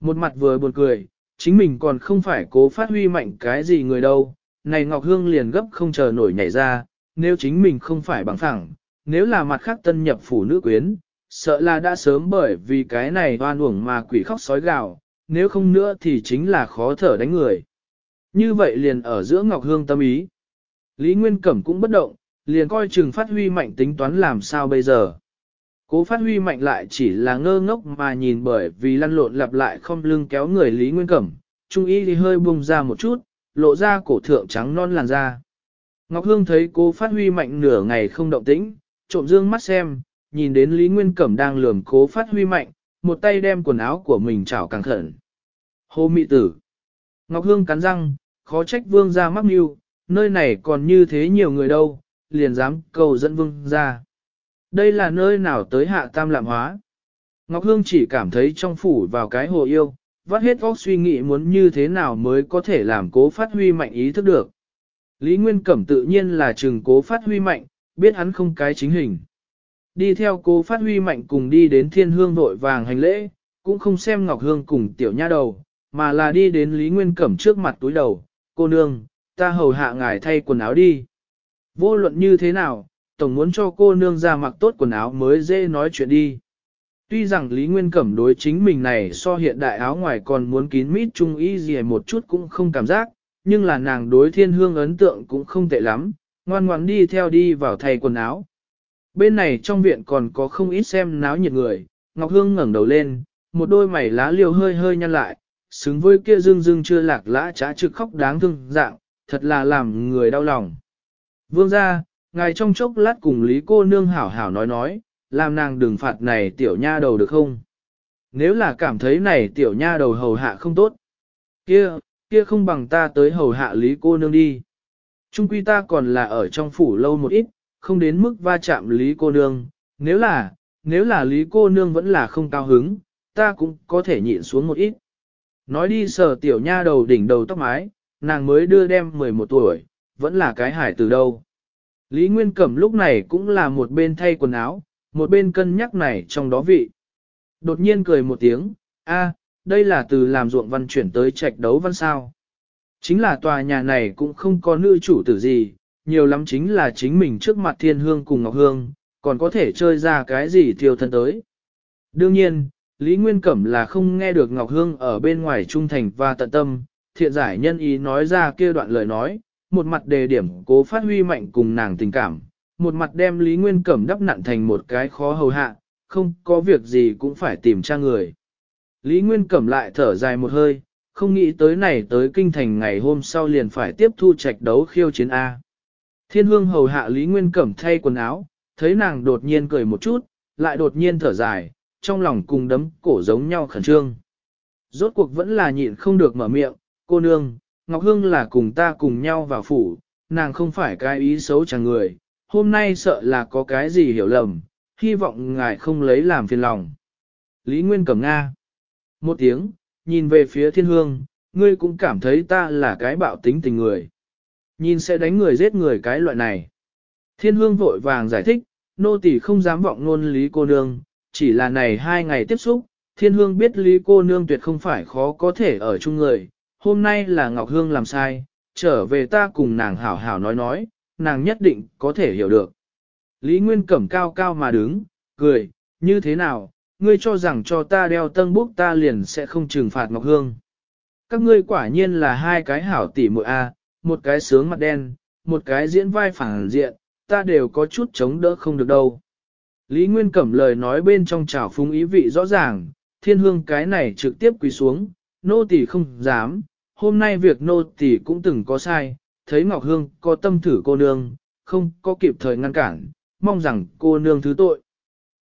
Một mặt vừa buồn cười, chính mình còn không phải cố phát huy mạnh cái gì người đâu, này Ngọc Hương liền gấp không chờ nổi nhảy ra, nếu chính mình không phải bằng phẳng, nếu là mặt khác tân nhập phủ nữ quyến, sợ là đã sớm bởi vì cái này oan uổng mà quỷ khóc sói gào, nếu không nữa thì chính là khó thở đánh người. Như vậy liền ở giữa Ngọc Hương tâm ý. Lý Nguyên Cẩm cũng bất động, liền coi chừng phát huy mạnh tính toán làm sao bây giờ. Cố phát huy mạnh lại chỉ là ngơ ngốc mà nhìn bởi vì lăn lộn lặp lại không lưng kéo người Lý Nguyên Cẩm, trung y thì hơi bùng ra một chút, lộ ra cổ thượng trắng non làn da. Ngọc Hương thấy cố phát huy mạnh nửa ngày không động tĩnh, trộm dương mắt xem, nhìn đến Lý Nguyên Cẩm đang lườm cố phát huy mạnh, một tay đem quần áo của mình chảo càng khẩn. Hô mị tử! Ngọc Hương cắn răng, khó trách vương ra mắc mưu, nơi này còn như thế nhiều người đâu, liền dám cầu dẫn vương ra. Đây là nơi nào tới hạ tam lạm hóa. Ngọc Hương chỉ cảm thấy trong phủ vào cái hồ yêu, vắt hết óc suy nghĩ muốn như thế nào mới có thể làm cố phát huy mạnh ý thức được. Lý Nguyên Cẩm tự nhiên là trừng cố phát huy mạnh, biết hắn không cái chính hình. Đi theo cố phát huy mạnh cùng đi đến thiên hương vội vàng hành lễ, cũng không xem Ngọc Hương cùng tiểu nha đầu, mà là đi đến Lý Nguyên Cẩm trước mặt túi đầu, cô nương, ta hầu hạ ngài thay quần áo đi. Vô luận như thế nào, tổng muốn cho cô nương ra mặc tốt quần áo mới dễ nói chuyện đi. Tuy rằng Lý Nguyên Cẩm đối chính mình này so hiện đại áo ngoài còn muốn kín mít trung ý gì một chút cũng không cảm giác, nhưng là nàng đối thiên hương ấn tượng cũng không tệ lắm, ngoan ngoan đi theo đi vào thay quần áo. Bên này trong viện còn có không ít xem náo nhiệt người, Ngọc Hương ngẩng đầu lên, một đôi mày lá liều hơi hơi nhăn lại, xứng với kia dương dương chưa lạc lã trá trực khóc đáng thương dạng, thật là làm người đau lòng. Vương ra, ngài trong chốc lát cùng Lý cô nương hảo hảo nói nói, làm nàng đừng phạt này tiểu nha đầu được không? Nếu là cảm thấy này tiểu nha đầu hầu hạ không tốt, kia, kia không bằng ta tới hầu hạ Lý cô nương đi. Trung quy ta còn là ở trong phủ lâu một ít, không đến mức va chạm Lý cô nương, nếu là, nếu là Lý cô nương vẫn là không cao hứng, ta cũng có thể nhịn xuống một ít. Nói đi sờ tiểu nha đầu đỉnh đầu tóc mái, nàng mới đưa đem 11 tuổi, vẫn là cái hải từ đâu. Lý Nguyên Cẩm lúc này cũng là một bên thay quần áo, một bên cân nhắc này trong đó vị. Đột nhiên cười một tiếng, a đây là từ làm ruộng văn chuyển tới trạch đấu văn sao. Chính là tòa nhà này cũng không có nữ chủ tử gì, nhiều lắm chính là chính mình trước mặt thiên hương cùng ngọc hương, còn có thể chơi ra cái gì thiêu thân tới. Đương nhiên, Lý Nguyên Cẩm là không nghe được Ngọc Hương ở bên ngoài trung thành và tận tâm, thiện giải nhân ý nói ra kia đoạn lời nói, một mặt đề điểm cố phát huy mạnh cùng nàng tình cảm, một mặt đem Lý Nguyên Cẩm đắp nặn thành một cái khó hầu hạ, không có việc gì cũng phải tìm tra người. Lý Nguyên Cẩm lại thở dài một hơi, không nghĩ tới này tới kinh thành ngày hôm sau liền phải tiếp thu trạch đấu khiêu chiến A. Thiên hương hầu hạ Lý Nguyên Cẩm thay quần áo, thấy nàng đột nhiên cười một chút, lại đột nhiên thở dài, trong lòng cùng đấm cổ giống nhau khẩn trương. Rốt cuộc vẫn là nhịn không được mở miệng, cô nương, Ngọc Hương là cùng ta cùng nhau vào phủ, nàng không phải cái ý xấu chẳng người, hôm nay sợ là có cái gì hiểu lầm, hy vọng ngài không lấy làm phiền lòng. Lý Nguyên cầm Nga. Một tiếng, nhìn về phía thiên hương, ngươi cũng cảm thấy ta là cái bạo tính tình người. Nhìn sẽ đánh người giết người cái loại này. Thiên hương vội vàng giải thích, nô tỳ không dám vọng ngôn lý cô nương, chỉ là này hai ngày tiếp xúc, thiên hương biết lý cô nương tuyệt không phải khó có thể ở chung người, hôm nay là Ngọc Hương làm sai, trở về ta cùng nàng hảo hảo nói nói, nàng nhất định có thể hiểu được. Lý Nguyên Cẩm cao cao mà đứng, cười, như thế nào, ngươi cho rằng cho ta đeo tân búc ta liền sẽ không trừng phạt Ngọc Hương. Các ngươi quả nhiên là hai cái hảo tỉ mội A, một cái sướng mặt đen, một cái diễn vai phản diện, ta đều có chút chống đỡ không được đâu. Lý Nguyên Cẩm lời nói bên trong trào phúng ý vị rõ ràng, thiên hương cái này trực tiếp quỳ xuống, nô tỳ không dám, hôm nay việc nô tỳ cũng từng có sai, thấy Ngọc Hương có tâm thử cô nương, không có kịp thời ngăn cản, mong rằng cô nương thứ tội.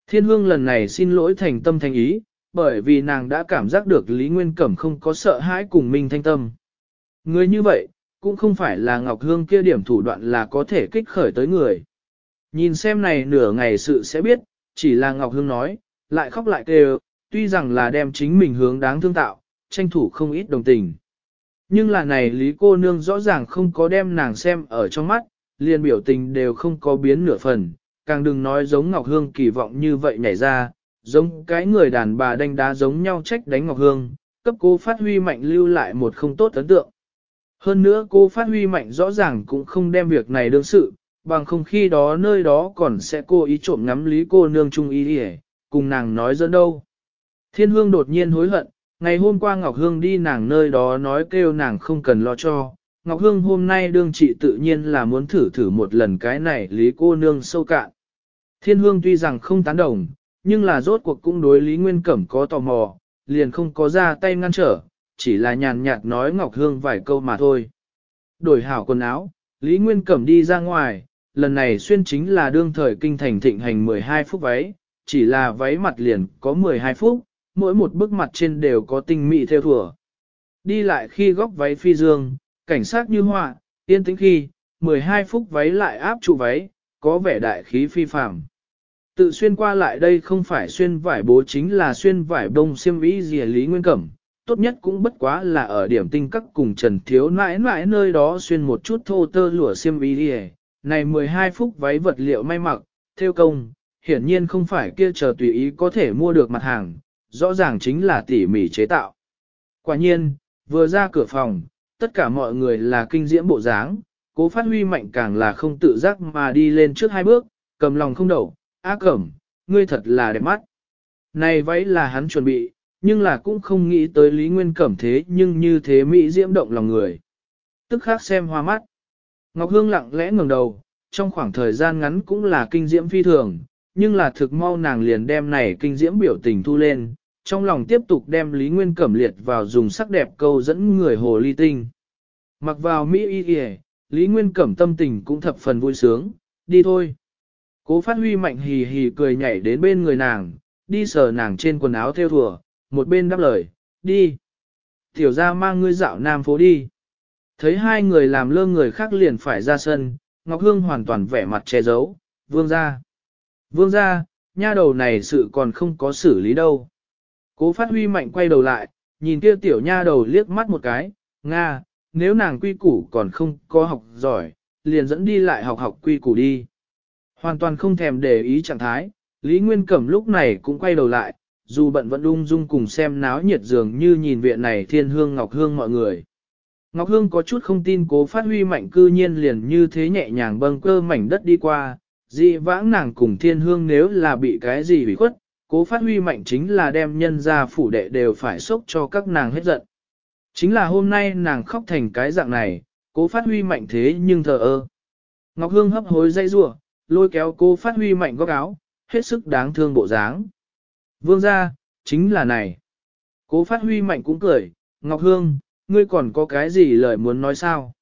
Thiên Hương lần này xin lỗi thành tâm thành ý, bởi vì nàng đã cảm giác được Lý Nguyên Cẩm không có sợ hãi cùng Minh Thanh Tâm. Người như vậy, cũng không phải là Ngọc Hương kia điểm thủ đoạn là có thể kích khởi tới người. Nhìn xem này nửa ngày sự sẽ biết, chỉ là Ngọc Hương nói, lại khóc lại kêu, tuy rằng là đem chính mình hướng đáng thương tạo, tranh thủ không ít đồng tình. Nhưng là này lý cô nương rõ ràng không có đem nàng xem ở trong mắt, liền biểu tình đều không có biến nửa phần, càng đừng nói giống Ngọc Hương kỳ vọng như vậy nhảy ra, giống cái người đàn bà đánh đá giống nhau trách đánh Ngọc Hương, cấp cô phát huy mạnh lưu lại một không tốt ấn tượng. Hơn nữa cô phát huy mạnh rõ ràng cũng không đem việc này đương sự, bằng không khi đó nơi đó còn sẽ cô ý trộm ngắm lý cô nương trung ý hề, cùng nàng nói dẫn đâu. Thiên hương đột nhiên hối hận, Ngày hôm qua Ngọc Hương đi nàng nơi đó nói kêu nàng không cần lo cho, Ngọc Hương hôm nay đương trị tự nhiên là muốn thử thử một lần cái này lý cô nương sâu cạn. Thiên Hương tuy rằng không tán đồng, nhưng là rốt cuộc cũng đối Lý Nguyên Cẩm có tò mò, liền không có ra tay ngăn trở, chỉ là nhàn nhạt nói Ngọc Hương vài câu mà thôi. Đổi hảo quần áo, Lý Nguyên Cẩm đi ra ngoài, lần này xuyên chính là đương thời kinh thành thịnh hành 12 phút váy, chỉ là váy mặt liền có 12 phút, mỗi một bức mặt trên đều có tinh mỹ theo thùa. Đi lại khi góc váy phi dương, cảnh sát như họa, yên tĩnh khi, 12 phút váy lại áp trụ váy, có vẻ đại khí phi phàm. Tự xuyên qua lại đây không phải xuyên vải bố chính là xuyên vải đông xiêm vĩ gì lý nguyên cẩm, tốt nhất cũng bất quá là ở điểm tinh các cùng Trần Thiếu nãi nãi nơi đó xuyên một chút thô tơ lụa xiêm vĩ đi này 12 phút váy vật liệu may mặc, theo công, hiển nhiên không phải kia chờ tùy ý có thể mua được mặt hàng, rõ ràng chính là tỉ mỉ chế tạo. Quả nhiên, vừa ra cửa phòng, tất cả mọi người là kinh diễm bộ dáng, cố phát huy mạnh càng là không tự giác mà đi lên trước hai bước, cầm lòng không đầu, á cẩm, ngươi thật là đẹp mắt. Này vậy là hắn chuẩn bị, nhưng là cũng không nghĩ tới Lý Nguyên Cẩm thế nhưng như thế Mỹ diễm động lòng người. Tức khác xem hoa mắt. Ngọc Hương lặng lẽ ngừng đầu, trong khoảng thời gian ngắn cũng là kinh diễm phi thường, nhưng là thực mau nàng liền đem này kinh diễm biểu tình thu lên, trong lòng tiếp tục đem Lý Nguyên Cẩm liệt vào dùng sắc đẹp câu dẫn người hồ ly tinh. Mặc vào Mỹ y kìa, Lý Nguyên Cẩm tâm tình cũng thập phần vui sướng, đi thôi. Cố phát huy mạnh hì hì cười nhảy đến bên người nàng, đi sờ nàng trên quần áo theo thùa, một bên đáp lời, đi. Tiểu ra mang ngươi dạo nam phố đi. Thấy hai người làm lơ người khác liền phải ra sân, Ngọc Hương hoàn toàn vẻ mặt che giấu, vương ra. Vương ra, nha đầu này sự còn không có xử lý đâu. Cố phát huy mạnh quay đầu lại, nhìn kia tiểu nha đầu liếc mắt một cái, Nga, nếu nàng quy củ còn không có học giỏi, liền dẫn đi lại học học quy củ đi. Hoàn toàn không thèm để ý trạng thái, Lý Nguyên Cẩm lúc này cũng quay đầu lại, dù bận vẫn ung dung cùng xem náo nhiệt dường như nhìn viện này thiên hương Ngọc Hương mọi người. Ngọc Hương có chút không tin cố phát huy mạnh cư nhiên liền như thế nhẹ nhàng bâng cơ mảnh đất đi qua, dị vãng nàng cùng thiên hương nếu là bị cái gì hủy khuất, cố phát huy mạnh chính là đem nhân ra phủ đệ đều phải sốc cho các nàng hết giận. Chính là hôm nay nàng khóc thành cái dạng này, cố phát huy mạnh thế nhưng thờ ơ. Ngọc Hương hấp hối dây rủa lôi kéo cố phát huy mạnh góc áo, hết sức đáng thương bộ dáng. Vương ra, chính là này. Cố phát huy mạnh cũng cười, Ngọc Hương, ngươi còn có cái gì lời muốn nói sao?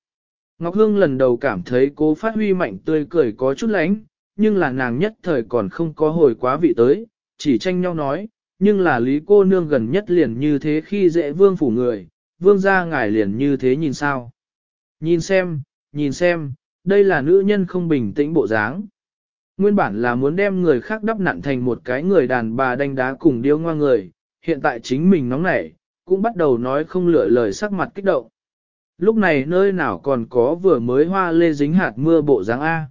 Ngọc Hương lần đầu cảm thấy cố phát huy mạnh tươi cười có chút lánh, nhưng là nàng nhất thời còn không có hồi quá vị tới, chỉ tranh nhau nói, nhưng là lý cô nương gần nhất liền như thế khi dễ vương phủ người, vương gia ngài liền như thế nhìn sao. Nhìn xem, nhìn xem, đây là nữ nhân không bình tĩnh bộ dáng. Nguyên bản là muốn đem người khác đắp nặn thành một cái người đàn bà đánh đá cùng điêu ngoa người, hiện tại chính mình nóng nảy, cũng bắt đầu nói không lựa lời sắc mặt kích động. Lúc này nơi nào còn có vừa mới hoa lê dính hạt mưa bộ dáng A.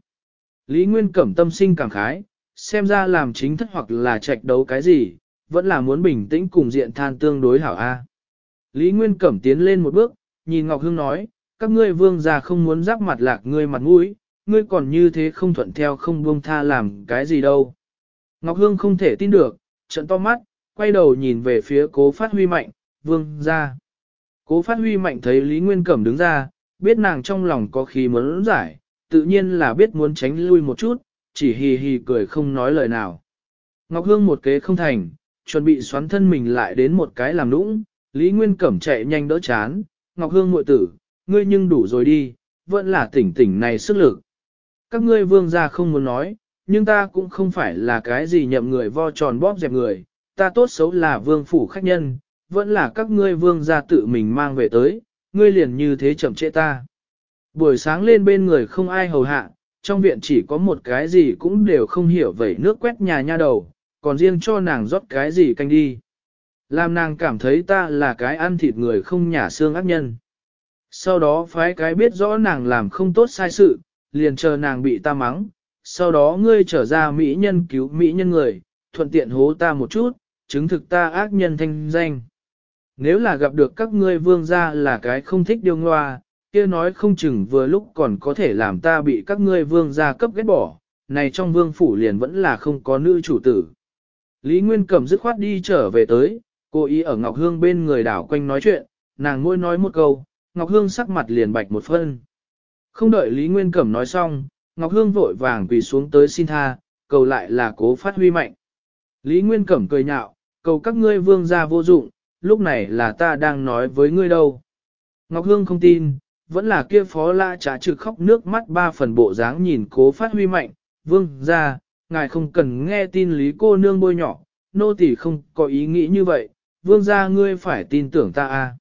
Lý Nguyên cẩm tâm sinh cảm khái, xem ra làm chính thất hoặc là trạch đấu cái gì, vẫn là muốn bình tĩnh cùng diện than tương đối hảo a. Lý Nguyên Cẩm tiến lên một bước, nhìn Ngọc Hương nói, các ngươi vương gia không muốn rắc mặt lạc ngươi mặt mũi, ngươi còn như thế không thuận theo không buông tha làm cái gì đâu. Ngọc Hương không thể tin được, trận to mắt, quay đầu nhìn về phía cố phát huy mạnh, vương gia. Cố phát huy mạnh thấy Lý Nguyên Cẩm đứng ra, biết nàng trong lòng có khí muốn giải, tự nhiên là biết muốn tránh lui một chút, chỉ hì hì cười không nói lời nào. Ngọc Hương một kế không thành, chuẩn bị xoắn thân mình lại đến một cái làm nũng, Lý Nguyên Cẩm chạy nhanh đỡ chán, Ngọc Hương muội tử, ngươi nhưng đủ rồi đi, vẫn là tỉnh tỉnh này sức lực. Các ngươi vương gia không muốn nói, nhưng ta cũng không phải là cái gì nhậm người vo tròn bóp dẹp người, ta tốt xấu là vương phủ khách nhân, vẫn là các ngươi vương gia tự mình mang về tới, ngươi liền như thế chậm trễ ta. Buổi sáng lên bên người không ai hầu hạ, trong viện chỉ có một cái gì cũng đều không hiểu vậy nước quét nhà nha đầu, còn riêng cho nàng rót cái gì canh đi. Làm nàng cảm thấy ta là cái ăn thịt người không nhả xương ác nhân. Sau đó phái cái biết rõ nàng làm không tốt sai sự, liền chờ nàng bị ta mắng. Sau đó ngươi trở ra mỹ nhân cứu mỹ nhân người, thuận tiện hố ta một chút, chứng thực ta ác nhân thanh danh. Nếu là gặp được các ngươi vương gia là cái không thích điều ngoa, kia nói không chừng vừa lúc còn có thể làm ta bị các ngươi vương gia cấp ghét bỏ, này trong vương phủ liền vẫn là không có nữ chủ tử. Lý Nguyên Cẩm dứt khoát đi trở về tới, cô ý ở Ngọc Hương bên người đảo quanh nói chuyện, nàng môi nói một câu, Ngọc Hương sắc mặt liền bạch một phân. Không đợi Lý Nguyên Cẩm nói xong, Ngọc Hương vội vàng quỳ xuống tới xin tha, cầu lại là cố phát huy mạnh. Lý Nguyên Cẩm cười nhạo, cầu các ngươi vương gia vô dụng, lúc này là ta đang nói với ngươi đâu. Ngọc Hương không tin, vẫn là kia phó lã trả trực khóc nước mắt ba phần bộ dáng nhìn cố phát huy mạnh, vương ra, ngài không cần nghe tin lý cô nương bôi nhỏ, nô tỳ không có ý nghĩ như vậy, vương ra ngươi phải tin tưởng ta a.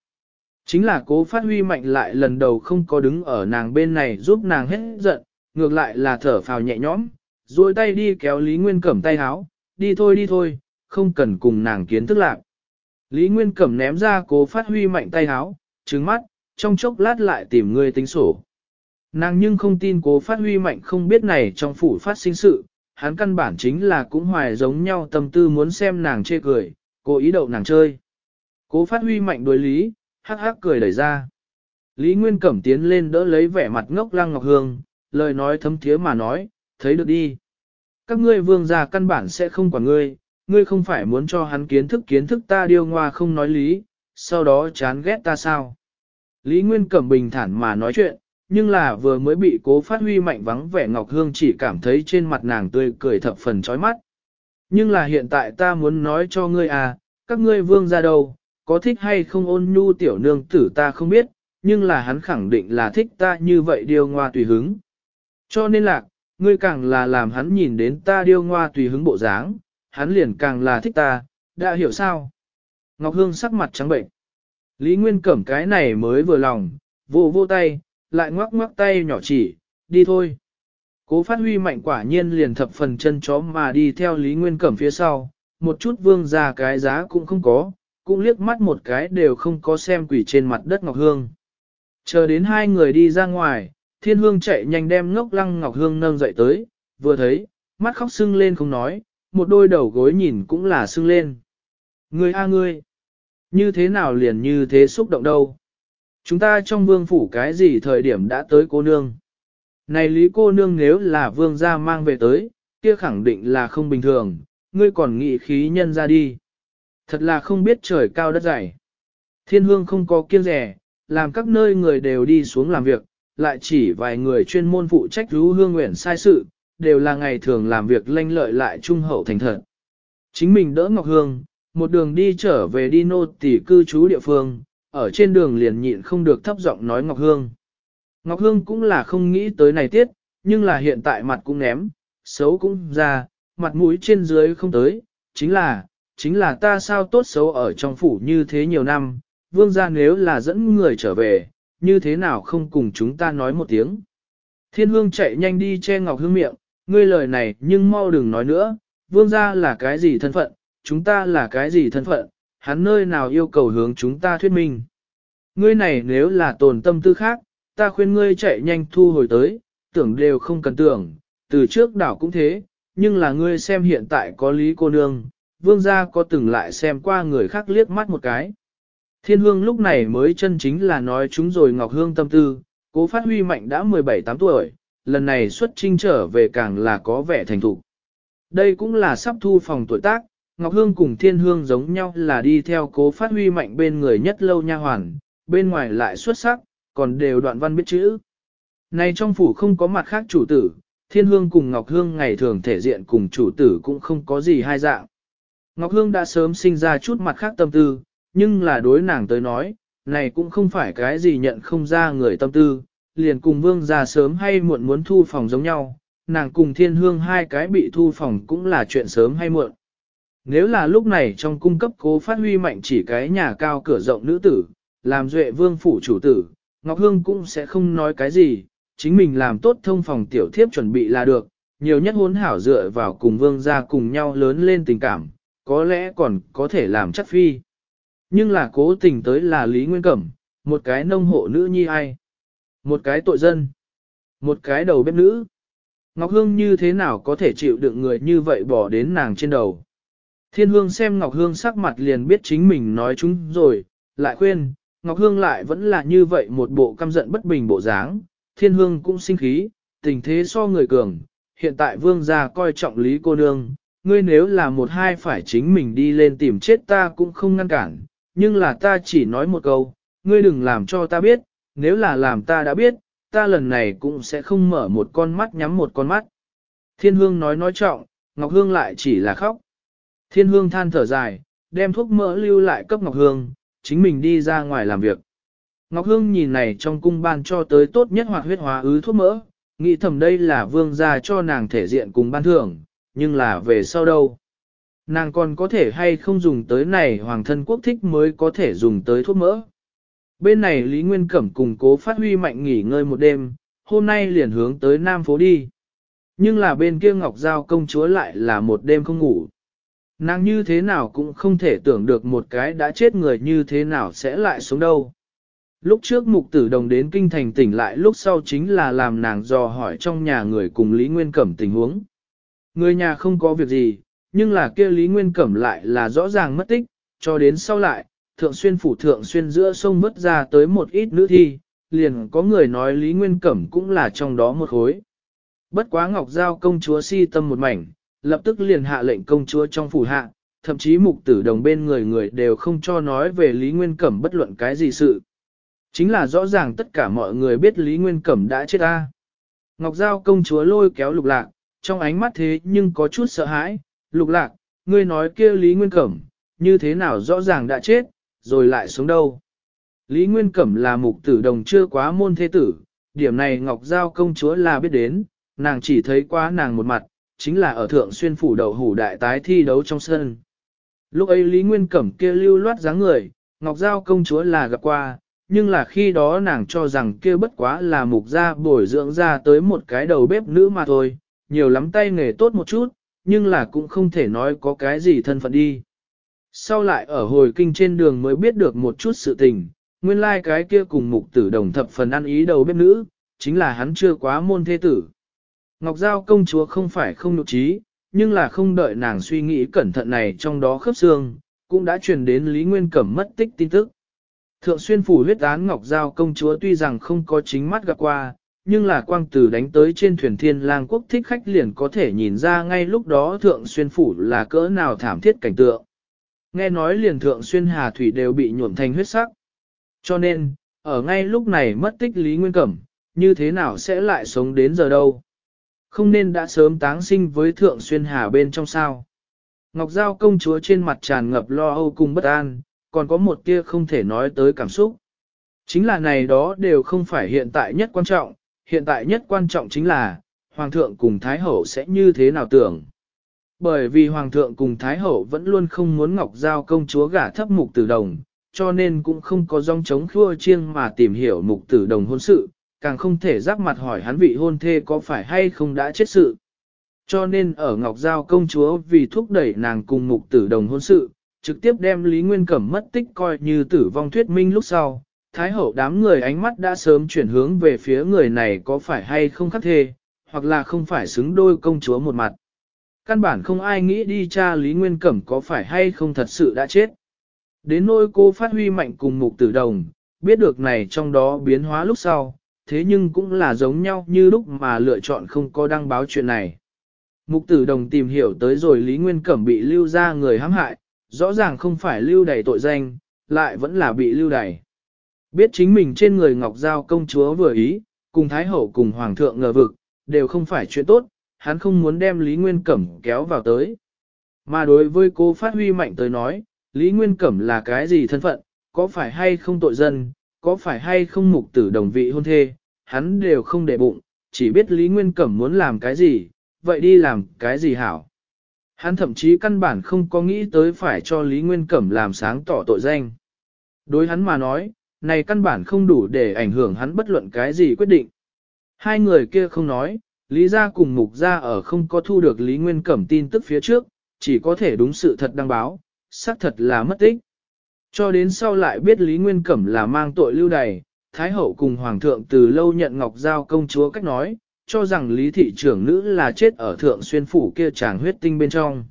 Chính là cố phát huy mạnh lại lần đầu không có đứng ở nàng bên này giúp nàng hết giận, ngược lại là thở phào nhẹ nhõm, duỗi tay đi kéo Lý Nguyên Cẩm tay háo, đi thôi đi thôi, không cần cùng nàng kiến thức lạc. Lý Nguyên Cẩm ném ra cố phát huy mạnh tay háo, trứng mắt, trong chốc lát lại tìm ngươi tính sổ. Nàng nhưng không tin cố phát huy mạnh không biết này trong phủ phát sinh sự, hắn căn bản chính là cũng hoài giống nhau tâm tư muốn xem nàng chê cười, cố ý đậu nàng chơi. Cố phát huy mạnh đối lý, hắc hắc cười đẩy ra. Lý Nguyên Cẩm tiến lên đỡ lấy vẻ mặt ngốc lăng ngọc hương, lời nói thấm thiế mà nói, thấy được đi. Các ngươi vương gia căn bản sẽ không quản ngươi, ngươi không phải muốn cho hắn kiến thức kiến thức ta điêu ngoa không nói lý, sau đó chán ghét ta sao. Lý Nguyên Cẩm bình thản mà nói chuyện, nhưng là vừa mới bị cố phát huy mạnh vắng vẻ Ngọc Hương chỉ cảm thấy trên mặt nàng tươi cười thập phần chói mắt. Nhưng là hiện tại ta muốn nói cho ngươi à, các ngươi vương ra đâu, có thích hay không ôn nhu tiểu nương tử ta không biết, nhưng là hắn khẳng định là thích ta như vậy điều ngoa tùy hứng. Cho nên là, ngươi càng là làm hắn nhìn đến ta điêu ngoa tùy hứng bộ dáng, hắn liền càng là thích ta, đã hiểu sao? Ngọc Hương sắc mặt trắng bệnh. Lý Nguyên Cẩm cái này mới vừa lòng, vô vô tay, lại ngoắc ngoắc tay nhỏ chỉ, đi thôi. Cố phát huy mạnh quả nhiên liền thập phần chân chó mà đi theo Lý Nguyên Cẩm phía sau, một chút vương ra cái giá cũng không có, cũng liếc mắt một cái đều không có xem quỷ trên mặt đất Ngọc Hương. Chờ đến hai người đi ra ngoài, thiên hương chạy nhanh đem ngốc lăng Ngọc Hương nâng dậy tới, vừa thấy, mắt khóc sưng lên không nói, một đôi đầu gối nhìn cũng là sưng lên. Người a à ngươi! Như thế nào liền như thế xúc động đâu? Chúng ta trong vương phủ cái gì thời điểm đã tới cô nương? Này lý cô nương nếu là vương gia mang về tới, kia khẳng định là không bình thường, ngươi còn nghị khí nhân ra đi. Thật là không biết trời cao đất dày. Thiên hương không có kiêng rẻ, làm các nơi người đều đi xuống làm việc, lại chỉ vài người chuyên môn phụ trách rú hương nguyện sai sự, đều là ngày thường làm việc lanh lợi lại trung hậu thành thật. Chính mình đỡ Ngọc Hương, một đường đi trở về đi nô tỷ cư trú địa phương, ở trên đường liền nhịn không được thấp giọng nói Ngọc Hương. Ngọc Hương cũng là không nghĩ tới này tiết, nhưng là hiện tại mặt cũng ném, xấu cũng ra, mặt mũi trên dưới không tới, chính là, chính là ta sao tốt xấu ở trong phủ như thế nhiều năm, vương gia nếu là dẫn người trở về, như thế nào không cùng chúng ta nói một tiếng. Thiên hương chạy nhanh đi che Ngọc Hương miệng, ngươi lời này nhưng mau đừng nói nữa, vương gia là cái gì thân phận, chúng ta là cái gì thân phận, hắn nơi nào yêu cầu hướng chúng ta thuyết minh. Ngươi này nếu là tồn tâm tư khác, ta khuyên ngươi chạy nhanh thu hồi tới, tưởng đều không cần tưởng, từ trước đảo cũng thế, nhưng là ngươi xem hiện tại có lý cô nương, vương gia có từng lại xem qua người khác liếc mắt một cái. Thiên hương lúc này mới chân chính là nói chúng rồi Ngọc Hương tâm tư, cố phát huy mạnh đã 17-8 tuổi, lần này xuất trinh trở về càng là có vẻ thành thục. Đây cũng là sắp thu phòng tuổi tác, Ngọc Hương cùng Thiên Hương giống nhau là đi theo cố phát huy mạnh bên người nhất lâu nha hoàn, bên ngoài lại xuất sắc, còn đều đoạn văn biết chữ. Này trong phủ không có mặt khác chủ tử, Thiên Hương cùng Ngọc Hương ngày thường thể diện cùng chủ tử cũng không có gì hai dạng. Ngọc Hương đã sớm sinh ra chút mặt khác tâm tư, nhưng là đối nàng tới nói, này cũng không phải cái gì nhận không ra người tâm tư, liền cùng vương ra sớm hay muộn muốn thu phòng giống nhau, nàng cùng thiên hương hai cái bị thu phòng cũng là chuyện sớm hay muộn. Nếu là lúc này trong cung cấp cố phát huy mạnh chỉ cái nhà cao cửa rộng nữ tử, làm duệ vương phủ chủ tử, Ngọc Hương cũng sẽ không nói cái gì, chính mình làm tốt thông phòng tiểu thiếp chuẩn bị là được, nhiều nhất hốn hảo dựa vào cùng vương gia cùng nhau lớn lên tình cảm, có lẽ còn có thể làm chắc phi. Nhưng là cố tình tới là Lý Nguyên Cẩm, một cái nông hộ nữ nhi ai, một cái tội dân, một cái đầu bếp nữ. Ngọc Hương như thế nào có thể chịu đựng người như vậy bỏ đến nàng trên đầu. Thiên hương xem Ngọc Hương sắc mặt liền biết chính mình nói chúng rồi, lại khuyên, Ngọc Hương lại vẫn là như vậy một bộ căm giận bất bình bộ dáng, thiên hương cũng sinh khí, tình thế so người cường, hiện tại vương gia coi trọng lý cô nương, ngươi nếu là một hai phải chính mình đi lên tìm chết ta cũng không ngăn cản, nhưng là ta chỉ nói một câu, ngươi đừng làm cho ta biết, nếu là làm ta đã biết, ta lần này cũng sẽ không mở một con mắt nhắm một con mắt. Thiên hương nói nói trọng, Ngọc Hương lại chỉ là khóc. Thiên hương than thở dài, đem thuốc mỡ lưu lại cấp Ngọc Hương, chính mình đi ra ngoài làm việc. Ngọc Hương nhìn này trong cung ban cho tới tốt nhất hoạt huyết hóa ứ thuốc mỡ, nghĩ thầm đây là vương gia cho nàng thể diện cùng ban thưởng, nhưng là về sau đâu. Nàng còn có thể hay không dùng tới này hoàng thân quốc thích mới có thể dùng tới thuốc mỡ. Bên này Lý Nguyên Cẩm cùng cố phát huy mạnh nghỉ ngơi một đêm, hôm nay liền hướng tới Nam phố đi. Nhưng là bên kia Ngọc Giao công chúa lại là một đêm không ngủ. Nàng như thế nào cũng không thể tưởng được một cái đã chết người như thế nào sẽ lại sống đâu. Lúc trước mục tử đồng đến kinh thành tỉnh lại lúc sau chính là làm nàng dò hỏi trong nhà người cùng Lý Nguyên Cẩm tình huống. Người nhà không có việc gì, nhưng là kia Lý Nguyên Cẩm lại là rõ ràng mất tích, cho đến sau lại, thượng xuyên phủ thượng xuyên giữa sông mất ra tới một ít nữ thi, liền có người nói Lý Nguyên Cẩm cũng là trong đó một hối. Bất quá Ngọc Giao công chúa si tâm một mảnh, lập tức liền hạ lệnh công chúa trong phủ hạ, thậm chí mục tử đồng bên người người đều không cho nói về Lý Nguyên Cẩm bất luận cái gì sự. Chính là rõ ràng tất cả mọi người biết Lý Nguyên Cẩm đã chết ta. Ngọc Giao công chúa lôi kéo lục lạc, trong ánh mắt thế nhưng có chút sợ hãi, lục lạc, ngươi nói kia Lý Nguyên Cẩm, như thế nào rõ ràng đã chết, rồi lại sống đâu. Lý Nguyên Cẩm là mục tử đồng chưa quá môn thế tử, điểm này Ngọc Giao công chúa là biết đến, nàng chỉ thấy quá nàng một mặt, chính là ở thượng xuyên phủ đầu hủ đại tái thi đấu trong sân. Lúc ấy Lý Nguyên Cẩm kia lưu loát dáng người, Ngọc Giao công chúa là gặp qua, nhưng là khi đó nàng cho rằng kia bất quá là mục gia bồi dưỡng ra tới một cái đầu bếp nữ mà thôi, nhiều lắm tay nghề tốt một chút, nhưng là cũng không thể nói có cái gì thân phận đi. Sau lại ở hồi kinh trên đường mới biết được một chút sự tình, nguyên lai like cái kia cùng mục tử đồng thập phần ăn ý đầu bếp nữ, chính là hắn chưa quá môn thế tử. Ngọc Giao công chúa không phải không nhục trí, nhưng là không đợi nàng suy nghĩ cẩn thận này trong đó khớp xương, cũng đã truyền đến Lý Nguyên Cẩm mất tích tin tức. Thượng xuyên phủ huyết án Ngọc Giao công chúa tuy rằng không có chính mắt gặp qua, nhưng là quang tử đánh tới trên thuyền thiên lang quốc thích khách liền có thể nhìn ra ngay lúc đó thượng xuyên phủ là cỡ nào thảm thiết cảnh tượng. Nghe nói liền thượng xuyên hà thủy đều bị nhuộm thành huyết sắc. Cho nên, ở ngay lúc này mất tích Lý Nguyên Cẩm, như thế nào sẽ lại sống đến giờ đâu? Không nên đã sớm táng sinh với thượng xuyên hà bên trong sao. Ngọc Giao công chúa trên mặt tràn ngập lo âu cùng bất an, còn có một tia không thể nói tới cảm xúc. Chính là này đó đều không phải hiện tại nhất quan trọng, hiện tại nhất quan trọng chính là, Hoàng thượng cùng Thái Hậu sẽ như thế nào tưởng. Bởi vì Hoàng thượng cùng Thái Hậu vẫn luôn không muốn Ngọc Giao công chúa gả thấp mục tử đồng, cho nên cũng không có dòng trống khua chiêng mà tìm hiểu mục tử đồng hôn sự, càng không thể rắc mặt hỏi hắn vị hôn thê có phải hay không đã chết sự. Cho nên ở Ngọc Giao công chúa vì thúc đẩy nàng cùng mục tử đồng hôn sự, trực tiếp đem Lý Nguyên Cẩm mất tích coi như tử vong thuyết minh lúc sau. Thái hậu đám người ánh mắt đã sớm chuyển hướng về phía người này có phải hay không khắc thê, hoặc là không phải xứng đôi công chúa một mặt. Căn bản không ai nghĩ đi cha Lý Nguyên Cẩm có phải hay không thật sự đã chết. Đến nỗi cô phát huy mạnh cùng mục tử đồng, biết được này trong đó biến hóa lúc sau, thế nhưng cũng là giống nhau như lúc mà lựa chọn không có đăng báo chuyện này. Mục tử đồng tìm hiểu tới rồi Lý Nguyên Cẩm bị lưu ra người hãm hại, rõ ràng không phải lưu đầy tội danh, lại vẫn là bị lưu đầy. Biết chính mình trên người Ngọc Giao công chúa vừa ý, cùng Thái Hậu cùng Hoàng thượng ngờ vực, đều không phải chuyện tốt, hắn không muốn đem Lý Nguyên Cẩm kéo vào tới. Mà đối với cô Phát Huy Mạnh tới nói, Lý Nguyên Cẩm là cái gì thân phận, có phải hay không tội dân, có phải hay không mục tử đồng vị hôn thê, hắn đều không để bụng, chỉ biết Lý Nguyên Cẩm muốn làm cái gì, vậy đi làm cái gì hảo. Hắn thậm chí căn bản không có nghĩ tới phải cho Lý Nguyên Cẩm làm sáng tỏ tội danh. Đối hắn mà nói, này căn bản không đủ để ảnh hưởng hắn bất luận cái gì quyết định. Hai người kia không nói, Lý Gia cùng Mục Gia ở không có thu được Lý Nguyên Cẩm tin tức phía trước, chỉ có thể đúng sự thật đăng báo, xác thật là mất tích. Cho đến sau lại biết Lý Nguyên Cẩm là mang tội lưu đày, Thái hậu cùng Hoàng thượng từ lâu nhận Ngọc Giao công chúa cách nói, cho rằng lý thị trưởng nữ là chết ở thượng xuyên phủ kia chàng huyết tinh bên trong.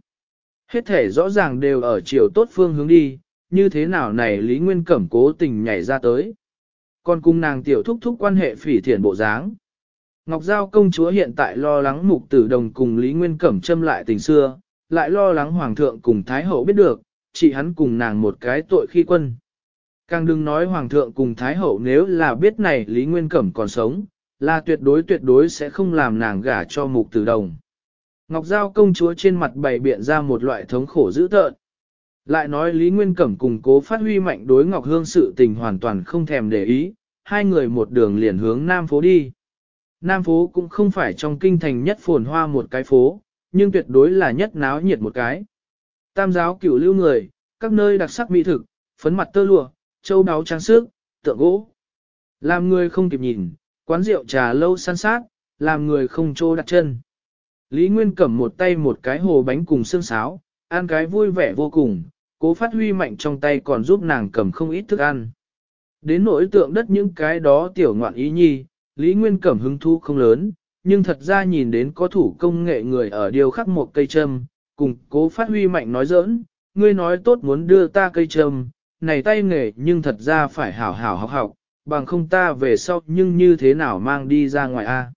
Hết thể rõ ràng đều ở chiều tốt phương hướng đi, như thế nào này Lý Nguyên Cẩm cố tình nhảy ra tới. Còn cung nàng tiểu thúc thúc quan hệ phỉ thiện bộ dáng. Ngọc Giao công chúa hiện tại lo lắng mục tử đồng cùng Lý Nguyên Cẩm châm lại tình xưa, lại lo lắng Hoàng thượng cùng Thái hậu biết được, chỉ hắn cùng nàng một cái tội khi quân. Càng đừng nói Hoàng thượng cùng Thái hậu nếu là biết này Lý Nguyên Cẩm còn sống, là tuyệt đối tuyệt đối sẽ không làm nàng gả cho mục tử đồng. Ngọc Giao công chúa trên mặt bày biện ra một loại thống khổ dữ tợn. Lại nói Lý Nguyên Cẩm cùng cố phát huy mạnh đối Ngọc Hương sự tình hoàn toàn không thèm để ý, hai người một đường liền hướng Nam phố đi. Nam phố cũng không phải trong kinh thành nhất phồn hoa một cái phố, nhưng tuyệt đối là nhất náo nhiệt một cái. Tam giáo cửu lưu người, các nơi đặc sắc mỹ thực, phấn mặt tơ lụa, châu đáo trang sức, tượng gỗ. Làm người không kịp nhìn, quán rượu trà lâu san sát, làm người không trô đặt chân. Lý Nguyên cầm một tay một cái hồ bánh cùng xương sáo, ăn cái vui vẻ vô cùng, cố phát huy mạnh trong tay còn giúp nàng cầm không ít thức ăn. Đến nỗi tượng đất những cái đó tiểu ngoạn ý nhi, Lý Nguyên cầm hứng thú không lớn, nhưng thật ra nhìn đến có thủ công nghệ người ở điều khắc một cây châm, cùng cố phát huy mạnh nói giỡn, ngươi nói tốt muốn đưa ta cây châm, này tay nghề nhưng thật ra phải hảo hảo học học, bằng không ta về sau nhưng như thế nào mang đi ra ngoài a?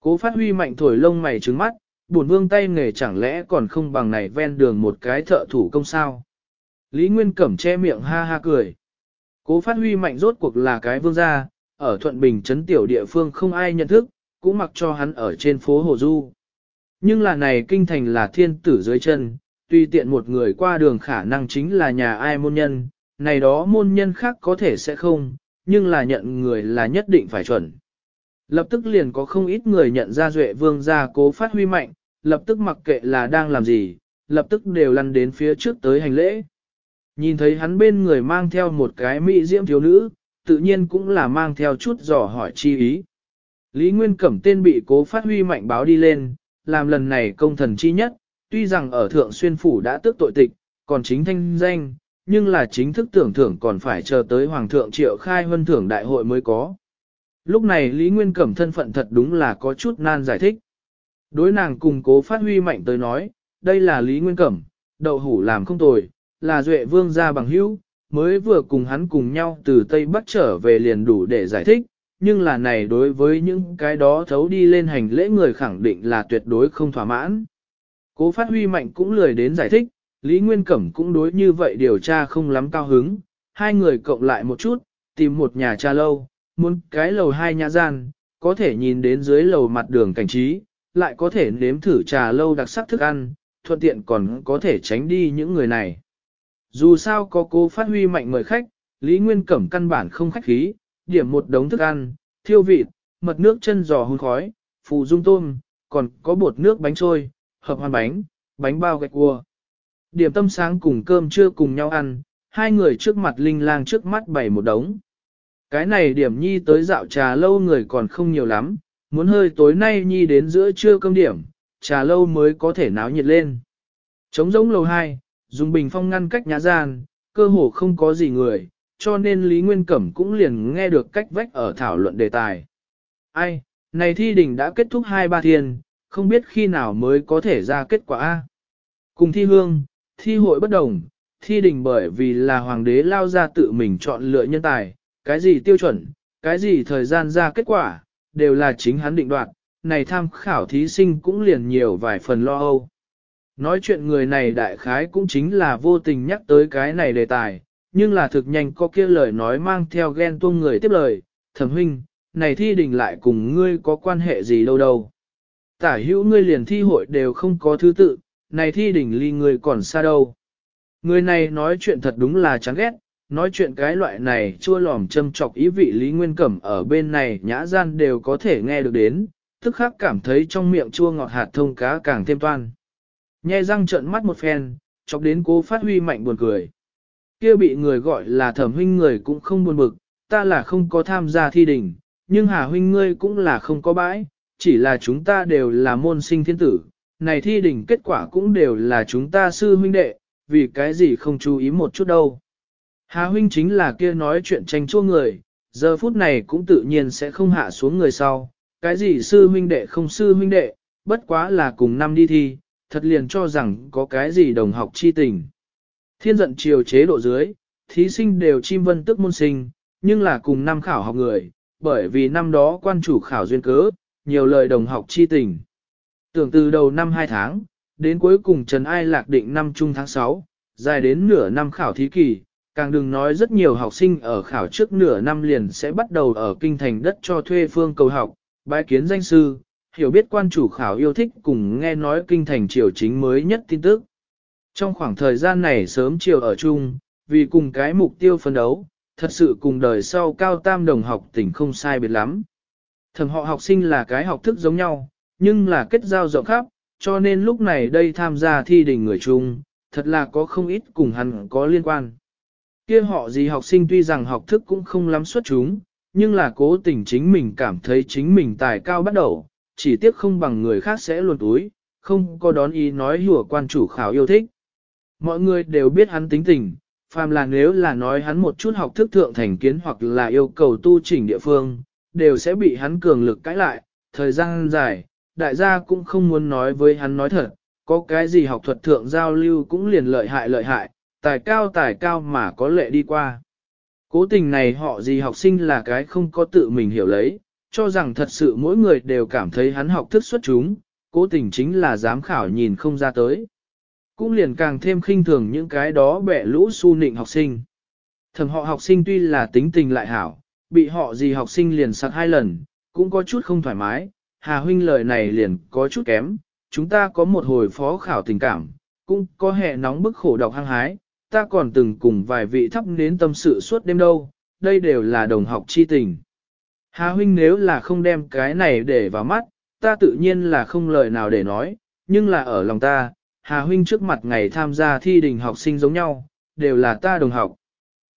Cố phát huy mạnh thổi lông mày trứng mắt, buồn vương tay nghề chẳng lẽ còn không bằng này ven đường một cái thợ thủ công sao? Lý Nguyên Cẩm che miệng ha ha cười. Cố phát huy mạnh rốt cuộc là cái vương gia, ở Thuận Bình trấn tiểu địa phương không ai nhận thức, cũng mặc cho hắn ở trên phố Hồ Du. Nhưng là này kinh thành là thiên tử dưới chân, tuy tiện một người qua đường khả năng chính là nhà ai môn nhân, này đó môn nhân khác có thể sẽ không, nhưng là nhận người là nhất định phải chuẩn. Lập tức liền có không ít người nhận ra Duệ Vương gia cố phát huy mạnh, lập tức mặc kệ là đang làm gì, lập tức đều lăn đến phía trước tới hành lễ. Nhìn thấy hắn bên người mang theo một cái mỹ diễm thiếu nữ, tự nhiên cũng là mang theo chút dò hỏi chi ý. Lý Nguyên Cẩm tên bị cố phát huy mạnh báo đi lên, làm lần này công thần chi nhất, tuy rằng ở Thượng Xuyên Phủ đã tước tội tịch, còn chính thanh danh, nhưng là chính thức tưởng thưởng còn phải chờ tới Hoàng thượng triệu khai huân thưởng đại hội mới có. Lúc này Lý Nguyên Cẩm thân phận thật đúng là có chút nan giải thích. Đối nàng cùng cố phát huy mạnh tới nói, đây là Lý Nguyên Cẩm, đậu hủ làm không tồi, là duệ vương gia bằng hữu mới vừa cùng hắn cùng nhau từ Tây Bắc trở về liền đủ để giải thích, nhưng là này đối với những cái đó thấu đi lên hành lễ người khẳng định là tuyệt đối không thỏa mãn. Cố phát huy mạnh cũng lười đến giải thích, Lý Nguyên Cẩm cũng đối như vậy điều tra không lắm cao hứng, hai người cộng lại một chút, tìm một nhà trà lâu, muốn cái lầu hai nhà gian, có thể nhìn đến dưới lầu mặt đường cảnh trí, lại có thể nếm thử trà lâu đặc sắc thức ăn, thuận tiện còn có thể tránh đi những người này. Dù sao có cô phát huy mạnh mời khách, Lý Nguyên Cẩm căn bản không khách khí, điểm một đống thức ăn, thiêu vịt, mật nước chân giò hun khói, phù dung tôm, còn có bột nước bánh trôi, hợp hoàn bánh, bánh bao gạch cua. Điểm tâm sáng cùng cơm trưa cùng nhau ăn, hai người trước mặt linh lang trước mắt bày một đống. Cái này điểm nhi tới dạo trà lâu người còn không nhiều lắm, muốn hơi tối nay nhi đến giữa trưa cơm điểm, trà lâu mới có thể náo nhiệt lên. Trống rỗng lầu 2, dùng bình phong ngăn cách nhà gian, cơ hồ không có gì người, cho nên Lý Nguyên Cẩm cũng liền nghe được cách vách ở thảo luận đề tài. Ai, này thi đỉnh đã kết thúc 2-3 thiên, không biết khi nào mới có thể ra kết quả. Cùng thi hương, Thi hội bất đồng, thi đình bởi vì là hoàng đế lao ra tự mình chọn lựa nhân tài, cái gì tiêu chuẩn, cái gì thời gian ra kết quả, đều là chính hắn định đoạt, này tham khảo thí sinh cũng liền nhiều vài phần lo âu. Nói chuyện người này đại khái cũng chính là vô tình nhắc tới cái này đề tài, nhưng là thực nhanh có kia lời nói mang theo ghen tuông người tiếp lời, thẩm huynh, này thi đình lại cùng ngươi có quan hệ gì đâu đâu. Tả hữu ngươi liền thi hội đều không có thứ tự, này thi đỉnh ly người còn xa đâu. Người này nói chuyện thật đúng là chán ghét, nói chuyện cái loại này chua lòm châm chọc ý vị Lý Nguyên Cẩm ở bên này nhã gian đều có thể nghe được đến, tức khắc cảm thấy trong miệng chua ngọt hạt thông cá càng thêm toan. Nhai răng trợn mắt một phen, chọc đến cố phát huy mạnh buồn cười. kia bị người gọi là thẩm huynh người cũng không buồn bực, ta là không có tham gia thi đình, nhưng hà huynh ngươi cũng là không có bãi, chỉ là chúng ta đều là môn sinh thiên tử, này thi đỉnh kết quả cũng đều là chúng ta sư huynh đệ, vì cái gì không chú ý một chút đâu. Hà huynh chính là kia nói chuyện tranh chua người, giờ phút này cũng tự nhiên sẽ không hạ xuống người sau, cái gì sư huynh đệ không sư huynh đệ, bất quá là cùng năm đi thi, thật liền cho rằng có cái gì đồng học chi tình. Thiên giận chiều chế độ dưới, thí sinh đều chim vân tức môn sinh, nhưng là cùng năm khảo học người, bởi vì năm đó quan chủ khảo duyên cớ, nhiều lời đồng học chi tình. Tưởng từ đầu năm 2 tháng, đến cuối cùng Trần Ai lạc định năm trung tháng 6, dài đến nửa năm khảo thí kỳ, càng đừng nói rất nhiều học sinh ở khảo trước nửa năm liền sẽ bắt đầu ở kinh thành đất cho thuê phương cầu học, bái kiến danh sư, hiểu biết quan chủ khảo yêu thích cùng nghe nói kinh thành triều chính mới nhất tin tức. Trong khoảng thời gian này sớm chiều ở chung, vì cùng cái mục tiêu phấn đấu, thật sự cùng đời sau cao tam đồng học tỉnh không sai biệt lắm. Thầm họ học sinh là cái học thức giống nhau, nhưng là kết giao rộng khắp, cho nên lúc này đây tham gia thi đình người chung, thật là có không ít cùng hắn có liên quan. Kia họ gì học sinh tuy rằng học thức cũng không lắm xuất chúng, nhưng là cố tình chính mình cảm thấy chính mình tài cao bắt đầu, chỉ tiếc không bằng người khác sẽ luồn túi, không có đón ý nói hùa quan chủ khảo yêu thích. Mọi người đều biết hắn tính tình, phàm là nếu là nói hắn một chút học thức thượng thành kiến hoặc là yêu cầu tu chỉnh địa phương, đều sẽ bị hắn cường lực cãi lại, thời gian dài, đại gia cũng không muốn nói với hắn nói thật, có cái gì học thuật thượng giao lưu cũng liền lợi hại lợi hại, tài cao tài cao mà có lệ đi qua. Cố tình này họ gì học sinh là cái không có tự mình hiểu lấy, cho rằng thật sự mỗi người đều cảm thấy hắn học thức xuất chúng, cố tình chính là giám khảo nhìn không ra tới. Cũng liền càng thêm khinh thường những cái đó bẻ lũ su nịnh học sinh. Thầm họ học sinh tuy là tính tình lại hảo, bị họ gì học sinh liền sặc hai lần, cũng có chút không thoải mái, Hà huynh lời này liền có chút kém, chúng ta có một hồi phó khảo tình cảm, cũng có hệ nóng bức khổ đọc hăng hái, ta còn từng cùng vài vị thắp nến tâm sự suốt đêm đâu, đây đều là đồng học chi tình. Hà huynh nếu là không đem cái này để vào mắt, ta tự nhiên là không lời nào để nói, nhưng là ở lòng ta, Hà huynh trước mặt ngày tham gia thi đình học sinh giống nhau, đều là ta đồng học.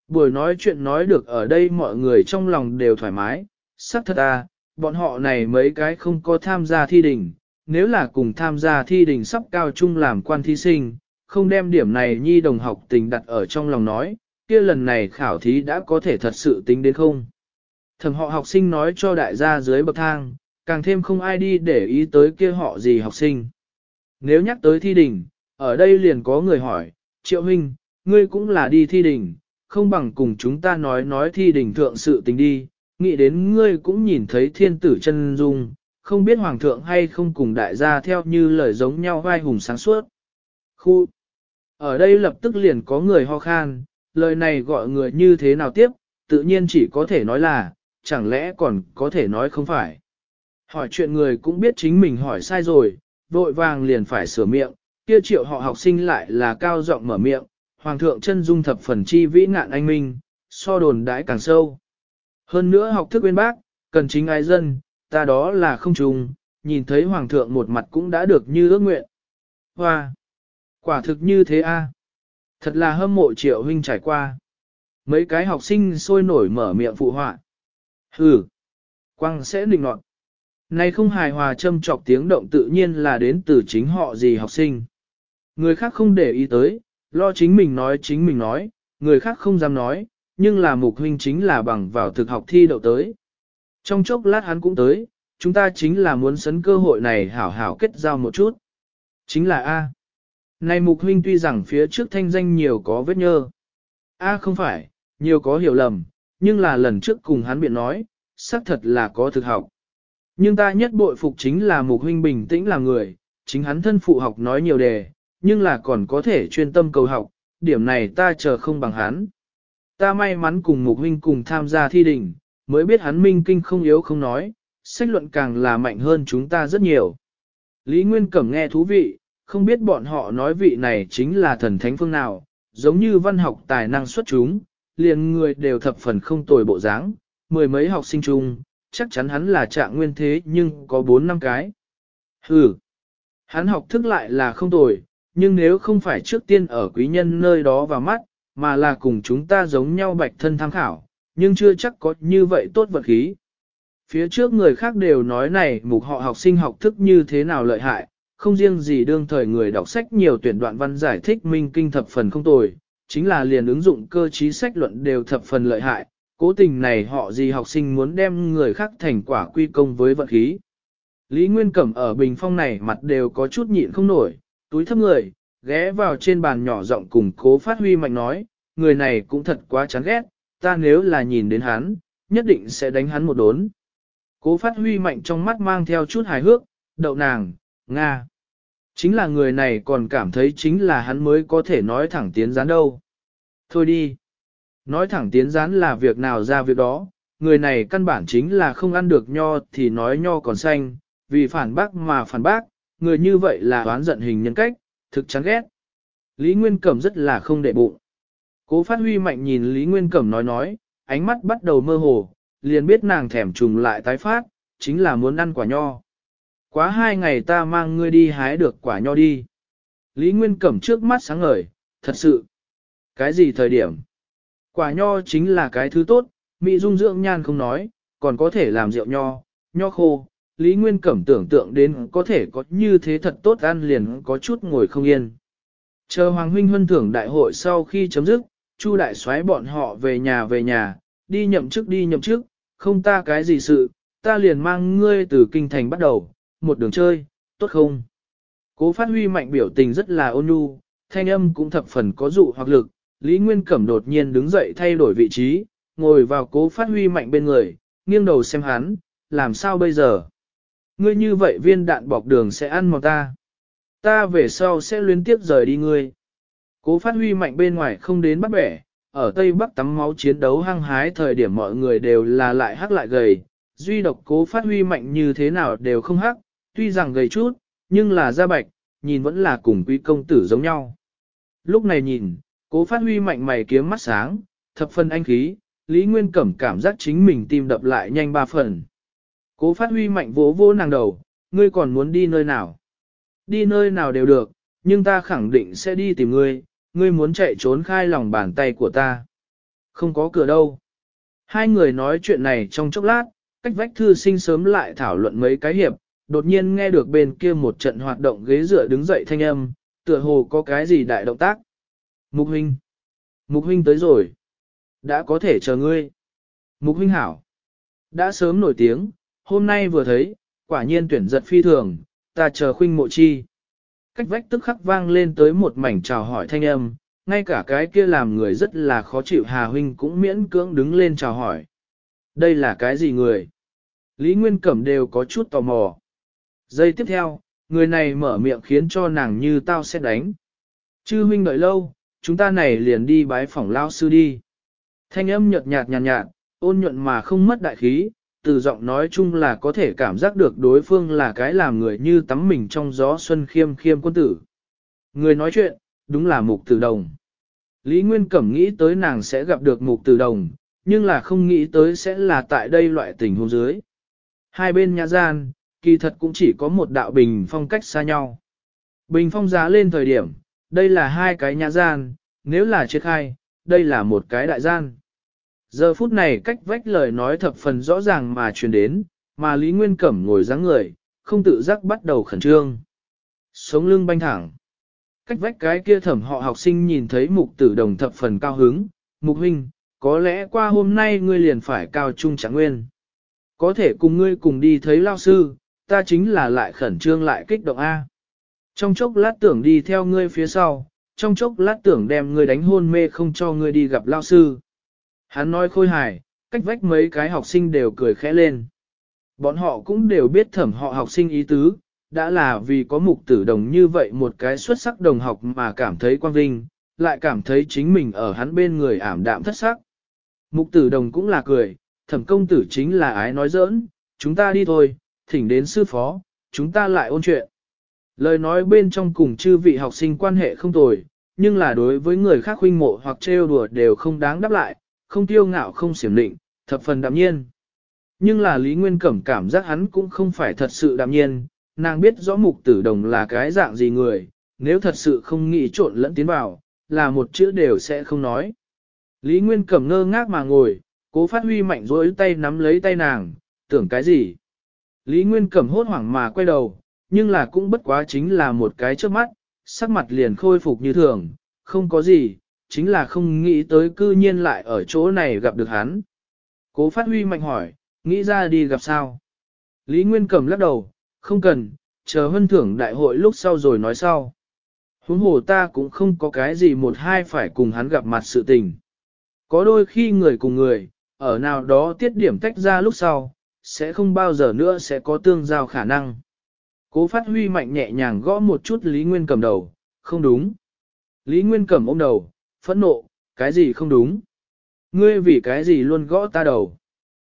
Buổi nói chuyện nói được ở đây mọi người trong lòng đều thoải mái, sắc thật à, bọn họ này mấy cái không có tham gia thi đình, nếu là cùng tham gia thi đình sắp cao trung làm quan thí sinh, không đem điểm này nhi đồng học tình đặt ở trong lòng nói, kia lần này khảo thí đã có thể thật sự tính đến không. Thầm họ học sinh nói cho đại gia dưới bậc thang, càng thêm không ai đi để ý tới kia họ gì học sinh. Nếu nhắc tới thi đình, ở đây liền có người hỏi, triệu huynh, ngươi cũng là đi thi đình, không bằng cùng chúng ta nói nói thi đình thượng sự tình đi, nghĩ đến ngươi cũng nhìn thấy thiên tử chân dung, không biết hoàng thượng hay không cùng đại gia theo như lời giống nhau vai hùng sáng suốt. Khu! Ở đây lập tức liền có người ho khan, lời này gọi người như thế nào tiếp, tự nhiên chỉ có thể nói là, chẳng lẽ còn có thể nói không phải. Hỏi chuyện người cũng biết chính mình hỏi sai rồi, vội vàng liền phải sửa miệng, kia triệu họ học sinh lại là cao giọng mở miệng, hoàng thượng chân dung thập phần chi vĩ ngạn anh minh, so đồn đãi càng sâu. Hơn nữa học thức bên bác, cần chính ai dân, ta đó là không trùng, nhìn thấy hoàng thượng một mặt cũng đã được như ước nguyện. Hoa! Quả thực như thế a? Thật là hâm mộ triệu huynh trải qua. Mấy cái học sinh sôi nổi mở miệng phụ họa. Hừ! Quang sẽ định nọt. Này không hài hòa châm trọc tiếng động tự nhiên là đến từ chính họ gì học sinh. Người khác không để ý tới, lo chính mình nói chính mình nói, người khác không dám nói, nhưng là mục huynh chính là bằng vào thực học thi đậu tới. Trong chốc lát hắn cũng tới, chúng ta chính là muốn sấn cơ hội này hảo hảo kết giao một chút. Chính là A. Này mục huynh tuy rằng phía trước thanh danh nhiều có vết nhơ. A không phải, nhiều có hiểu lầm, nhưng là lần trước cùng hắn biện nói, xác thật là có thực học. Nhưng ta nhất bội phục chính là mục huynh bình tĩnh là người, chính hắn thân phụ học nói nhiều đề, nhưng là còn có thể chuyên tâm cầu học, điểm này ta chờ không bằng hắn. Ta may mắn cùng Mục Huynh cùng tham gia thi đình, mới biết hắn minh kinh không yếu không nói, sách luận càng là mạnh hơn chúng ta rất nhiều. Lý Nguyên Cẩm nghe thú vị, không biết bọn họ nói vị này chính là thần thánh phương nào, giống như văn học tài năng xuất chúng, liền người đều thập phần không tồi bộ dáng, mười mấy học sinh chung, chắc chắn hắn là trạng nguyên thế nhưng có bốn năm cái. Hừ, hắn học thức lại là không tồi, nhưng nếu không phải trước tiên ở quý nhân nơi đó vào mắt, mà là cùng chúng ta giống nhau bạch thân tham khảo, nhưng chưa chắc có như vậy tốt vật khí. Phía trước người khác đều nói này mục họ học sinh học thức như thế nào lợi hại, không riêng gì đương thời người đọc sách nhiều tuyển đoạn văn giải thích minh kinh thập phần không tồi, chính là liền ứng dụng cơ trí sách luận đều thập phần lợi hại, cố tình này họ gì học sinh muốn đem người khác thành quả quy công với vật khí. Lý Nguyên Cẩm ở bình phong này mặt đều có chút nhịn không nổi, túi thấp người, ghé vào trên bàn nhỏ rộng cùng cố phát huy mạnh nói, người này cũng thật quá chán ghét, ta nếu là nhìn đến hắn, nhất định sẽ đánh hắn một đốn. Cố phát huy mạnh trong mắt mang theo chút hài hước, đậu nàng, Nga. Chính là người này còn cảm thấy chính là hắn mới có thể nói thẳng tiến gián đâu. Thôi đi. Nói thẳng tiến gián là việc nào ra việc đó, người này căn bản chính là không ăn được nho thì nói nho còn xanh, vì phản bác mà phản bác, người như vậy là oán giận hình nhân cách, thực chán ghét. Lý Nguyên Cẩm rất là không đệ bụng. Cố phát huy mạnh nhìn Lý Nguyên Cẩm nói nói, ánh mắt bắt đầu mơ hồ, liền biết nàng thèm trùng lại tái phát, chính là muốn ăn quả nho. Quá hai ngày ta mang ngươi đi hái được quả nho đi. Lý Nguyên Cẩm trước mắt sáng ngời, thật sự. Cái gì thời điểm? Quả nho chính là cái thứ tốt, Mỹ dung dưỡng nhan không nói, còn có thể làm rượu nho, nho khô, Lý Nguyên Cẩm tưởng tượng đến có thể có như thế thật tốt ăn liền có chút ngồi không yên. Chờ Hoàng Huynh Huân thưởng đại hội sau khi chấm dứt, Chu đại soái bọn họ về nhà về nhà, đi nhậm chức đi nhậm chức, không ta cái gì sự, ta liền mang ngươi từ kinh thành bắt đầu, một đường chơi, tốt không? Cố phát huy mạnh biểu tình rất là ôn nhu, thanh âm cũng thập phần có dụ hoặc lực, Lý Nguyên Cẩm đột nhiên đứng dậy thay đổi vị trí, ngồi vào cố phát huy mạnh bên người, nghiêng đầu xem hắn, làm sao bây giờ? Ngươi như vậy viên đạn bọc đường sẽ ăn mòn ta. Ta về sau sẽ liên tiếp rời đi ngươi. Cố phát huy mạnh bên ngoài không đến bắt bẻ, ở Tây Bắc tắm máu chiến đấu hăng hái thời điểm mọi người đều là lại hắc lại gầy, duy độc cố phát huy mạnh như thế nào đều không hắc, tuy rằng gầy chút, nhưng là da bạch, nhìn vẫn là cùng quý công tử giống nhau. Lúc này nhìn, cố phát huy mạnh mày kiếm mắt sáng, thập phân anh khí, Lý Nguyên Cẩm cảm giác chính mình tim đập lại nhanh ba phần. Cố phát huy mạnh vỗ vô nàng đầu, ngươi còn muốn đi nơi nào? Đi nơi nào đều được, nhưng ta khẳng định sẽ đi tìm ngươi, ngươi muốn chạy trốn khai lòng bàn tay của ta. Không có cửa đâu. Hai người nói chuyện này trong chốc lát, cách vách thư sinh sớm lại thảo luận mấy cái hiệp, đột nhiên nghe được bên kia một trận hoạt động ghế dựa đứng dậy thanh âm, tựa hồ có cái gì đại động tác. Mục huynh. Mục huynh tới rồi. Đã có thể chờ ngươi. Mục huynh hảo. Đã sớm nổi tiếng, hôm nay vừa thấy, quả nhiên tuyển giật phi thường, ta chờ khuynh mộ chi. Cách vách tức khắc vang lên tới một mảnh chào hỏi thanh âm, ngay cả cái kia làm người rất là khó chịu Hà Huynh cũng miễn cưỡng đứng lên chào hỏi. Đây là cái gì người? Lý Nguyên Cẩm đều có chút tò mò. Giây tiếp theo, người này mở miệng khiến cho nàng như tao sẽ đánh. Chư Huynh đợi lâu, chúng ta này liền đi bái phỏng lao sư đi. Thanh âm nhợt nhạt nhạt nhạt, ôn nhuận mà không mất đại khí, từ giọng nói chung là có thể cảm giác được đối phương là cái làm người như tắm mình trong gió xuân khiêm khiêm quân tử. Người nói chuyện, đúng là mục tử đồng. Lý Nguyên Cẩm nghĩ tới nàng sẽ gặp được mục tử đồng, nhưng là không nghĩ tới sẽ là tại đây loại tình hôn dưới. Hai bên nhà gian, kỳ thật cũng chỉ có một đạo bình phong cách xa nhau. Bình phong giá lên thời điểm, đây là hai cái nhà gian, nếu là chết hai đây là một cái đại gian. Giờ phút này cách vách lời nói thập phần rõ ràng mà truyền đến, mà Lý Nguyên Cẩm ngồi dáng người, không tự giác bắt đầu khẩn trương. Sống lưng banh thẳng. Cách vách cái kia thẩm họ học sinh nhìn thấy mục tử đồng thập phần cao hứng, mục huynh, có lẽ qua hôm nay ngươi liền phải cao trung chẳng nguyên. Có thể cùng ngươi cùng đi thấy lao sư, ta chính là lại khẩn trương lại kích động A. Trong chốc lát tưởng đi theo ngươi phía sau, trong chốc lát tưởng đem ngươi đánh hôn mê không cho ngươi đi gặp lao sư. Hắn nói khôi hài, cách vách mấy cái học sinh đều cười khẽ lên. Bọn họ cũng đều biết thẩm họ học sinh ý tứ, đã là vì có mục tử đồng như vậy một cái xuất sắc đồng học mà cảm thấy quan vinh, lại cảm thấy chính mình ở hắn bên người ảm đạm thất sắc. Mục tử đồng cũng là cười, thẩm công tử chính là ái nói giỡn, chúng ta đi thôi, thỉnh đến sư phó, chúng ta lại ôn chuyện. Lời nói bên trong cùng chư vị học sinh quan hệ không tồi, nhưng là đối với người khác huynh mộ hoặc trêu đùa đều không đáng đáp lại, không tiêu ngạo không xiểm định, thập phần đạm nhiên. Nhưng là Lý Nguyên Cẩm cảm giác hắn cũng không phải thật sự đạm nhiên, nàng biết rõ mục tử đồng là cái dạng gì người, nếu thật sự không nghĩ trộn lẫn tiến vào, là một chữ đều sẽ không nói. Lý Nguyên Cẩm ngơ ngác mà ngồi, cố phát huy mạnh dối tay nắm lấy tay nàng, tưởng cái gì. Lý Nguyên Cẩm hốt hoảng mà quay đầu, nhưng là cũng bất quá chính là một cái trước mắt, sắc mặt liền khôi phục như thường, không có gì, chính là không nghĩ tới cư nhiên lại ở chỗ này gặp được hắn. Cố phát huy mạnh hỏi, nghĩ ra đi gặp sao? Lý Nguyên cầm lắc đầu, không cần, chờ huân thưởng đại hội lúc sau rồi nói sau. Huống hồ ta cũng không có cái gì một hai phải cùng hắn gặp mặt sự tình. Có đôi khi người cùng người, ở nào đó tiết điểm tách ra lúc sau, sẽ không bao giờ nữa sẽ có tương giao khả năng. Cố phát huy mạnh nhẹ nhàng gõ một chút Lý Nguyên cầm đầu, không đúng. Lý Nguyên cầm ôm đầu, phẫn nộ, cái gì không đúng. Ngươi vì cái gì luôn gõ ta đầu.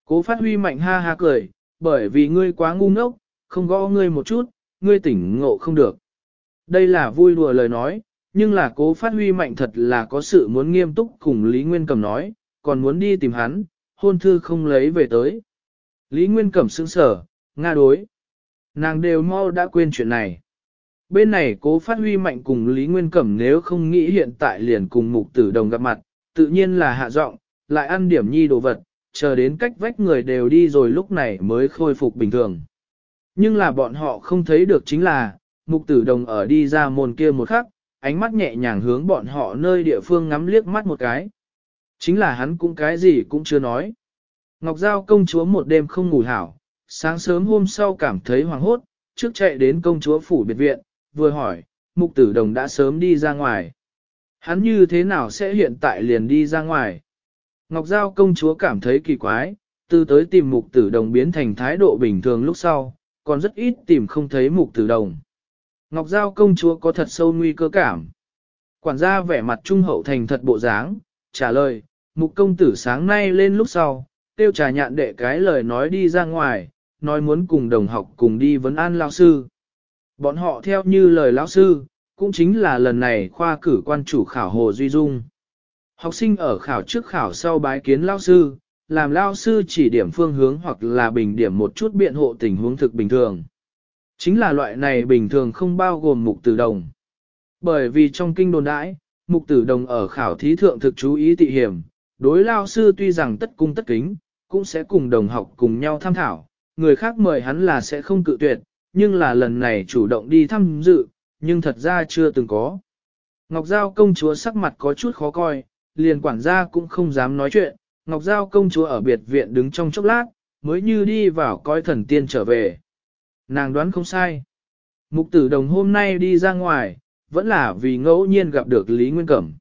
Cố phát huy mạnh ha ha cười, bởi vì ngươi quá ngu ngốc, không gõ ngươi một chút, ngươi tỉnh ngộ không được. Đây là vui đùa lời nói, nhưng là cố phát huy mạnh thật là có sự muốn nghiêm túc cùng Lý Nguyên Cẩm nói, còn muốn đi tìm hắn, hôn thư không lấy về tới. Lý Nguyên Cẩm sững sở, nga đối. Nàng đều mau đã quên chuyện này bên này cố phát huy mạnh cùng Lý Nguyên Cẩm nếu không nghĩ hiện tại liền cùng mục tử đồng gặp mặt, tự nhiên là hạ giọng lại ăn điểm nhi đồ vật, chờ đến cách vách người đều đi rồi lúc này mới khôi phục bình thường. Nhưng là bọn họ không thấy được chính là, mục tử đồng ở đi ra môn kia một khắc, ánh mắt nhẹ nhàng hướng bọn họ nơi địa phương ngắm liếc mắt một cái. Chính là hắn cũng cái gì cũng chưa nói. Ngọc Giao công chúa một đêm không ngủ hảo, sáng sớm hôm sau cảm thấy hoàng hốt, trước chạy đến công chúa phủ biệt viện, vừa hỏi, mục tử đồng đã sớm đi ra ngoài. Hắn như thế nào sẽ hiện tại liền đi ra ngoài? Ngọc Giao công chúa cảm thấy kỳ quái, từ tới tìm mục tử đồng biến thành thái độ bình thường lúc sau, còn rất ít tìm không thấy mục tử đồng. Ngọc Giao công chúa có thật sâu nguy cơ cảm. Quản gia vẻ mặt trung hậu thành thật bộ dáng, trả lời, mục công tử sáng nay lên lúc sau, tiêu trà nhạn đệ cái lời nói đi ra ngoài, nói muốn cùng đồng học cùng đi vấn an lao sư. Bọn họ theo như lời lão sư, cũng chính là lần này khoa cử quan chủ khảo Hồ Duy Dung. Học sinh ở khảo trước khảo sau bái kiến lão sư, làm lão sư chỉ điểm phương hướng hoặc là bình điểm một chút biện hộ tình huống thực bình thường. Chính là loại này bình thường không bao gồm mục tử đồng. Bởi vì trong kinh đồn đãi, mục tử đồng ở khảo thí thượng thực chú ý tị hiểm, đối lao sư tuy rằng tất cung tất kính, cũng sẽ cùng đồng học cùng nhau tham thảo, người khác mời hắn là sẽ không cự tuyệt, nhưng là lần này chủ động đi thăm dự, nhưng thật ra chưa từng có. Ngọc Giao công chúa sắc mặt có chút khó coi, liền quản gia cũng không dám nói chuyện, Ngọc Giao công chúa ở biệt viện đứng trong chốc lát, mới như đi vào coi thần tiên trở về. Nàng đoán không sai. Mục tử đồng hôm nay đi ra ngoài, vẫn là vì ngẫu nhiên gặp được Lý Nguyên Cẩm.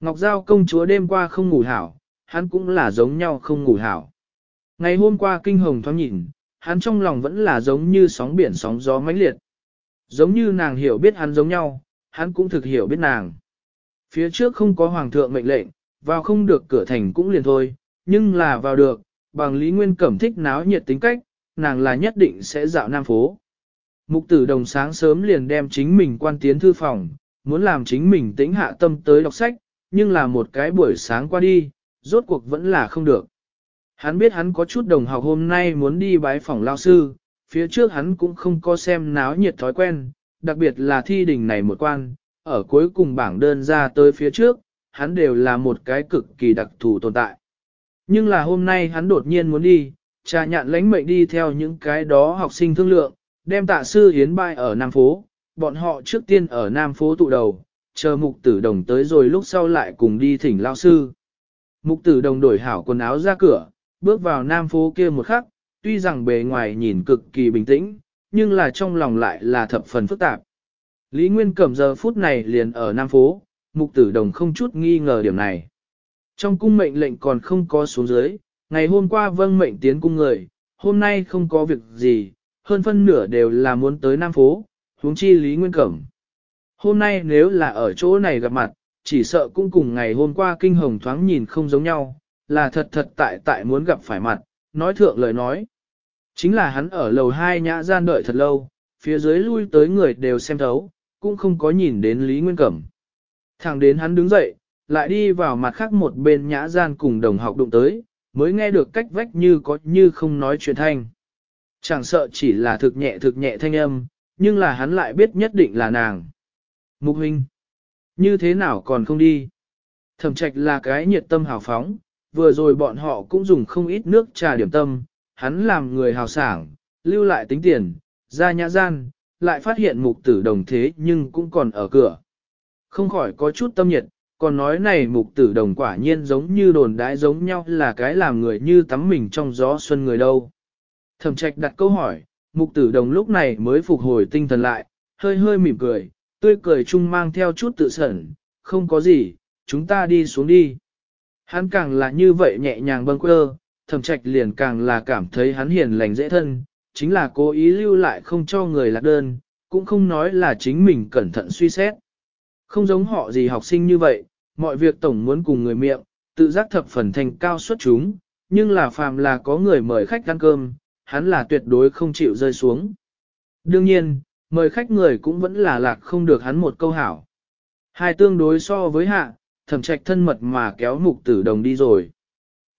Ngọc Giao công chúa đêm qua không ngủ hảo, hắn cũng là giống nhau không ngủ hảo. Ngày hôm qua kinh hồng thoáng nhìn, hắn trong lòng vẫn là giống như sóng biển sóng gió mãnh liệt. Giống như nàng hiểu biết hắn giống nhau, hắn cũng thực hiểu biết nàng. Phía trước không có hoàng thượng mệnh lệnh, vào không được cửa thành cũng liền thôi, nhưng là vào được, bằng Lý Nguyên Cẩm thích náo nhiệt tính cách, nàng là nhất định sẽ dạo nam phố. Mục tử đồng sáng sớm liền đem chính mình quan tiến thư phòng, muốn làm chính mình tĩnh hạ tâm tới đọc sách, nhưng là một cái buổi sáng qua đi, rốt cuộc vẫn là không được. Hắn biết hắn có chút đồng học hôm nay muốn đi bái phòng lao sư, phía trước hắn cũng không có xem náo nhiệt thói quen, đặc biệt là thi đình này một quan, ở cuối cùng bảng đơn ra tới phía trước, hắn đều là một cái cực kỳ đặc thù tồn tại. Nhưng là hôm nay hắn đột nhiên muốn đi, trà nhạn lãnh mệnh đi theo những cái đó học sinh thương lượng, đem tạ sư hiến bai ở Nam Phố, bọn họ trước tiên ở Nam Phố tụ đầu, chờ mục tử đồng tới rồi lúc sau lại cùng đi thỉnh lao sư. Mục tử đồng đổi hảo quần áo ra cửa, bước vào nam phố kia một khắc, tuy rằng bề ngoài nhìn cực kỳ bình tĩnh, nhưng là trong lòng lại là thập phần phức tạp. Lý Nguyên Cẩm giờ phút này liền ở nam phố, mục tử đồng không chút nghi ngờ điểm này. Trong cung mệnh lệnh còn không có xuống dưới, ngày hôm qua vâng mệnh tiến cung người, hôm nay không có việc gì, hơn phân nửa đều là muốn tới Nam Phố, huống chi Lý Nguyên Cẩm. Hôm nay nếu là ở chỗ này gặp mặt, chỉ sợ cũng cùng ngày hôm qua kinh hồng thoáng nhìn không giống nhau, là thật thật tại tại muốn gặp phải mặt, nói thượng lời nói. Chính là hắn ở lầu hai nhã gian đợi thật lâu, phía dưới lui tới người đều xem thấu, cũng không có nhìn đến Lý Nguyên Cẩm. Thẳng đến hắn đứng dậy, lại đi vào mặt khác một bên nhã gian cùng đồng học đụng tới, mới nghe được cách vách như có như không nói chuyện thanh. Chẳng sợ chỉ là thực nhẹ thực nhẹ thanh âm, nhưng là hắn lại biết nhất định là nàng. Mục huynh, như thế nào còn không đi? Thẩm trạch là cái nhiệt tâm hào phóng, vừa rồi bọn họ cũng dùng không ít nước trà điểm tâm, hắn làm người hào sảng, lưu lại tính tiền, ra nhã gian, lại phát hiện mục tử đồng thế nhưng cũng còn ở cửa. Không khỏi có chút tâm nhiệt, còn nói này mục tử đồng quả nhiên giống như đồn đãi giống nhau là cái làm người như tắm mình trong gió xuân người đâu. Thẩm trạch đặt câu hỏi, mục tử đồng lúc này mới phục hồi tinh thần lại, hơi hơi mỉm cười, tươi cười chung mang theo chút tự sẩn, không có gì, chúng ta đi xuống đi. Hắn càng là như vậy nhẹ nhàng bâng quơ, thẩm trạch liền càng là cảm thấy hắn hiền lành dễ thân, chính là cố ý lưu lại không cho người lạc đơn, cũng không nói là chính mình cẩn thận suy xét. Không giống họ gì học sinh như vậy, mọi việc tổng muốn cùng người miệng, tự giác thập phần thành cao xuất chúng, nhưng là phàm là có người mời khách ăn cơm, hắn là tuyệt đối không chịu rơi xuống. Đương nhiên, mời khách người cũng vẫn là lạc không được hắn một câu hảo. Hai tương đối so với hạ, thẩm trạch thân mật mà kéo mục tử đồng đi rồi.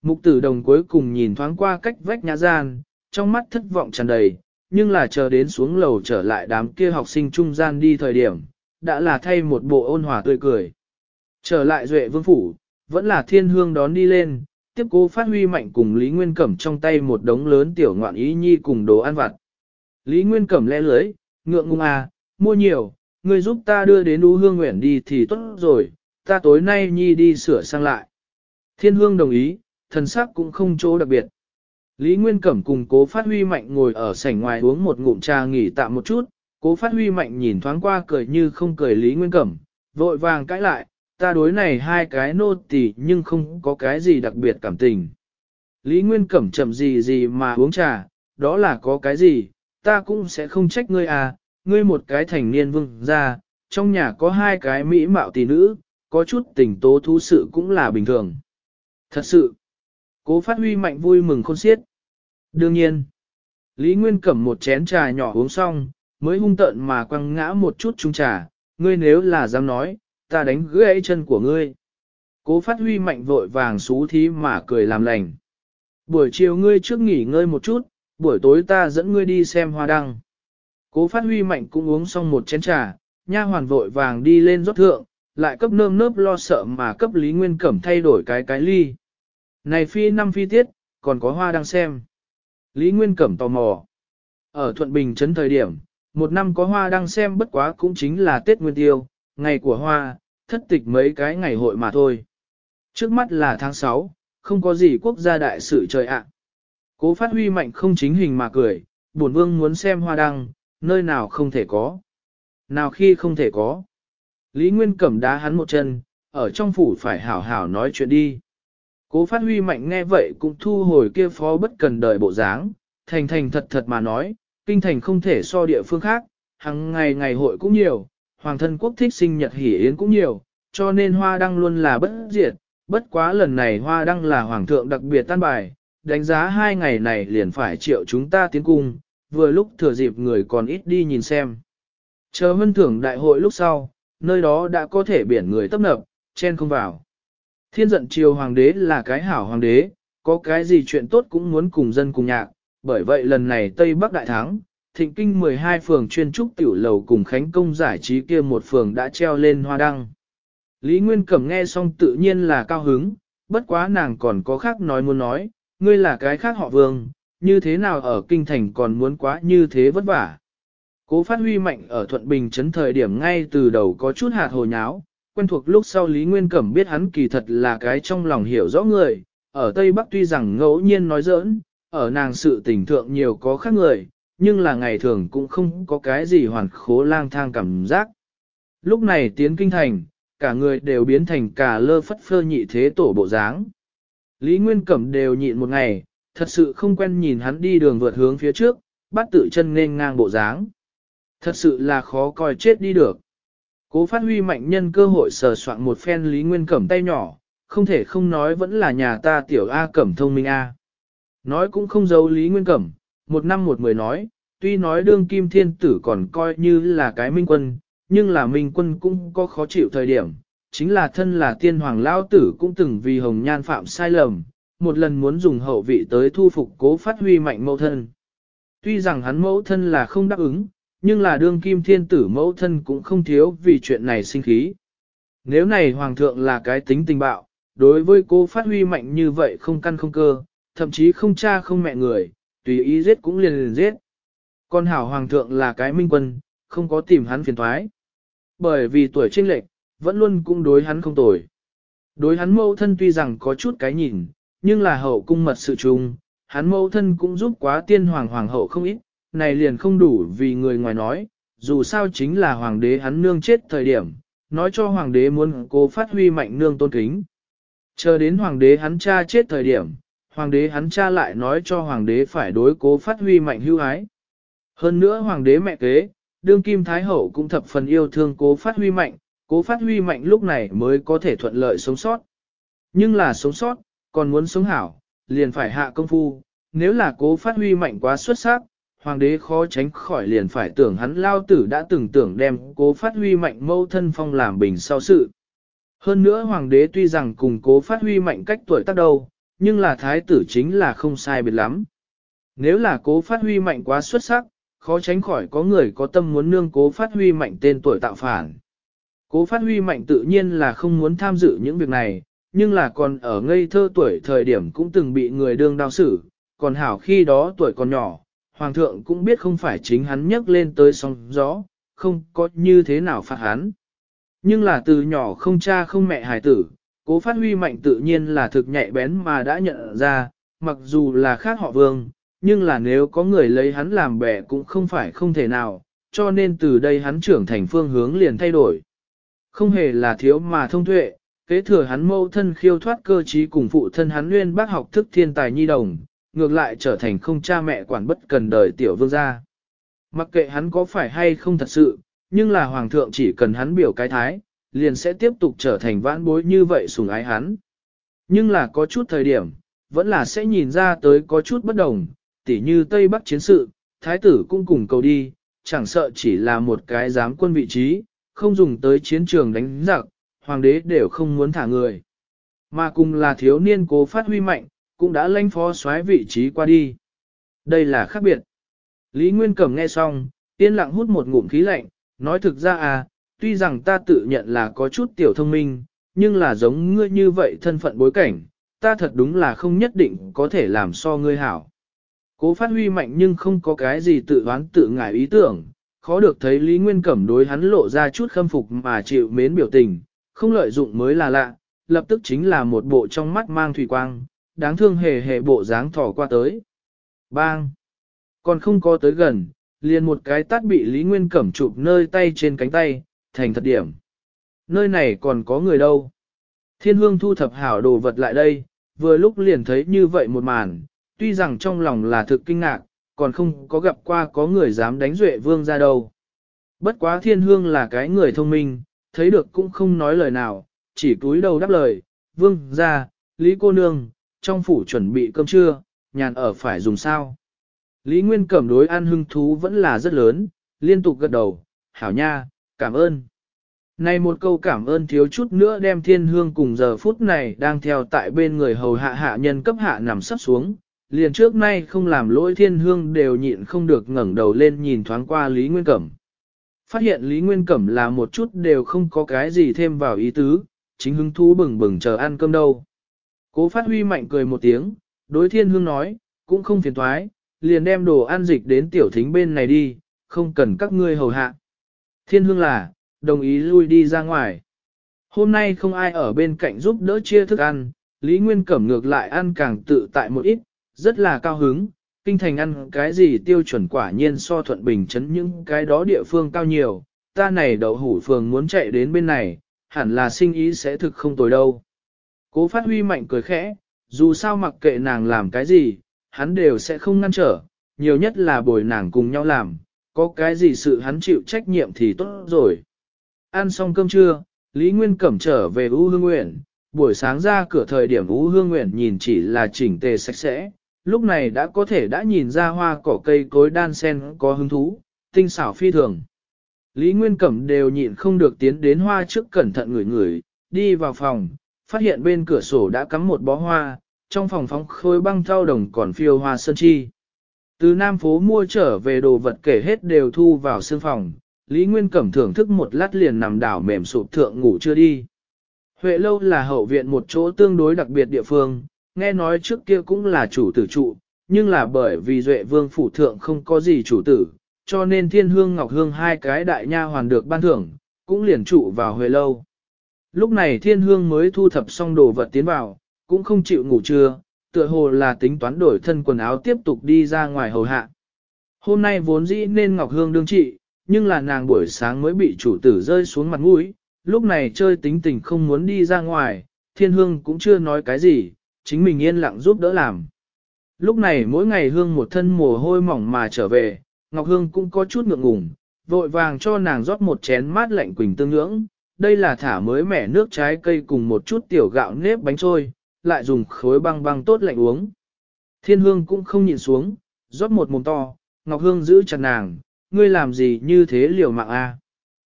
Mục tử đồng cuối cùng nhìn thoáng qua cách vách nhã gian, trong mắt thất vọng tràn đầy, nhưng là chờ đến xuống lầu trở lại đám kia học sinh trung gian đi thời điểm, đã là thay một bộ ôn hòa tươi cười. Trở lại duệ vương phủ, vẫn là thiên hương đón đi lên, tiếp cố phát huy mạnh cùng Lý Nguyên Cẩm trong tay một đống lớn tiểu ngoạn ý nhi cùng đồ ăn vặt. Lý Nguyên Cẩm lẽ lưới, ngượng ngùng à, mua nhiều, người giúp ta đưa đến U Hương Nguyễn đi thì tốt rồi, ta tối nay nhi đi sửa sang lại. Thiên hương đồng ý, thần sắc cũng không chỗ đặc biệt. Lý Nguyên Cẩm cùng cố phát huy mạnh ngồi ở sảnh ngoài uống một ngụm trà nghỉ tạm một chút, cố phát huy mạnh nhìn thoáng qua cười như không cười Lý Nguyên Cẩm, vội vàng cãi lại, ta đối này hai cái nô tỳ nhưng không có cái gì đặc biệt cảm tình. Lý Nguyên Cẩm chậm gì gì mà uống trà, đó là có cái gì, ta cũng sẽ không trách ngươi à, ngươi một cái thành niên vương ra, trong nhà có hai cái mỹ mạo tỷ nữ, có chút tình tố thú sự cũng là bình thường. Thật sự, cố phát huy mạnh vui mừng khôn xiết. Đương nhiên, Lý Nguyên cầm một chén trà nhỏ uống xong, mới hung tợn mà quăng ngã một chút chung trà, ngươi nếu là dám nói, ta đánh gãy chân của ngươi. Cố phát huy mạnh vội vàng xú thí mà cười làm lành. Buổi chiều ngươi trước nghỉ ngơi một chút, buổi tối ta dẫn ngươi đi xem hoa đăng. Cố phát huy mạnh cũng uống xong một chén trà, nha hoàn vội vàng đi lên rót thượng, lại cấp nơm nớp lo sợ mà cấp Lý Nguyên Cẩm thay đổi cái cái ly. Này phi năm phi tiết, còn có hoa đang xem. Lý Nguyên Cẩm tò mò. Ở Thuận Bình trấn thời điểm, một năm có hoa đang xem bất quá cũng chính là Tết Nguyên Tiêu, ngày của hoa, thất tịch mấy cái ngày hội mà thôi. Trước mắt là tháng 6, không có gì quốc gia đại sự trời ạ. Cố phát huy mạnh không chính hình mà cười, buồn vương muốn xem hoa đăng, nơi nào không thể có. Nào khi không thể có. Lý Nguyên cẩm đá hắn một chân, ở trong phủ phải hảo hảo nói chuyện đi. Cố phát huy mạnh nghe vậy cũng thu hồi kia phó bất cần đời bộ dáng, thành thành thật thật mà nói, kinh thành không thể so địa phương khác, hằng ngày ngày hội cũng nhiều, hoàng thân quốc thích sinh nhật hỷ yến cũng nhiều, cho nên hoa đăng luôn là bất diệt, bất quá lần này hoa đăng là hoàng thượng đặc biệt tan bài, đánh giá hai ngày này liền phải triệu chúng ta tiến cung, vừa lúc thừa dịp người còn ít đi nhìn xem. Chờ vân thưởng đại hội lúc sau, nơi đó đã có thể biển người tấp nập, chen không vào. Thiên giận triều hoàng đế là cái hảo hoàng đế, có cái gì chuyện tốt cũng muốn cùng dân cùng nhạc, bởi vậy lần này Tây Bắc đại thắng, thịnh kinh 12 phường chuyên trúc tiểu lầu cùng khánh công giải trí kia một phường đã treo lên hoa đăng. Lý Nguyên Cẩm nghe xong tự nhiên là cao hứng, bất quá nàng còn có khác nói muốn nói, ngươi là cái khác họ vương, như thế nào ở kinh thành còn muốn quá như thế vất vả. Cố phát huy mạnh ở Thuận Bình chấn thời điểm ngay từ đầu có chút hạt hồi nháo, quen thuộc lúc sau Lý Nguyên Cẩm biết hắn kỳ thật là cái trong lòng hiểu rõ người, ở Tây Bắc tuy rằng ngẫu nhiên nói giỡn, ở nàng sự tình thượng nhiều có khác người, nhưng là ngày thường cũng không có cái gì hoàn khố lang thang cảm giác. Lúc này tiến kinh thành, cả người đều biến thành cả lơ phất phơ nhị thế tổ bộ dáng. Lý Nguyên Cẩm đều nhịn một ngày, thật sự không quen nhìn hắn đi đường vượt hướng phía trước, bắt tự chân nên ngang bộ dáng. Thật sự là khó coi chết đi được. Cố phát huy mạnh nhân cơ hội sờ soạn một phen Lý Nguyên Cẩm tay nhỏ, không thể không nói vẫn là nhà ta tiểu A Cẩm thông minh A. Nói cũng không giấu Lý Nguyên Cẩm, một năm một mười nói, tuy nói đương kim thiên tử còn coi như là cái minh quân, nhưng là minh quân cũng có khó chịu thời điểm, chính là thân là tiên hoàng lao tử cũng từng vì hồng nhan phạm sai lầm, một lần muốn dùng hậu vị tới thu phục cố phát huy mạnh mẫu thân. Tuy rằng hắn mẫu thân là không đáp ứng, nhưng là đương kim thiên tử mẫu thân cũng không thiếu vì chuyện này sinh khí. Nếu này hoàng thượng là cái tính tình bạo, đối với cô phát huy mạnh như vậy không căn không cơ, thậm chí không cha không mẹ người, tùy ý giết cũng liền liền giết. Con hảo hoàng thượng là cái minh quân, không có tìm hắn phiền thoái. Bởi vì tuổi trinh lệch, vẫn luôn cũng đối hắn không tồi. Đối hắn mẫu thân tuy rằng có chút cái nhìn, nhưng là hậu cung mật sự chung, hắn mẫu thân cũng giúp quá tiên hoàng hoàng hậu không ít, này liền không đủ vì người ngoài nói, dù sao chính là hoàng đế hắn nương chết thời điểm, nói cho hoàng đế muốn cố phát huy mạnh nương tôn kính. Chờ đến hoàng đế hắn cha chết thời điểm, hoàng đế hắn cha lại nói cho hoàng đế phải đối cố phát huy mạnh hưu ái. Hơn nữa hoàng đế mẹ kế, đương kim thái hậu cũng thập phần yêu thương cố phát huy mạnh, cố phát huy mạnh lúc này mới có thể thuận lợi sống sót. Nhưng là sống sót, còn muốn sống hảo, liền phải hạ công phu, nếu là cố phát huy mạnh quá xuất sắc, hoàng đế khó tránh khỏi liền phải tưởng hắn lao tử đã từng tưởng đem cố phát huy mạnh mâu thân phong làm bình sau sự. Hơn nữa hoàng đế tuy rằng cùng cố phát huy mạnh cách tuổi tác đầu, nhưng là thái tử chính là không sai biệt lắm. Nếu là cố phát huy mạnh quá xuất sắc, khó tránh khỏi có người có tâm muốn nương cố phát huy mạnh tên tuổi tạo phản. Cố phát huy mạnh tự nhiên là không muốn tham dự những việc này, nhưng là còn ở ngây thơ tuổi thời điểm cũng từng bị người đương đao xử, còn hảo khi đó tuổi còn nhỏ, hoàng thượng cũng biết không phải chính hắn nhấc lên tới sóng gió, không có như thế nào phạt hắn. Nhưng là từ nhỏ không cha không mẹ hài tử, cố phát huy mạnh tự nhiên là thực nhạy bén mà đã nhận ra, mặc dù là khác họ vương, nhưng là nếu có người lấy hắn làm bẻ cũng không phải không thể nào, cho nên từ đây hắn trưởng thành phương hướng liền thay đổi. Không hề là thiếu mà thông tuệ, kế thừa hắn mâu thân khiêu thoát cơ trí cùng phụ thân hắn nguyên bác học thức thiên tài nhi đồng, ngược lại trở thành không cha mẹ quản bất cần đời tiểu vương gia. Mặc kệ hắn có phải hay không thật sự, nhưng là hoàng thượng chỉ cần hắn biểu cái thái, liền sẽ tiếp tục trở thành vãn bối như vậy sùng ái hắn. Nhưng là có chút thời điểm, vẫn là sẽ nhìn ra tới có chút bất đồng, tỉ như Tây Bắc chiến sự, thái tử cũng cùng cầu đi, chẳng sợ chỉ là một cái giám quân vị trí, không dùng tới chiến trường đánh giặc, hoàng đế đều không muốn thả người. Mà cùng là thiếu niên cố phát huy mạnh, cũng đã lãnh phó soái vị trí qua đi. Đây là khác biệt. Lý Nguyên Cẩm nghe xong, yên lặng hút một ngụm khí lạnh, nói thực ra à, tuy rằng ta tự nhận là có chút tiểu thông minh, nhưng là giống ngươi như vậy thân phận bối cảnh, ta thật đúng là không nhất định có thể làm so ngươi hảo. Cố phát huy mạnh nhưng không có cái gì tự đoán tự ngại ý tưởng, khó được thấy Lý Nguyên Cẩm đối hắn lộ ra chút khâm phục mà chịu mến biểu tình, không lợi dụng mới là lạ, lập tức chính là một bộ trong mắt mang thủy quang, đáng thương hề hề bộ dáng thỏ qua tới. Bang! Còn không có tới gần, liền một cái tát bị Lý Nguyên Cẩm chụp nơi tay trên cánh tay, thành thật điểm. Nơi này còn có người đâu. Thiên hương thu thập hảo đồ vật lại đây, vừa lúc liền thấy như vậy một màn, tuy rằng trong lòng là thực kinh ngạc, còn không có gặp qua có người dám đánh duệ vương ra đâu. Bất quá thiên hương là cái người thông minh, thấy được cũng không nói lời nào, chỉ túi đầu đáp lời, vương ra, Lý cô nương, trong phủ chuẩn bị cơm trưa, nhàn ở phải dùng sao. Lý Nguyên Cẩm đối ăn hưng thú vẫn là rất lớn, liên tục gật đầu, hảo nha, cảm ơn. Này một câu cảm ơn thiếu chút nữa đem thiên hương cùng giờ phút này đang theo tại bên người hầu hạ hạ nhân cấp hạ nằm sắp xuống, liền trước nay không làm lỗi thiên hương đều nhịn không được ngẩng đầu lên nhìn thoáng qua Lý Nguyên Cẩm. Phát hiện Lý Nguyên Cẩm là một chút đều không có cái gì thêm vào ý tứ, chính hứng thú bừng bừng chờ ăn cơm đâu. Cố phát huy mạnh cười một tiếng, đối thiên hương nói, cũng không phiền thoái, liền đem đồ ăn dịch đến tiểu thính bên này đi, không cần các ngươi hầu hạ. Thiên hương là, đồng ý lui đi ra ngoài. Hôm nay không ai ở bên cạnh giúp đỡ chia thức ăn, Lý Nguyên Cẩm ngược lại ăn càng tự tại một ít, rất là cao hứng, kinh thành ăn cái gì tiêu chuẩn quả nhiên so thuận bình chấn những cái đó địa phương cao nhiều, ta này đậu hủ phường muốn chạy đến bên này, hẳn là sinh ý sẽ thực không tồi đâu. Cố phát huy mạnh cười khẽ, dù sao mặc kệ nàng làm cái gì, hắn đều sẽ không ngăn trở, nhiều nhất là bồi nàng cùng nhau làm, có cái gì sự hắn chịu trách nhiệm thì tốt rồi. Ăn xong cơm trưa, Lý Nguyên Cẩm trở về U Hương Nguyện, buổi sáng ra cửa thời điểm U Hương Nguyện nhìn chỉ là chỉnh tề sạch sẽ, lúc này đã có thể đã nhìn ra hoa cỏ cây cối đan sen có hứng thú, tinh xảo phi thường. Lý Nguyên Cẩm đều nhịn không được tiến đến hoa trước cẩn thận người người, đi vào phòng, phát hiện bên cửa sổ đã cắm một bó hoa, trong phòng phóng khối băng thao đồng còn phiêu hoa sơn chi. Từ Nam phố mua trở về đồ vật kể hết đều thu vào sương phòng, Lý Nguyên Cẩm thưởng thức một lát liền nằm đảo mềm sụp thượng ngủ chưa đi. Huệ lâu là hậu viện một chỗ tương đối đặc biệt địa phương, nghe nói trước kia cũng là chủ tử trụ, nhưng là bởi vì Duệ Vương phủ thượng không có gì chủ tử, cho nên Thiên Hương Ngọc Hương hai cái đại nha hoàn được ban thưởng, cũng liền trụ vào Huệ lâu. Lúc này thiên hương mới thu thập xong đồ vật tiến vào, cũng không chịu ngủ trưa, tựa hồ là tính toán đổi thân quần áo tiếp tục đi ra ngoài hầu hạ. Hôm nay vốn dĩ nên Ngọc Hương đương trị, nhưng là nàng buổi sáng mới bị chủ tử rơi xuống mặt mũi, lúc này chơi tính tình không muốn đi ra ngoài, thiên hương cũng chưa nói cái gì, chính mình yên lặng giúp đỡ làm. Lúc này mỗi ngày hương một thân mồ hôi mỏng mà trở về, Ngọc Hương cũng có chút ngượng ngùng, vội vàng cho nàng rót một chén mát lạnh quỳnh tương ngưỡng, đây là thả mới mẻ nước trái cây cùng một chút tiểu gạo nếp bánh trôi, lại dùng khối băng băng tốt lạnh uống. Thiên hương cũng không nhìn xuống, rót một mồm to, Ngọc Hương giữ chặt nàng, ngươi làm gì như thế liều mạng a?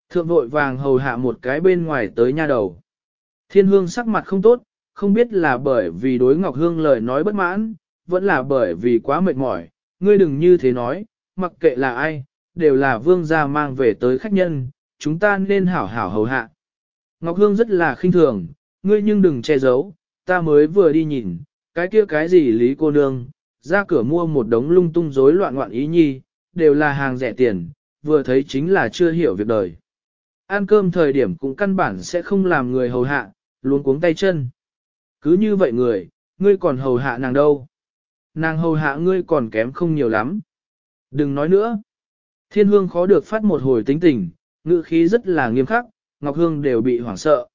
Thượng vội vàng hầu hạ một cái bên ngoài tới nha đầu. Thiên hương sắc mặt không tốt, không biết là bởi vì đối Ngọc Hương lời nói bất mãn, vẫn là bởi vì quá mệt mỏi, ngươi đừng như thế nói, mặc kệ là ai, đều là vương gia mang về tới khách nhân, chúng ta nên hảo hảo hầu hạ. Ngọc Hương rất là khinh thường, ngươi nhưng đừng che giấu, ta mới vừa đi nhìn, cái kia cái gì lý cô nương, ra cửa mua một đống lung tung rối loạn loạn ý nhi, đều là hàng rẻ tiền, vừa thấy chính là chưa hiểu việc đời. Ăn cơm thời điểm cũng căn bản sẽ không làm người hầu hạ, luôn cuống tay chân. Cứ như vậy người, ngươi còn hầu hạ nàng đâu. Nàng hầu hạ ngươi còn kém không nhiều lắm. Đừng nói nữa. Thiên hương khó được phát một hồi tính tình, ngữ khí rất là nghiêm khắc, Ngọc Hương đều bị hoảng sợ.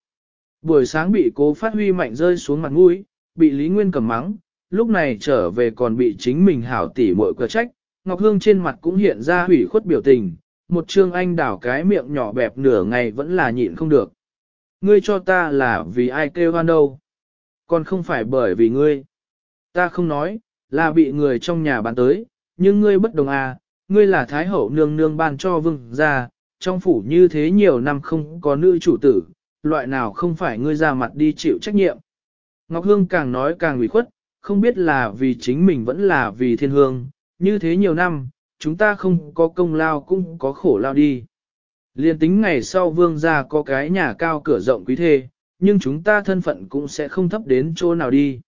Buổi sáng bị cố phát huy mạnh rơi xuống mặt mũi, bị Lý Nguyên cầm mắng, lúc này trở về còn bị chính mình hảo tỉ mội cờ trách, Ngọc Hương trên mặt cũng hiện ra hủy khuất biểu tình, một trương anh đảo cái miệng nhỏ bẹp nửa ngày vẫn là nhịn không được. Ngươi cho ta là vì ai kêu hoan đâu, còn không phải bởi vì ngươi. Ta không nói, là bị người trong nhà bán tới, nhưng ngươi bất đồng à, ngươi là Thái Hậu nương nương ban cho vương ra, trong phủ như thế nhiều năm không có nữ chủ tử, loại nào không phải ngươi ra mặt đi chịu trách nhiệm. Ngọc Hương càng nói càng ủy khuất, không biết là vì chính mình vẫn là vì thiên hương, như thế nhiều năm, chúng ta không có công lao cũng có khổ lao đi. Liên tính ngày sau vương gia có cái nhà cao cửa rộng quý thê, nhưng chúng ta thân phận cũng sẽ không thấp đến chỗ nào đi.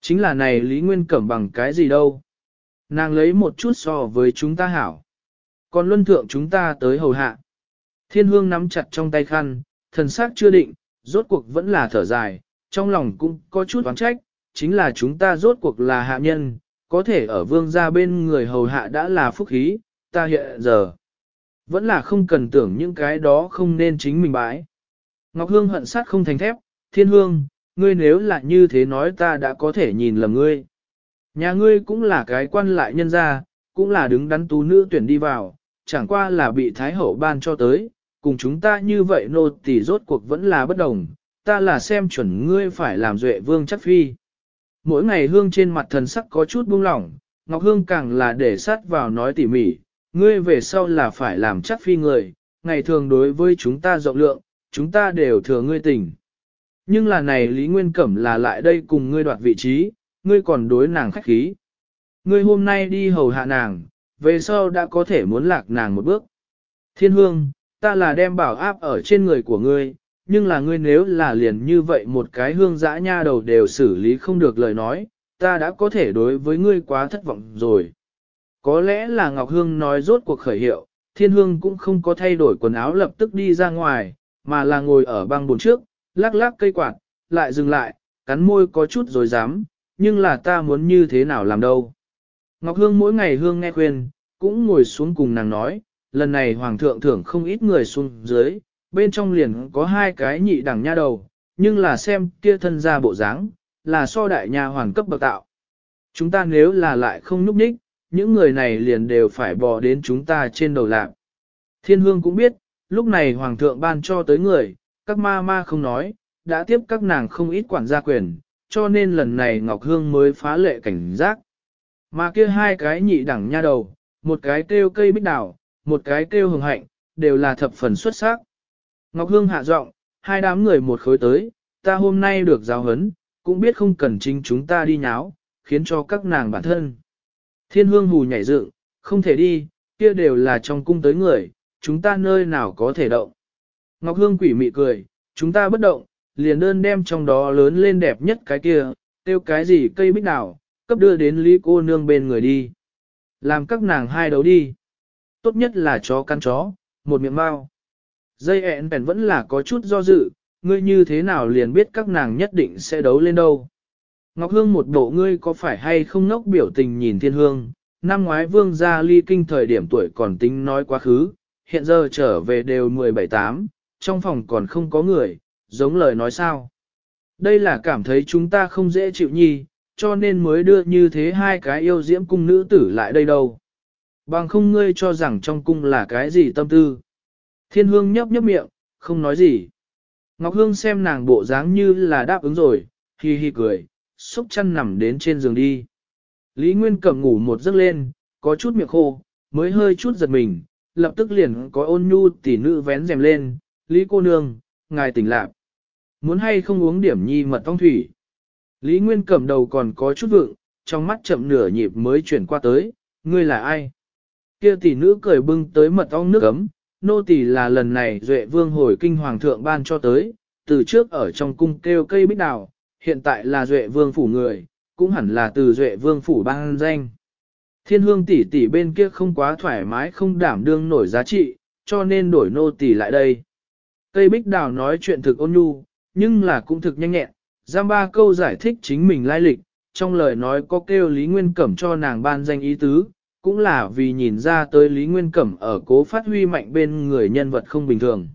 Chính là này Lý Nguyên cẩm bằng cái gì đâu. Nàng lấy một chút so với chúng ta hảo. Còn luân thượng chúng ta tới hầu hạ thiên hương nắm chặt trong tay khăn, thần xác chưa định, rốt cuộc vẫn là thở dài, trong lòng cũng có chút oán trách, chính là chúng ta rốt cuộc là hạ nhân, có thể ở vương gia bên người hầu hạ đã là phúc khí, ta hiện giờ. Vẫn là không cần tưởng những cái đó không nên chính mình bãi. Ngọc Hương hận sát không thành thép, thiên hương, ngươi nếu là như thế nói ta đã có thể nhìn lầm ngươi. Nhà ngươi cũng là cái quan lại nhân gia, cũng là đứng đắn tú nữ tuyển đi vào, chẳng qua là bị Thái Hậu ban cho tới, cùng chúng ta như vậy nô tỳ rốt cuộc vẫn là bất đồng, ta là xem chuẩn ngươi phải làm duệ vương chắc phi. Mỗi ngày hương trên mặt thần sắc có chút buông lỏng, Ngọc Hương càng là để sát vào nói tỉ mỉ, ngươi về sau là phải làm chắc phi người, ngày thường đối với chúng ta rộng lượng, chúng ta đều thừa ngươi tình. Nhưng là này Lý Nguyên Cẩm là lại đây cùng ngươi đoạt vị trí, ngươi còn đối nàng khách khí. Ngươi hôm nay đi hầu hạ nàng, về sau đã có thể muốn lạc nàng một bước. Thiên hương, ta là đem bảo áp ở trên người của ngươi, nhưng là ngươi nếu là liền như vậy một cái hương dã nha đầu đều xử lý không được lời nói, ta đã có thể đối với ngươi quá thất vọng rồi. Có lẽ là Ngọc Hương nói rốt cuộc khởi hiệu, thiên hương cũng không có thay đổi quần áo lập tức đi ra ngoài, mà là ngồi ở băng bồn trước, lắc lắc cây quạt, lại dừng lại, cắn môi có chút rồi dám, nhưng là ta muốn như thế nào làm đâu. Ngọc Hương mỗi ngày Hương nghe khuyên, cũng ngồi xuống cùng nàng nói, lần này hoàng thượng thưởng không ít người xuống dưới, bên trong liền có hai cái nhị đẳng nha đầu, nhưng là xem kia thân ra bộ dáng, là so đại nha hoàng cấp bậc tạo. Chúng ta nếu là lại không núp ních, những người này liền đều phải bò đến chúng ta trên đầu lạc. Thiên hương cũng biết, lúc này hoàng thượng ban cho tới người, các ma ma không nói, đã tiếp các nàng không ít quản gia quyền, cho nên lần này Ngọc Hương mới phá lệ cảnh giác. Mà kia hai cái nhị đẳng nha đầu, một cái kêu cây bích đào, một cái kêu hồng hạnh, đều là thập phần xuất sắc. Ngọc Hương hạ giọng, hai đám người một khối tới, ta hôm nay được giáo huấn, cũng biết không cần chính chúng ta đi nháo, khiến cho các nàng bản thân. Thiên Hương hù nhảy dựng, không thể đi, kia đều là trong cung tới người, chúng ta nơi nào có thể động. Ngọc Hương quỷ mị cười, chúng ta bất động, liền đơn đem trong đó lớn lên đẹp nhất cái kia, tiêu cái gì cây bích đào, cấp đưa đến Lý cô nương bên người đi. Làm các nàng hai đấu đi tốt nhất là chó căn chó, một miệng mau. Dây ẹn bèn vẫn là có chút do dự, ngươi như thế nào liền biết các nàng nhất định sẽ đấu lên đâu. Ngọc Hương một bộ ngươi có phải hay không ngốc biểu tình nhìn thiên hương, năm ngoái vương gia ly kinh thời điểm tuổi còn tính nói quá khứ, hiện giờ trở về đều 17-8, trong phòng còn không có người, giống lời nói sao. Đây là cảm thấy chúng ta không dễ chịu nhì, cho nên mới đưa như thế hai cái yêu diễm cung nữ tử lại đây đâu. Bằng không ngươi cho rằng trong cung là cái gì tâm tư. Thiên hương nhấp nhấp miệng, không nói gì. Ngọc Hương xem nàng bộ dáng như là đáp ứng rồi, hi hi cười, xúc chăn nằm đến trên giường đi. Lý Nguyên cầm ngủ một giấc lên, có chút miệng khô, mới hơi chút giật mình, lập tức liền có ôn nhu tỉ nữ vén rèm lên, Lý cô nương, ngài tỉnh lạc. Muốn hay không uống điểm nhi mật phong thủy. Lý Nguyên cầm đầu còn có chút vượng, trong mắt chậm nửa nhịp mới chuyển qua tới, ngươi là ai? Kia tỷ nữ cười bưng tới mật ong nước ấm, nô tỷ là lần này duệ vương hồi kinh hoàng thượng ban cho tới, từ trước ở trong cung kêu cây bích đào, hiện tại là duệ vương phủ người, cũng hẳn là từ duệ vương phủ ban danh. Thiên hương tỷ tỷ bên kia không quá thoải mái không đảm đương nổi giá trị, cho nên đổi nô tỷ lại đây. Cây bích đào nói chuyện thực ôn nhu, nhưng là cũng thực nhanh nhẹn, giam ba câu giải thích chính mình lai lịch, trong lời nói có kêu Lý Nguyên Cẩm cho nàng ban danh ý tứ, cũng là vì nhìn ra tới Lý Nguyên Cẩm ở cố phát huy mạnh bên người nhân vật không bình thường.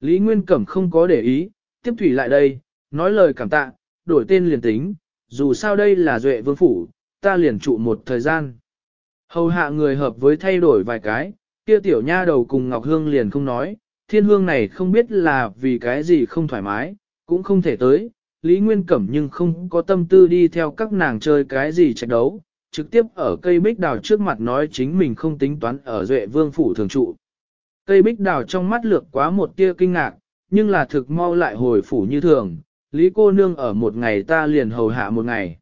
Lý Nguyên Cẩm không có để ý, tiếp thủy lại đây, nói lời cảm tạ, đổi tên liền tính, dù sao đây là Duệ Vương Phủ, ta liền trụ một thời gian. Hầu hạ người hợp với thay đổi vài cái, kia tiểu nha đầu cùng Ngọc Hương liền không nói, thiên hương này không biết là vì cái gì không thoải mái, cũng không thể tới, Lý Nguyên Cẩm nhưng không có tâm tư đi theo các nàng chơi cái gì trạch đấu, trực tiếp ở cây bích đào trước mặt nói chính mình không tính toán ở duệ vương phủ thường trụ. Cây bích đào trong mắt lược quá một tia kinh ngạc, nhưng là thực mau lại hồi phủ như thường, Lý cô nương ở một ngày ta liền hầu hạ một ngày.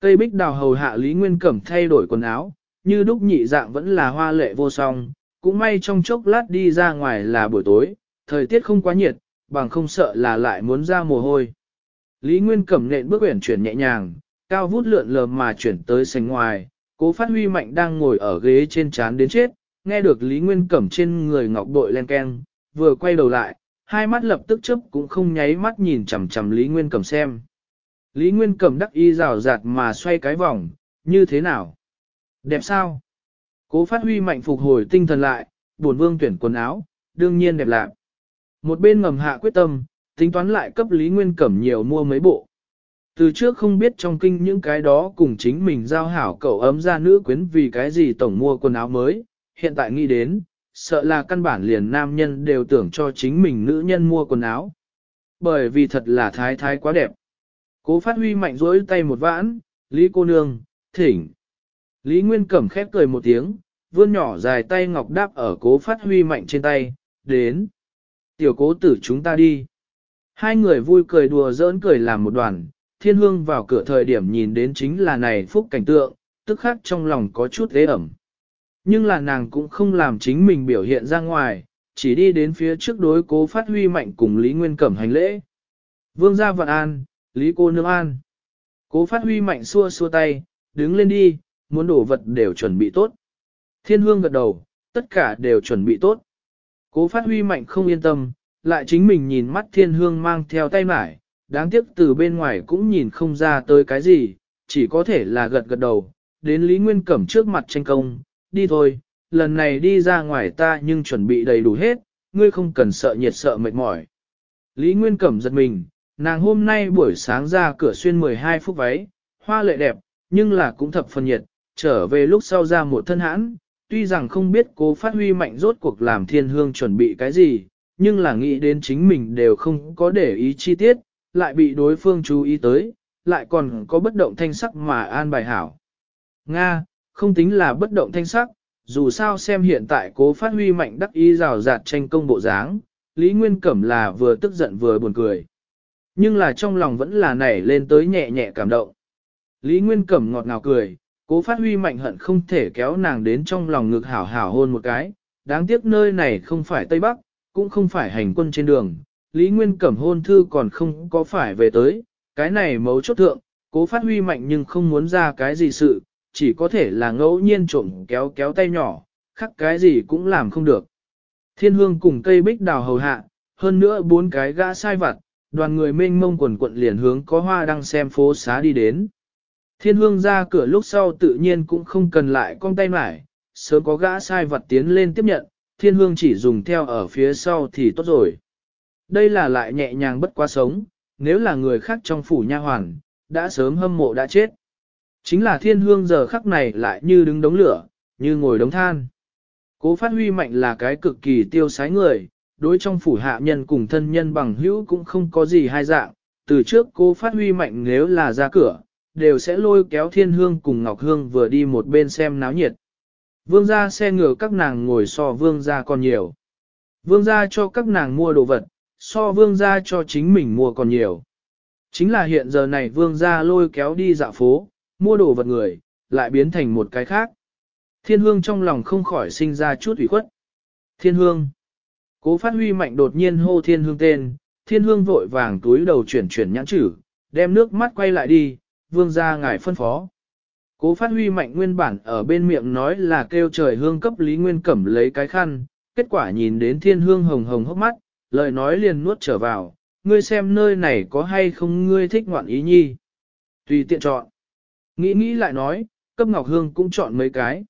Cây bích đào hầu hạ Lý Nguyên Cẩm thay đổi quần áo, như đúc nhị dạng vẫn là hoa lệ vô song, cũng may trong chốc lát đi ra ngoài là buổi tối, thời tiết không quá nhiệt, bằng không sợ là lại muốn ra mồ hôi. Lý Nguyên Cẩm nện bước uyển chuyển nhẹ nhàng, cao vút lượn lờ mà chuyển tới sành ngoài, cố phát huy mạnh đang ngồi ở ghế trên chán đến chết, nghe được Lý Nguyên Cẩm trên người ngọc bội len keng, vừa quay đầu lại, hai mắt lập tức chớp cũng không nháy mắt nhìn chằm chằm Lý Nguyên Cẩm xem. Lý Nguyên Cẩm đắc y rào rạt mà xoay cái vòng, như thế nào? Đẹp sao? Cố phát huy mạnh phục hồi tinh thần lại, buồn vương tuyển quần áo, đương nhiên đẹp lạc. Một bên ngầm hạ quyết tâm, tính toán lại cấp Lý Nguyên Cẩm nhiều mua mấy bộ. Từ trước không biết trong kinh những cái đó cùng chính mình giao hảo cậu ấm ra nữ quyến vì cái gì tổng mua quần áo mới, hiện tại nghĩ đến, sợ là căn bản liền nam nhân đều tưởng cho chính mình nữ nhân mua quần áo. Bởi vì thật là thái thái quá đẹp. Cố phát huy mạnh rỗi tay một vãn, Lý cô nương, thỉnh. Lý Nguyên Cẩm khép cười một tiếng, vươn nhỏ dài tay ngọc đáp ở cố phát huy mạnh trên tay, đến. Tiểu cố tử chúng ta đi. Hai người vui cười đùa giỡn cười làm một đoàn, thiên hương vào cửa thời điểm nhìn đến chính là này phúc cảnh tượng, tức khắc trong lòng có chút ghế ẩm. Nhưng là nàng cũng không làm chính mình biểu hiện ra ngoài, chỉ đi đến phía trước đối cố phát huy mạnh cùng Lý Nguyên Cẩm hành lễ. Vương gia Vận an, Lý cô nương an. Cố phát huy mạnh xua xua tay, đứng lên đi, muốn đổ vật đều chuẩn bị tốt. Thiên hương gật đầu, tất cả đều chuẩn bị tốt. Cố phát huy mạnh không yên tâm, lại chính mình nhìn mắt thiên hương mang theo tay mải, đáng tiếc từ bên ngoài cũng nhìn không ra tới cái gì, chỉ có thể là gật gật đầu, đến Lý Nguyên Cẩm trước mặt tranh công, đi thôi, lần này đi ra ngoài ta nhưng chuẩn bị đầy đủ hết, ngươi không cần sợ nhiệt sợ mệt mỏi. Lý Nguyên Cẩm giật mình, nàng hôm nay buổi sáng ra cửa xuyên 12 phút váy, hoa lệ đẹp, nhưng là cũng thập phần nhiệt, trở về lúc sau ra một thân hãn, tuy rằng không biết cố phát huy mạnh rốt cuộc làm thiên hương chuẩn bị cái gì, nhưng là nghĩ đến chính mình đều không có để ý chi tiết, lại bị đối phương chú ý tới, lại còn có bất động thanh sắc mà an bài hảo. Nga, không tính là bất động thanh sắc, dù sao xem hiện tại cố phát huy mạnh đắc ý rào rạt tranh công bộ dáng, Lý Nguyên Cẩm là vừa tức giận vừa buồn cười. Nhưng là trong lòng vẫn là nảy lên tới nhẹ nhẹ cảm động. Lý Nguyên Cẩm ngọt ngào cười, cố phát huy mạnh hận không thể kéo nàng đến trong lòng ngực hảo hảo hôn một cái, đáng tiếc nơi này không phải Tây Bắc, cũng không phải hành quân trên đường, Lý Nguyên Cẩm hôn thư còn không có phải về tới, cái này mấu chốt thượng, cố phát huy mạnh nhưng không muốn ra cái gì sự, chỉ có thể là ngẫu nhiên trộm kéo kéo tay nhỏ, khắc cái gì cũng làm không được. Thiên hương cùng cây bích đào hầu hạ, hơn nữa bốn cái gã sai vặt, đoàn người mênh mông quần quận liền hướng có hoa đang xem phố xá đi đến. Thiên hương ra cửa lúc sau tự nhiên cũng không cần lại con tay mải, sớm có gã sai vặt tiến lên tiếp nhận, thiên hương chỉ dùng theo ở phía sau thì tốt rồi. Đây là lại nhẹ nhàng bất quá sống, nếu là người khác trong phủ nha hoàn, đã sớm hâm mộ đã chết. Chính là thiên hương giờ khắc này lại như đứng đống lửa, như ngồi đống than. Cố phát huy mạnh là cái cực kỳ tiêu sái người, đối trong phủ hạ nhân cùng thân nhân bằng hữu cũng không có gì hai dạng. Từ trước cô phát huy mạnh nếu là ra cửa, đều sẽ lôi kéo thiên hương cùng ngọc hương vừa đi một bên xem náo nhiệt. Vương gia xe ngựa các nàng ngồi so vương gia còn nhiều. Vương gia cho các nàng mua đồ vật, so vương gia cho chính mình mua còn nhiều. Chính là hiện giờ này vương gia lôi kéo đi dạo phố, mua đồ vật người, lại biến thành một cái khác. Thiên hương trong lòng không khỏi sinh ra chút ủy khuất. Thiên hương. Cố phát huy mạnh đột nhiên hô thiên hương tên, thiên hương vội vàng túi đầu chuyển chuyển nhãn chữ, đem nước mắt quay lại đi, vương gia ngài phân phó. Cố phát huy mạnh nguyên bản ở bên miệng nói là kêu trời hương cấp Lý Nguyên Cẩm lấy cái khăn, kết quả nhìn đến thiên hương hồng hồng hốc mắt, lời nói liền nuốt trở vào, ngươi xem nơi này có hay không ngươi thích ngoạn ý nhi. Tùy tiện chọn. Nghĩ nghĩ lại nói, cấp Ngọc Hương cũng chọn mấy cái.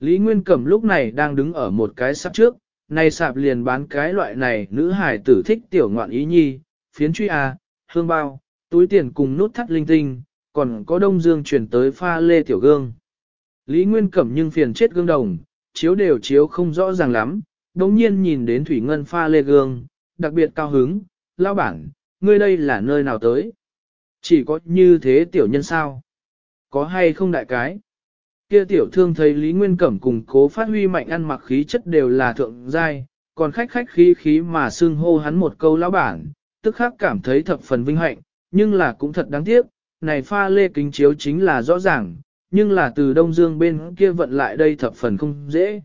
Lý Nguyên Cẩm lúc này đang đứng ở một cái sắp trước, nay sạp liền bán cái loại này nữ hải tử thích tiểu ngoạn ý nhi, phiến truy à, hương bao, túi tiền cùng nút thắt linh tinh, còn có đông dương chuyển tới pha lê tiểu gương. Lý Nguyên Cẩm nhưng phiền chết gương đồng, chiếu đều chiếu không rõ ràng lắm, đồng nhiên nhìn đến Thủy Ngân pha lê gương, đặc biệt cao hứng, lao bản, ngươi đây là nơi nào tới? Chỉ có như thế tiểu nhân sao? Có hay không đại cái? Kia tiểu thương thấy Lý Nguyên Cẩm cùng cố phát huy mạnh ăn mặc khí chất đều là thượng giai, còn khách khách khí khí mà xưng hô hắn một câu lão bản, tức khác cảm thấy thập phần vinh hạnh, nhưng là cũng thật đáng tiếc, này pha lê kính chiếu chính là rõ ràng, nhưng là từ Đông Dương bên kia vận lại đây thập phần không dễ.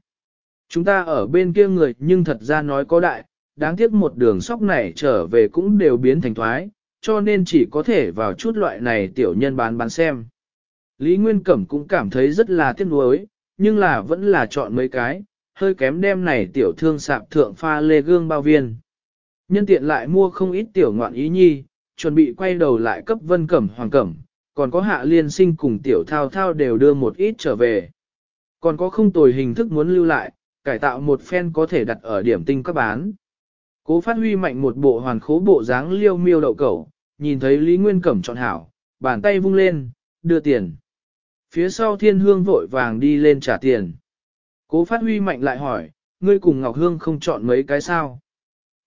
Chúng ta ở bên kia người nhưng thật ra nói có đại, đáng tiếc một đường sóc này trở về cũng đều biến thành thoái, cho nên chỉ có thể vào chút loại này tiểu nhân bán bán xem. Lý Nguyên Cẩm cũng cảm thấy rất là tiếc nuối, nhưng là vẫn là chọn mấy cái, hơi kém đem này tiểu thương sạp thượng pha lê gương bao viên. Nhân tiện lại mua không ít tiểu ngoạn ý nhi, chuẩn bị quay đầu lại cấp vân cẩm hoàng cẩm, còn có hạ liên sinh cùng tiểu thao thao đều đưa một ít trở về. Còn có không tồi hình thức muốn lưu lại, cải tạo một phen có thể đặt ở điểm tinh các bán. Cố phát huy mạnh một bộ hoàn khố bộ dáng liêu miêu đậu cẩu, nhìn thấy Lý Nguyên Cẩm chọn hảo, bàn tay vung lên, đưa tiền. Phía sau thiên hương vội vàng đi lên trả tiền. Cố phát huy mạnh lại hỏi, ngươi cùng Ngọc Hương không chọn mấy cái sao.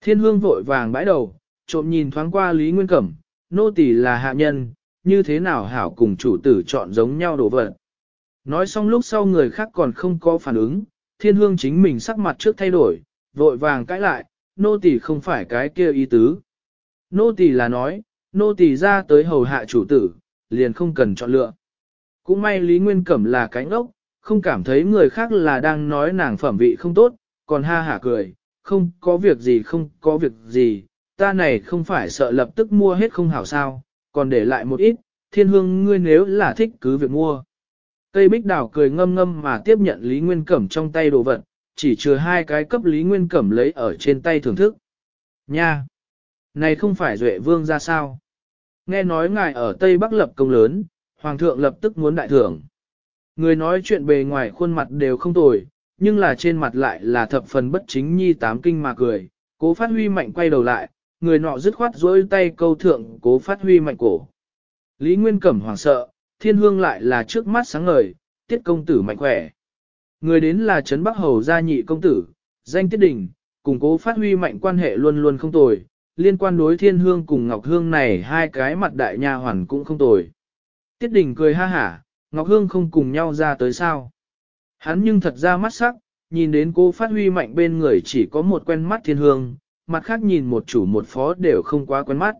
Thiên hương vội vàng bãi đầu, trộm nhìn thoáng qua Lý Nguyên Cẩm, nô tỷ là hạ nhân, như thế nào hảo cùng chủ tử chọn giống nhau đồ vật. Nói xong lúc sau người khác còn không có phản ứng, thiên hương chính mình sắc mặt trước thay đổi, vội vàng cãi lại, nô tỳ không phải cái kia ý tứ. Nô tỳ là nói, nô tỳ ra tới hầu hạ chủ tử, liền không cần chọn lựa. Cũng may Lý Nguyên Cẩm là cánh ngốc, không cảm thấy người khác là đang nói nàng phẩm vị không tốt, còn ha hả cười, không có việc gì không có việc gì, ta này không phải sợ lập tức mua hết không hảo sao, còn để lại một ít, thiên hương ngươi nếu là thích cứ việc mua. Tây bích đảo cười ngâm ngâm mà tiếp nhận Lý Nguyên Cẩm trong tay đồ vật, chỉ chừa hai cái cấp Lý Nguyên Cẩm lấy ở trên tay thưởng thức. Nha! Này không phải Duệ Vương ra sao? Nghe nói ngài ở Tây Bắc lập công lớn, Hoàng thượng lập tức muốn đại thưởng. Người nói chuyện bề ngoài khuôn mặt đều không tồi, nhưng là trên mặt lại là thập phần bất chính nhi tám kinh mà cười, cố phát huy mạnh quay đầu lại, người nọ dứt khoát dối tay câu thượng cố phát huy mạnh cổ. Lý Nguyên Cẩm hoàng sợ, thiên hương lại là trước mắt sáng ngời, tiết công tử mạnh khỏe. Người đến là Trấn Bắc Hầu gia nhị công tử, danh tiết đình củng cố phát huy mạnh quan hệ luôn luôn không tồi, liên quan đối thiên hương cùng Ngọc Hương này hai cái mặt đại nha hoàn cũng không tồi. Tiết đình cười ha hả, Ngọc Hương không cùng nhau ra tới sao. Hắn nhưng thật ra mắt sắc, nhìn đến cô phát huy mạnh bên người chỉ có một quen mắt thiên hương, mặt khác nhìn một chủ một phó đều không quá quen mắt.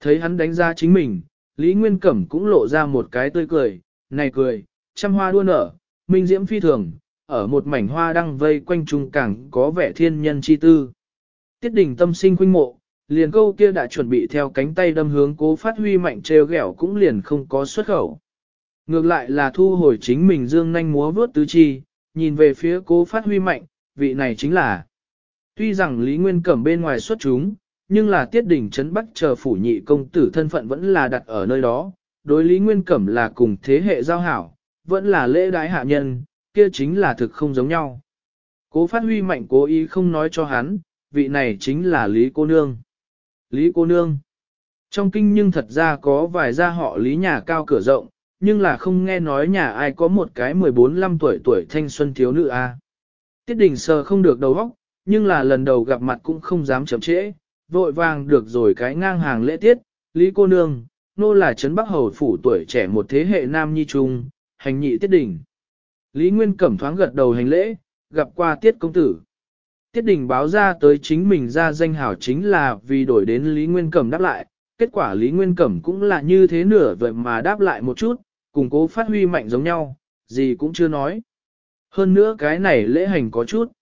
Thấy hắn đánh ra chính mình, Lý Nguyên Cẩm cũng lộ ra một cái tươi cười, này cười, trăm hoa đua nở, minh diễm phi thường, ở một mảnh hoa đang vây quanh trung cảng có vẻ thiên nhân chi tư. Tiết đình tâm sinh khuynh mộ, liền câu kia đã chuẩn bị theo cánh tay đâm hướng cố phát huy mạnh trêu ghẹo cũng liền không có xuất khẩu. Ngược lại là thu hồi chính mình dương nanh múa vớt tứ chi, nhìn về phía cố phát huy mạnh, vị này chính là. Tuy rằng Lý Nguyên Cẩm bên ngoài xuất chúng, nhưng là tiết đỉnh trấn bắc chờ phủ nhị công tử thân phận vẫn là đặt ở nơi đó, đối Lý Nguyên Cẩm là cùng thế hệ giao hảo, vẫn là lễ đái hạ nhân, kia chính là thực không giống nhau. Cố phát huy mạnh cố ý không nói cho hắn, vị này chính là Lý Cô Nương. Lý Cô Nương. Trong kinh nhưng thật ra có vài gia họ Lý nhà cao cửa rộng, nhưng là không nghe nói nhà ai có một cái 14-15 tuổi tuổi thanh xuân thiếu nữ a. Tiết đình sờ không được đầu óc nhưng là lần đầu gặp mặt cũng không dám chậm trễ, vội vàng được rồi cái ngang hàng lễ tiết, Lý Cô Nương, nô là Trấn Bắc Hầu Phủ tuổi trẻ một thế hệ nam nhi trung, hành nhị tiết đỉnh. Lý Nguyên Cẩm thoáng gật đầu hành lễ, gặp qua Tiết Công Tử. Tiết Đình báo ra tới chính mình ra danh hảo chính là vì đổi đến Lý Nguyên Cẩm đáp lại, kết quả Lý Nguyên Cẩm cũng là như thế nửa vậy mà đáp lại một chút, củng cố phát huy mạnh giống nhau, gì cũng chưa nói. Hơn nữa cái này lễ hành có chút.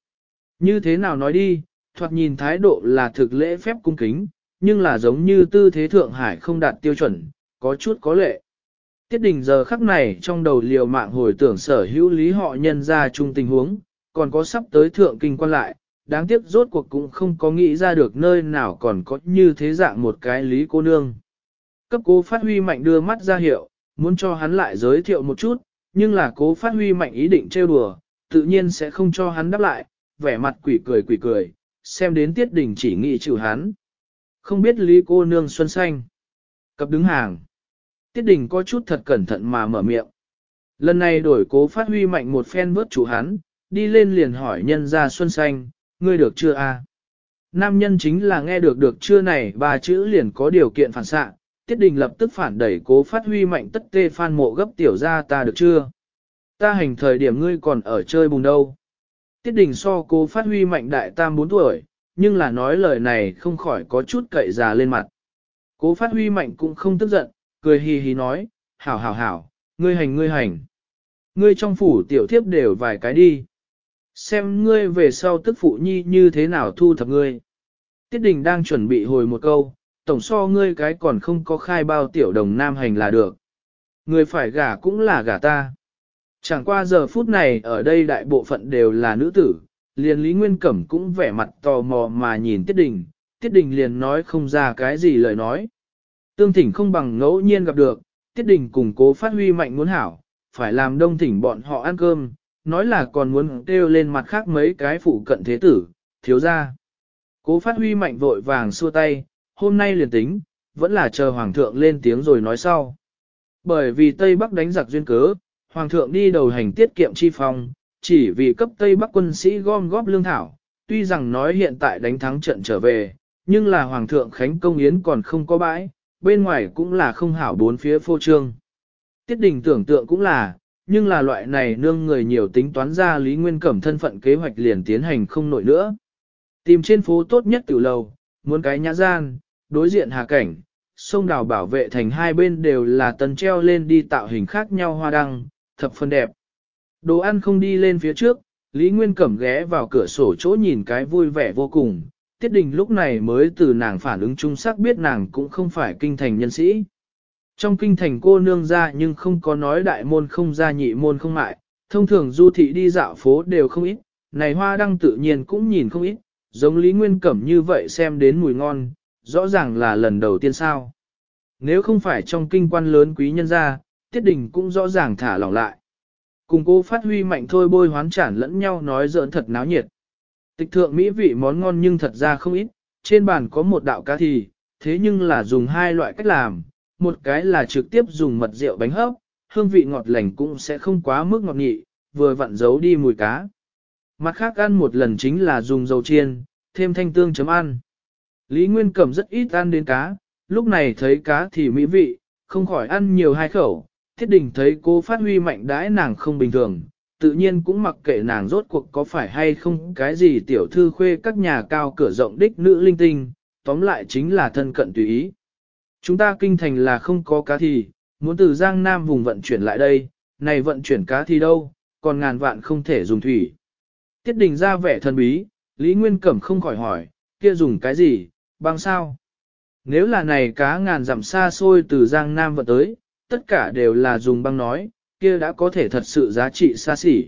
Như thế nào nói đi, thoạt nhìn thái độ là thực lễ phép cung kính, nhưng là giống như tư thế Thượng Hải không đạt tiêu chuẩn, có chút có lệ. Tiết đình giờ khắc này trong đầu liều mạng hồi tưởng sở hữu lý họ nhân ra chung tình huống, còn có sắp tới thượng kinh quan lại, đáng tiếc rốt cuộc cũng không có nghĩ ra được nơi nào còn có như thế dạng một cái lý cô nương. Cấp cố phát huy mạnh đưa mắt ra hiệu, muốn cho hắn lại giới thiệu một chút, nhưng là cố phát huy mạnh ý định trêu đùa, tự nhiên sẽ không cho hắn đáp lại, vẻ mặt quỷ cười quỷ cười, xem đến tiết đình chỉ nghĩ trừ hắn. Không biết lý cô nương xuân xanh. Cập đứng hàng. Tiết đình có chút thật cẩn thận mà mở miệng. Lần này đổi cố phát huy mạnh một phen vớt chủ hắn, đi lên liền hỏi nhân ra xuân xanh, ngươi được chưa a? Nam nhân chính là nghe được được chưa này ba chữ liền có điều kiện phản xạ, tiết đình lập tức phản đẩy cố phát huy mạnh tất tê phan mộ gấp tiểu ra ta được chưa? Ta hành thời điểm ngươi còn ở chơi bùng đâu? Tiết đình so cố phát huy mạnh đại tam 4 tuổi, nhưng là nói lời này không khỏi có chút cậy già lên mặt. Cố phát huy mạnh cũng không tức giận, cười hì hì nói, hảo hảo hảo, ngươi hành ngươi hành. Ngươi trong phủ tiểu thiếp đều vài cái đi. Xem ngươi về sau tức phụ nhi như thế nào thu thập ngươi. Tiết đình đang chuẩn bị hồi một câu, tổng so ngươi cái còn không có khai bao tiểu đồng nam hành là được. Ngươi phải gả cũng là gả ta. Chẳng qua giờ phút này ở đây đại bộ phận đều là nữ tử, liền Lý Nguyên Cẩm cũng vẻ mặt tò mò mà nhìn Tiết Đình, Tiết Đình liền nói không ra cái gì lời nói. Tương thỉnh không bằng ngẫu nhiên gặp được, tiết đình củng cố phát huy mạnh muốn hảo, phải làm đông thỉnh bọn họ ăn cơm, nói là còn muốn kêu lên mặt khác mấy cái phụ cận thế tử, thiếu ra. Cố phát huy mạnh vội vàng xua tay, hôm nay liền tính, vẫn là chờ hoàng thượng lên tiếng rồi nói sau. Bởi vì Tây Bắc đánh giặc duyên cớ, hoàng thượng đi đầu hành tiết kiệm chi phòng, chỉ vì cấp Tây Bắc quân sĩ gom góp lương thảo, tuy rằng nói hiện tại đánh thắng trận trở về, nhưng là hoàng thượng Khánh Công Yến còn không có bãi, bên ngoài cũng là không hảo bốn phía phô trương. Tiết đình tưởng tượng cũng là, nhưng là loại này nương người nhiều tính toán ra Lý Nguyên Cẩm thân phận kế hoạch liền tiến hành không nổi nữa. Tìm trên phố tốt nhất tiểu lầu, muốn cái nhã gian, đối diện hà cảnh, sông đào bảo vệ thành hai bên đều là tần treo lên đi tạo hình khác nhau hoa đăng, thập phần đẹp. Đồ ăn không đi lên phía trước, Lý Nguyên Cẩm ghé vào cửa sổ chỗ nhìn cái vui vẻ vô cùng, Tiết Đình lúc này mới từ nàng phản ứng trung sắc biết nàng cũng không phải kinh thành nhân sĩ. Trong kinh thành cô nương ra nhưng không có nói đại môn không ra nhị môn không mại, thông thường du thị đi dạo phố đều không ít, này hoa đăng tự nhiên cũng nhìn không ít, giống Lý Nguyên Cẩm như vậy xem đến mùi ngon, rõ ràng là lần đầu tiên sao. Nếu không phải trong kinh quan lớn quý nhân ra, Tiết Đình cũng rõ ràng thả lỏng lại. Cùng cô phát huy mạnh thôi bôi hoán chản lẫn nhau nói giỡn thật náo nhiệt. Tịch thượng mỹ vị món ngon nhưng thật ra không ít, trên bàn có một đạo cá thì, thế nhưng là dùng hai loại cách làm, một cái là trực tiếp dùng mật rượu bánh hấp, hương vị ngọt lành cũng sẽ không quá mức ngọt nhị, vừa vặn giấu đi mùi cá. Mặt khác ăn một lần chính là dùng dầu chiên, thêm thanh tương chấm ăn. Lý Nguyên Cẩm rất ít ăn đến cá, lúc này thấy cá thì mỹ vị, không khỏi ăn nhiều hai khẩu, thiết đình thấy cô phát huy mạnh đãi nàng không bình thường, tự nhiên cũng mặc kệ nàng rốt cuộc có phải hay không cái gì tiểu thư khuê các nhà cao cửa rộng đích nữ linh tinh, tóm lại chính là thân cận tùy ý. Chúng ta kinh thành là không có cá thì, muốn từ Giang Nam vùng vận chuyển lại đây, này vận chuyển cá thì đâu, còn ngàn vạn không thể dùng thủy. Tiết đình ra vẻ thần bí, Lý Nguyên Cẩm không khỏi hỏi, kia dùng cái gì, băng sao? Nếu là này cá ngàn dặm xa xôi từ Giang Nam vận tới, tất cả đều là dùng băng nói, kia đã có thể thật sự giá trị xa xỉ.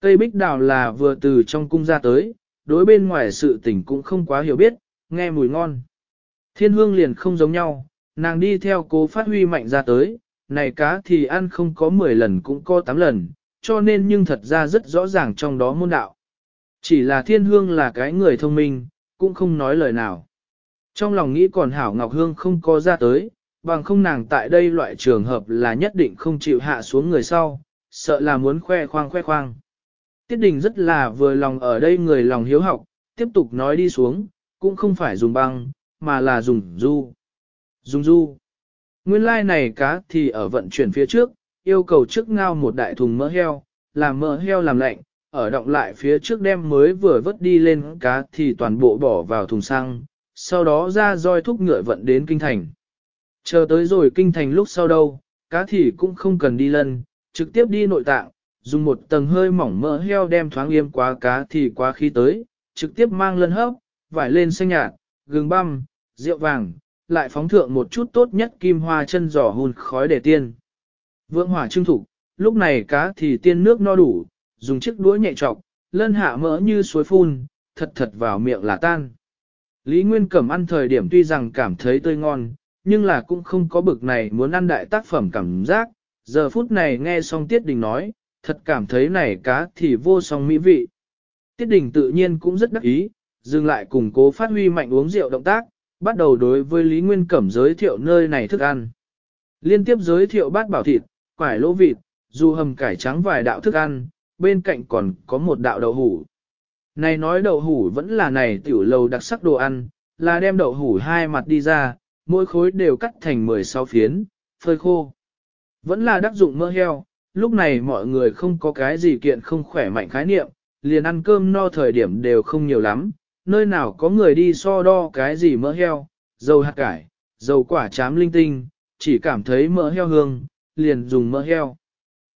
Cây bích đào là vừa từ trong cung ra tới, đối bên ngoài sự tình cũng không quá hiểu biết, nghe mùi ngon. Thiên hương liền không giống nhau, nàng đi theo cố phát huy mạnh ra tới, này cá thì ăn không có 10 lần cũng có 8 lần, cho nên nhưng thật ra rất rõ ràng trong đó môn đạo. Chỉ là thiên hương là cái người thông minh, cũng không nói lời nào. Trong lòng nghĩ còn hảo Ngọc Hương không có ra tới, bằng không nàng tại đây loại trường hợp là nhất định không chịu hạ xuống người sau, sợ là muốn khoe khoang khoe khoang. Tiết đình rất là vừa lòng ở đây người lòng hiếu học, tiếp tục nói đi xuống, cũng không phải dùng băng, mà là dùng du. Dùng du. Nguyên lai like này cá thì ở vận chuyển phía trước, yêu cầu trước ngao một đại thùng mỡ heo, làm mỡ heo làm lạnh, ở động lại phía trước đem mới vừa vớt đi lên cá thì toàn bộ bỏ vào thùng xăng, sau đó ra roi thúc ngựa vận đến kinh thành. Chờ tới rồi kinh thành lúc sau đâu, cá thì cũng không cần đi lần trực tiếp đi nội tạng, dùng một tầng hơi mỏng mỡ heo đem thoáng yêm quá cá thì quá khí tới, trực tiếp mang lân hấp, vải lên xanh nhạt, gừng băm, rượu vàng, lại phóng thượng một chút tốt nhất kim hoa chân giò hùn khói để tiên. Vượng hỏa trưng thủ, lúc này cá thì tiên nước no đủ, dùng chiếc đũa nhẹ trọc, lân hạ mỡ như suối phun, thật thật vào miệng là tan. Lý Nguyên Cẩm ăn thời điểm tuy rằng cảm thấy tươi ngon, nhưng là cũng không có bực này muốn ăn đại tác phẩm cảm giác. Giờ phút này nghe xong Tiết Đình nói, thật cảm thấy này cá thì vô song mỹ vị. Tiết Đình tự nhiên cũng rất đắc ý, dừng lại củng cố phát huy mạnh uống rượu động tác, bắt đầu đối với Lý Nguyên Cẩm giới thiệu nơi này thức ăn. Liên tiếp giới thiệu bát bảo thịt, quải lỗ vịt, dù hầm cải trắng vài đạo thức ăn, bên cạnh còn có một đạo đậu hủ. Này nói đậu hủ vẫn là này tiểu lầu đặc sắc đồ ăn, là đem đậu hủ hai mặt đi ra, mỗi khối đều cắt thành 16 phiến, phơi khô. Vẫn là đắc dụng mỡ heo, lúc này mọi người không có cái gì kiện không khỏe mạnh khái niệm, liền ăn cơm no thời điểm đều không nhiều lắm, nơi nào có người đi so đo cái gì mỡ heo, dầu hạt cải, dầu quả chám linh tinh, chỉ cảm thấy mỡ heo hương, liền dùng mỡ heo.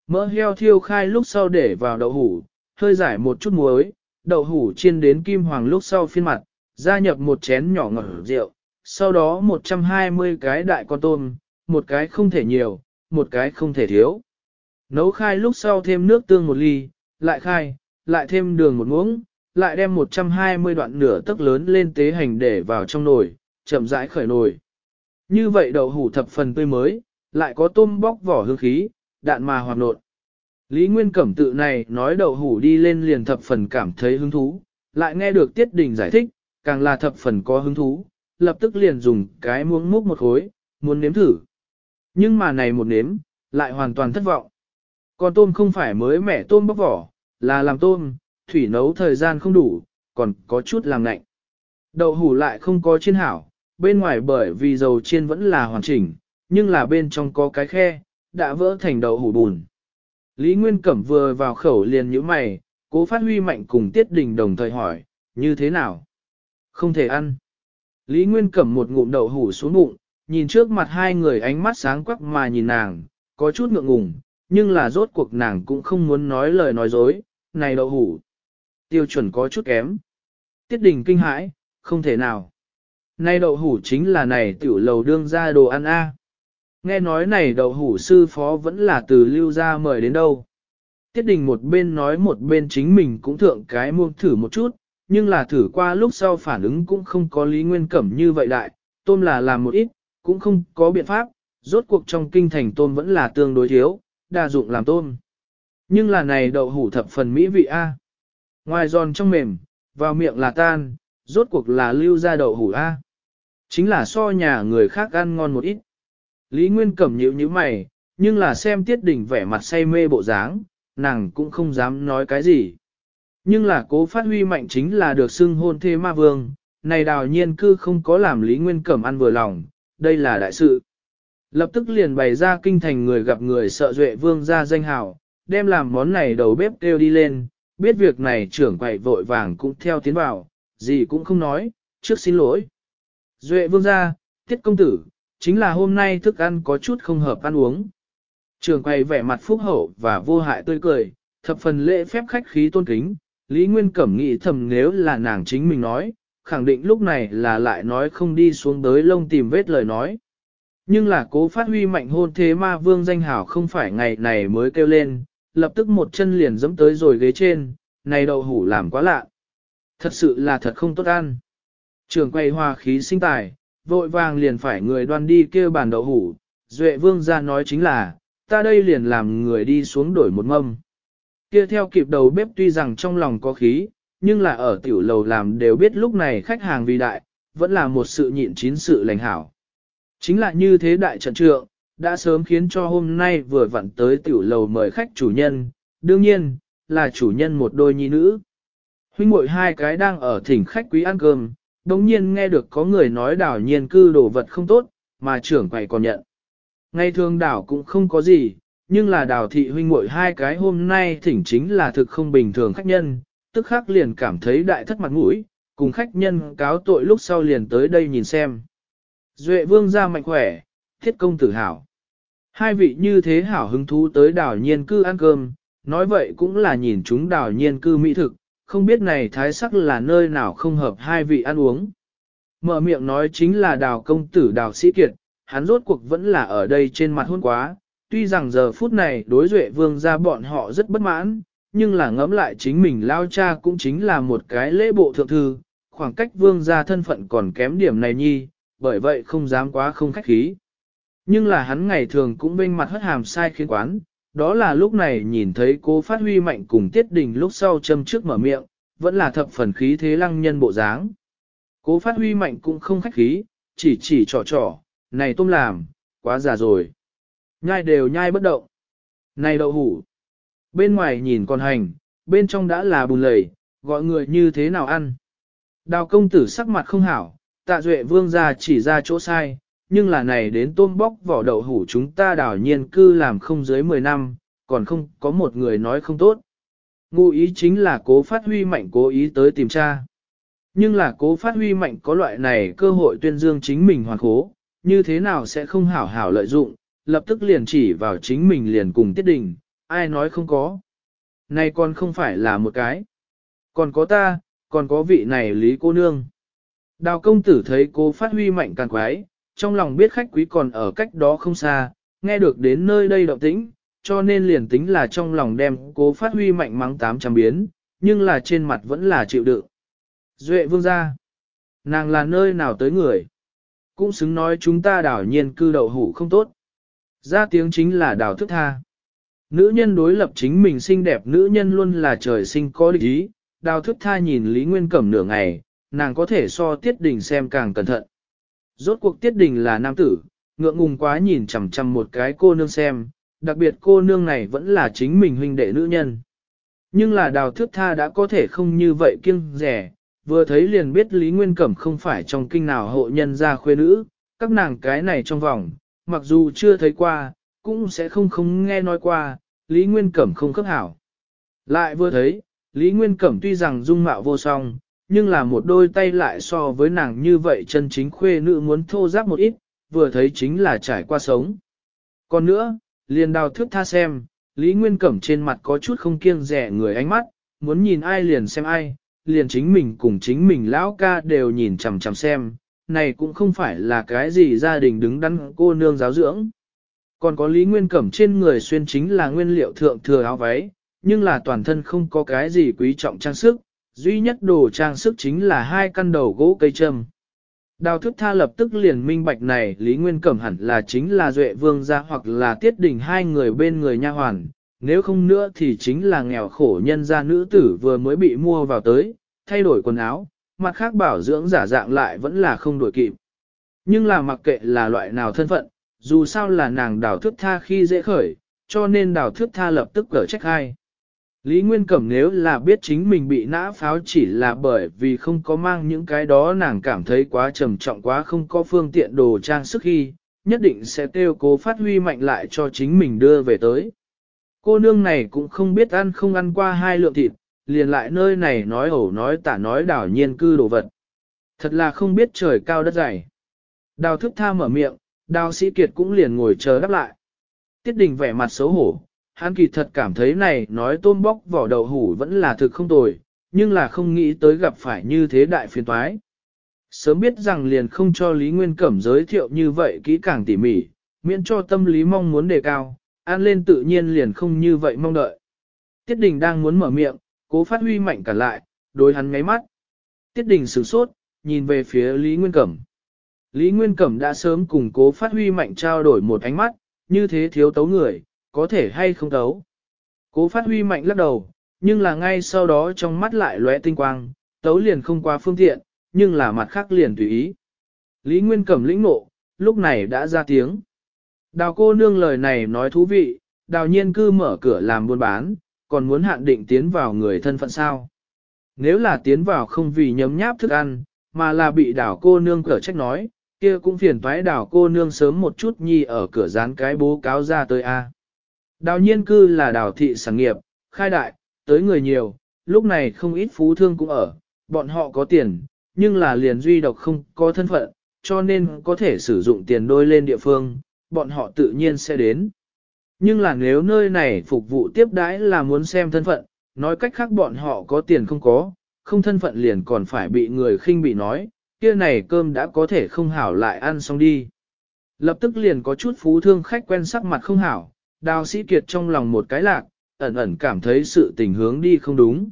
Mỡ heo thiêu khai lúc sau để vào đậu hủ, hơi giải một chút muối, đậu hủ chiên đến kim hoàng lúc sau phiên mặt, gia nhập một chén nhỏ ngọt rượu, sau đó 120 cái đại con tôm, một cái không thể nhiều, một cái không thể thiếu. Nấu khai lúc sau thêm nước tương một ly, lại khai, lại thêm đường một muỗng, lại đem 120 đoạn nửa tấc lớn lên tế hành để vào trong nồi, chậm rãi khởi nồi. Như vậy đậu hủ thập phần tươi mới, lại có tôm bóc vỏ hương khí, đạn mà hoạt nộn. Lý Nguyên Cẩm tự này nói đậu hủ đi lên liền thập phần cảm thấy hứng thú, lại nghe được Tiết Đình giải thích, càng là thập phần có hứng thú, lập tức liền dùng cái muỗng múc một khối, muốn nếm thử. Nhưng mà này một nếm, lại hoàn toàn thất vọng. Con tôm không phải mới mẻ tôm bóc vỏ, là làm tôm, thủy nấu thời gian không đủ, còn có chút làm lạnh. Đậu hủ lại không có chiên hảo, bên ngoài bởi vì dầu chiên vẫn là hoàn chỉnh, nhưng là bên trong có cái khe, đã vỡ thành đậu hủ bùn. Lý Nguyên Cẩm vừa vào khẩu liền như mày, cố phát huy mạnh cùng tiết đình đồng thời hỏi, như thế nào? Không thể ăn. Lý Nguyên cầm một ngụm đậu hủ xuống bụng, nhìn trước mặt hai người ánh mắt sáng quắc mà nhìn nàng, có chút ngượng ngùng, nhưng là rốt cuộc nàng cũng không muốn nói lời nói dối, này đậu hủ. Tiêu chuẩn có chút kém. Tiết đình kinh hãi, không thể nào. này đậu hủ chính là này tiểu lầu đương ra đồ ăn a. Nghe nói này đậu hủ sư phó vẫn là từ lưu ra mời đến đâu. Tiết đình một bên nói một bên chính mình cũng thượng cái muông thử một chút, nhưng là thử qua lúc sau phản ứng cũng không có Lý Nguyên Cẩm như vậy đại, tôm là làm một ít, cũng không có biện pháp, rốt cuộc trong kinh thành tôm vẫn là tương đối thiếu, đa dụng làm tôm. Nhưng là này đậu hủ thập phần mỹ vị A. Ngoài giòn trong mềm, vào miệng là tan, rốt cuộc là lưu ra đậu hủ A. Chính là so nhà người khác ăn ngon một ít. Lý Nguyên Cẩm nhíu như mày, nhưng là xem tiết đỉnh vẻ mặt say mê bộ dáng, nàng cũng không dám nói cái gì. Nhưng là cố phát huy mạnh chính là được xưng hôn thê ma vương, này đào nhiên cư không có làm Lý Nguyên Cẩm ăn vừa lòng, đây là đại sự. Lập tức liền bày ra kinh thành người gặp người sợ duệ vương ra danh hào, đem làm món này đầu bếp kêu đi lên, biết việc này trưởng quậy vội vàng cũng theo tiến vào, gì cũng không nói, trước xin lỗi. Duệ vương ra, tiết công tử, chính là hôm nay thức ăn có chút không hợp ăn uống. Trường quay vẻ mặt phúc hậu và vô hại tươi cười, thập phần lễ phép khách khí tôn kính, Lý Nguyên Cẩm nghĩ thầm nếu là nàng chính mình nói, khẳng định lúc này là lại nói không đi xuống tới lông tìm vết lời nói. Nhưng là cố phát huy mạnh hôn thế ma vương danh hảo không phải ngày này mới kêu lên, lập tức một chân liền dẫm tới rồi ghế trên, này đậu hủ làm quá lạ. Thật sự là thật không tốt ăn. Trường quay Hoa khí sinh tài, vội vàng liền phải người đoan đi kêu bàn đậu hủ, duệ vương ra nói chính là, ta đây liền làm người đi xuống đổi một mâm kia theo kịp đầu bếp tuy rằng trong lòng có khí, nhưng là ở tiểu lầu làm đều biết lúc này khách hàng vì đại, vẫn là một sự nhịn chín sự lành hảo. Chính là như thế đại trận trượng, đã sớm khiến cho hôm nay vừa vặn tới tiểu lầu mời khách chủ nhân, đương nhiên, là chủ nhân một đôi nhi nữ. Huynh muội hai cái đang ở thỉnh khách quý ăn cơm, đồng nhiên nghe được có người nói đảo nhiên cư đồ vật không tốt, mà trưởng quầy còn nhận. Ngày thường đảo cũng không có gì, nhưng là đào thị huynh muội hai cái hôm nay thỉnh chính là thực không bình thường khách nhân, tức khắc liền cảm thấy đại thất mặt mũi, cùng khách nhân cáo tội lúc sau liền tới đây nhìn xem. Duệ vương ra mạnh khỏe, thiết công tử hảo. Hai vị như thế hảo hứng thú tới đào nhiên cư ăn cơm, nói vậy cũng là nhìn chúng đào nhiên cư mỹ thực, không biết này thái sắc là nơi nào không hợp hai vị ăn uống. Mở miệng nói chính là đào công tử đào sĩ kiệt, hắn rốt cuộc vẫn là ở đây trên mặt hôn quá, tuy rằng giờ phút này đối duệ vương ra bọn họ rất bất mãn, nhưng là ngẫm lại chính mình lao cha cũng chính là một cái lễ bộ thượng thư, khoảng cách vương ra thân phận còn kém điểm này nhi, bởi vậy không dám quá không khách khí. Nhưng là hắn ngày thường cũng bên mặt hất hàm sai khiến quán, đó là lúc này nhìn thấy cô phát huy mạnh cùng tiết đình lúc sau châm trước mở miệng, vẫn là thập phần khí thế lăng nhân bộ dáng. Cố phát huy mạnh cũng không khách khí, chỉ chỉ trò trò, này tôm làm, quá già rồi. Nhai đều nhai bất động. Này đậu hủ. Bên ngoài nhìn còn hành, bên trong đã là bùn lầy, gọi người như thế nào ăn. Đào công tử sắc mặt không hảo, tạ duệ vương ra chỉ ra chỗ sai, nhưng là này đến tôm bóc vỏ đậu hủ chúng ta đảo nhiên cư làm không dưới 10 năm, còn không có một người nói không tốt. Ngụ ý chính là cố phát huy mạnh cố ý tới tìm tra. Nhưng là cố phát huy mạnh có loại này cơ hội tuyên dương chính mình hoàn khố, như thế nào sẽ không hảo hảo lợi dụng, lập tức liền chỉ vào chính mình liền cùng tiết đình, ai nói không có. Này còn không phải là một cái. Còn có ta, còn có vị này lý cô nương. Đào công tử thấy cô phát huy mạnh càng quái, trong lòng biết khách quý còn ở cách đó không xa, nghe được đến nơi đây động tĩnh, cho nên liền tính là trong lòng đem cố phát huy mạnh mắng tám trăm biến, nhưng là trên mặt vẫn là chịu đựng. Duệ vương gia, nàng là nơi nào tới người, cũng xứng nói chúng ta đảo nhiên cư đậu hủ không tốt. Ra tiếng chính là đào thức tha. Nữ nhân đối lập chính mình xinh đẹp nữ nhân luôn là trời sinh có địch ý, đào thức tha nhìn Lý Nguyên Cẩm nửa ngày, nàng có thể so tiết đình xem càng cẩn thận. Rốt cuộc tiết đình là nam tử, ngượng ngùng quá nhìn chằm chằm một cái cô nương xem, đặc biệt cô nương này vẫn là chính mình huynh đệ nữ nhân. Nhưng là đào thước tha đã có thể không như vậy kiêng rẻ, vừa thấy liền biết Lý Nguyên Cẩm không phải trong kinh nào hộ nhân ra khuê nữ, các nàng cái này trong vòng, mặc dù chưa thấy qua, cũng sẽ không không nghe nói qua, Lý Nguyên Cẩm không cấp hảo. Lại vừa thấy, Lý Nguyên Cẩm tuy rằng dung mạo vô song, nhưng là một đôi tay lại so với nàng như vậy chân chính khuê nữ muốn thô giáp một ít, vừa thấy chính là trải qua sống. Còn nữa, liền đào thước tha xem, Lý Nguyên Cẩm trên mặt có chút không kiêng rẻ người ánh mắt, muốn nhìn ai liền xem ai, liền chính mình cùng chính mình lão ca đều nhìn chằm chằm xem, này cũng không phải là cái gì gia đình đứng đắn cô nương giáo dưỡng. Còn có Lý Nguyên Cẩm trên người xuyên chính là nguyên liệu thượng thừa áo váy, nhưng là toàn thân không có cái gì quý trọng trang sức, duy nhất đồ trang sức chính là hai căn đầu gỗ cây châm. Đào thức tha lập tức liền minh bạch này Lý Nguyên Cẩm hẳn là chính là Duệ Vương gia hoặc là Tiết đỉnh hai người bên người nha hoàn, nếu không nữa thì chính là nghèo khổ nhân gia nữ tử vừa mới bị mua vào tới, thay đổi quần áo, mặt khác bảo dưỡng giả dạng lại vẫn là không đổi kịp. Nhưng là mặc kệ là loại nào thân phận, dù sao là nàng đào thước tha khi dễ khởi, cho nên đào thước tha lập tức cở trách hai. Lý Nguyên Cẩm nếu là biết chính mình bị nã pháo chỉ là bởi vì không có mang những cái đó nàng cảm thấy quá trầm trọng quá không có phương tiện đồ trang sức khi, nhất định sẽ kêu cố phát huy mạnh lại cho chính mình đưa về tới. Cô nương này cũng không biết ăn không ăn qua hai lượng thịt, liền lại nơi này nói ẩu nói tả nói đảo nhiên cư đồ vật. Thật là không biết trời cao đất dày. Đào thức tha mở miệng, đào sĩ kiệt cũng liền ngồi chờ đáp lại. Tiết đình vẻ mặt xấu hổ, hắn kỳ thật cảm thấy này nói tôm bóc vỏ đậu hủ vẫn là thực không tồi, nhưng là không nghĩ tới gặp phải như thế đại phiền toái. Sớm biết rằng liền không cho Lý Nguyên Cẩm giới thiệu như vậy kỹ càng tỉ mỉ, miễn cho tâm lý mong muốn đề cao, ăn lên tự nhiên liền không như vậy mong đợi. Tiết đình đang muốn mở miệng, Cố phát huy mạnh cả lại, đối hắn ngáy mắt. Tiết đình sử sốt, nhìn về phía Lý Nguyên Cẩm. Lý Nguyên Cẩm đã sớm cùng cố phát huy mạnh trao đổi một ánh mắt, như thế thiếu tấu người, có thể hay không tấu. Cố phát huy mạnh lắc đầu, nhưng là ngay sau đó trong mắt lại lóe tinh quang, tấu liền không qua phương tiện, nhưng là mặt khác liền tùy ý. Lý Nguyên Cẩm lĩnh ngộ, lúc này đã ra tiếng. Đào cô nương lời này nói thú vị, đào nhiên cư mở cửa làm buôn bán, còn muốn hạn định tiến vào người thân phận sao. Nếu là tiến vào không vì nhấm nháp thức ăn, mà là bị đảo cô nương cở trách nói, kia cũng phiền toái đảo cô nương sớm một chút nhi ở cửa dán cái bố cáo ra tới A. À. Đào nhiên cư là đảo thị sản nghiệp, khai đại, tới người nhiều, lúc này không ít phú thương cũng ở, bọn họ có tiền, nhưng là liền duy độc không có thân phận, cho nên có thể sử dụng tiền đôi lên địa phương, bọn họ tự nhiên sẽ đến. Nhưng là nếu nơi này phục vụ tiếp đãi là muốn xem thân phận, nói cách khác bọn họ có tiền không có, không thân phận liền còn phải bị người khinh bị nói, kia này cơm đã có thể không hảo lại ăn xong đi. Lập tức liền có chút phú thương khách quen sắc mặt không hảo, đào sĩ kiệt trong lòng một cái lạc, ẩn ẩn cảm thấy sự tình hướng đi không đúng.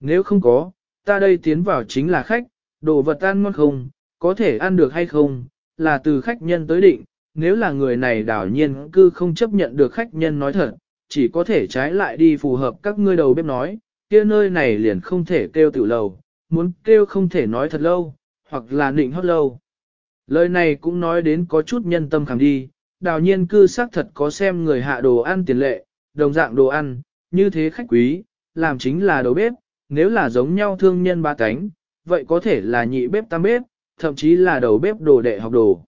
Nếu không có, ta đây tiến vào chính là khách, đồ vật ăn ngon không, có thể ăn được hay không, là từ khách nhân tới định, nếu là người này đảo nhiên cư không chấp nhận được khách nhân nói thật, chỉ có thể trái lại đi phù hợp các ngươi đầu bếp nói, kia nơi này liền không thể kêu tiểu lầu, muốn kêu không thể nói thật lâu, hoặc là nịnh hót lâu. Lời này cũng nói đến có chút nhân tâm khẳng đi, đào nhiên cư xác thật có xem người hạ đồ ăn tiền lệ, đồng dạng đồ ăn, như thế khách quý, làm chính là đầu bếp, nếu là giống nhau thương nhân ba cánh, vậy có thể là nhị bếp tam bếp, thậm chí là đầu bếp đồ đệ học đồ.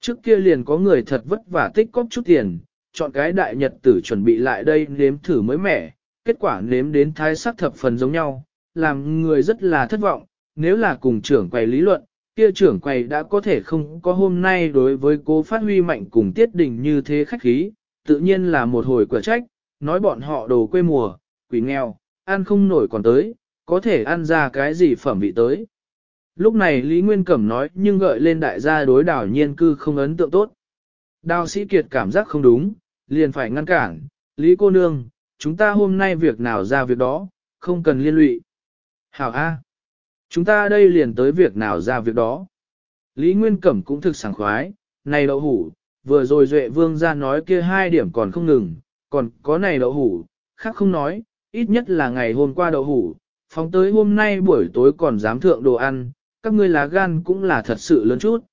Trước kia liền có người thật vất vả tích cóp chút tiền, chọn cái đại nhật tử chuẩn bị lại đây nếm thử mới mẻ, kết quả nếm đến thái sắc thập phần giống nhau, làm người rất là thất vọng, nếu là cùng trưởng quầy lý luận, kia trưởng quầy đã có thể không có hôm nay đối với cô phát huy mạnh cùng tiết đình như thế khách khí, tự nhiên là một hồi quả trách, nói bọn họ đồ quê mùa, quỷ nghèo, ăn không nổi còn tới, có thể ăn ra cái gì phẩm vị tới. Lúc này Lý Nguyên Cẩm nói nhưng gợi lên đại gia đối đảo nhiên cư không ấn tượng tốt. Đào sĩ kiệt cảm giác không đúng, liền phải ngăn cản, Lý cô nương, chúng ta hôm nay việc nào ra việc đó, không cần liên lụy. Hảo A. Chúng ta đây liền tới việc nào ra việc đó. Lý Nguyên Cẩm cũng thực sảng khoái, này đậu hủ, vừa rồi Duệ Vương ra nói kia hai điểm còn không ngừng, còn có này đậu hủ, khác không nói, ít nhất là ngày hôm qua đậu hủ, phóng tới hôm nay buổi tối còn dám thượng đồ ăn, các ngươi lá gan cũng là thật sự lớn chút.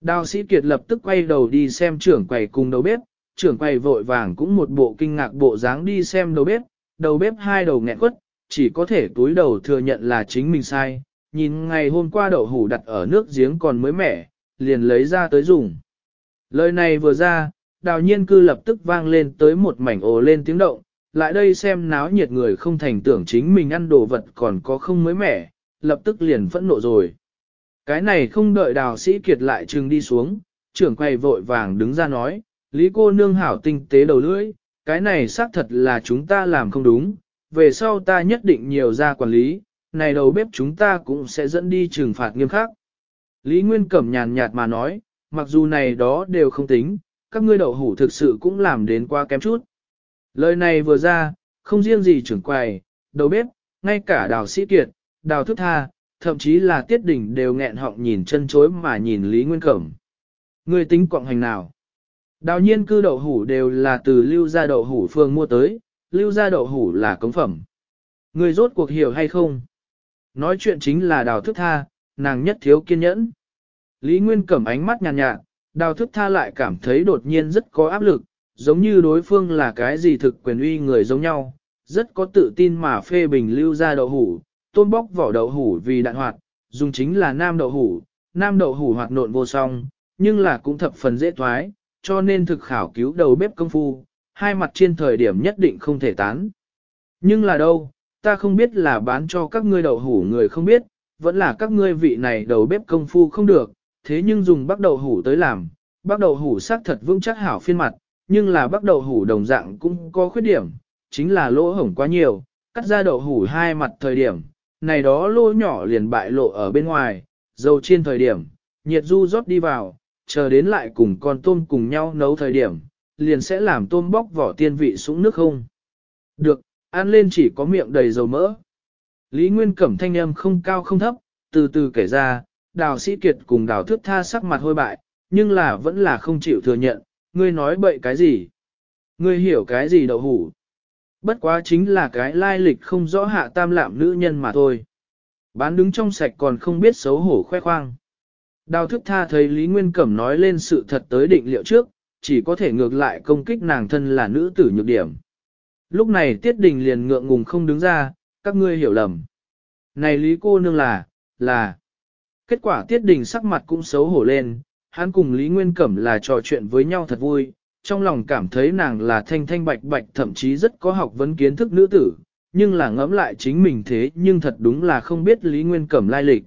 Đào sĩ kiệt lập tức quay đầu đi xem trưởng quầy cùng đầu bếp, trưởng quầy vội vàng cũng một bộ kinh ngạc bộ dáng đi xem đầu bếp, đầu bếp hai đầu nghẹn quất, chỉ có thể túi đầu thừa nhận là chính mình sai, nhìn ngày hôm qua đậu hủ đặt ở nước giếng còn mới mẻ, liền lấy ra tới dùng. Lời này vừa ra, đào nhiên cư lập tức vang lên tới một mảnh ồ lên tiếng động, lại đây xem náo nhiệt người không thành tưởng chính mình ăn đồ vật còn có không mới mẻ, lập tức liền phẫn nộ rồi. Cái này không đợi đào sĩ kiệt lại trừng đi xuống, trưởng quay vội vàng đứng ra nói, Lý cô nương hảo tinh tế đầu lưỡi, cái này xác thật là chúng ta làm không đúng, về sau ta nhất định nhiều ra quản lý, này đầu bếp chúng ta cũng sẽ dẫn đi trừng phạt nghiêm khắc. Lý Nguyên Cẩm nhàn nhạt mà nói, mặc dù này đó đều không tính, các ngươi đậu hủ thực sự cũng làm đến quá kém chút. Lời này vừa ra, không riêng gì trưởng quầy, đầu bếp, ngay cả đào sĩ kiệt, đào thức tha, thậm chí là tiết đỉnh đều nghẹn họng nhìn chân chối mà nhìn Lý Nguyên Cẩm. Người tính cộng hành nào? Đào nhiên cư đậu hủ đều là từ lưu gia đậu hủ phương mua tới, lưu gia đậu hủ là cống phẩm. Người rốt cuộc hiểu hay không? Nói chuyện chính là đào thức tha, nàng nhất thiếu kiên nhẫn. Lý Nguyên Cẩm ánh mắt nhàn nhạt, nhạt, đào thức tha lại cảm thấy đột nhiên rất có áp lực, giống như đối phương là cái gì thực quyền uy người giống nhau, rất có tự tin mà phê bình lưu ra đậu hủ, tôn bóc vỏ đậu hủ vì đạn hoạt, dùng chính là nam đậu hủ, nam đậu hủ hoạt nộn vô song, nhưng là cũng thập phần dễ thoái, cho nên thực khảo cứu đầu bếp công phu, hai mặt trên thời điểm nhất định không thể tán. Nhưng là đâu, ta không biết là bán cho các ngươi đậu hủ người không biết, vẫn là các ngươi vị này đầu bếp công phu không được, thế nhưng dùng bắc đậu hủ tới làm, bắc đậu hủ xác thật vững chắc hảo phiên mặt, nhưng là bắc đậu hủ đồng dạng cũng có khuyết điểm, chính là lỗ hổng quá nhiều, cắt ra đậu hủ hai mặt thời điểm, này đó lô nhỏ liền bại lộ ở bên ngoài, dầu trên thời điểm, nhiệt du rót đi vào, chờ đến lại cùng con tôm cùng nhau nấu thời điểm, liền sẽ làm tôm bóc vỏ tiên vị súng nước không. Được, ăn lên chỉ có miệng đầy dầu mỡ. Lý Nguyên Cẩm thanh âm không cao không thấp, từ từ kể ra, đào sĩ kiệt cùng đào thước tha sắc mặt hôi bại, nhưng là vẫn là không chịu thừa nhận, ngươi nói bậy cái gì? Ngươi hiểu cái gì đậu hủ? bất quá chính là cái lai lịch không rõ hạ tam lạm nữ nhân mà thôi. Bán đứng trong sạch còn không biết xấu hổ khoe khoang. Đào thức tha thấy Lý Nguyên Cẩm nói lên sự thật tới định liệu trước, chỉ có thể ngược lại công kích nàng thân là nữ tử nhược điểm. Lúc này tiết đình liền ngượng ngùng không đứng ra, các ngươi hiểu lầm. Này Lý cô nương là, là. Kết quả tiết đình sắc mặt cũng xấu hổ lên, hắn cùng Lý Nguyên Cẩm là trò chuyện với nhau thật vui, trong lòng cảm thấy nàng là thanh thanh bạch bạch thậm chí rất có học vấn kiến thức nữ tử, nhưng là ngẫm lại chính mình thế nhưng thật đúng là không biết Lý Nguyên Cẩm lai lịch.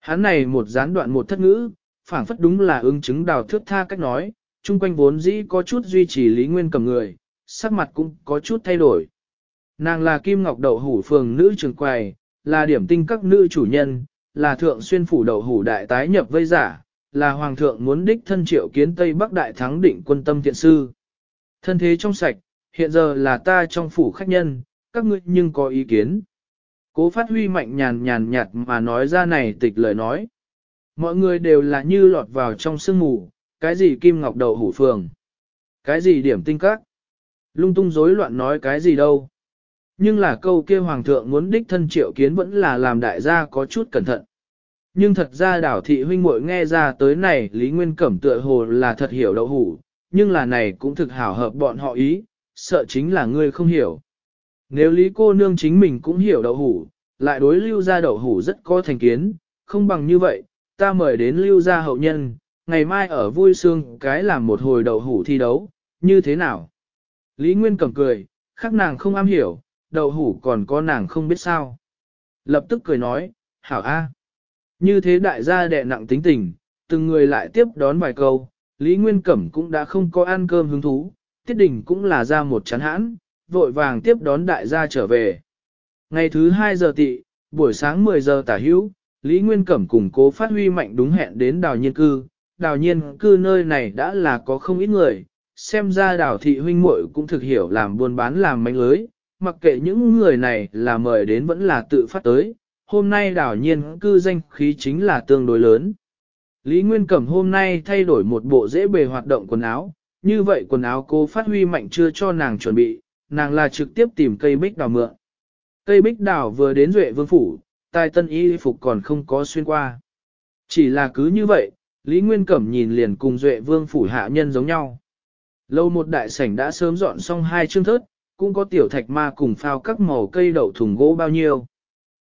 Hắn này một gián đoạn một thất ngữ, phản phất đúng là ứng chứng đào thước tha cách nói, chung quanh vốn dĩ có chút duy trì Lý Nguyên Cẩm người, sắc mặt cũng có chút thay đổi. Nàng là Kim Ngọc Đậu Hủ Phường Nữ Trường Quài, là điểm tinh các nữ chủ nhân, là thượng xuyên phủ đậu hủ đại tái nhập vây giả, là hoàng thượng muốn đích thân triệu kiến Tây Bắc Đại thắng định quân tâm thiện sư. Thân thế trong sạch, hiện giờ là ta trong phủ khách nhân, các ngươi nhưng có ý kiến. Cố phát huy mạnh nhàn nhàn nhạt mà nói ra này tịch lời nói. Mọi người đều là như lọt vào trong sương mù, cái gì kim ngọc đầu hủ phường. Cái gì điểm tinh các. Lung tung rối loạn nói cái gì đâu. Nhưng là câu kia hoàng thượng muốn đích thân triệu kiến vẫn là làm đại gia có chút cẩn thận nhưng thật ra đảo thị huynh muội nghe ra tới này Lý Nguyên Cẩm tựa hồ là thật hiểu đậu hủ, nhưng là này cũng thực hảo hợp bọn họ ý, sợ chính là ngươi không hiểu. Nếu Lý cô nương chính mình cũng hiểu đậu hủ, lại đối lưu ra đậu hủ rất có thành kiến, không bằng như vậy, ta mời đến lưu ra hậu nhân, ngày mai ở vui sương cái làm một hồi đậu hủ thi đấu, như thế nào? Lý Nguyên Cẩm cười, khác nàng không am hiểu, đậu hủ còn có nàng không biết sao. Lập tức cười nói, hảo A. Như thế đại gia đệ nặng tính tình, từng người lại tiếp đón vài câu, Lý Nguyên Cẩm cũng đã không có ăn cơm hứng thú, Tiết Đình cũng là ra một chán hãn, vội vàng tiếp đón đại gia trở về. Ngày thứ 2 giờ tị, buổi sáng 10 giờ tả hữu, Lý Nguyên Cẩm cùng cố phát huy mạnh đúng hẹn đến đào nhiên cư, đào nhiên cư nơi này đã là có không ít người, xem ra đào thị huynh muội cũng thực hiểu làm buôn bán làm mánh lưới, mặc kệ những người này là mời đến vẫn là tự phát tới, hôm nay đảo nhiên cư danh khí chính là tương đối lớn. Lý Nguyên Cẩm hôm nay thay đổi một bộ dễ bề hoạt động quần áo, như vậy quần áo cô phát huy mạnh chưa cho nàng chuẩn bị, nàng là trực tiếp tìm cây bích đào mượn. Cây bích đào vừa đến Duệ Vương Phủ, tai tân y phục còn không có xuyên qua. Chỉ là cứ như vậy, Lý Nguyên Cẩm nhìn liền cùng Duệ Vương Phủ hạ nhân giống nhau. Lâu một đại sảnh đã sớm dọn xong hai chương thớt, cũng có tiểu thạch ma cùng phao các màu cây đậu thùng gỗ bao nhiêu.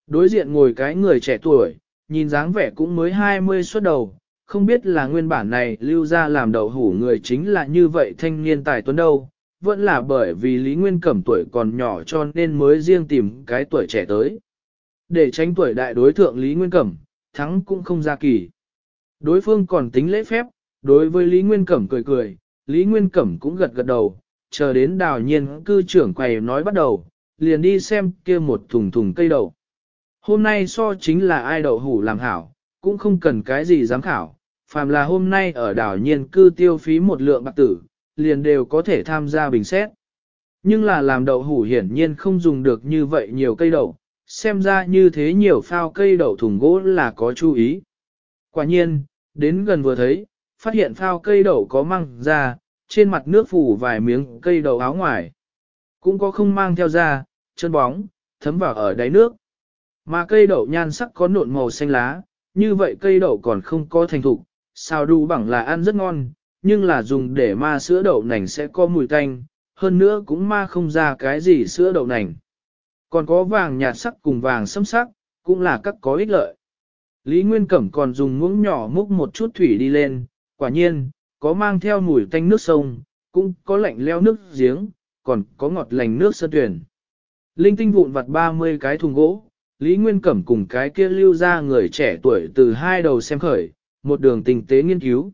Đối diện ngồi cái người trẻ tuổi, nhìn dáng vẻ cũng mới 20 xuất đầu, không biết là nguyên bản này lưu ra làm đầu hủ người chính là như vậy thanh niên tài tuấn đâu, vẫn là bởi vì Lý Nguyên Cẩm tuổi còn nhỏ cho nên mới riêng tìm cái tuổi trẻ tới. Để tránh tuổi đại đối thượng Lý Nguyên Cẩm, thắng cũng không ra kỳ. Đối phương còn tính lễ phép, đối với Lý Nguyên Cẩm cười cười, Lý Nguyên Cẩm cũng gật gật đầu, chờ đến đào nhiên cư trưởng quầy nói bắt đầu, liền đi xem kia một thùng thùng cây đầu. Hôm nay so chính là ai đậu hủ làm hảo, cũng không cần cái gì giám khảo, phàm là hôm nay ở đảo nhiên cư tiêu phí một lượng bạc tử, liền đều có thể tham gia bình xét. Nhưng là làm đậu hủ hiển nhiên không dùng được như vậy nhiều cây đậu, xem ra như thế nhiều phao cây đậu thùng gỗ là có chú ý. Quả nhiên, đến gần vừa thấy, phát hiện phao cây đậu có măng ra, trên mặt nước phủ vài miếng cây đậu áo ngoài. Cũng có không mang theo ra, chân bóng, thấm vào ở đáy nước, mà cây đậu nhan sắc có nộn màu xanh lá, như vậy cây đậu còn không có thành thục, xào đu bằng là ăn rất ngon, nhưng là dùng để ma sữa đậu nành sẽ có mùi tanh, hơn nữa cũng ma không ra cái gì sữa đậu nành. Còn có vàng nhạt sắc cùng vàng sẫm sắc, cũng là các có ích lợi. Lý Nguyên Cẩm còn dùng muỗng nhỏ múc một chút thủy đi lên, quả nhiên, có mang theo mùi tanh nước sông, cũng có lạnh leo nước giếng, còn có ngọt lành nước sơn tuyển. Linh tinh vụn vặt 30 cái thùng gỗ, Lý Nguyên Cẩm cùng cái kia lưu ra người trẻ tuổi từ hai đầu xem khởi, một đường tình tế nghiên cứu.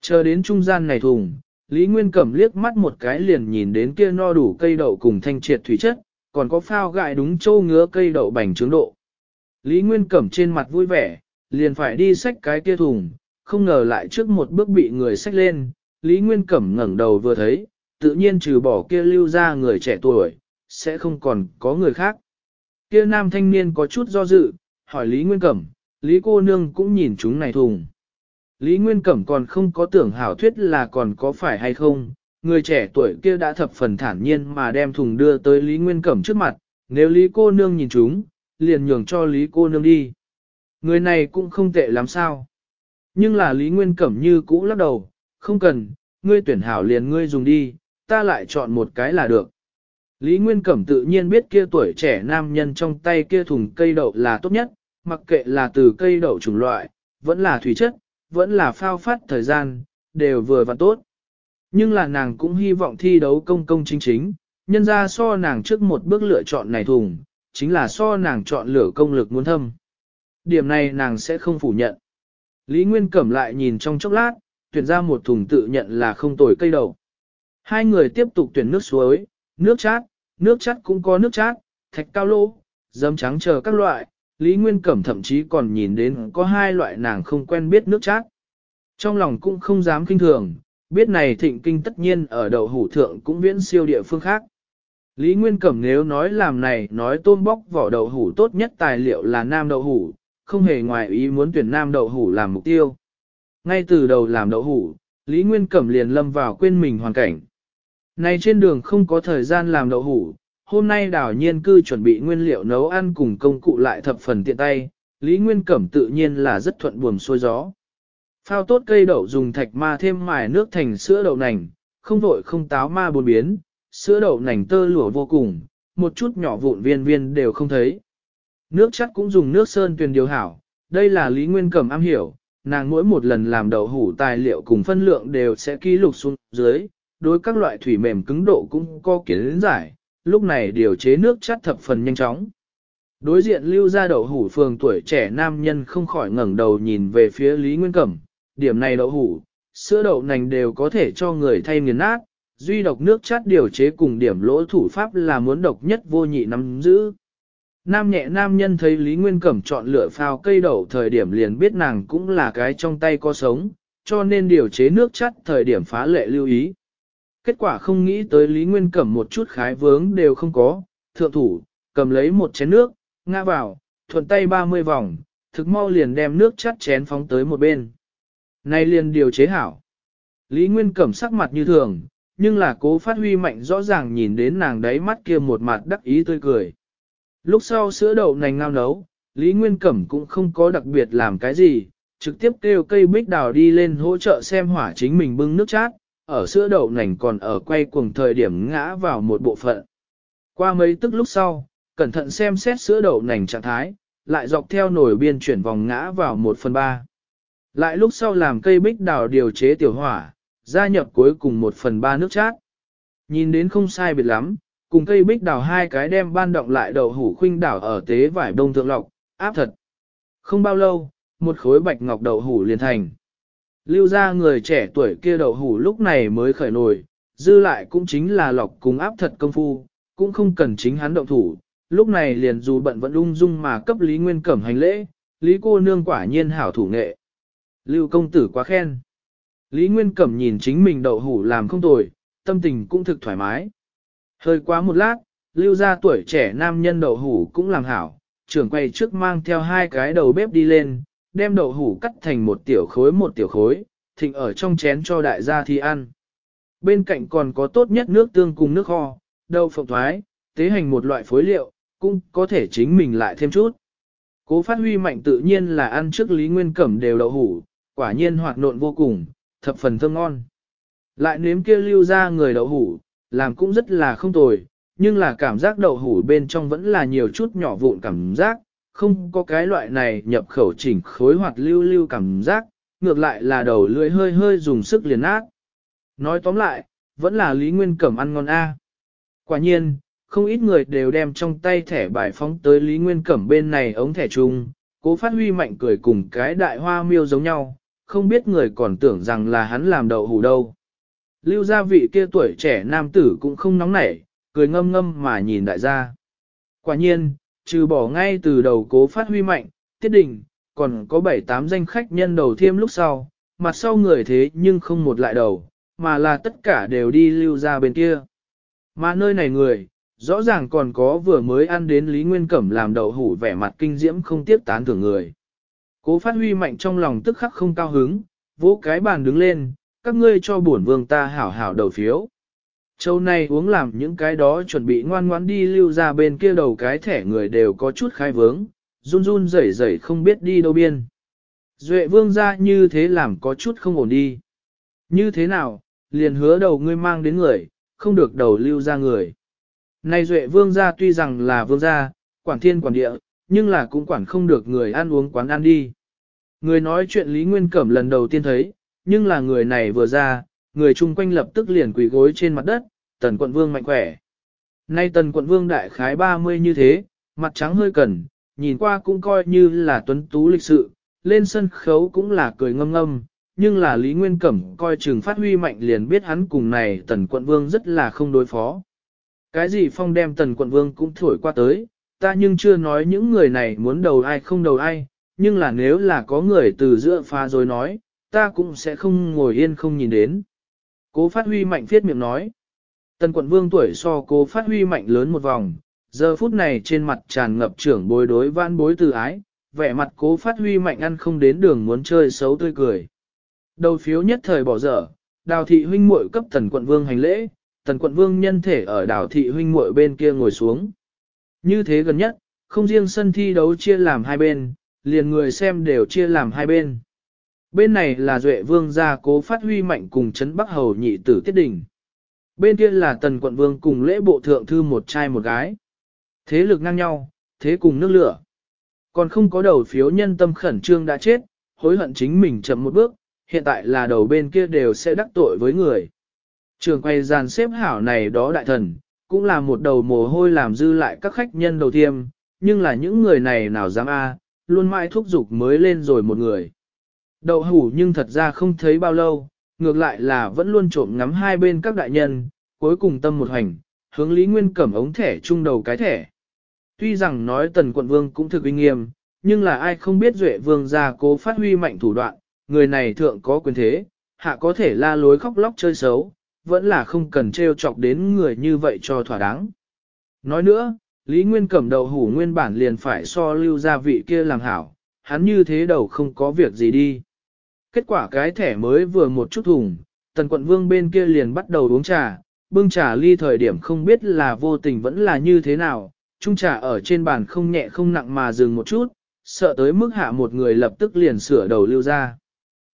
Chờ đến trung gian này thùng, Lý Nguyên Cẩm liếc mắt một cái liền nhìn đến kia no đủ cây đậu cùng thanh triệt thủy chất, còn có phao gại đúng châu ngứa cây đậu bành trướng độ. Lý Nguyên Cẩm trên mặt vui vẻ, liền phải đi xách cái kia thùng, không ngờ lại trước một bước bị người xách lên, Lý Nguyên Cẩm ngẩn đầu vừa thấy, tự nhiên trừ bỏ kia lưu ra người trẻ tuổi, sẽ không còn có người khác kia nam thanh niên có chút do dự, hỏi Lý Nguyên Cẩm, Lý cô nương cũng nhìn chúng này thùng. Lý Nguyên Cẩm còn không có tưởng hảo thuyết là còn có phải hay không, người trẻ tuổi kia đã thập phần thản nhiên mà đem thùng đưa tới Lý Nguyên Cẩm trước mặt, nếu Lý cô nương nhìn chúng, liền nhường cho Lý cô nương đi. Người này cũng không tệ lắm sao. Nhưng là Lý Nguyên Cẩm như cũ lắc đầu, không cần, ngươi tuyển hảo liền ngươi dùng đi, ta lại chọn một cái là được. Lý Nguyên Cẩm tự nhiên biết kia tuổi trẻ nam nhân trong tay kia thùng cây đậu là tốt nhất, mặc kệ là từ cây đậu chủng loại, vẫn là thủy chất, vẫn là phao phát thời gian, đều vừa và tốt. Nhưng là nàng cũng hy vọng thi đấu công công chính chính, nhân ra so nàng trước một bước lựa chọn này thùng, chính là so nàng chọn lửa công lực muốn thâm. Điểm này nàng sẽ không phủ nhận. Lý Nguyên Cẩm lại nhìn trong chốc lát, tuyển ra một thùng tự nhận là không tồi cây đậu. Hai người tiếp tục tuyển nước suối, nước chát, nước chát cũng có nước chát, thạch cao lô, dấm trắng chờ các loại, Lý Nguyên Cẩm thậm chí còn nhìn đến có hai loại nàng không quen biết nước chát. Trong lòng cũng không dám kinh thường, biết này thịnh kinh tất nhiên ở đầu hủ thượng cũng viễn siêu địa phương khác. Lý Nguyên Cẩm nếu nói làm này nói tôm bóc vỏ đậu hủ tốt nhất tài liệu là nam đậu hủ, không hề ngoài ý muốn tuyển nam đậu hủ làm mục tiêu. Ngay từ đầu làm đậu hủ, Lý Nguyên Cẩm liền lâm vào quên mình hoàn cảnh nay trên đường không có thời gian làm đậu hủ, hôm nay đảo nhiên cư chuẩn bị nguyên liệu nấu ăn cùng công cụ lại thập phần tiện tay, Lý Nguyên Cẩm tự nhiên là rất thuận buồm xuôi gió. Phao tốt cây đậu dùng thạch ma thêm mài nước thành sữa đậu nành, không vội không táo ma buồn biến, sữa đậu nành tơ lửa vô cùng, một chút nhỏ vụn viên viên đều không thấy. Nước chắc cũng dùng nước sơn tuyền điều hảo, đây là Lý Nguyên Cẩm am hiểu, nàng mỗi một lần làm đậu hủ tài liệu cùng phân lượng đều sẽ ký lục xuống dưới, đối các loại thủy mềm cứng độ cũng có kiến giải, lúc này điều chế nước chắt thập phần nhanh chóng. Đối diện lưu ra đậu hủ phường tuổi trẻ nam nhân không khỏi ngẩng đầu nhìn về phía Lý Nguyên Cẩm, điểm này đậu hủ, sữa đậu nành đều có thể cho người thay nghiền nát, duy độc nước chát điều chế cùng điểm lỗ thủ pháp là muốn độc nhất vô nhị nắm giữ. Nam nhẹ nam nhân thấy Lý Nguyên Cẩm chọn lựa phao cây đậu thời điểm liền biết nàng cũng là cái trong tay có sống, cho nên điều chế nước chắt thời điểm phá lệ lưu ý kết quả không nghĩ tới Lý Nguyên Cẩm một chút khái vướng đều không có, thượng thủ, cầm lấy một chén nước, ngã vào, thuận tay 30 vòng, thực mau liền đem nước chắt chén phóng tới một bên. Nay liền điều chế hảo. Lý Nguyên Cẩm sắc mặt như thường, nhưng là cố phát huy mạnh rõ ràng nhìn đến nàng đáy mắt kia một mặt đắc ý tươi cười. Lúc sau sữa đậu nành ngao nấu, Lý Nguyên Cẩm cũng không có đặc biệt làm cái gì, trực tiếp kêu cây bích đào đi lên hỗ trợ xem hỏa chính mình bưng nước chát, ở sữa đậu nành còn ở quay cuồng thời điểm ngã vào một bộ phận. Qua mấy tức lúc sau, cẩn thận xem xét sữa đậu nành trạng thái, lại dọc theo nổi biên chuyển vòng ngã vào một phần ba. Lại lúc sau làm cây bích đào điều chế tiểu hỏa, gia nhập cuối cùng một phần ba nước chát. Nhìn đến không sai biệt lắm, cùng cây bích đào hai cái đem ban động lại đầu hủ khuynh đảo ở tế vải đông thượng lọc, áp thật. Không bao lâu, một khối bạch ngọc đậu hủ liền thành. Lưu ra người trẻ tuổi kia đậu hủ lúc này mới khởi nổi, dư lại cũng chính là lọc cùng áp thật công phu, cũng không cần chính hắn động thủ. Lúc này liền dù bận vẫn ung dung mà cấp Lý Nguyên Cẩm hành lễ, Lý cô nương quả nhiên hảo thủ nghệ. Lưu công tử quá khen. Lý Nguyên Cẩm nhìn chính mình đậu hủ làm không tồi, tâm tình cũng thực thoải mái. Hơi quá một lát, lưu ra tuổi trẻ nam nhân đậu hủ cũng làm hảo, trưởng quay trước mang theo hai cái đầu bếp đi lên, đem đậu hủ cắt thành một tiểu khối một tiểu khối, thịnh ở trong chén cho đại gia thi ăn. Bên cạnh còn có tốt nhất nước tương cùng nước kho, đậu phộng thoái, tế hành một loại phối liệu, cũng có thể chính mình lại thêm chút. Cố phát huy mạnh tự nhiên là ăn trước Lý Nguyên Cẩm đều đậu hủ, quả nhiên hoạt nộn vô cùng, thập phần thơm ngon. Lại nếm kia lưu ra người đậu hủ, làm cũng rất là không tồi, nhưng là cảm giác đậu hủ bên trong vẫn là nhiều chút nhỏ vụn cảm giác, không có cái loại này nhập khẩu chỉnh khối hoạt lưu lưu cảm giác, ngược lại là đầu lưỡi hơi hơi dùng sức liền nát. Nói tóm lại, vẫn là Lý Nguyên Cẩm ăn ngon A. Quả nhiên, không ít người đều đem trong tay thẻ bài phóng tới Lý Nguyên Cẩm bên này ống thẻ chung, cố phát huy mạnh cười cùng cái đại hoa miêu giống nhau, không biết người còn tưởng rằng là hắn làm đậu hủ đâu. Lưu gia vị kia tuổi trẻ nam tử cũng không nóng nảy, cười ngâm ngâm mà nhìn đại gia. Quả nhiên, trừ bỏ ngay từ đầu cố phát huy mạnh, tiết đình, còn có 7-8 danh khách nhân đầu thiêm lúc sau, mặt sau người thế nhưng không một lại đầu, mà là tất cả đều đi lưu ra bên kia. Mà nơi này người, rõ ràng còn có vừa mới ăn đến Lý Nguyên Cẩm làm đầu hủ vẻ mặt kinh diễm không tiếp tán thưởng người. Cố phát huy mạnh trong lòng tức khắc không cao hứng, vỗ cái bàn đứng lên, các ngươi cho bổn vương ta hảo hảo đầu phiếu. Châu này uống làm những cái đó chuẩn bị ngoan ngoãn đi lưu ra bên kia đầu cái thẻ người đều có chút khai vướng, run run rẩy rẩy không biết đi đâu biên. Duệ vương ra như thế làm có chút không ổn đi. Như thế nào, liền hứa đầu ngươi mang đến người, không được đầu lưu ra người. Này Duệ vương gia tuy rằng là vương gia, quản thiên quản địa, nhưng là cũng quản không được người ăn uống quán ăn đi. Người nói chuyện Lý Nguyên Cẩm lần đầu tiên thấy, nhưng là người này vừa ra, người chung quanh lập tức liền quỳ gối trên mặt đất, tần quận vương mạnh khỏe. Nay tần quận vương đại khái 30 như thế, mặt trắng hơi cần, nhìn qua cũng coi như là tuấn tú lịch sự, lên sân khấu cũng là cười ngâm ngâm, nhưng là Lý Nguyên Cẩm coi trường phát huy mạnh liền biết hắn cùng này tần quận vương rất là không đối phó. Cái gì phong đem tần quận vương cũng thổi qua tới, ta nhưng chưa nói những người này muốn đầu ai không đầu ai, nhưng là nếu là có người từ giữa pha rồi nói, ta cũng sẽ không ngồi yên không nhìn đến. Cố phát huy mạnh viết miệng nói. Tần quận vương tuổi so cố phát huy mạnh lớn một vòng, giờ phút này trên mặt tràn ngập trưởng bối đối vãn bối từ ái, vẻ mặt cố phát huy mạnh ăn không đến đường muốn chơi xấu tươi cười. Đầu phiếu nhất thời bỏ dở, đào thị huynh muội cấp tần quận vương hành lễ, tần quận vương nhân thể ở đào thị huynh muội bên kia ngồi xuống. Như thế gần nhất, không riêng sân thi đấu chia làm hai bên, liền người xem đều chia làm hai bên bên này là Duệ Vương gia cố phát huy mạnh cùng chấn Bắc Hầu nhị tử tiết đỉnh. Bên kia là Tần Quận Vương cùng lễ bộ thượng thư một trai một gái. Thế lực ngang nhau, thế cùng nước lửa. Còn không có đầu phiếu nhân tâm khẩn trương đã chết, hối hận chính mình chậm một bước, hiện tại là đầu bên kia đều sẽ đắc tội với người. Trường quay dàn xếp hảo này đó đại thần, cũng là một đầu mồ hôi làm dư lại các khách nhân đầu tiêm, nhưng là những người này nào dám a luôn mãi thúc giục mới lên rồi một người. Đậu hủ nhưng thật ra không thấy bao lâu, ngược lại là vẫn luôn trộm ngắm hai bên các đại nhân, cuối cùng tâm một hành, hướng Lý Nguyên cẩm ống thẻ trung đầu cái thẻ. Tuy rằng nói tần quận vương cũng thực uy nghiêm, nhưng là ai không biết duệ vương gia cố phát huy mạnh thủ đoạn, người này thượng có quyền thế, hạ có thể la lối khóc lóc chơi xấu, vẫn là không cần trêu chọc đến người như vậy cho thỏa đáng. Nói nữa, Lý Nguyên cẩm đầu hủ nguyên bản liền phải so lưu gia vị kia làm hảo, hắn như thế đầu không có việc gì đi. Kết quả cái thẻ mới vừa một chút thùng, tần quận vương bên kia liền bắt đầu uống trà, bưng trà ly thời điểm không biết là vô tình vẫn là như thế nào, chung trà ở trên bàn không nhẹ không nặng mà dừng một chút, sợ tới mức hạ một người lập tức liền sửa đầu lưu ra.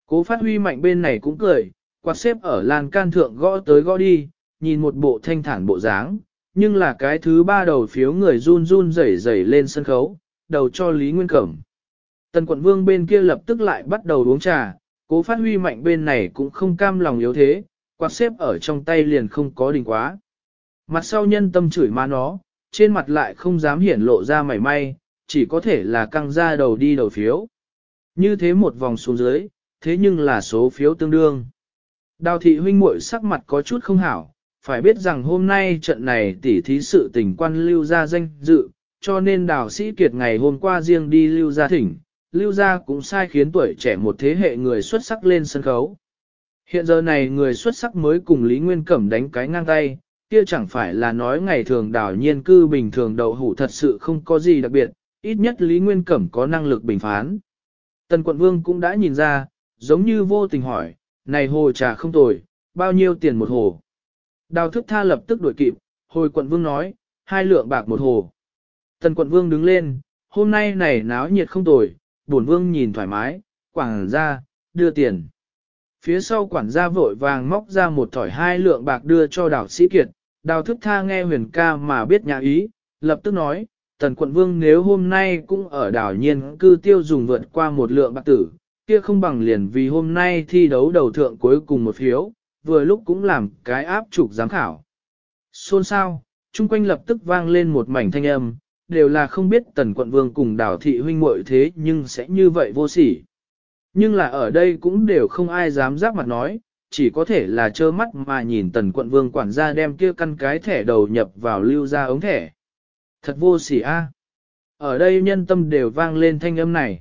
Cố phát huy mạnh bên này cũng cười, quạt xếp ở lan can thượng gõ tới gõ đi, nhìn một bộ thanh thản bộ dáng, nhưng là cái thứ ba đầu phiếu người run run rẩy rẩy lên sân khấu, đầu cho Lý Nguyên Cẩm. Tần quận vương bên kia lập tức lại bắt đầu uống trà, cố phát huy mạnh bên này cũng không cam lòng yếu thế, quạt xếp ở trong tay liền không có đỉnh quá. Mặt sau nhân tâm chửi ma nó, trên mặt lại không dám hiển lộ ra mảy may, chỉ có thể là căng ra đầu đi đầu phiếu. Như thế một vòng xuống dưới, thế nhưng là số phiếu tương đương. Đào thị huynh muội sắc mặt có chút không hảo, phải biết rằng hôm nay trận này tỉ thí sự tình quan lưu ra danh dự, cho nên đào sĩ kiệt ngày hôm qua riêng đi lưu ra thỉnh, Lưu Gia cũng sai khiến tuổi trẻ một thế hệ người xuất sắc lên sân khấu. Hiện giờ này người xuất sắc mới cùng Lý Nguyên Cẩm đánh cái ngang tay, kia chẳng phải là nói ngày thường đảo nhiên cư bình thường đậu hủ thật sự không có gì đặc biệt, ít nhất Lý Nguyên Cẩm có năng lực bình phán. Tần quận vương cũng đã nhìn ra, giống như vô tình hỏi, này hồ trà không tồi, bao nhiêu tiền một hồ. Đào thức tha lập tức đổi kịp, hồi quận vương nói, hai lượng bạc một hồ. Tần quận vương đứng lên, hôm nay này náo nhiệt không tồi, bổn vương nhìn thoải mái, quảng ra, đưa tiền. Phía sau quản gia vội vàng móc ra một thỏi hai lượng bạc đưa cho đào sĩ kiệt, đào thức tha nghe huyền ca mà biết nhà ý, lập tức nói, tần quận vương nếu hôm nay cũng ở đảo nhiên cư tiêu dùng vượt qua một lượng bạc tử, kia không bằng liền vì hôm nay thi đấu đầu thượng cuối cùng một phiếu, vừa lúc cũng làm cái áp trục giám khảo. Xôn sao, chung quanh lập tức vang lên một mảnh thanh âm, đều là không biết tần quận vương cùng đảo thị huynh muội thế nhưng sẽ như vậy vô sỉ. Nhưng là ở đây cũng đều không ai dám giáp mặt nói, chỉ có thể là trơ mắt mà nhìn tần quận vương quản gia đem kia căn cái thẻ đầu nhập vào lưu ra ống thẻ. Thật vô sỉ a. Ở đây nhân tâm đều vang lên thanh âm này.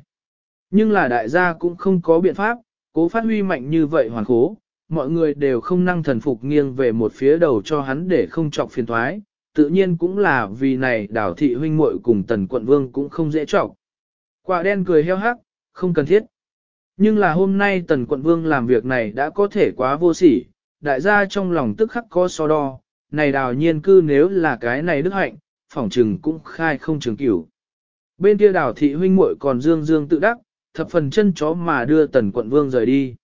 Nhưng là đại gia cũng không có biện pháp, cố phát huy mạnh như vậy hoàn khố, mọi người đều không năng thần phục nghiêng về một phía đầu cho hắn để không chọc phiền thoái, tự nhiên cũng là vì này đảo thị huynh muội cùng tần quận vương cũng không dễ chọc. Quả đen cười heo hắc, không cần thiết. Nhưng là hôm nay tần quận vương làm việc này đã có thể quá vô sỉ, đại gia trong lòng tức khắc có so đo, này đào nhiên cư nếu là cái này đức hạnh, phỏng trừng cũng khai không trường cửu. Bên kia đảo thị huynh muội còn dương dương tự đắc, thập phần chân chó mà đưa tần quận vương rời đi.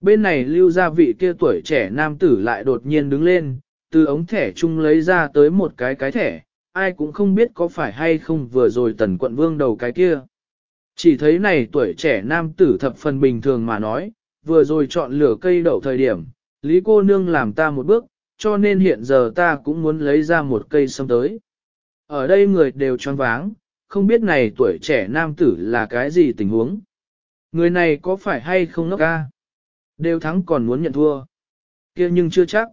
Bên này lưu gia vị kia tuổi trẻ nam tử lại đột nhiên đứng lên, từ ống thẻ chung lấy ra tới một cái cái thẻ, ai cũng không biết có phải hay không vừa rồi tần quận vương đầu cái kia. Chỉ thấy này tuổi trẻ nam tử thập phần bình thường mà nói, vừa rồi chọn lửa cây đậu thời điểm, Lý cô nương làm ta một bước, cho nên hiện giờ ta cũng muốn lấy ra một cây sâm tới. Ở đây người đều choáng váng, không biết này tuổi trẻ nam tử là cái gì tình huống. Người này có phải hay không ngốc ca? Đều thắng còn muốn nhận thua. kia nhưng chưa chắc.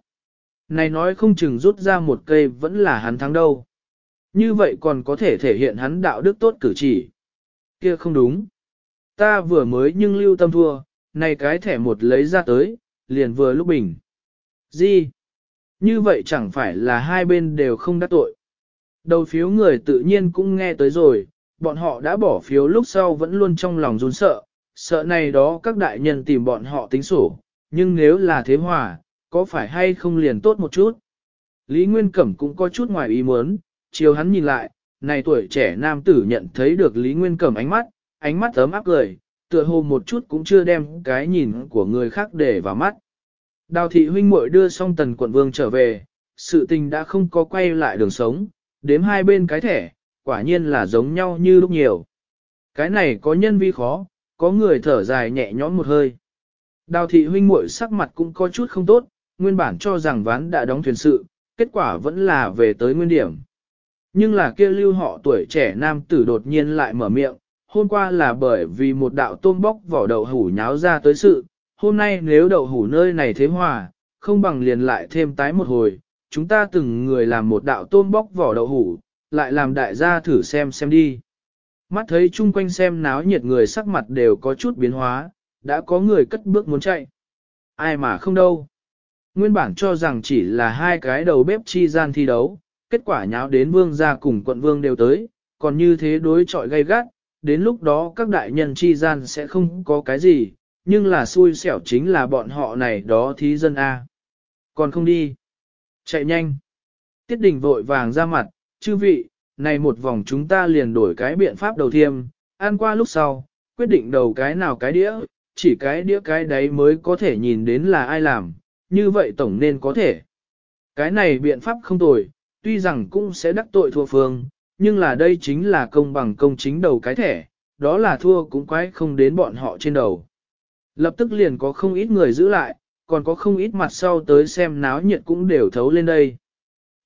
Này nói không chừng rút ra một cây vẫn là hắn thắng đâu. Như vậy còn có thể thể hiện hắn đạo đức tốt cử chỉ. Kia không đúng. Ta vừa mới nhưng lưu tâm thua, này cái thẻ một lấy ra tới, liền vừa lúc bình. Gì? Như vậy chẳng phải là hai bên đều không đắc tội. Đầu phiếu người tự nhiên cũng nghe tới rồi, bọn họ đã bỏ phiếu lúc sau vẫn luôn trong lòng run sợ, sợ này đó các đại nhân tìm bọn họ tính sổ, nhưng nếu là thế hòa, có phải hay không liền tốt một chút. Lý Nguyên Cẩm cũng có chút ngoài ý muốn, chiều hắn nhìn lại, này tuổi trẻ nam tử nhận thấy được Lý Nguyên Cẩm ánh mắt, ánh mắt ấm áp cười, tựa hồ một chút cũng chưa đem cái nhìn của người khác để vào mắt. Đào thị huynh muội đưa xong tần quận vương trở về, sự tình đã không có quay lại đường sống, đếm hai bên cái thẻ, quả nhiên là giống nhau như lúc nhiều. Cái này có nhân vi khó, có người thở dài nhẹ nhõm một hơi. Đào thị huynh muội sắc mặt cũng có chút không tốt, nguyên bản cho rằng ván đã đóng thuyền sự, kết quả vẫn là về tới nguyên điểm. Nhưng là kia lưu họ tuổi trẻ nam tử đột nhiên lại mở miệng, hôm qua là bởi vì một đạo tôm bóc vỏ đậu hủ nháo ra tới sự, hôm nay nếu đậu hủ nơi này thế hòa, không bằng liền lại thêm tái một hồi, chúng ta từng người làm một đạo tôm bóc vỏ đậu hủ, lại làm đại gia thử xem xem đi. Mắt thấy chung quanh xem náo nhiệt người sắc mặt đều có chút biến hóa, đã có người cất bước muốn chạy. Ai mà không đâu nguyên bản cho rằng chỉ là hai cái đầu bếp chi gian thi đấu, kết quả nháo đến vương gia cùng quận vương đều tới, còn như thế đối trọi gay gắt, đến lúc đó các đại nhân chi gian sẽ không có cái gì, nhưng là xui xẻo chính là bọn họ này đó thí dân A. Còn không đi. Chạy nhanh. Tiết đình vội vàng ra mặt, chư vị, này một vòng chúng ta liền đổi cái biện pháp đầu thiêm, ăn qua lúc sau, quyết định đầu cái nào cái đĩa, chỉ cái đĩa cái đấy mới có thể nhìn đến là ai làm, như vậy tổng nên có thể. Cái này biện pháp không tồi, tuy rằng cũng sẽ đắc tội thua phương, nhưng là đây chính là công bằng công chính đầu cái thẻ, đó là thua cũng quái không đến bọn họ trên đầu. Lập tức liền có không ít người giữ lại, còn có không ít mặt sau tới xem náo nhiệt cũng đều thấu lên đây.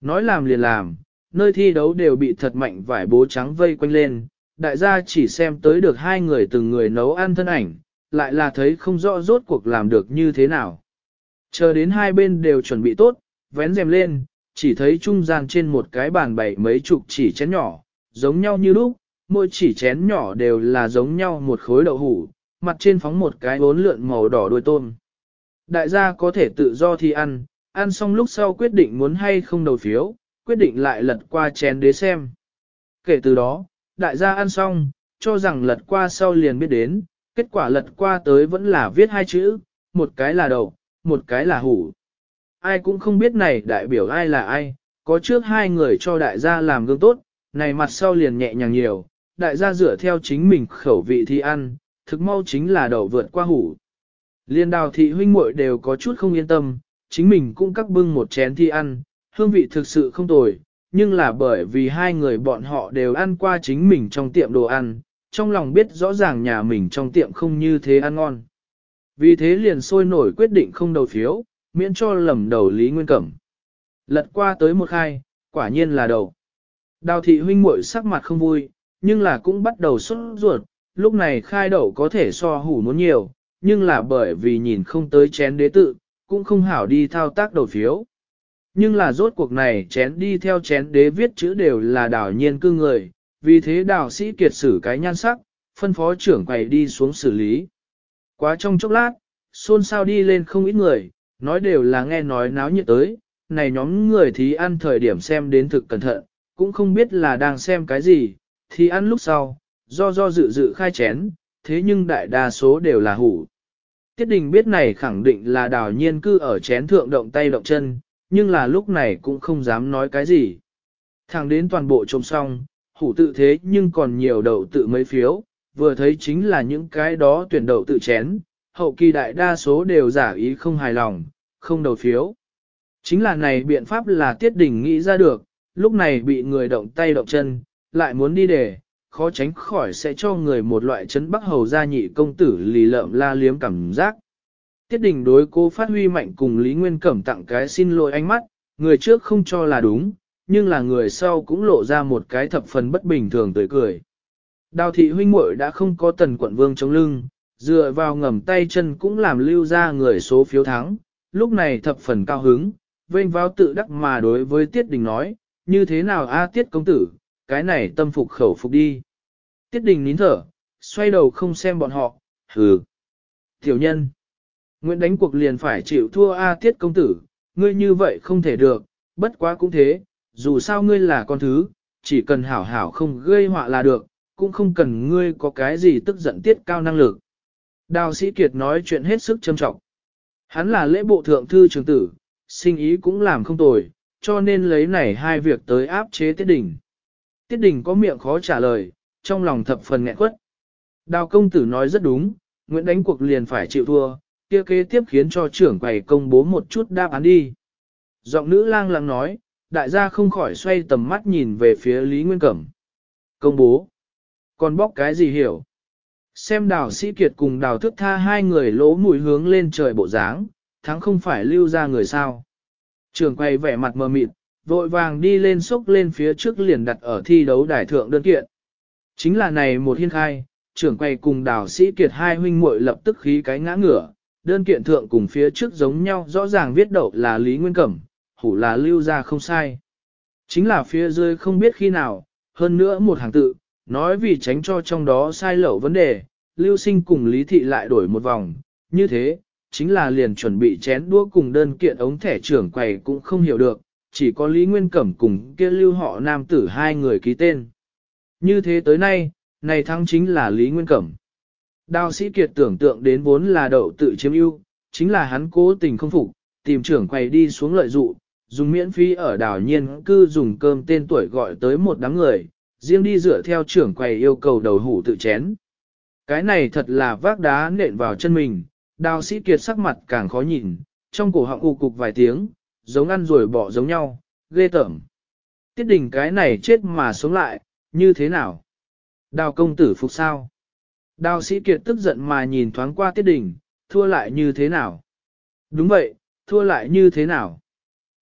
Nói làm liền làm, nơi thi đấu đều bị thật mạnh vải bố trắng vây quanh lên, đại gia chỉ xem tới được hai người từng người nấu ăn thân ảnh, lại là thấy không rõ rốt cuộc làm được như thế nào. Chờ đến hai bên đều chuẩn bị tốt, vén rèm lên, chỉ thấy trung gian trên một cái bàn bày mấy chục chỉ chén nhỏ, giống nhau như lúc, mỗi chỉ chén nhỏ đều là giống nhau một khối đậu hủ, mặt trên phóng một cái bốn lượn màu đỏ đuôi tôm. Đại gia có thể tự do thì ăn, ăn xong lúc sau quyết định muốn hay không đầu phiếu, quyết định lại lật qua chén đế xem. Kể từ đó, đại gia ăn xong, cho rằng lật qua sau liền biết đến, kết quả lật qua tới vẫn là viết hai chữ, một cái là đầu, một cái là hủ. Ai cũng không biết này đại biểu ai là ai, có trước hai người cho đại gia làm gương tốt, này mặt sau liền nhẹ nhàng nhiều, đại gia rửa theo chính mình khẩu vị thì ăn, thực mau chính là đậu vượt qua hủ. Liên đào thị huynh muội đều có chút không yên tâm, chính mình cũng cắt bưng một chén thi ăn, hương vị thực sự không tồi, nhưng là bởi vì hai người bọn họ đều ăn qua chính mình trong tiệm đồ ăn, trong lòng biết rõ ràng nhà mình trong tiệm không như thế ăn ngon. Vì thế liền sôi nổi quyết định không đầu phiếu, miễn cho lầm đầu Lý Nguyên Cẩm. Lật qua tới một hai, quả nhiên là đầu. Đào thị huynh muội sắc mặt không vui, nhưng là cũng bắt đầu xuất ruột, lúc này khai đậu có thể so hủ muốn nhiều, nhưng là bởi vì nhìn không tới chén đế tự, cũng không hảo đi thao tác đầu phiếu. Nhưng là rốt cuộc này chén đi theo chén đế viết chữ đều là đảo nhiên cư người, vì thế đào sĩ kiệt sử cái nhan sắc, phân phó trưởng quầy đi xuống xử lý. Quá trong chốc lát, xôn xao đi lên không ít người, nói đều là nghe nói náo nhiệt tới, này nhóm người thì ăn thời điểm xem đến thực cẩn thận, cũng không biết là đang xem cái gì, thì ăn lúc sau, do do dự dự khai chén, thế nhưng đại đa số đều là hủ. Tiết đình biết này khẳng định là đào nhiên cư ở chén thượng động tay động chân, nhưng là lúc này cũng không dám nói cái gì. Thẳng đến toàn bộ trông xong, hủ tự thế nhưng còn nhiều đầu tự mấy phiếu, vừa thấy chính là những cái đó tuyển đậu tự chén, hậu kỳ đại đa số đều giả ý không hài lòng, không đầu phiếu. Chính là này biện pháp là tiết đỉnh nghĩ ra được, lúc này bị người động tay động chân, lại muốn đi để, khó tránh khỏi sẽ cho người một loại chấn bắc hầu gia nhị công tử lì lợm la liếm cảm giác. Tiết đỉnh đối cô phát huy mạnh cùng Lý Nguyên Cẩm tặng cái xin lỗi ánh mắt, người trước không cho là đúng, nhưng là người sau cũng lộ ra một cái thập phần bất bình thường tươi cười. Đào thị huynh muội đã không có tần quận vương chống lưng, dựa vào ngầm tay chân cũng làm lưu ra người số phiếu thắng, lúc này thập phần cao hứng, vênh vào tự đắc mà đối với Tiết Đình nói, như thế nào a Tiết công tử, cái này tâm phục khẩu phục đi. Tiết Đình nín thở, xoay đầu không xem bọn họ, hừ. Tiểu nhân, nguyễn đánh cuộc liền phải chịu thua a Tiết công tử, ngươi như vậy không thể được, bất quá cũng thế, dù sao ngươi là con thứ, chỉ cần hảo hảo không gây họa là được, cũng không cần ngươi có cái gì tức giận tiết cao năng lực. Đào Sĩ Kiệt nói chuyện hết sức trâm trọng. Hắn là lễ bộ thượng thư trường tử, sinh ý cũng làm không tồi, cho nên lấy này hai việc tới áp chế tiết Đình. Tiết Đình có miệng khó trả lời, trong lòng thập phần nghẹn quất. Đào công tử nói rất đúng, Nguyễn đánh cuộc liền phải chịu thua, kia kế tiếp khiến cho trưởng quầy công bố một chút đáp án đi. Giọng nữ lang lặng nói, đại gia không khỏi xoay tầm mắt nhìn về phía Lý Nguyên Cẩm. Công bố. Còn bóc cái gì hiểu? Xem đào sĩ kiệt cùng đào thức tha hai người lỗ mũi hướng lên trời bộ dáng, thắng không phải lưu ra người sao. Trường quay vẻ mặt mờ mịt, vội vàng đi lên xúc lên phía trước liền đặt ở thi đấu đài thượng đơn kiện. Chính là này một hiên khai, trưởng quay cùng đào sĩ kiệt hai huynh muội lập tức khí cái ngã ngửa, đơn kiện thượng cùng phía trước giống nhau rõ ràng viết đậu là Lý Nguyên Cẩm, hủ là lưu ra không sai. Chính là phía dưới không biết khi nào, hơn nữa một hàng tự, nói vì tránh cho trong đó sai lậu vấn đề, lưu sinh cùng lý thị lại đổi một vòng, như thế, chính là liền chuẩn bị chén đũa cùng đơn kiện ống thẻ trưởng quầy cũng không hiểu được, chỉ có Lý Nguyên Cẩm cùng kia lưu họ nam tử hai người ký tên. Như thế tới nay, này thắng chính là Lý Nguyên Cẩm. Đào sĩ kiệt tưởng tượng đến vốn là đậu tự chiếm ưu chính là hắn cố tình không phục, tìm trưởng quầy đi xuống lợi dụ, dùng miễn phí ở đảo nhiên cư dùng cơm tên tuổi gọi tới một đám người, riêng đi dựa theo trưởng quầy yêu cầu đầu hủ tự chén. Cái này thật là vác đá nện vào chân mình, đào sĩ kiệt sắc mặt càng khó nhìn, trong cổ họng ụ cục vài tiếng, giống ăn rồi bỏ giống nhau, ghê tởm. Tiết đình cái này chết mà sống lại, như thế nào? Đào công tử phục sao? Đào sĩ kiệt tức giận mà nhìn thoáng qua tiết đình, thua lại như thế nào? Đúng vậy, thua lại như thế nào?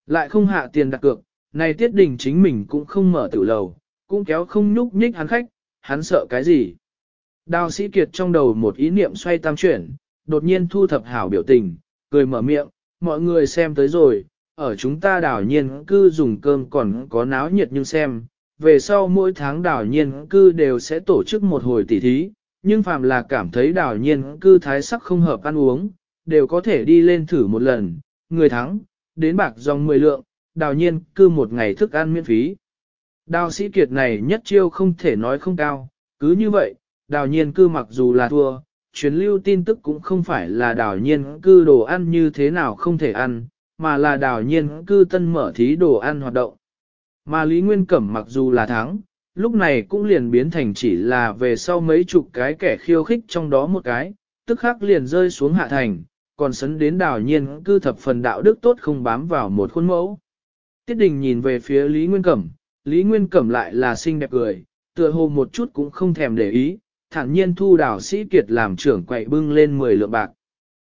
Lại không hạ tiền đặt cược, này tiết đình chính mình cũng không mở tự lầu, cũng kéo không nhúc nhích hắn khách, hắn sợ cái gì. Đào sĩ kiệt trong đầu một ý niệm xoay tam chuyển, đột nhiên thu thập hảo biểu tình, cười mở miệng, mọi người xem tới rồi, ở chúng ta đảo nhiên cư dùng cơm còn có náo nhiệt nhưng xem, về sau mỗi tháng đảo nhiên cư đều sẽ tổ chức một hồi tỉ thí, nhưng phàm là cảm thấy đảo nhiên cư thái sắc không hợp ăn uống, đều có thể đi lên thử một lần, người thắng, đến bạc dòng 10 lượng, đảo nhiên cư một ngày thức ăn miễn phí. Đào sĩ kiệt này nhất chiêu không thể nói không cao, cứ như vậy, đào nhiên cư mặc dù là thua, truyền lưu tin tức cũng không phải là đào nhiên cư đồ ăn như thế nào không thể ăn, mà là đào nhiên cư tân mở thí đồ ăn hoạt động. Mà Lý Nguyên Cẩm mặc dù là thắng, lúc này cũng liền biến thành chỉ là về sau mấy chục cái kẻ khiêu khích trong đó một cái, tức khắc liền rơi xuống hạ thành, còn sấn đến đào nhiên cư thập phần đạo đức tốt không bám vào một khuôn mẫu. Tiết đình nhìn về phía Lý Nguyên Cẩm, Lý Nguyên Cẩm lại là xinh đẹp cười, tựa hồ một chút cũng không thèm để ý, Thẳng nhiên thu đảo sĩ kiệt làm trưởng quậy bưng lên 10 lượng bạc.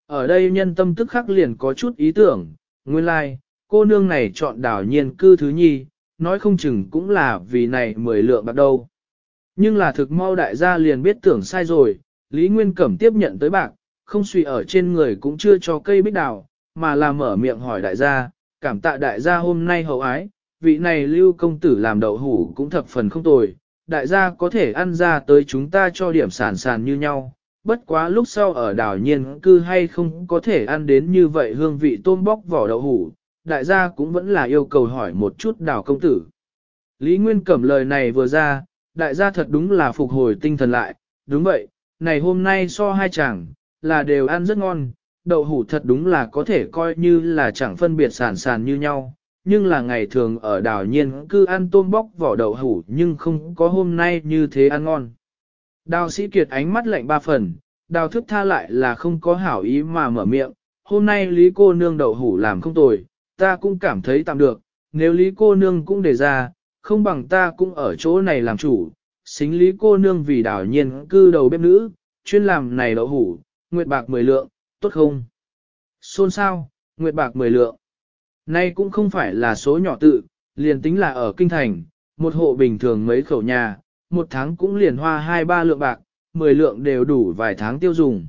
Ở đây nhân tâm tức khắc liền có chút ý tưởng, nguyên lai, like, cô nương này chọn đảo nhiên cư thứ nhi, nói không chừng cũng là vì này 10 lượng bạc đâu. Nhưng là thực mau đại gia liền biết tưởng sai rồi, Lý Nguyên Cẩm tiếp nhận tới bạc, không suy ở trên người cũng chưa cho cây bích đào, mà là mở miệng hỏi đại gia, cảm tạ đại gia hôm nay hậu ái, vị này lưu công tử làm đậu hủ cũng thập phần không tồi, đại gia có thể ăn ra tới chúng ta cho điểm sản sản như nhau. Bất quá lúc sau ở đảo nhiên cư hay không có thể ăn đến như vậy hương vị tôm bóc vỏ đậu hủ, đại gia cũng vẫn là yêu cầu hỏi một chút đảo công tử. Lý Nguyên Cẩm lời này vừa ra, đại gia thật đúng là phục hồi tinh thần lại, đúng vậy, này hôm nay so hai chàng, là đều ăn rất ngon, đậu hủ thật đúng là có thể coi như là chẳng phân biệt sản sản như nhau, nhưng là ngày thường ở đảo nhiên cư ăn tôm bóc vỏ đậu hủ nhưng không có hôm nay như thế ăn ngon. Đào sĩ kiệt ánh mắt lạnh ba phần, đào thức tha lại là không có hảo ý mà mở miệng, hôm nay lý cô nương đậu hủ làm không tồi, ta cũng cảm thấy tạm được, nếu lý cô nương cũng đề ra, không bằng ta cũng ở chỗ này làm chủ, xính lý cô nương vì đảo nhiên cư đầu bếp nữ, chuyên làm này đậu hủ, nguyệt bạc mười lượng, tốt không? Xôn sao, nguyệt bạc mười lượng. Nay cũng không phải là số nhỏ tự, liền tính là ở kinh thành, một hộ bình thường mấy khẩu nhà, một tháng cũng liền hoa hai ba lượng bạc, 10 lượng đều đủ vài tháng tiêu dùng.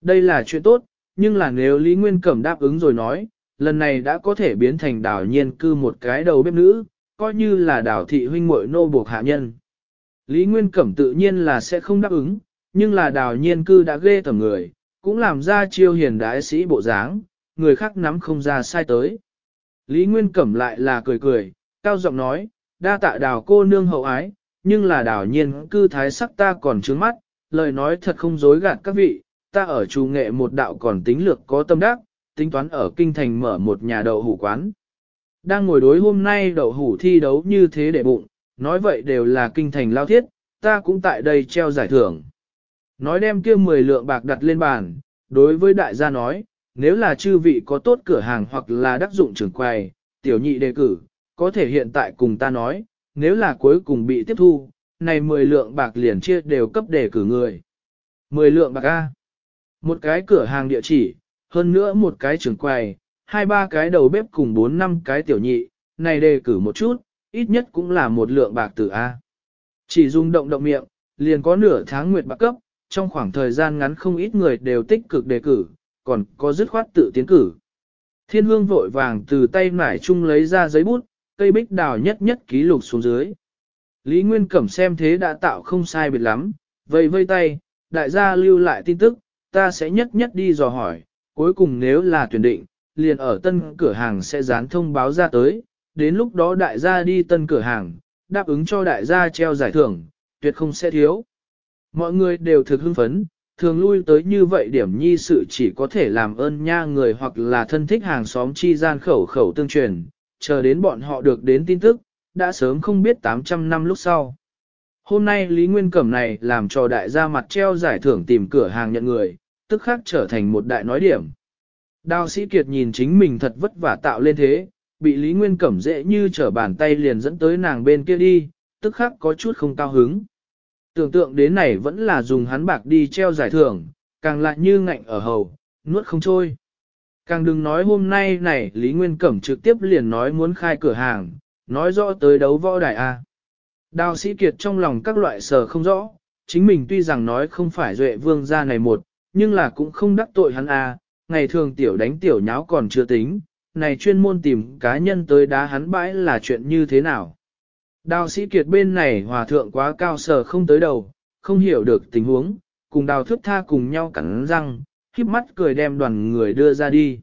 Đây là chuyện tốt, nhưng là nếu Lý Nguyên Cẩm đáp ứng rồi nói, lần này đã có thể biến thành đảo nhiên cư một cái đầu bếp nữ, coi như là đảo thị huynh muội nô buộc hạ nhân. Lý Nguyên Cẩm tự nhiên là sẽ không đáp ứng, nhưng là đảo nhiên cư đã ghê tầm người, cũng làm ra chiêu hiền đại sĩ bộ dáng, người khác nắm không ra sai tới. Lý Nguyên Cẩm lại là cười cười, cao giọng nói, đa tạ đào cô nương hậu ái, nhưng là đào nhiên cư thái sắc ta còn trướng mắt, lời nói thật không dối gạt các vị, ta ở trù nghệ một đạo còn tính lược có tâm đắc, tính toán ở kinh thành mở một nhà đậu hủ quán. Đang ngồi đối hôm nay đậu hủ thi đấu như thế để bụng, nói vậy đều là kinh thành lao thiết, ta cũng tại đây treo giải thưởng. Nói đem kia 10 lượng bạc đặt lên bàn, đối với đại gia nói, nếu là chư vị có tốt cửa hàng hoặc là đắc dụng trưởng quầy, tiểu nhị đề cử, có thể hiện tại cùng ta nói, nếu là cuối cùng bị tiếp thu, này 10 lượng bạc liền chia đều cấp đề cử người. 10 lượng bạc A. Một cái cửa hàng địa chỉ, hơn nữa một cái trưởng quầy, hai ba cái đầu bếp cùng bốn năm cái tiểu nhị, này đề cử một chút, ít nhất cũng là một lượng bạc từ A. Chỉ dùng động động miệng, liền có nửa tháng nguyệt bạc cấp, trong khoảng thời gian ngắn không ít người đều tích cực đề cử, còn có dứt khoát tự tiến cử. Thiên hương vội vàng từ tay nải chung lấy ra giấy bút, cây bích đào nhất nhất ký lục xuống dưới. Lý Nguyên Cẩm xem thế đã tạo không sai biệt lắm, vây vây tay, đại gia lưu lại tin tức, ta sẽ nhất nhất đi dò hỏi, cuối cùng nếu là tuyển định, liền ở tân cửa hàng sẽ dán thông báo ra tới, đến lúc đó đại gia đi tân cửa hàng, đáp ứng cho đại gia treo giải thưởng, tuyệt không sẽ thiếu. Mọi người đều thực hưng phấn, thường lui tới như vậy điểm nhi sự chỉ có thể làm ơn nha người hoặc là thân thích hàng xóm chi gian khẩu khẩu tương truyền, chờ đến bọn họ được đến tin tức, đã sớm không biết 800 năm lúc sau. Hôm nay Lý Nguyên Cẩm này làm cho đại gia mặt treo giải thưởng tìm cửa hàng nhận người, tức khác trở thành một đại nói điểm. Đào sĩ Kiệt nhìn chính mình thật vất vả tạo lên thế, bị Lý Nguyên Cẩm dễ như trở bàn tay liền dẫn tới nàng bên kia đi, tức khắc có chút không cao hứng. Tưởng tượng đến này vẫn là dùng hắn bạc đi treo giải thưởng, càng lại như ngạnh ở hầu, nuốt không trôi. Càng đừng nói hôm nay này Lý Nguyên Cẩm trực tiếp liền nói muốn khai cửa hàng, nói rõ tới đấu võ đại A. Đào sĩ kiệt trong lòng các loại sở không rõ, chính mình tuy rằng nói không phải duệ vương gia này một, nhưng là cũng không đắc tội hắn A, ngày thường tiểu đánh tiểu nháo còn chưa tính, này chuyên môn tìm cá nhân tới đá hắn bãi là chuyện như thế nào. Đào sĩ kiệt bên này hòa thượng quá cao sở không tới đầu, không hiểu được tình huống, cùng đào thước tha cùng nhau cắn răng, khiếp mắt cười đem đoàn người đưa ra đi.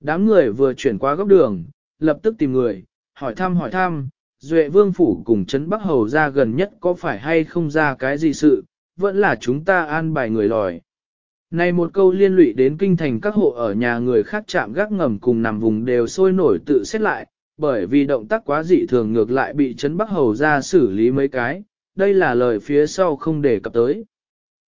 Đám người vừa chuyển qua góc đường, lập tức tìm người, hỏi thăm hỏi thăm, Duệ Vương Phủ cùng Trấn Bắc Hầu ra gần nhất có phải hay không ra cái gì sự, vẫn là chúng ta an bài người lòi. Này một câu liên lụy đến kinh thành các hộ ở nhà người khác chạm gác ngầm cùng nằm vùng đều sôi nổi tự xét lại, bởi vì động tác quá dị thường ngược lại bị Trấn Bắc Hầu ra xử lý mấy cái, đây là lời phía sau không đề cập tới.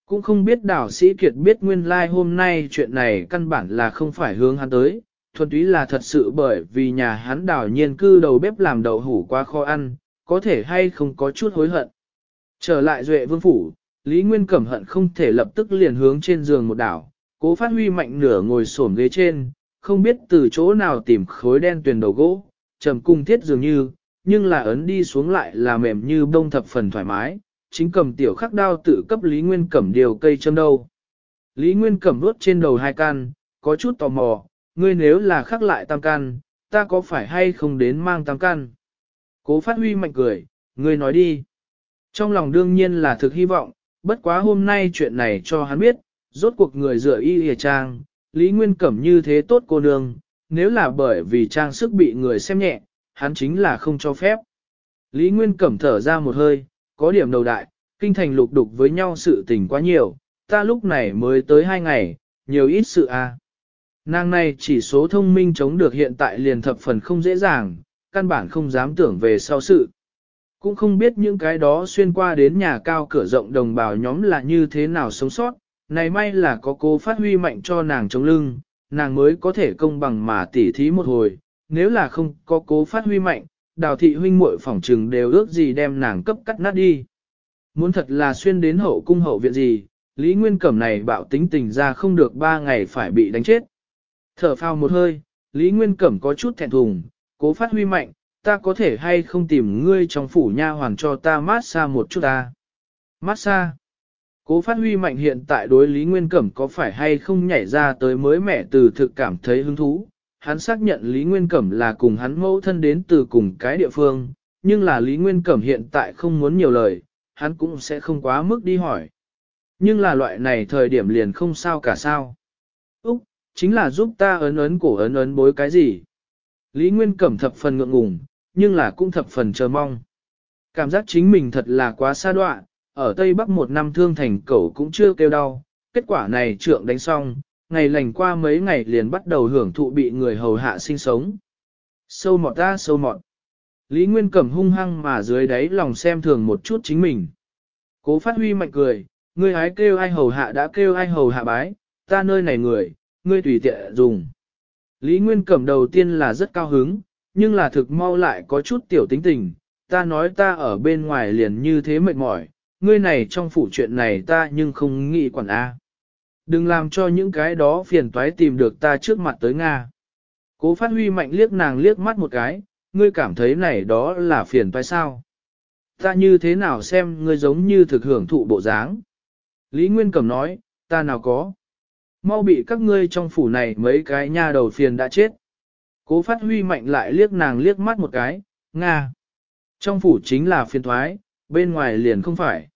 Cũng không biết đảo sĩ kiệt biết nguyên lai like hôm nay chuyện này căn bản là không phải hướng hắn tới, thuần túy là thật sự bởi vì nhà hắn đảo nhiên cư đầu bếp làm đậu hủ qua kho ăn, có thể hay không có chút hối hận. Trở lại duệ vương phủ, Lý Nguyên cẩm hận không thể lập tức liền hướng trên giường một đảo, cố phát huy mạnh nửa ngồi xổm ghế trên, không biết từ chỗ nào tìm khối đen tuyền đầu gỗ, trầm cung thiết dường như, nhưng là ấn đi xuống lại là mềm như bông thập phần thoải mái, chính cầm tiểu khắc đao tự cấp Lý Nguyên Cẩm điều cây châm đâu. Lý Nguyên Cẩm đuốt trên đầu hai can, có chút tò mò, ngươi nếu là khắc lại tam can, ta có phải hay không đến mang tam can? Cố phát huy mạnh cười, ngươi nói đi. Trong lòng đương nhiên là thực hy vọng, bất quá hôm nay chuyện này cho hắn biết, rốt cuộc người dựa y hề trang, Lý Nguyên Cẩm như thế tốt cô nương, nếu là bởi vì trang sức bị người xem nhẹ, hắn chính là không cho phép. Lý Nguyên Cẩm thở ra một hơi, có điểm đầu đại, kinh thành lục đục với nhau sự tình quá nhiều, ta lúc này mới tới hai ngày, nhiều ít sự a. Nàng này chỉ số thông minh chống được hiện tại liền thập phần không dễ dàng, căn bản không dám tưởng về sau sự. Cũng không biết những cái đó xuyên qua đến nhà cao cửa rộng đồng bào nhóm là như thế nào sống sót, này may là có cô phát huy mạnh cho nàng chống lưng, nàng mới có thể công bằng mà tỉ thí một hồi, nếu là không có cố phát huy mạnh, đào thị huynh muội phỏng trừng đều ước gì đem nàng cấp cắt nát đi. Muốn thật là xuyên đến hậu cung hậu viện gì, Lý Nguyên Cẩm này bạo tính tình ra không được 3 ngày phải bị đánh chết. Thở phao một hơi, Lý Nguyên Cẩm có chút thẹn thùng, cố phát huy mạnh, ta có thể hay không tìm ngươi trong phủ nha hoàn cho ta mát xa một chút ta. Mát xa. Cố phát huy mạnh hiện tại đối Lý Nguyên Cẩm có phải hay không nhảy ra tới mới mẻ từ thực cảm thấy hứng thú. Hắn xác nhận Lý Nguyên Cẩm là cùng hắn mẫu thân đến từ cùng cái địa phương, nhưng là Lý Nguyên Cẩm hiện tại không muốn nhiều lời, hắn cũng sẽ không quá mức đi hỏi. Nhưng là loại này thời điểm liền không sao cả sao. Úc, chính là giúp ta ấn ấn cổ ấn ấn bối cái gì. Lý Nguyên Cẩm thập phần ngượng ngùng, nhưng là cũng thập phần chờ mong. Cảm giác chính mình thật là quá xa đoạn, ở Tây Bắc một năm thương thành cẩu cũng chưa kêu đau, kết quả này trượng đánh xong, ngày lành qua mấy ngày liền bắt đầu hưởng thụ bị người hầu hạ sinh sống. Sâu mọt ta sâu mọt. Lý Nguyên Cẩm hung hăng mà dưới đáy lòng xem thường một chút chính mình. Cố phát huy mạnh cười, ngươi hái kêu ai hầu hạ đã kêu ai hầu hạ bái, ta nơi này người, ngươi tùy tiện dùng. Lý Nguyên Cẩm đầu tiên là rất cao hứng, nhưng là thực mau lại có chút tiểu tính tình, ta nói ta ở bên ngoài liền như thế mệt mỏi, ngươi này trong phủ chuyện này ta nhưng không nghĩ quản A. Đừng làm cho những cái đó phiền toái tìm được ta trước mặt tới Nga. Cố phát huy mạnh liếc nàng liếc mắt một cái, ngươi cảm thấy này đó là phiền toái sao? Ta như thế nào xem ngươi giống như thực hưởng thụ bộ dáng? Lý Nguyên Cẩm nói, ta nào có. Mau bị các ngươi trong phủ này mấy cái nha đầu phiền đã chết. Cố phát huy mạnh lại liếc nàng liếc mắt một cái, Nga. Trong phủ chính là phiền thoái, bên ngoài liền không phải.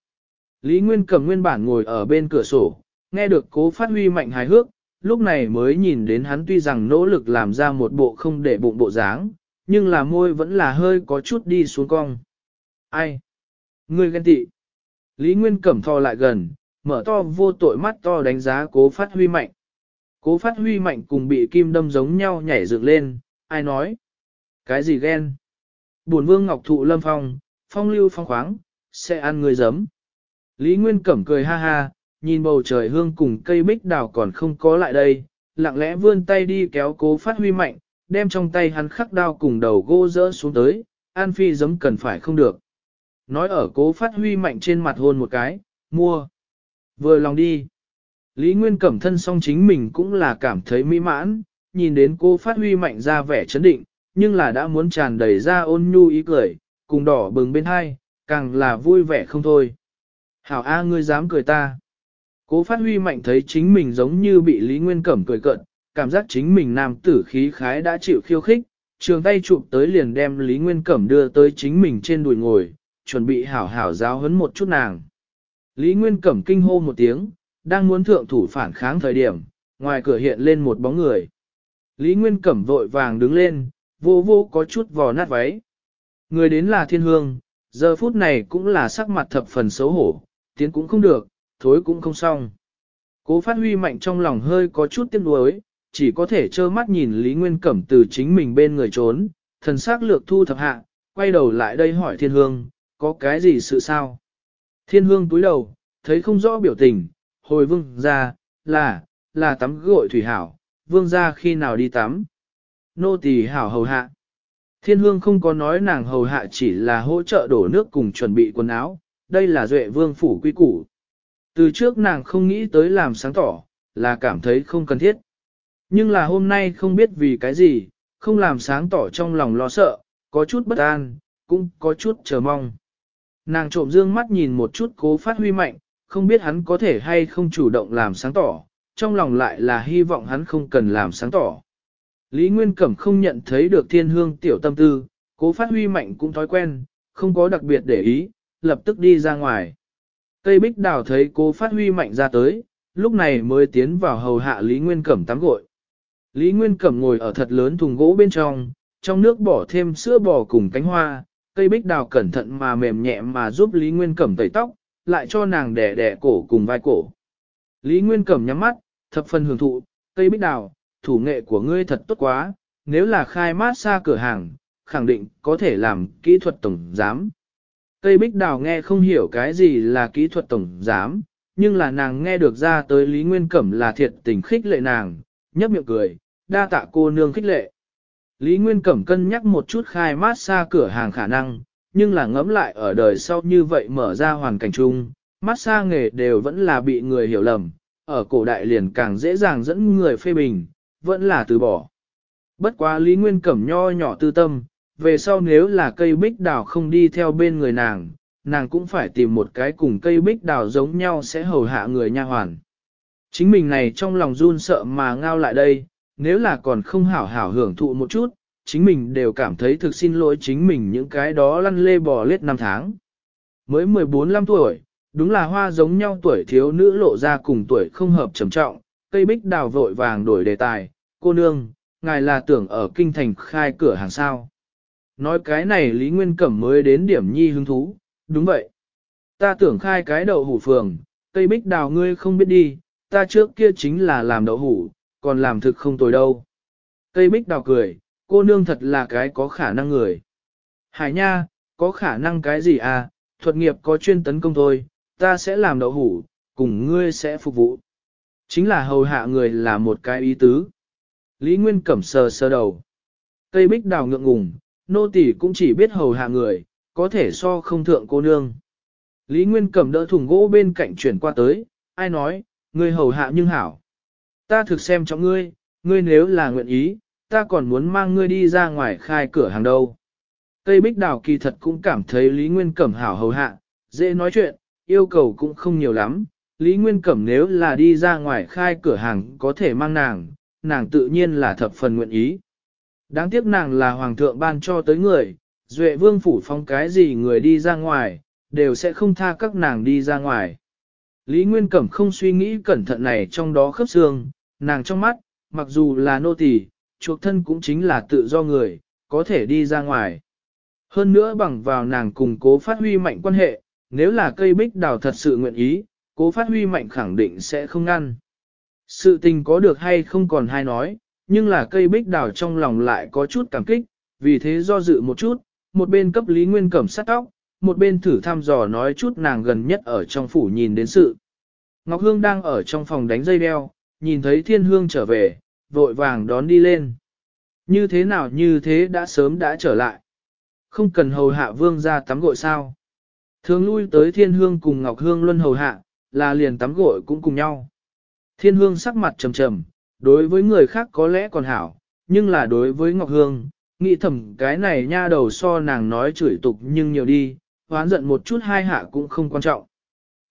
Lý Nguyên cầm nguyên bản ngồi ở bên cửa sổ, nghe được cố phát huy mạnh hài hước, lúc này mới nhìn đến hắn tuy rằng nỗ lực làm ra một bộ không để bụng bộ dáng, nhưng là môi vẫn là hơi có chút đi xuống cong. Ai? người ghen tị. Lý Nguyên cẩm thò lại gần, mở to vô tội mắt to đánh giá cố phát huy mạnh. Cố phát huy mạnh cùng bị kim đâm giống nhau nhảy dựng lên, ai nói? Cái gì ghen? Buồn vương ngọc thụ lâm phong, phong lưu phong khoáng, sẽ ăn người giấm. Lý Nguyên Cẩm cười ha ha, nhìn bầu trời hương cùng cây bích đào còn không có lại đây, lặng lẽ vươn tay đi kéo cố phát huy mạnh, đem trong tay hắn khắc đao cùng đầu gô rỡ xuống tới, an phi giấm cần phải không được. Nói ở cố phát huy mạnh trên mặt hôn một cái, mua. Vừa lòng đi. Lý Nguyên Cẩm thân song chính mình cũng là cảm thấy mỹ mãn, nhìn đến cô phát huy mạnh ra vẻ chấn định, nhưng là đã muốn tràn đầy ra ôn nhu ý cười, cùng đỏ bừng bên hai, càng là vui vẻ không thôi. Hảo A ngươi dám cười ta. Cố phát huy mạnh thấy chính mình giống như bị Lý Nguyên Cẩm cười cận, cảm giác chính mình nam tử khí khái đã chịu khiêu khích, trường tay chụp tới liền đem Lý Nguyên Cẩm đưa tới chính mình trên đùi ngồi, chuẩn bị hảo hảo giáo hấn một chút nàng. Lý Nguyên Cẩm kinh hô một tiếng, đang muốn thượng thủ phản kháng thời điểm, ngoài cửa hiện lên một bóng người. Lý Nguyên Cẩm vội vàng đứng lên, vô vô có chút vò nát váy. Người đến là thiên hương, giờ phút này cũng là sắc mặt thập phần xấu hổ, tiến cũng không được, thối cũng không xong. Cố phát huy mạnh trong lòng hơi có chút tiếc nuối, chỉ có thể trơ mắt nhìn Lý Nguyên Cẩm từ chính mình bên người trốn, thần sắc lược thu thập hạ, quay đầu lại đây hỏi thiên hương, có cái gì sự sao? Thiên hương túi đầu, thấy không rõ biểu tình, hồi vương ra, là, là tắm gội thủy hảo, vương gia khi nào đi tắm. Nô tỳ hảo hầu hạ. Thiên hương không có nói nàng hầu hạ chỉ là hỗ trợ đổ nước cùng chuẩn bị quần áo, đây là duệ vương phủ quy củ. Từ trước nàng không nghĩ tới làm sáng tỏ, là cảm thấy không cần thiết. Nhưng là hôm nay không biết vì cái gì, không làm sáng tỏ trong lòng lo sợ, có chút bất an, cũng có chút chờ mong. Nàng trộm dương mắt nhìn một chút cố phát huy mạnh, không biết hắn có thể hay không chủ động làm sáng tỏ, trong lòng lại là hy vọng hắn không cần làm sáng tỏ. Lý Nguyên Cẩm không nhận thấy được thiên hương tiểu tâm tư, cố phát huy mạnh cũng thói quen, không có đặc biệt để ý, lập tức đi ra ngoài. Cây Bích Đào thấy cố phát huy mạnh ra tới, lúc này mới tiến vào hầu hạ Lý Nguyên Cẩm tắm gội. Lý Nguyên Cẩm ngồi ở thật lớn thùng gỗ bên trong, trong nước bỏ thêm sữa bò cùng cánh hoa, cây bích đào cẩn thận mà mềm nhẹ mà giúp Lý Nguyên Cẩm tẩy tóc, lại cho nàng đẻ đẻ cổ cùng vai cổ. Lý Nguyên Cẩm nhắm mắt, thập phần hưởng thụ, cây bích đào, thủ nghệ của ngươi thật tốt quá, nếu là khai mát xa cửa hàng, khẳng định có thể làm kỹ thuật tổng giám. Tây Bích Đào nghe không hiểu cái gì là kỹ thuật tổng giám, nhưng là nàng nghe được ra tới Lý Nguyên Cẩm là thiệt tình khích lệ nàng, nhấp miệng cười, đa tạ cô nương khích lệ. Lý Nguyên Cẩm cân nhắc một chút khai mát xa cửa hàng khả năng, nhưng là ngẫm lại ở đời sau như vậy mở ra hoàn cảnh chung, mát xa nghề đều vẫn là bị người hiểu lầm, ở cổ đại liền càng dễ dàng dẫn người phê bình, vẫn là từ bỏ. Bất quá Lý Nguyên Cẩm nho nhỏ tư tâm, về sau nếu là cây bích đào không đi theo bên người nàng, nàng cũng phải tìm một cái cùng cây bích đào giống nhau sẽ hầu hạ người nha hoàn. Chính mình này trong lòng run sợ mà ngao lại đây, nếu là còn không hảo hảo hưởng thụ một chút, chính mình đều cảm thấy thực xin lỗi chính mình những cái đó lăn lê bò lết năm tháng. Mới 14-15 tuổi, đúng là hoa giống nhau tuổi thiếu nữ lộ ra cùng tuổi không hợp trầm trọng, cây bích đào vội vàng đổi đề tài, cô nương, ngài là tưởng ở kinh thành khai cửa hàng sao. Nói cái này Lý Nguyên Cẩm mới đến điểm nhi hứng thú, đúng vậy. Ta tưởng khai cái đậu hủ phường, cây bích đào ngươi không biết đi, ta trước kia chính là làm đậu hủ, còn làm thực không tồi đâu. Cây bích đào cười, cô nương thật là cái có khả năng người. Hải nha, có khả năng cái gì à, thuật nghiệp có chuyên tấn công thôi, ta sẽ làm đậu hủ, cùng ngươi sẽ phục vụ. Chính là hầu hạ người là một cái ý tứ. Lý Nguyên cẩm sờ sơ đầu. Cây bích đào ngượng ngùng, nô tỷ cũng chỉ biết hầu hạ người, có thể so không thượng cô nương. Lý Nguyên cẩm đỡ thùng gỗ bên cạnh chuyển qua tới, ai nói, ngươi hầu hạ nhưng hảo. Ta thực xem cho ngươi, ngươi nếu là nguyện ý, ta còn muốn mang ngươi đi ra ngoài khai cửa hàng đâu. Tây Bích Đào kỳ thật cũng cảm thấy Lý Nguyên Cẩm hảo hầu hạ, dễ nói chuyện, yêu cầu cũng không nhiều lắm, Lý Nguyên Cẩm nếu là đi ra ngoài khai cửa hàng có thể mang nàng, nàng tự nhiên là thập phần nguyện ý. Đáng tiếc nàng là hoàng thượng ban cho tới người, Duệ Vương phủ phong cái gì người đi ra ngoài, đều sẽ không tha các nàng đi ra ngoài. Lý Nguyên Cẩm không suy nghĩ cẩn thận này trong đó khớp xương, nàng trong mắt, mặc dù là nô tỳ chuộc thân cũng chính là tự do người, có thể đi ra ngoài. Hơn nữa bằng vào nàng củng cố phát huy mạnh quan hệ, nếu là cây bích đào thật sự nguyện ý, cố phát huy mạnh khẳng định sẽ không ngăn. Sự tình có được hay không còn hay nói, nhưng là cây bích đào trong lòng lại có chút cảm kích, vì thế do dự một chút, một bên cấp Lý Nguyên Cẩm sát tóc, một bên thử thăm dò nói chút nàng gần nhất ở trong phủ nhìn đến sự. Ngọc Hương đang ở trong phòng đánh dây đeo, nhìn thấy Thiên Hương trở về, vội vàng đón đi lên. Như thế nào như thế đã sớm đã trở lại. Không cần hầu hạ vương ra tắm gội sao. Thường lui tới Thiên Hương cùng Ngọc Hương luân hầu hạ, là liền tắm gội cũng cùng nhau. Thiên hương sắc mặt trầm trầm, đối với người khác có lẽ còn hảo, nhưng là đối với Ngọc Hương, nghĩ thầm cái này nha đầu so nàng nói chửi tục nhưng nhiều đi, hoán giận một chút hai hạ cũng không quan trọng.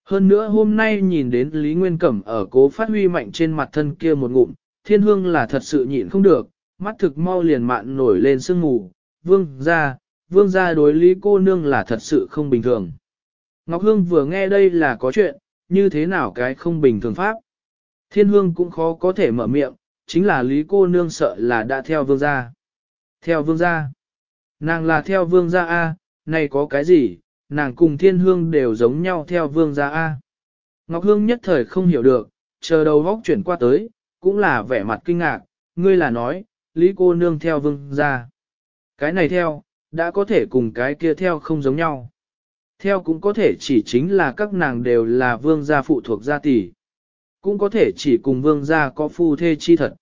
Hơn nữa hôm nay nhìn đến Lý Nguyên Cẩm ở cố phát huy mạnh trên mặt thân kia một ngụm, thiên hương là thật sự nhịn không được, mắt thực mau liền mạn nổi lên sương mù. vương ra, vương ra đối Lý cô nương là thật sự không bình thường. Ngọc Hương vừa nghe đây là có chuyện, như thế nào cái không bình thường pháp. Thiên hương cũng khó có thể mở miệng, chính là lý cô nương sợ là đã theo vương gia. Theo vương gia. Nàng là theo vương gia A, này có cái gì, nàng cùng thiên hương đều giống nhau theo vương gia A. Ngọc Hương nhất thời không hiểu được, chờ đầu vóc chuyển qua tới, cũng là vẻ mặt kinh ngạc, ngươi là nói, lý cô nương theo vương gia. Cái này theo, đã có thể cùng cái kia theo không giống nhau. Theo cũng có thể chỉ chính là các nàng đều là vương gia phụ thuộc gia tỷ. Cũng có thể chỉ cùng vương gia có phu thê chi thật.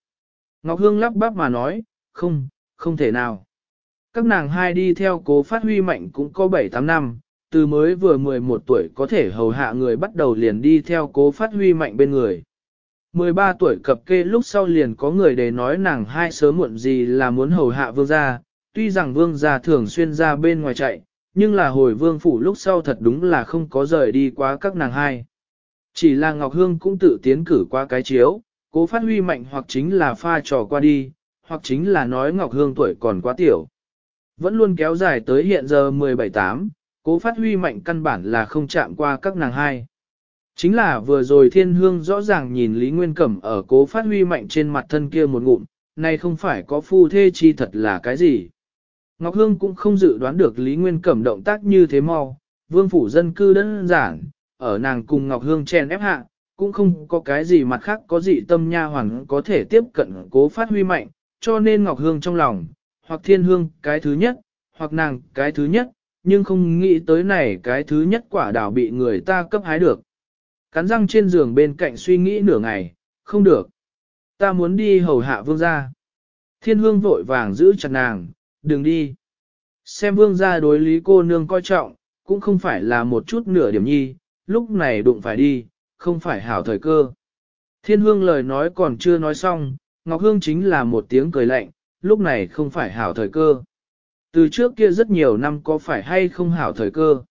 Ngọc Hương lắp bắp mà nói, không, không thể nào. Các nàng hai đi theo cố phát huy mạnh cũng có 7-8 năm, từ mới vừa 11 tuổi có thể hầu hạ người bắt đầu liền đi theo cố phát huy mạnh bên người. 13 tuổi cập kê lúc sau liền có người để nói nàng hai sớm muộn gì là muốn hầu hạ vương gia, tuy rằng vương gia thường xuyên ra bên ngoài chạy, nhưng là hồi vương phủ lúc sau thật đúng là không có rời đi quá các nàng hai. Chỉ là Ngọc Hương cũng tự tiến cử qua cái chiếu, cố phát huy mạnh hoặc chính là pha trò qua đi, hoặc chính là nói Ngọc Hương tuổi còn quá tiểu. Vẫn luôn kéo dài tới hiện giờ 17-8, cố phát huy mạnh căn bản là không chạm qua các nàng hai. Chính là vừa rồi thiên hương rõ ràng nhìn Lý Nguyên Cẩm ở cố phát huy mạnh trên mặt thân kia một ngụm, nay không phải có phu thê chi thật là cái gì. Ngọc Hương cũng không dự đoán được Lý Nguyên Cẩm động tác như thế mau, vương phủ dân cư đơn giản, ở nàng cùng Ngọc Hương chèn ép hạ, cũng không có cái gì mặt khác có dị tâm nha hoàn có thể tiếp cận cố phát huy mạnh, cho nên Ngọc Hương trong lòng, hoặc thiên hương cái thứ nhất, hoặc nàng cái thứ nhất, nhưng không nghĩ tới này cái thứ nhất quả đảo bị người ta cấp hái được. Cắn răng trên giường bên cạnh suy nghĩ nửa ngày, không được. Ta muốn đi hầu hạ vương gia. Thiên hương vội vàng giữ chặt nàng, đừng đi. Xem vương gia đối lý cô nương coi trọng, cũng không phải là một chút nửa điểm nhi, lúc này đụng phải đi, không phải hảo thời cơ. Thiên hương lời nói còn chưa nói xong, Ngọc Hương chính là một tiếng cười lạnh, lúc này không phải hảo thời cơ. Từ trước kia rất nhiều năm có phải hay không hảo thời cơ?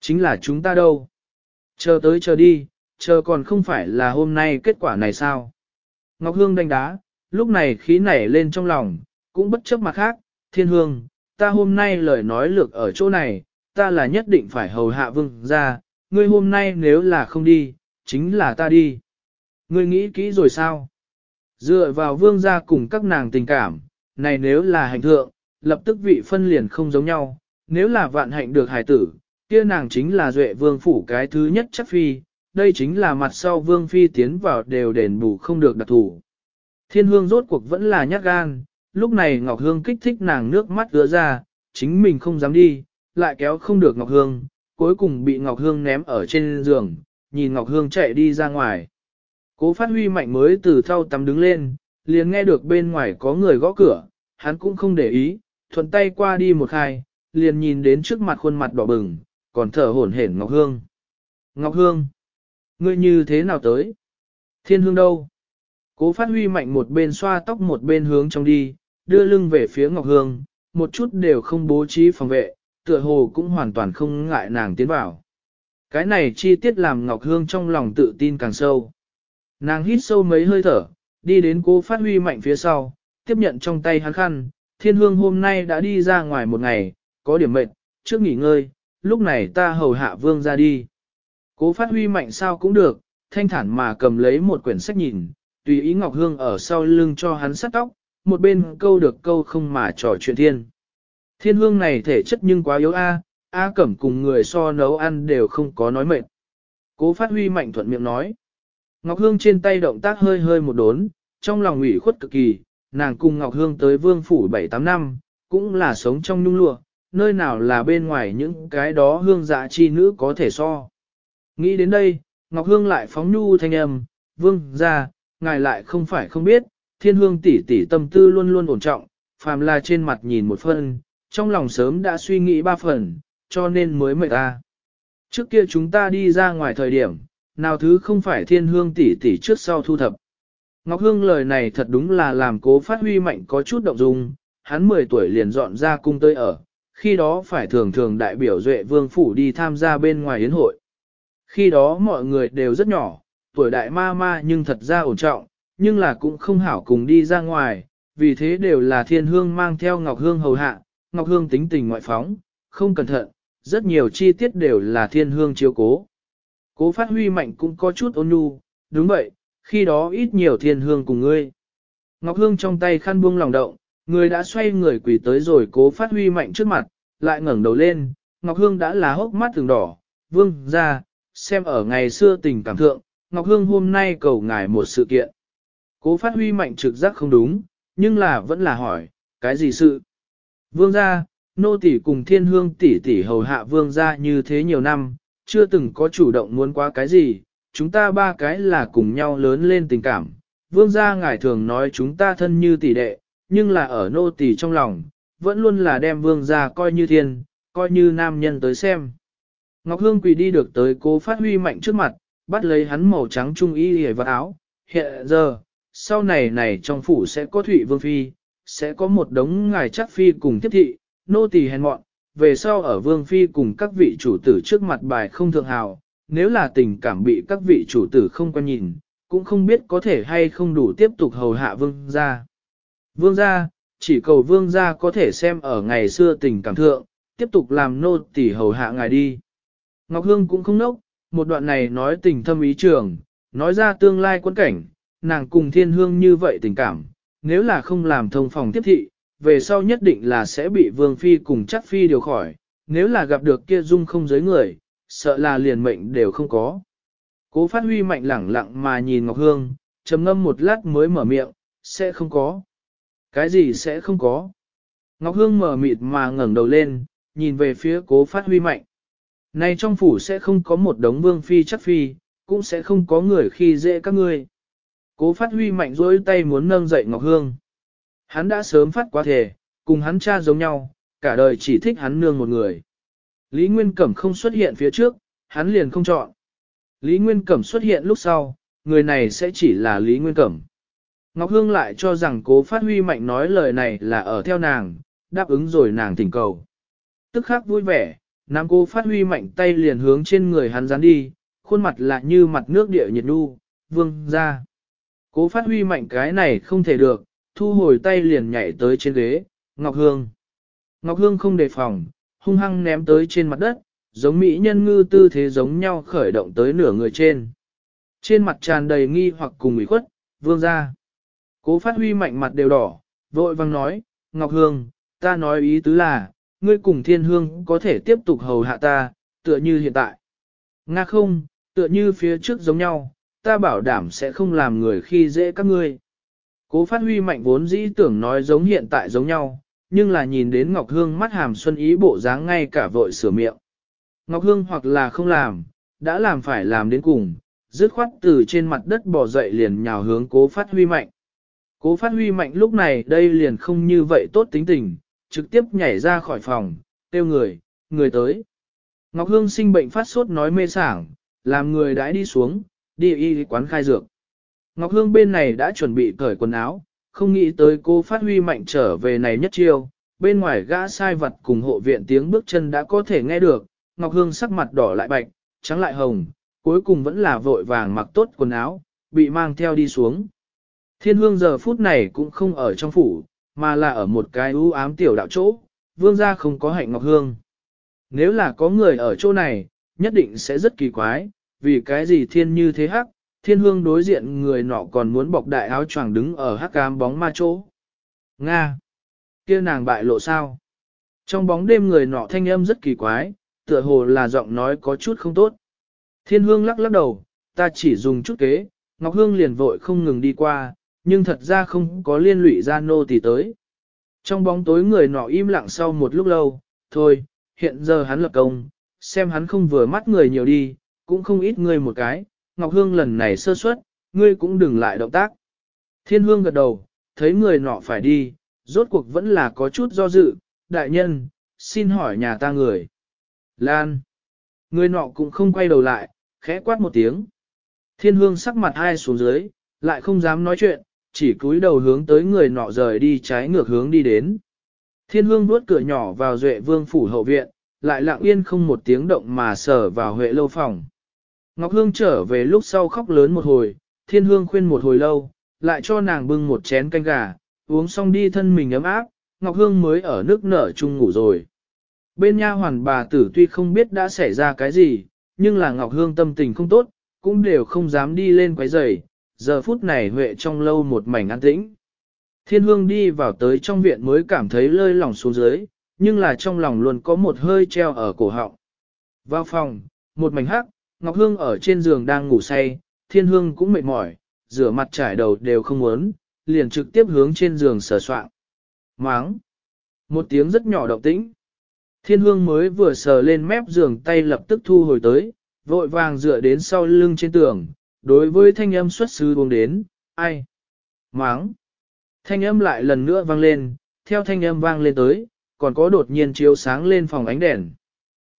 Chính là chúng ta đâu? Chờ tới chờ đi, chờ còn không phải là hôm nay kết quả này sao? Ngọc Hương đánh đá, lúc này khí nảy lên trong lòng, cũng bất chấp mặt khác, thiên hương, ta hôm nay lời nói lược ở chỗ này, ta là nhất định phải hầu hạ vương ra, ngươi hôm nay nếu là không đi, chính là ta đi. Ngươi nghĩ kỹ rồi sao? Dựa vào vương gia cùng các nàng tình cảm, này nếu là hành thượng, lập tức vị phân liền không giống nhau, nếu là vạn hạnh được hài tử, kia nàng chính là duệ vương phủ cái thứ nhất chắc phi, đây chính là mặt sau vương phi tiến vào đều đền bù không được đặc thủ. Thiên hương rốt cuộc vẫn là nhát gan, lúc này Ngọc Hương kích thích nàng nước mắt ứa ra, chính mình không dám đi, lại kéo không được Ngọc Hương, cuối cùng bị Ngọc Hương ném ở trên giường, nhìn Ngọc Hương chạy đi ra ngoài. Cố phát huy mạnh mới từ thau tắm đứng lên, liền nghe được bên ngoài có người gõ cửa, hắn cũng không để ý, thuận tay qua đi một hai, liền nhìn đến trước mặt khuôn mặt đỏ bừng, còn thở hổn hển Ngọc Hương. Ngọc Hương, ngươi như thế nào tới? Thiên Hương đâu? Cố phát huy mạnh một bên xoa tóc một bên hướng trong đi, đưa lưng về phía Ngọc Hương, một chút đều không bố trí phòng vệ, tựa hồ cũng hoàn toàn không ngại nàng tiến vào. Cái này chi tiết làm Ngọc Hương trong lòng tự tin càng sâu. Nàng hít sâu mấy hơi thở, đi đến cố phát huy mạnh phía sau, tiếp nhận trong tay hắn khăn, thiên hương hôm nay đã đi ra ngoài một ngày, có điểm mệt, trước nghỉ ngơi, lúc này ta hầu hạ vương ra đi. Cố phát huy mạnh sao cũng được, thanh thản mà cầm lấy một quyển sách nhìn, tùy ý Ngọc Hương ở sau lưng cho hắn sắt tóc, một bên câu được câu không mà trò chuyện thiên. Thiên hương này thể chất nhưng quá yếu a, A Cẩm cùng người so nấu ăn đều không có nói mệt. Cố phát huy mạnh thuận miệng nói. Ngọc Hương trên tay động tác hơi hơi một đốn, trong lòng ủy khuất cực kỳ, nàng cùng Ngọc Hương tới vương phủ 7-8 năm, cũng là sống trong nhung lụa, nơi nào là bên ngoài những cái đó hương dạ chi nữ có thể so. Nghĩ đến đây, Ngọc Hương lại phóng nhu thanh âm, vương ra, ngài lại không phải không biết, thiên hương tỷ tỷ tâm tư luôn luôn ổn trọng, phàm là trên mặt nhìn một phần, trong lòng sớm đã suy nghĩ ba phần, cho nên mới mời ta. Trước kia chúng ta đi ra ngoài thời điểm, nào thứ không phải thiên hương tỷ tỷ trước sau thu thập. Ngọc Hương lời này thật đúng là làm cố phát huy mạnh có chút động dung, hắn 10 tuổi liền dọn ra cung tới ở, khi đó phải thường thường đại biểu duệ vương phủ đi tham gia bên ngoài yến hội. Khi đó mọi người đều rất nhỏ, tuổi đại ma ma nhưng thật ra ổn trọng, nhưng là cũng không hảo cùng đi ra ngoài, vì thế đều là thiên hương mang theo Ngọc Hương hầu hạ, Ngọc Hương tính tình ngoại phóng, không cẩn thận, rất nhiều chi tiết đều là thiên hương chiếu cố. Cố phát huy mạnh cũng có chút ôn nhu, đúng vậy, khi đó ít nhiều thiên hương cùng ngươi. Ngọc Hương trong tay khăn buông lòng động, người đã xoay người quỳ tới rồi cố phát huy mạnh trước mặt, lại ngẩng đầu lên, Ngọc Hương đã là hốc mắt từng đỏ, vương ra, xem ở ngày xưa tình cảm thượng, Ngọc Hương hôm nay cầu ngài một sự kiện. Cố phát huy mạnh trực giác không đúng, nhưng là vẫn là hỏi, cái gì sự? Vương gia, nô tỷ cùng thiên hương tỷ tỷ hầu hạ vương gia như thế nhiều năm, chưa từng có chủ động muốn qua cái gì, chúng ta ba cái là cùng nhau lớn lên tình cảm. Vương gia ngài thường nói chúng ta thân như tỷ đệ, nhưng là ở nô tỷ trong lòng, vẫn luôn là đem vương gia coi như thiên, coi như nam nhân tới xem. Ngọc Hương quỳ đi được tới cố phát huy mạnh trước mặt, bắt lấy hắn màu trắng trung y hề vật áo. Hiện giờ, sau này này trong phủ sẽ có Thụy Vương Phi, sẽ có một đống ngài chắc Phi cùng tiếp thị, nô tỳ hèn mọn, về sau ở Vương Phi cùng các vị chủ tử trước mặt bài không thượng hào, nếu là tình cảm bị các vị chủ tử không quan nhìn, cũng không biết có thể hay không đủ tiếp tục hầu hạ Vương gia. Vương gia, chỉ cầu Vương gia có thể xem ở ngày xưa tình cảm thượng, tiếp tục làm nô tỳ hầu hạ ngài đi. Ngọc Hương cũng không nốc, một đoạn này nói tình thâm ý trường, nói ra tương lai quân cảnh nàng cùng thiên hương như vậy tình cảm, nếu là không làm thông phòng tiếp thị, về sau nhất định là sẽ bị vương phi cùng chắc phi điều khỏi, nếu là gặp được kia dung không giới người, sợ là liền mệnh đều không có. Cố phát huy mạnh lẳng lặng mà nhìn Ngọc Hương, trầm ngâm một lát mới mở miệng, sẽ không có. Cái gì sẽ không có? Ngọc Hương mở mịt mà ngẩng đầu lên, nhìn về phía cố phát huy mạnh. này trong phủ sẽ không có một đống vương phi chắc phi, cũng sẽ không có người khi dễ các ngươi. Cố phát huy mạnh rỗi tay muốn nâng dậy Ngọc Hương. Hắn đã sớm phát quá thề, cùng hắn cha giống nhau, cả đời chỉ thích hắn nương một người. Lý Nguyên Cẩm không xuất hiện phía trước, hắn liền không chọn. Lý Nguyên Cẩm xuất hiện lúc sau, người này sẽ chỉ là Lý Nguyên Cẩm. Ngọc Hương lại cho rằng cố phát huy mạnh nói lời này là ở theo nàng, đáp ứng rồi nàng tỉnh cầu. Tức khắc vui vẻ, nam cố phát huy mạnh tay liền hướng trên người hắn dán đi, khuôn mặt lại như mặt nước địa nhiệt nu, vương ra. Cố phát huy mạnh cái này không thể được, thu hồi tay liền nhảy tới trên ghế, Ngọc Hương. Ngọc Hương không đề phòng, hung hăng ném tới trên mặt đất, giống mỹ nhân ngư tư thế giống nhau khởi động tới nửa người trên. Trên mặt tràn đầy nghi hoặc cùng ủy khuất, vương ra. Cố phát huy mạnh mặt đều đỏ, vội vang nói, Ngọc Hương, ta nói ý tứ là, ngươi cùng thiên hương có thể tiếp tục hầu hạ ta, tựa như hiện tại. Nga không, tựa như phía trước giống nhau, ta bảo đảm sẽ không làm người khi dễ các ngươi. Cố phát huy mạnh vốn dĩ tưởng nói giống hiện tại giống nhau, nhưng là nhìn đến Ngọc Hương mắt hàm xuân ý bộ dáng ngay cả vội sửa miệng. Ngọc Hương hoặc là không làm, đã làm phải làm đến cùng, dứt khoát từ trên mặt đất bỏ dậy liền nhào hướng cố phát huy mạnh. Cố phát huy mạnh lúc này đây liền không như vậy tốt tính tình, trực tiếp nhảy ra khỏi phòng, kêu người, người tới. Ngọc Hương sinh bệnh phát sốt nói mê sảng, làm người đãi đi xuống, đi y quán khai dược. Ngọc Hương bên này đã chuẩn bị cởi quần áo, không nghĩ tới cô phát huy mạnh trở về này nhất chiêu, bên ngoài gã sai vật cùng hộ viện tiếng bước chân đã có thể nghe được, Ngọc Hương sắc mặt đỏ lại bạch, trắng lại hồng, cuối cùng vẫn là vội vàng mặc tốt quần áo, bị mang theo đi xuống. Thiên hương giờ phút này cũng không ở trong phủ, mà là ở một cái u ám tiểu đạo chỗ, vương gia không có hạnh Ngọc Hương. Nếu là có người ở chỗ này, nhất định sẽ rất kỳ quái, vì cái gì thiên như thế hắc, thiên hương đối diện người nọ còn muốn bọc đại áo choàng đứng ở hắc cam bóng ma chỗ. Nga! kia nàng bại lộ sao? Trong bóng đêm người nọ thanh âm rất kỳ quái, tựa hồ là giọng nói có chút không tốt. Thiên hương lắc lắc đầu, ta chỉ dùng chút kế, Ngọc Hương liền vội không ngừng đi qua, nhưng thật ra không có liên lụy ra nô tỳ tới. Trong bóng tối người nọ im lặng sau một lúc lâu, thôi, hiện giờ hắn lập công, xem hắn không vừa mắt người nhiều đi, cũng không ít ngươi một cái, Ngọc Hương lần này sơ suất, ngươi cũng đừng lại động tác. Thiên Hương gật đầu, thấy người nọ phải đi, rốt cuộc vẫn là có chút do dự, đại nhân, xin hỏi nhà ta người. Lan. Người nọ cũng không quay đầu lại, khẽ quát một tiếng. Thiên hương sắc mặt hai xuống dưới, lại không dám nói chuyện, chỉ cúi đầu hướng tới người nọ rời đi trái ngược hướng đi đến. Thiên hương vuốt cửa nhỏ vào duệ vương phủ hậu viện, lại lặng yên không một tiếng động mà sờ vào huệ lâu phòng. Ngọc Hương trở về lúc sau khóc lớn một hồi, Thiên Hương khuyên một hồi lâu, lại cho nàng bưng một chén canh gà, uống xong đi thân mình ấm áp, Ngọc Hương mới ở nước nở chung ngủ rồi. Bên nha hoàn bà tử tuy không biết đã xảy ra cái gì, nhưng là Ngọc Hương tâm tình không tốt, cũng đều không dám đi lên quấy rầy. giờ phút này Huệ trong lâu một mảnh an tĩnh. Thiên Hương đi vào tới trong viện mới cảm thấy lơi lỏng xuống dưới, nhưng là trong lòng luôn có một hơi treo ở cổ họng. Vào phòng, một mảnh hắc, Ngọc Hương ở trên giường đang ngủ say, Thiên Hương cũng mệt mỏi, rửa mặt trải đầu đều không muốn, liền trực tiếp hướng trên giường sờ soạng. Máng! Một tiếng rất nhỏ động tĩnh. Thiên Hương mới vừa sờ lên mép giường tay lập tức thu hồi tới, vội vàng dựa đến sau lưng trên tường, đối với thanh âm xuất xứ buông đến, ai? Máng! Thanh âm lại lần nữa vang lên, theo thanh âm vang lên tới, còn có đột nhiên chiếu sáng lên phòng ánh đèn.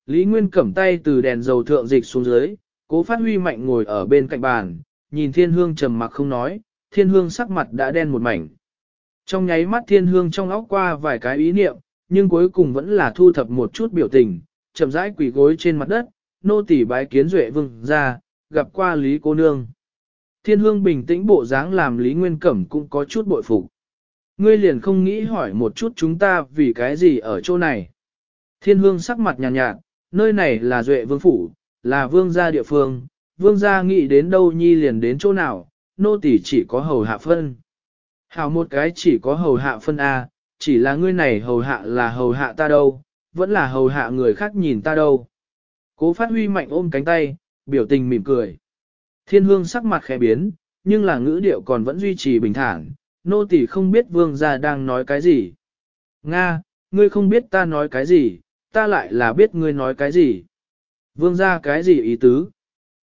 Lý Nguyên cầm tay từ đèn dầu thượng dịch xuống dưới, cố phát huy mạnh ngồi ở bên cạnh bàn, nhìn thiên hương trầm mặc không nói, thiên hương sắc mặt đã đen một mảnh. Trong nháy mắt thiên hương trong óc qua vài cái ý niệm, nhưng cuối cùng vẫn là thu thập một chút biểu tình, chậm rãi quỷ gối trên mặt đất, nô tỉ bái kiến duệ vừng ra, gặp qua Lý cô nương. Thiên hương bình tĩnh bộ dáng làm Lý Nguyên Cẩm cũng có chút bội phục Ngươi liền không nghĩ hỏi một chút chúng ta vì cái gì ở chỗ này. Thiên hương sắc mặt nhàn nhạt, nhạt, nơi này là duệ vương phủ, là vương gia địa phương, vương gia nghĩ đến đâu nhi liền đến chỗ nào, nô tỳ chỉ có hầu hạ phân. Hảo một cái chỉ có hầu hạ phân A, chỉ là ngươi này hầu hạ là hầu hạ ta đâu, vẫn là hầu hạ người khác nhìn ta đâu. Cố phát huy mạnh ôm cánh tay, biểu tình mỉm cười. Thiên hương sắc mặt khẽ biến, nhưng là ngữ điệu còn vẫn duy trì bình thản, nô tỳ không biết vương gia đang nói cái gì. Nga, ngươi không biết ta nói cái gì, ta lại là biết ngươi nói cái gì. Vương ra cái gì ý tứ?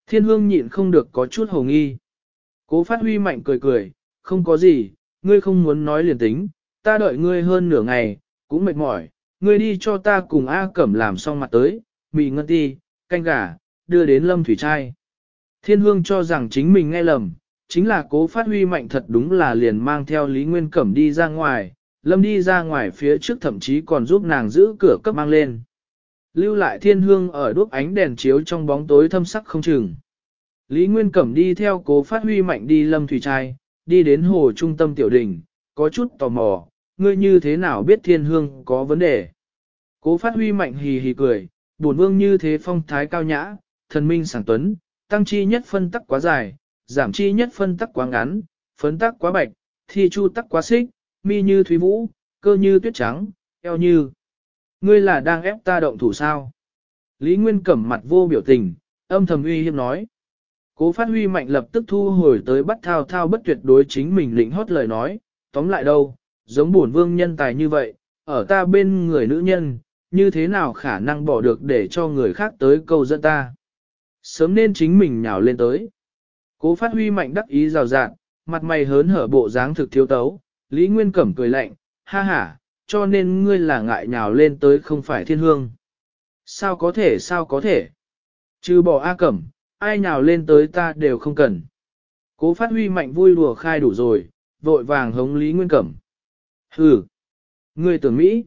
Thiên hương nhịn không được có chút hồ nghi. Cố phát huy mạnh cười cười, không có gì, ngươi không muốn nói liền tính, ta đợi ngươi hơn nửa ngày, cũng mệt mỏi, ngươi đi cho ta cùng A Cẩm làm xong mặt tới, mì ngân ti, canh gà, đưa đến lâm thủy trai. Thiên hương cho rằng chính mình nghe lầm, chính là cố phát huy mạnh thật đúng là liền mang theo Lý Nguyên Cẩm đi ra ngoài, Lâm đi ra ngoài phía trước thậm chí còn giúp nàng giữ cửa cấp mang lên. Lưu lại thiên hương ở đuốc ánh đèn chiếu trong bóng tối thâm sắc không chừng. Lý Nguyên Cẩm đi theo cố phát huy mạnh đi Lâm Thủy Trai, đi đến hồ trung tâm tiểu đình, có chút tò mò, ngươi như thế nào biết thiên hương có vấn đề. Cố phát huy mạnh hì hì cười, buồn vương như thế phong thái cao nhã, thần minh sảng tuấn, tăng chi nhất phân tắc quá dài, giảm chi nhất phân tắc quá ngắn, phấn tắc quá bạch, thi chu tắc quá xích, mi như thúy vũ, cơ như tuyết trắng, eo như. Ngươi là đang ép ta động thủ sao? Lý Nguyên cẩm mặt vô biểu tình, âm thầm uy hiếp nói. Cố phát huy mạnh lập tức thu hồi tới bắt thao thao bất tuyệt đối chính mình lĩnh hót lời nói, tóm lại đâu, giống buồn vương nhân tài như vậy, ở ta bên người nữ nhân, như thế nào khả năng bỏ được để cho người khác tới câu dẫn ta. Sớm nên chính mình nhào lên tới. Cố phát huy mạnh đắc ý rào rạng, mặt mày hớn hở bộ dáng thực thiếu tấu, Lý Nguyên Cẩm cười lạnh, ha ha, cho nên ngươi là ngại nhào lên tới không phải thiên hương. Sao có thể sao có thể? Chứ bỏ A Cẩm, ai nhào lên tới ta đều không cần. Cố phát huy mạnh vui lùa khai đủ rồi, vội vàng hống Lý Nguyên Cẩm. Hừ! Ngươi tưởng Mỹ!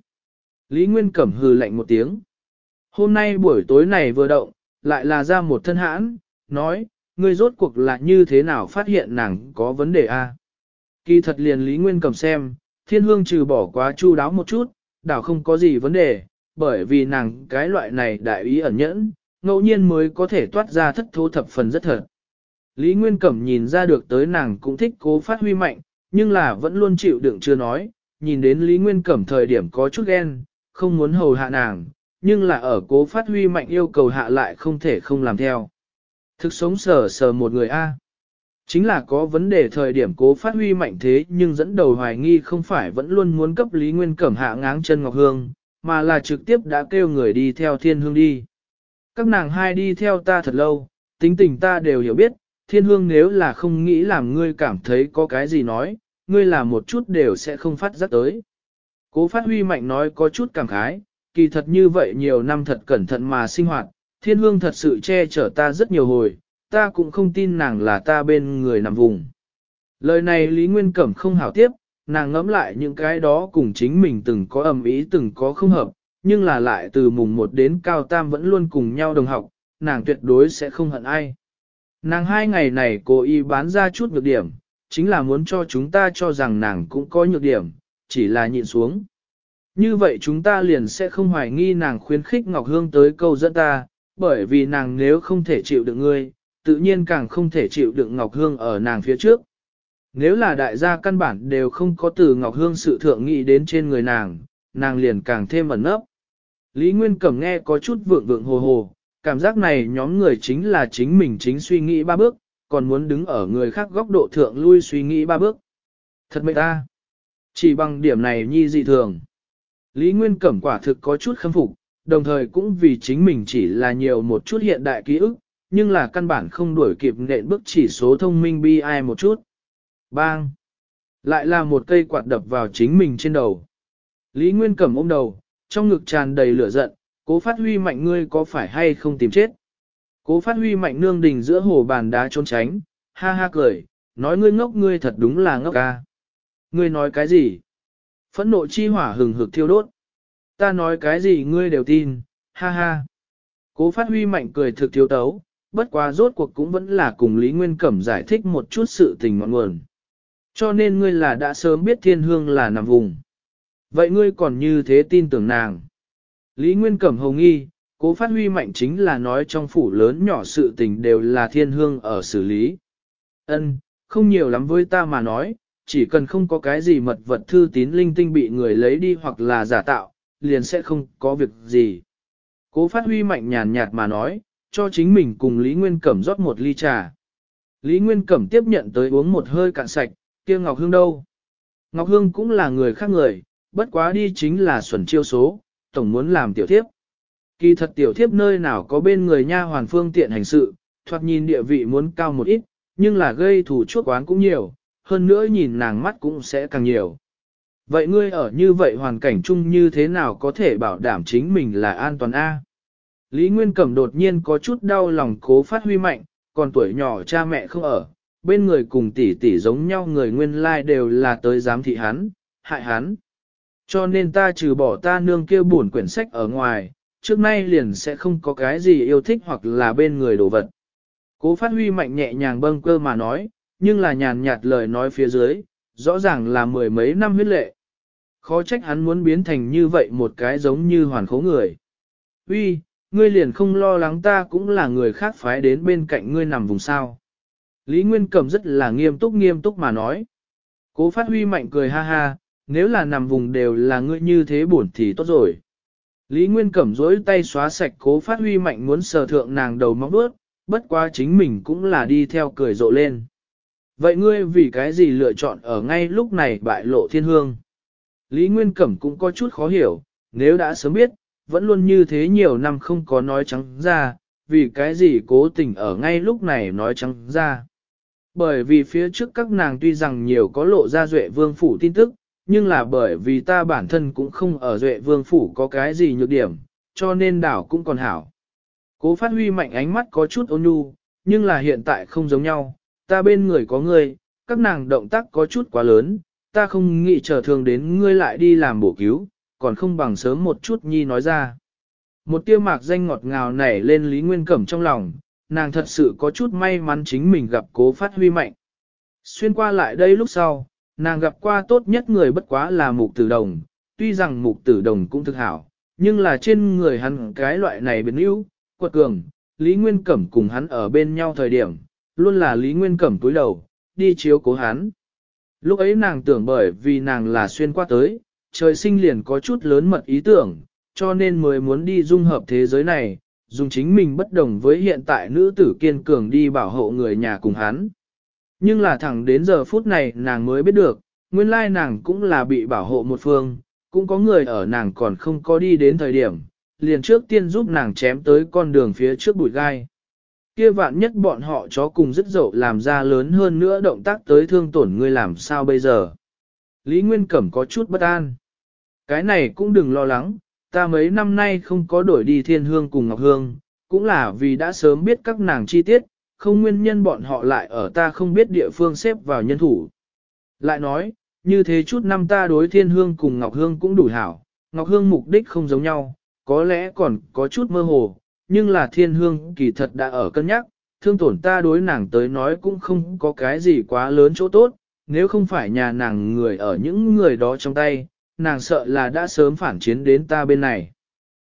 Lý Nguyên Cẩm hừ lạnh một tiếng. Hôm nay buổi tối này vừa động, lại là ra một thân hãn, nói, ngươi rốt cuộc là như thế nào phát hiện nàng có vấn đề A? Kỳ thật liền Lý Nguyên cầm xem, thiên hương trừ bỏ quá chu đáo một chút, đảo không có gì vấn đề, bởi vì nàng cái loại này đại ý ẩn nhẫn, ngẫu nhiên mới có thể toát ra thất thố thập phần rất thật. Lý Nguyên Cẩm nhìn ra được tới nàng cũng thích cố phát huy mạnh, nhưng là vẫn luôn chịu đựng chưa nói, nhìn đến Lý Nguyên Cẩm thời điểm có chút ghen, không muốn hầu hạ nàng, nhưng là ở cố phát huy mạnh yêu cầu hạ lại không thể không làm theo. Thực sống sờ sờ một người A. Chính là có vấn đề thời điểm cố phát huy mạnh thế nhưng dẫn đầu hoài nghi không phải vẫn luôn muốn cấp Lý Nguyên Cẩm hạ ngáng chân Ngọc Hương, mà là trực tiếp đã kêu người đi theo Thiên Hương đi. Các nàng hai đi theo ta thật lâu, tính tình ta đều hiểu biết, Thiên Hương nếu là không nghĩ làm ngươi cảm thấy có cái gì nói, ngươi là một chút đều sẽ không phát giác tới. Cố phát huy mạnh nói có chút cảm khái, kỳ thật như vậy nhiều năm thật cẩn thận mà sinh hoạt, Thiên Hương thật sự che chở ta rất nhiều hồi, ta cũng không tin nàng là ta bên người nằm vùng. Lời này Lý Nguyên Cẩm không hảo tiếp, nàng ngẫm lại những cái đó cùng chính mình từng có ầm ý từng có không hợp, nhưng là lại từ mùng 1 đến cao tam vẫn luôn cùng nhau đồng học, nàng tuyệt đối sẽ không hận ai. Nàng hai ngày này cố ý bán ra chút nhược điểm, chính là muốn cho chúng ta cho rằng nàng cũng có nhược điểm, chỉ là nhịn xuống. Như vậy chúng ta liền sẽ không hoài nghi nàng khuyến khích Ngọc Hương tới câu dẫn ta, bởi vì nàng nếu không thể chịu được ngươi, tự nhiên càng không thể chịu đựng Ngọc Hương ở nàng phía trước. Nếu là đại gia căn bản đều không có từ Ngọc Hương sự thượng nghĩ đến trên người nàng, nàng liền càng thêm ẩn nấp. Lý Nguyên Cẩm nghe có chút vượng vượng hồ hồ, cảm giác này nhóm người chính là chính mình chính suy nghĩ ba bước, còn muốn đứng ở người khác góc độ thượng lui suy nghĩ ba bước. Thật mệt ta! Chỉ bằng điểm này nhi dị thường. Lý Nguyên Cẩm quả thực có chút khâm phục, đồng thời cũng vì chính mình chỉ là nhiều một chút hiện đại ký ức, nhưng là căn bản không đuổi kịp nện bước chỉ số thông minh bi ai một chút. Bang! Lại là một cây quạt đập vào chính mình trên đầu. Lý Nguyên cầm ôm đầu, trong ngực tràn đầy lửa giận, cố phát huy mạnh ngươi có phải hay không tìm chết. Cố phát huy mạnh nương đình giữa hồ bàn đá trốn tránh, ha ha cười, nói ngươi ngốc ngươi thật đúng là ngốc ca. Ngươi nói cái gì? Phẫn nộ chi hỏa hừng hực thiêu đốt. Ta nói cái gì ngươi đều tin, ha ha. Cố phát huy mạnh cười thực thiếu tấu, bất quá rốt cuộc cũng vẫn là cùng Lý Nguyên Cẩm giải thích một chút sự tình ngọn nguồn. Cho nên ngươi là đã sớm biết thiên hương là nằm vùng. Vậy ngươi còn như thế tin tưởng nàng. Lý Nguyên Cẩm hồng nghi, cố phát huy mạnh chính là nói trong phủ lớn nhỏ sự tình đều là thiên hương ở xử lý. ân không nhiều lắm với ta mà nói, chỉ cần không có cái gì mật vật thư tín linh tinh bị người lấy đi hoặc là giả tạo, liền sẽ không có việc gì. Cố phát huy mạnh nhàn nhạt mà nói, cho chính mình cùng Lý Nguyên Cẩm rót một ly trà. Lý Nguyên Cẩm tiếp nhận tới uống một hơi cạn sạch, kia Ngọc Hương đâu? Ngọc Hương cũng là người khác người, bất quá đi chính là xuẩn chiêu số, tổng muốn làm tiểu thiếp. Kỳ thật tiểu thiếp nơi nào có bên người nha hoàn phương tiện hành sự, thoạt nhìn địa vị muốn cao một ít, nhưng là gây thủ chuốc quán cũng nhiều, hơn nữa nhìn nàng mắt cũng sẽ càng nhiều. Vậy ngươi ở như vậy hoàn cảnh chung như thế nào có thể bảo đảm chính mình là an toàn A? Lý Nguyên Cẩm đột nhiên có chút đau lòng cố phát huy mạnh, còn tuổi nhỏ cha mẹ không ở, bên người cùng tỷ tỷ giống nhau người nguyên lai đều là tới giám thị hắn, hại hắn. Cho nên ta trừ bỏ ta nương kêu buồn quyển sách ở ngoài, trước nay liền sẽ không có cái gì yêu thích hoặc là bên người đồ vật. Cố phát huy mạnh nhẹ nhàng bâng cơ mà nói, nhưng là nhàn nhạt lời nói phía dưới, rõ ràng là mười mấy năm huyết lệ. Khó trách hắn muốn biến thành như vậy một cái giống như hoàn khố người. Huy, ngươi liền không lo lắng ta cũng là người khác phái đến bên cạnh ngươi nằm vùng sao. Lý Nguyên Cẩm rất là nghiêm túc nghiêm túc mà nói. Cố phát huy mạnh cười ha ha, nếu là nằm vùng đều là ngươi như thế buồn thì tốt rồi. Lý Nguyên Cẩm dối tay xóa sạch cố phát huy mạnh muốn sờ thượng nàng đầu móc bước, bất quá chính mình cũng là đi theo cười rộ lên. Vậy ngươi vì cái gì lựa chọn ở ngay lúc này bại lộ thiên hương? Lý Nguyên Cẩm cũng có chút khó hiểu, nếu đã sớm biết, vẫn luôn như thế nhiều năm không có nói trắng ra, vì cái gì cố tình ở ngay lúc này nói trắng ra. Bởi vì phía trước các nàng tuy rằng nhiều có lộ ra duệ vương phủ tin tức, nhưng là bởi vì ta bản thân cũng không ở duệ vương phủ có cái gì nhược điểm, cho nên đảo cũng còn hảo. Cố phát huy mạnh ánh mắt có chút ôn nhu, nhưng là hiện tại không giống nhau, ta bên người có ngươi, các nàng động tác có chút quá lớn, ta không nghĩ trở thường đến ngươi lại đi làm bổ cứu, còn không bằng sớm một chút nhi nói ra. Một tia mạc danh ngọt ngào nảy lên Lý Nguyên Cẩm trong lòng, nàng thật sự có chút may mắn chính mình gặp cố phát huy mạnh. Xuyên qua lại đây lúc sau, nàng gặp qua tốt nhất người bất quá là mục tử đồng, tuy rằng mục tử đồng cũng thực hảo, nhưng là trên người hắn cái loại này biến yếu, quật cường, Lý Nguyên Cẩm cùng hắn ở bên nhau thời điểm, luôn là Lý Nguyên Cẩm túi đầu, đi chiếu cố hắn. Lúc ấy nàng tưởng bởi vì nàng là xuyên qua tới, trời sinh liền có chút lớn mật ý tưởng, cho nên mới muốn đi dung hợp thế giới này, dùng chính mình bất đồng với hiện tại nữ tử kiên cường đi bảo hộ người nhà cùng hắn. Nhưng là thẳng đến giờ phút này nàng mới biết được, nguyên lai nàng cũng là bị bảo hộ một phương, cũng có người ở nàng còn không có đi đến thời điểm, liền trước tiên giúp nàng chém tới con đường phía trước bụi gai. Kia vạn nhất bọn họ chó cùng rất dậu làm ra lớn hơn nữa động tác tới thương tổn ngươi làm sao bây giờ. Lý Nguyên Cẩm có chút bất an. Cái này cũng đừng lo lắng, ta mấy năm nay không có đổi đi thiên hương cùng Ngọc Hương, cũng là vì đã sớm biết các nàng chi tiết, không nguyên nhân bọn họ lại ở ta không biết địa phương xếp vào nhân thủ. Lại nói, như thế chút năm ta đối thiên hương cùng Ngọc Hương cũng đủ hảo, Ngọc Hương mục đích không giống nhau, có lẽ còn có chút mơ hồ, nhưng là thiên hương kỳ thật đã ở cân nhắc, thương tổn ta đối nàng tới nói cũng không có cái gì quá lớn chỗ tốt, nếu không phải nhà nàng người ở những người đó trong tay, nàng sợ là đã sớm phản chiến đến ta bên này.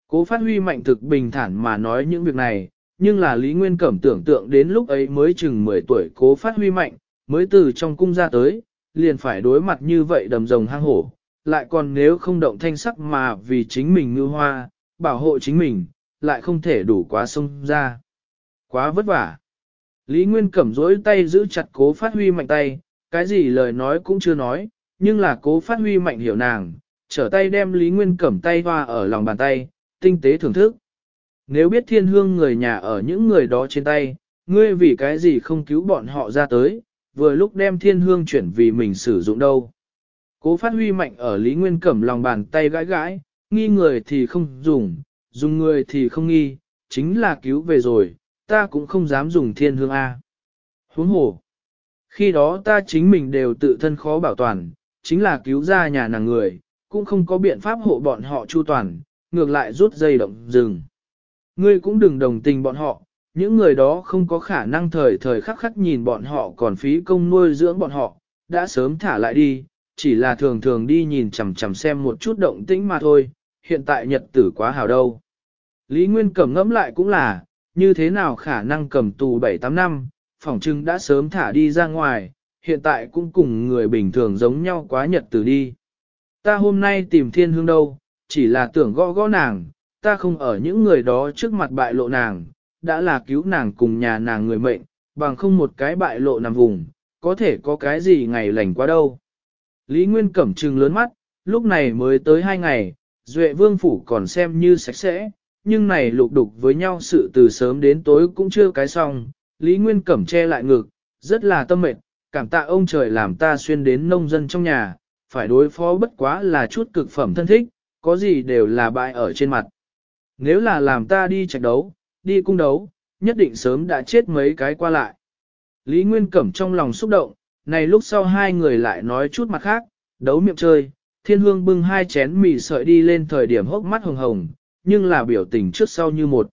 Cố phát huy mạnh thực bình thản mà nói những việc này, nhưng là Lý Nguyên Cẩm tưởng tượng đến lúc ấy mới chừng 10 tuổi cố phát huy mạnh, mới từ trong cung ra tới, liền phải đối mặt như vậy đầm rồng hang hổ, lại còn nếu không động thanh sắc mà vì chính mình ngư hoa, bảo hộ chính mình, lại không thể đủ quá sông ra. Quá vất vả. Lý Nguyên Cẩm dối tay giữ chặt cố phát huy mạnh tay, cái gì lời nói cũng chưa nói, nhưng là cố phát huy mạnh hiểu nàng, trở tay đem Lý Nguyên cẩm tay hoa ở lòng bàn tay, tinh tế thưởng thức. Nếu biết thiên hương người nhà ở những người đó trên tay, ngươi vì cái gì không cứu bọn họ ra tới, vừa lúc đem thiên hương chuyển vì mình sử dụng đâu. Cố phát huy mạnh ở Lý Nguyên cẩm lòng bàn tay gãi gãi, nghi người thì không dùng, dùng người thì không nghi, chính là cứu về rồi, ta cũng không dám dùng thiên hương A. Huống hồ, khi đó ta chính mình đều tự thân khó bảo toàn, chính là cứu ra nhà nàng người, cũng không có biện pháp hộ bọn họ chu toàn, ngược lại rút dây động rừng. Ngươi cũng đừng đồng tình bọn họ, những người đó không có khả năng thời thời khắc khắc nhìn bọn họ còn phí công nuôi dưỡng bọn họ, đã sớm thả lại đi, chỉ là thường thường đi nhìn chằm chằm xem một chút động tĩnh mà thôi, hiện tại nhật tử quá hào đâu. Lý Nguyên Cẩm ngẫm lại cũng là, như thế nào khả năng cầm tù 7-8 năm, phỏng chừng đã sớm thả đi ra ngoài, hiện tại cũng cùng người bình thường giống nhau quá nhật từ đi. Ta hôm nay tìm thiên hương đâu, chỉ là tưởng gõ gõ nàng, ta không ở những người đó trước mặt bại lộ nàng, đã là cứu nàng cùng nhà nàng người mệnh, bằng không một cái bại lộ nằm vùng, có thể có cái gì ngày lành quá đâu. Lý Nguyên cẩm trừng lớn mắt, lúc này mới tới hai ngày, Duệ Vương Phủ còn xem như sạch sẽ, nhưng này lục đục với nhau sự từ sớm đến tối cũng chưa cái xong, Lý Nguyên Cẩm che lại ngực, rất là tâm mệt, cảm tạ ông trời làm ta xuyên đến nông dân trong nhà, phải đối phó bất quá là chút cực phẩm thân thích, có gì đều là bại ở trên mặt. Nếu là làm ta đi trạch đấu, đi cung đấu, nhất định sớm đã chết mấy cái qua lại. Lý Nguyên Cẩm trong lòng xúc động, này lúc sau hai người lại nói chút mặt khác, đấu miệng chơi, thiên hương bưng hai chén mì sợi đi lên thời điểm hốc mắt hồng hồng, nhưng là biểu tình trước sau như một.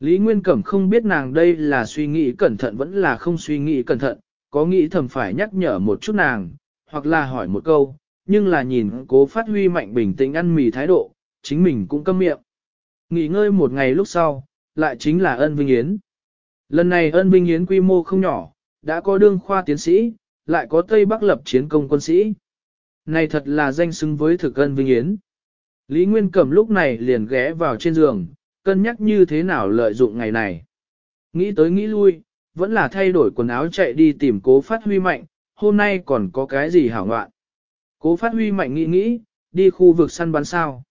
Lý Nguyên Cẩm không biết nàng đây là suy nghĩ cẩn thận vẫn là không suy nghĩ cẩn thận, có nghĩ thầm phải nhắc nhở một chút nàng, hoặc là hỏi một câu, nhưng là nhìn cố phát huy mạnh bình tĩnh ăn mì thái độ, chính mình cũng câm miệng. Nghỉ ngơi một ngày lúc sau, lại chính là ân Vinh Yến. Lần này ân Vinh Yến quy mô không nhỏ, đã có đương khoa tiến sĩ, lại có Tây Bắc lập chiến công quân sĩ. Này thật là danh xứng với thực ân Vinh Yến. Lý Nguyên Cẩm lúc này liền ghé vào trên giường, cân nhắc như thế nào lợi dụng ngày này. Nghĩ tới nghĩ lui, vẫn là thay đổi quần áo chạy đi tìm cố phát huy mạnh, hôm nay còn có cái gì hảo ngoạn. Cố phát huy mạnh nghĩ nghĩ, đi khu vực săn bắn sao.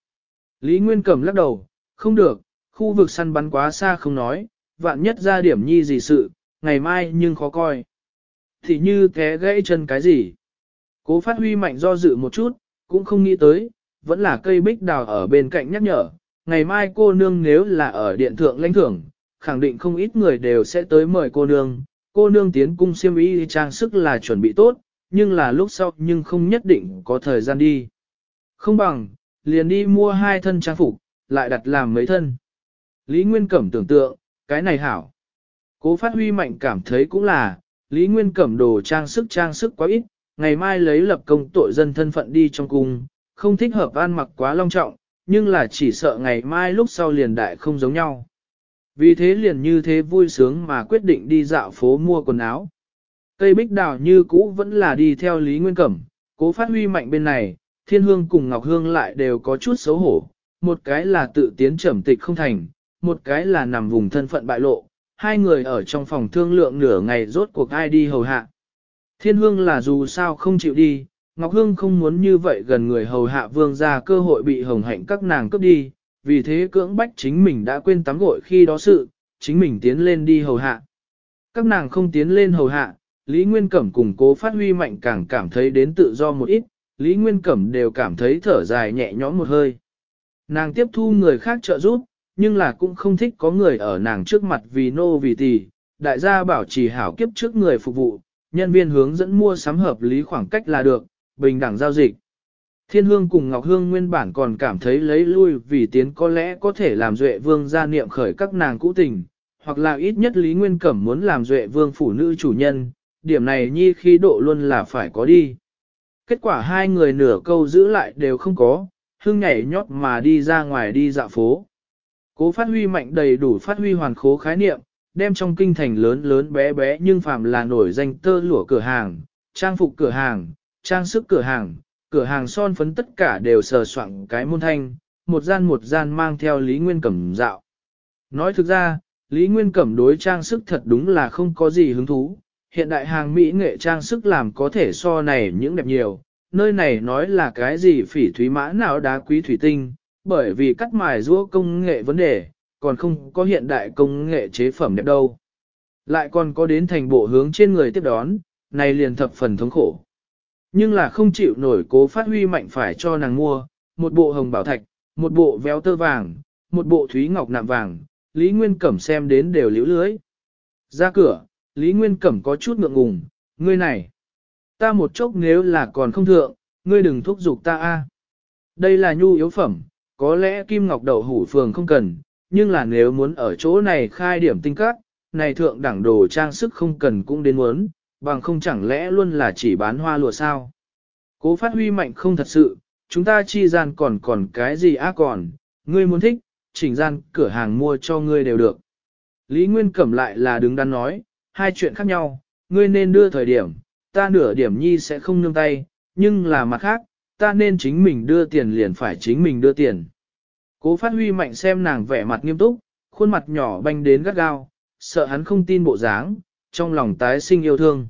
Lý Nguyên Cẩm lắc đầu, không được, khu vực săn bắn quá xa không nói, vạn nhất ra điểm nhi gì sự, ngày mai nhưng khó coi. Thì như thế gãy chân cái gì. Cố phát huy mạnh do dự một chút, cũng không nghĩ tới, vẫn là cây bích đào ở bên cạnh nhắc nhở, ngày mai cô nương nếu là ở điện thượng lãnh thưởng, khẳng định không ít người đều sẽ tới mời cô nương. Cô nương tiến cung siêm y trang sức là chuẩn bị tốt, nhưng là lúc sau nhưng không nhất định có thời gian đi. Không bằng, liền đi mua hai thân trang phục, lại đặt làm mấy thân. Lý Nguyên Cẩm tưởng tượng, cái này hảo. Cố phát huy mạnh cảm thấy cũng là, Lý Nguyên Cẩm đồ trang sức trang sức quá ít, ngày mai lấy lập công tội dân thân phận đi trong cung, không thích hợp ăn mặc quá long trọng, nhưng là chỉ sợ ngày mai lúc sau liền đại không giống nhau. Vì thế liền như thế vui sướng mà quyết định đi dạo phố mua quần áo. Cây bích đào như cũ vẫn là đi theo Lý Nguyên Cẩm, cố phát huy mạnh bên này, thiên hương cùng ngọc hương lại đều có chút xấu hổ. Một cái là tự tiến trầm tịch không thành, một cái là nằm vùng thân phận bại lộ. Hai người ở trong phòng thương lượng nửa ngày rốt cuộc ai đi hầu hạ. Thiên hương là dù sao không chịu đi, Ngọc Hương không muốn như vậy gần người hầu hạ vương ra cơ hội bị hồng hạnh các nàng cướp đi, vì thế cưỡng bách chính mình đã quên tắm gội khi đó sự, chính mình tiến lên đi hầu hạ. Các nàng không tiến lên hầu hạ, Lý Nguyên Cẩm cùng cố phát huy mạnh càng cảm thấy đến tự do một ít, Lý Nguyên Cẩm đều cảm thấy thở dài nhẹ nhõm một hơi. Nàng tiếp thu người khác trợ giúp, nhưng là cũng không thích có người ở nàng trước mặt vì nô vì tỷ, đại gia bảo trì hảo kiếp trước người phục vụ, nhân viên hướng dẫn mua sắm hợp lý khoảng cách là được, bình đẳng giao dịch. Thiên hương cùng Ngọc Hương nguyên bản còn cảm thấy lấy lui vì tiến có lẽ có thể làm duệ vương gia niệm khởi các nàng cũ tình, hoặc là ít nhất Lý Nguyên Cẩm muốn làm duệ vương phụ nữ chủ nhân, điểm này nhi khi độ luôn là phải có đi. Kết quả hai người nửa câu giữ lại đều không có, hương nhảy nhót mà đi ra ngoài đi dạo phố. Cố phát huy mạnh đầy đủ phát huy hoàn khố khái niệm, đem trong kinh thành lớn lớn bé bé nhưng phạm là nổi danh tơ lụa cửa hàng, trang phục cửa hàng, trang sức cửa hàng, cửa hàng son phấn tất cả đều sờ soạn cái môn thanh, một gian một gian mang theo Lý Nguyên Cẩm dạo. Nói thực ra, Lý Nguyên Cẩm đối trang sức thật đúng là không có gì hứng thú, hiện đại hàng Mỹ nghệ trang sức làm có thể so này những đẹp nhiều, nơi này nói là cái gì phỉ thúy mã nào đá quý thủy tinh, bởi vì cắt mài rũa công nghệ vấn đề, còn không có hiện đại công nghệ chế phẩm đẹp đâu. Lại còn có đến thành bộ hướng trên người tiếp đón, này liền thập phần thống khổ. Nhưng là không chịu nổi cố phát huy mạnh phải cho nàng mua, một bộ hồng bảo thạch, một bộ véo tơ vàng, một bộ thúy ngọc nạm vàng, Lý Nguyên Cẩm xem đến đều liễu lưới. Ra cửa, Lý Nguyên Cẩm có chút ngượng ngùng, ngươi này, ta một chốc nếu là còn không thượng, ngươi đừng thúc giục ta a. Đây là nhu yếu phẩm, có lẽ kim ngọc đậu hủ phường không cần, nhưng là nếu muốn ở chỗ này khai điểm tinh các, này thượng đẳng đồ trang sức không cần cũng đến muốn, bằng không chẳng lẽ luôn là chỉ bán hoa lụa sao. Cố phát huy mạnh không thật sự, chúng ta chi gian còn còn cái gì á còn, ngươi muốn thích, chỉnh gian cửa hàng mua cho ngươi đều được. Lý Nguyên Cẩm lại là đứng đắn nói, hai chuyện khác nhau, ngươi nên đưa thời điểm, ta nửa điểm nhi sẽ không nương tay, nhưng là mặt khác, ta nên chính mình đưa tiền liền phải chính mình đưa tiền. Cố phát huy mạnh xem nàng vẻ mặt nghiêm túc, khuôn mặt nhỏ banh đến gắt gao, sợ hắn không tin bộ dáng, trong lòng tái sinh yêu thương.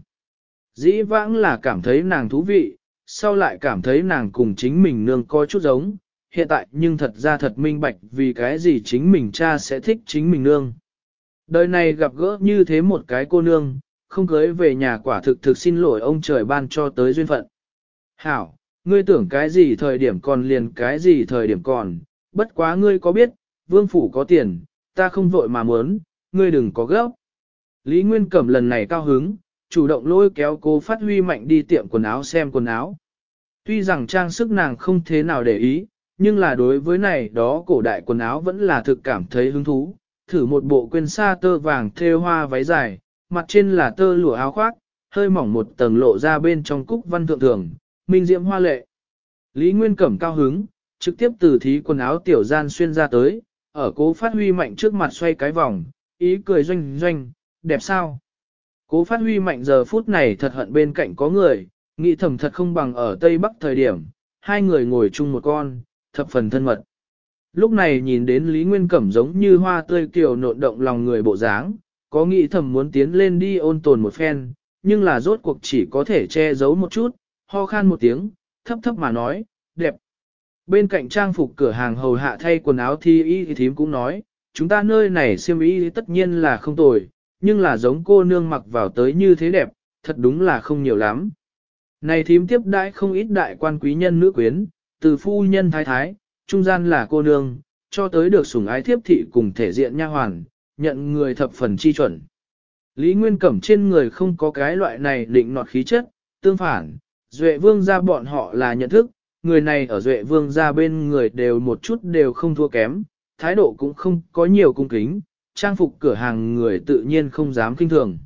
Dĩ vãng là cảm thấy nàng thú vị, sau lại cảm thấy nàng cùng chính mình nương có chút giống, hiện tại nhưng thật ra thật minh bạch vì cái gì chính mình cha sẽ thích chính mình nương. Đời này gặp gỡ như thế một cái cô nương, không cưới về nhà quả thực thực xin lỗi ông trời ban cho tới duyên phận. Hảo, ngươi tưởng cái gì thời điểm còn liền cái gì thời điểm còn, bất quá ngươi có biết, vương phủ có tiền, ta không vội mà muốn, ngươi đừng có gấp. Lý Nguyên Cẩm lần này cao hứng, chủ động lôi kéo cô phát huy mạnh đi tiệm quần áo xem quần áo. Tuy rằng trang sức nàng không thế nào để ý, nhưng là đối với này đó cổ đại quần áo vẫn là thực cảm thấy hứng thú. Thử một bộ quên sa tơ vàng theo hoa váy dài, mặt trên là tơ lụa áo khoác, hơi mỏng một tầng lộ ra bên trong cúc văn thượng thường, minh diễm hoa lệ. Lý Nguyên Cẩm cao hứng, trực tiếp từ thí quần áo tiểu gian xuyên ra tới, ở cố phát huy mạnh trước mặt xoay cái vòng, ý cười doanh doanh, đẹp sao? Cố phát huy mạnh giờ phút này thật hận bên cạnh có người, nghĩ thầm thật không bằng ở Tây Bắc thời điểm, hai người ngồi chung một con, thập phần thân mật. Lúc này nhìn đến Lý Nguyên Cẩm giống như hoa tươi kiều nộn động lòng người bộ dáng, có nghĩ thầm muốn tiến lên đi ôn tồn một phen, nhưng là rốt cuộc chỉ có thể che giấu một chút, ho khan một tiếng, thấp thấp mà nói, đẹp. Bên cạnh trang phục cửa hàng hầu hạ thay quần áo thi y thì thím cũng nói, chúng ta nơi này siêm y tất nhiên là không tồi, nhưng là giống cô nương mặc vào tới như thế đẹp, thật đúng là không nhiều lắm. Này thím tiếp đãi không ít đại quan quý nhân nữ quyến, từ phu nhân thái thái, trung gian là cô nương, cho tới được sủng ái thiếp thị cùng thể diện nha hoàn, nhận người thập phần chi chuẩn. Lý Nguyên Cẩm trên người không có cái loại này định nọt khí chất, tương phản, Duệ Vương ra bọn họ là nhận thức, người này ở Duệ Vương ra bên người đều một chút đều không thua kém, thái độ cũng không có nhiều cung kính, trang phục cửa hàng người tự nhiên không dám kinh thường.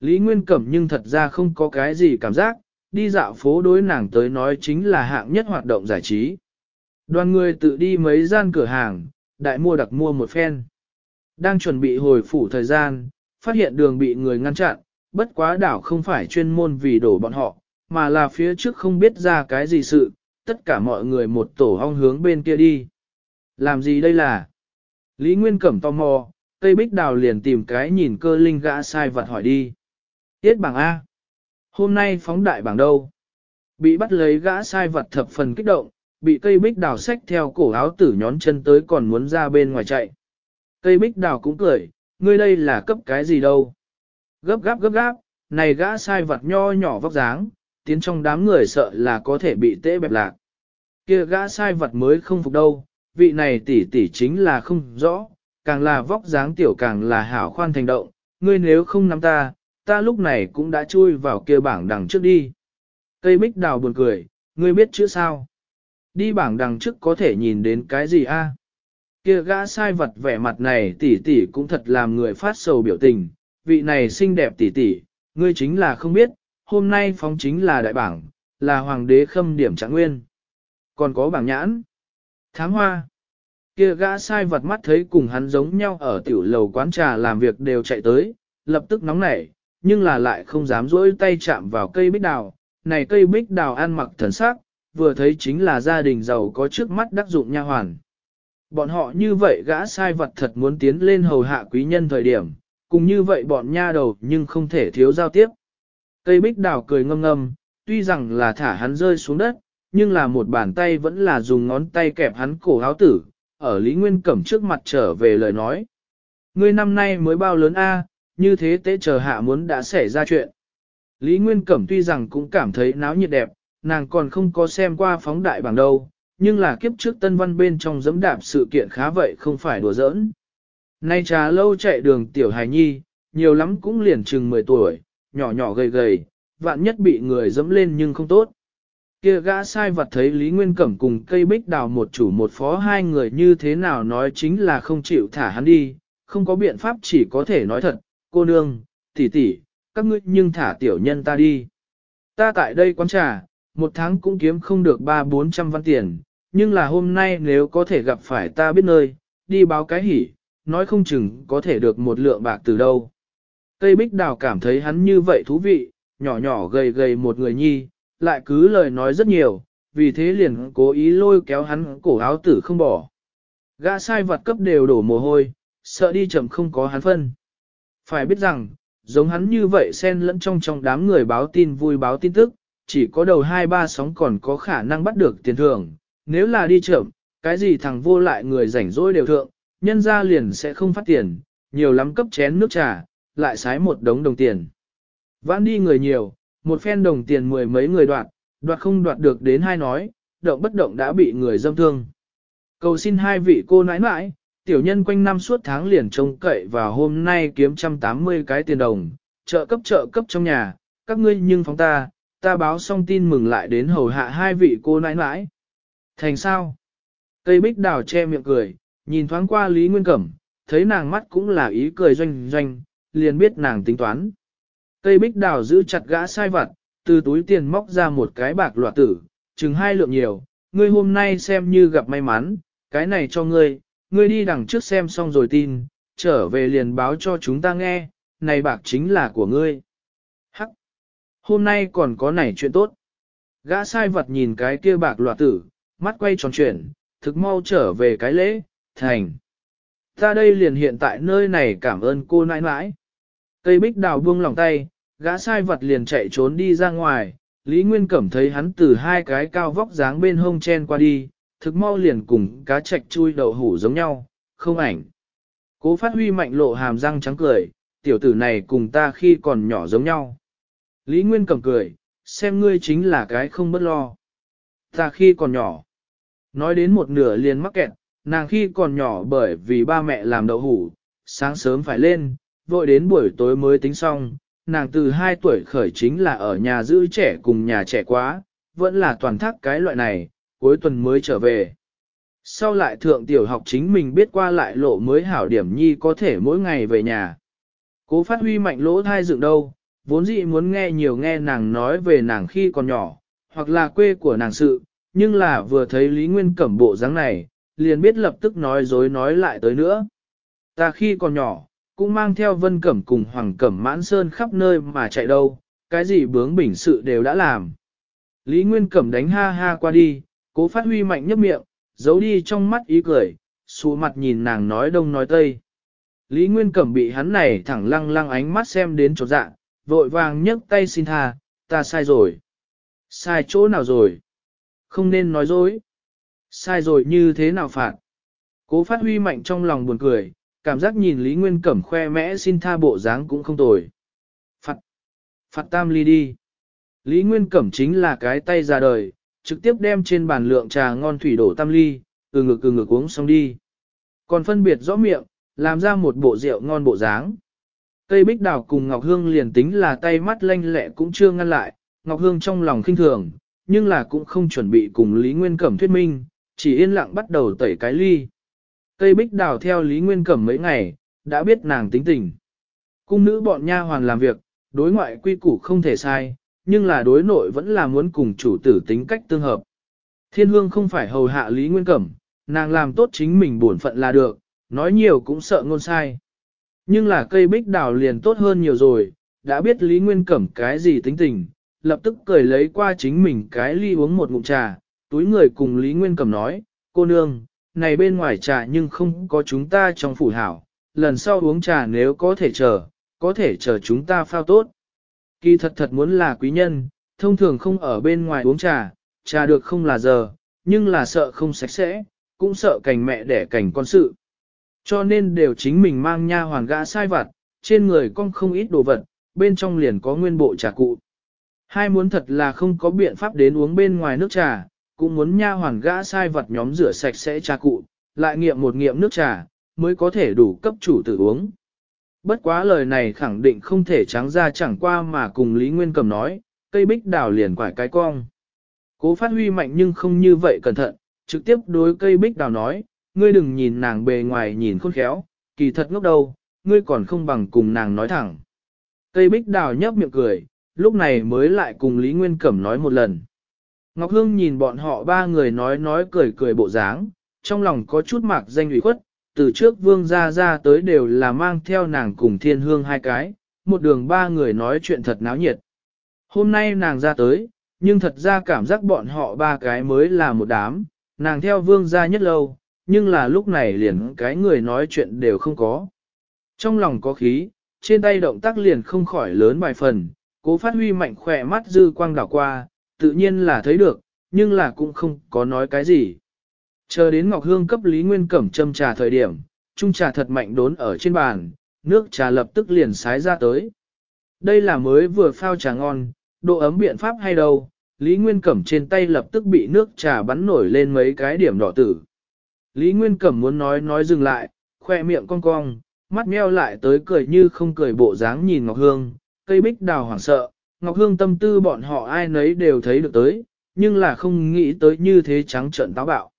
Lý Nguyên Cẩm nhưng thật ra không có cái gì cảm giác, đi dạo phố đối nàng tới nói chính là hạng nhất hoạt động giải trí. Đoàn người tự đi mấy gian cửa hàng, đại mua đặc mua một phen. Đang chuẩn bị hồi phủ thời gian, phát hiện đường bị người ngăn chặn, bất quá đảo không phải chuyên môn vì đổ bọn họ, mà là phía trước không biết ra cái gì sự, tất cả mọi người một tổ hong hướng bên kia đi. Làm gì đây là? Lý Nguyên Cẩm tò mò, Tây bích đào liền tìm cái nhìn cơ linh gã sai vật hỏi đi. Tiết bảng A. Hôm nay phóng đại bảng đâu? Bị bắt lấy gã sai vật thập phần kích động, bị Tây bích đào xách theo cổ áo tử nhón chân tới còn muốn ra bên ngoài chạy. Tây bích đào cũng cười, ngươi đây là cấp cái gì đâu? Gấp gáp gấp gáp, này gã sai vật nho nhỏ vóc dáng, tiến trong đám người sợ là có thể bị tễ bẹp lạc. Kia gã sai vật mới không phục đâu, vị này tỷ tỷ chính là không rõ, càng là vóc dáng tiểu càng là hảo khoan thành động, ngươi nếu không nắm ta, ta lúc này cũng đã chui vào kia bảng đằng trước đi. Cây bích đào buồn cười, ngươi biết chữ sao? Đi bảng đằng trước có thể nhìn đến cái gì a? Kia gã sai vật vẻ mặt này tỷ tỷ cũng thật làm người phát sầu biểu tình, vị này xinh đẹp tỷ tỷ, ngươi chính là không biết, hôm nay phóng chính là đại bảng, là hoàng đế khâm điểm trạng nguyên. Còn có bảng nhãn, tháng hoa kia gã sai vật mắt thấy cùng hắn giống nhau ở tiểu lầu quán trà làm việc đều chạy tới, lập tức nóng nảy, nhưng là lại không dám rỗi tay chạm vào cây bích đào. Này cây bích đào ăn mặc thần sắc, vừa thấy chính là gia đình giàu có trước mắt đắc dụng nha hoàn. Bọn họ như vậy gã sai vật thật muốn tiến lên hầu hạ quý nhân thời điểm, cùng như vậy bọn nha đầu nhưng không thể thiếu giao tiếp. Cây bích đào cười ngâm ngâm, tuy rằng là thả hắn rơi xuống đất, nhưng là một bàn tay vẫn là dùng ngón tay kẹp hắn cổ áo tử, ở Lý Nguyên Cẩm trước mặt trở về lời nói. Ngươi năm nay mới bao lớn A, như thế tế chờ hạ muốn đã xảy ra chuyện. Lý Nguyên Cẩm tuy rằng cũng cảm thấy náo nhiệt đẹp, nàng còn không có xem qua phóng đại bằng đâu, nhưng là kiếp trước tân văn bên trong dẫm đạp sự kiện khá vậy không phải đùa giỡn. Nay trà lâu chạy đường tiểu hài nhi, nhiều lắm cũng liền chừng 10 tuổi, nhỏ nhỏ gầy gầy, vạn nhất bị người dẫm lên nhưng không tốt. Kia gã sai vật thấy Lý Nguyên Cẩm cùng cây bích đào một chủ một phó hai người như thế nào nói chính là không chịu thả hắn đi, không có biện pháp chỉ có thể nói thật, cô nương, tỷ tỷ, các ngươi nhưng thả tiểu nhân ta đi. Ta tại đây quán trà, một tháng cũng kiếm không được ba bốn trăm văn tiền, nhưng là hôm nay nếu có thể gặp phải ta biết nơi, đi báo cái hỉ, nói không chừng có thể được một lượng bạc từ đâu. Tây Bích Đào cảm thấy hắn như vậy thú vị, nhỏ nhỏ gầy gầy một người nhi, lại cứ lời nói rất nhiều, vì thế liền cố ý lôi kéo hắn cổ áo tử không bỏ. Gã sai vật cấp đều đổ mồ hôi, sợ đi chậm không có hắn phân. Phải biết rằng, giống hắn như vậy xen lẫn trong trong đám người báo tin vui báo tin tức, chỉ có đầu hai ba sóng còn có khả năng bắt được tiền thưởng, nếu là đi chậm, cái gì thằng vô lại người rảnh rỗi đều thượng, nhân ra liền sẽ không phát tiền, nhiều lắm cấp chén nước trà, lại sái một đống đồng tiền. Vãn đi người nhiều, một phen đồng tiền mười mấy người đoạt, đoạt không đoạt được đến hai nói, động bất động đã bị người dâm thương. Cầu xin hai vị cô nãi nãi, tiểu nhân quanh năm suốt tháng liền trông cậy và hôm nay kiếm 180 cái tiền đồng, trợ cấp trợ cấp trong nhà, các ngươi nhưng phóng ta, ta báo xong tin mừng lại đến hầu hạ hai vị cô nãi nãi. Thành sao? Cây bích đào che miệng cười, nhìn thoáng qua Lý Nguyên Cẩm, thấy nàng mắt cũng là ý cười doanh doanh, liền biết nàng tính toán. Cây bích đào giữ chặt gã sai vặt, từ túi tiền móc ra một cái bạc loạt tử, chừng hai lượng nhiều, ngươi hôm nay xem như gặp may mắn, cái này cho ngươi, ngươi đi đằng trước xem xong rồi tin, trở về liền báo cho chúng ta nghe, này bạc chính là của ngươi. Hắc! Hôm nay còn có này chuyện tốt. Gã sai vật nhìn cái kia bạc loạt tử, mắt quay tròn chuyển, thực mau trở về cái lễ, thành. Ta đây liền hiện tại nơi này cảm ơn cô nãi nãi. Cây bích đào buông lòng tay, gã sai vật liền chạy trốn đi ra ngoài, Lý Nguyên Cẩm thấy hắn từ hai cái cao vóc dáng bên hông chen qua đi, thực mau liền cùng cá chạch chui đậu hủ giống nhau, không ảnh. Cố phát huy mạnh lộ hàm răng trắng cười, tiểu tử này cùng ta khi còn nhỏ giống nhau. Lý Nguyên Cẩm cười, xem ngươi chính là cái không bất lo. Ta khi còn nhỏ. Nói đến một nửa liền mắc kẹt, nàng khi còn nhỏ bởi vì ba mẹ làm đậu hủ, sáng sớm phải lên, vội đến buổi tối mới tính xong, nàng từ 2 tuổi khởi chính là ở nhà giữ trẻ cùng nhà trẻ quá, vẫn là toàn thác cái loại này, cuối tuần mới trở về. Sau lại thượng tiểu học chính mình biết qua lại lộ mới hảo điểm nhi có thể mỗi ngày về nhà. Cố phát huy mạnh lỗ thai dựng đâu, vốn dĩ muốn nghe nhiều nghe nàng nói về nàng khi còn nhỏ, hoặc là quê của nàng sự, nhưng là vừa thấy Lý Nguyên cẩm bộ dáng này, liền biết lập tức nói dối nói lại tới nữa. Ta khi còn nhỏ, cũng mang theo vân cẩm cùng hoàng cẩm mãn sơn khắp nơi mà chạy đâu, cái gì bướng bỉnh sự đều đã làm. Lý Nguyên cẩm đánh ha ha qua đi, cố phát huy mạnh nhấp miệng, giấu đi trong mắt ý cười, xù mặt nhìn nàng nói đông nói tây. Lý Nguyên cẩm bị hắn này thẳng lăng lăng ánh mắt xem đến chỗ dạ, vội vàng nhấc tay xin tha, ta sai rồi. Sai chỗ nào rồi? Không nên nói dối. Sai rồi như thế nào phạt? Cố phát huy mạnh trong lòng buồn cười, cảm giác nhìn Lý Nguyên Cẩm khoe mẽ xin tha bộ dáng cũng không tồi. Phạt, phạt tam ly đi. Lý Nguyên Cẩm chính là cái tay ra đời, trực tiếp đem trên bàn lượng trà ngon thủy đổ tam ly, từ ngực từ ngực uống xong đi. Còn phân biệt rõ miệng, làm ra một bộ rượu ngon bộ dáng. Cây bích đào cùng Ngọc Hương liền tính là tay mắt lanh lẹ cũng chưa ngăn lại, Ngọc Hương trong lòng khinh thường, nhưng là cũng không chuẩn bị cùng Lý Nguyên Cẩm thuyết minh, chỉ yên lặng bắt đầu tẩy cái ly. Cây bích đào theo Lý Nguyên Cẩm mấy ngày, đã biết nàng tính tình. Cung nữ bọn nha hoàn làm việc, đối ngoại quy củ không thể sai, nhưng là đối nội vẫn là muốn cùng chủ tử tính cách tương hợp. Thiên hương không phải hầu hạ Lý Nguyên Cẩm, nàng làm tốt chính mình bổn phận là được, nói nhiều cũng sợ ngôn sai. Nhưng là cây bích đào liền tốt hơn nhiều rồi, đã biết Lý Nguyên Cẩm cái gì tính tình, lập tức cười lấy qua chính mình cái ly uống một ngụm trà, túi người cùng Lý Nguyên Cẩm nói, cô nương, này bên ngoài trà nhưng không có chúng ta trong phủ hảo, lần sau uống trà nếu có thể chờ, có thể chờ chúng ta phao tốt. Kỳ thật thật muốn là quý nhân, thông thường không ở bên ngoài uống trà, trà được không là giờ, nhưng là sợ không sạch sẽ, cũng sợ cành mẹ đẻ cảnh con sự. Cho nên đều chính mình mang nha hoàn gã sai vặt, trên người con không ít đồ vật, bên trong liền có nguyên bộ trà cụ. Hai muốn thật là không có biện pháp đến uống bên ngoài nước trà, cũng muốn nha hoàn gã sai vật nhóm rửa sạch sẽ trà cụ, lại nghiệm một nghiệm nước trà, mới có thể đủ cấp chủ tử uống. Bất quá lời này khẳng định không thể trắng ra chẳng qua mà cùng Lý Nguyên Cầm nói, cây bích đào liền quải cái cong. Cố phát huy mạnh nhưng không như vậy cẩn thận, trực tiếp đối cây bích đào nói, ngươi đừng nhìn nàng bề ngoài nhìn khôn khéo, kỳ thật ngốc đầu ngươi còn không bằng cùng nàng nói thẳng. Cây bích đào nhấp miệng cười, lúc này mới lại cùng Lý Nguyên Cẩm nói một lần. Ngọc Hương nhìn bọn họ ba người nói nói cười cười bộ dáng, trong lòng có chút mạc danh ủy khuất, từ trước vương ra ra tới đều là mang theo nàng cùng thiên hương hai cái, một đường ba người nói chuyện thật náo nhiệt. Hôm nay nàng ra tới, nhưng thật ra cảm giác bọn họ ba cái mới là một đám, nàng theo vương ra nhất lâu, nhưng là lúc này liền cái người nói chuyện đều không có. Trong lòng có khí, trên tay động tác liền không khỏi lớn bài phần, cố phát huy mạnh khỏe mắt dư quang đảo qua, tự nhiên là thấy được, nhưng là cũng không có nói cái gì. Chờ đến Ngọc Hương cấp Lý Nguyên Cẩm châm trà thời điểm, chung trà thật mạnh đốn ở trên bàn, nước trà lập tức liền sái ra tới. Đây là mới vừa phao trà ngon, độ ấm biện pháp hay đâu, Lý Nguyên Cẩm trên tay lập tức bị nước trà bắn nổi lên mấy cái điểm đỏ tử. Lý Nguyên Cẩm muốn nói nói dừng lại, khoe miệng cong cong, mắt meo lại tới cười như không cười bộ dáng nhìn Ngọc Hương, cây bích đào hoảng sợ, Ngọc Hương tâm tư bọn họ ai nấy đều thấy được tới, nhưng là không nghĩ tới như thế trắng trợn táo bạo.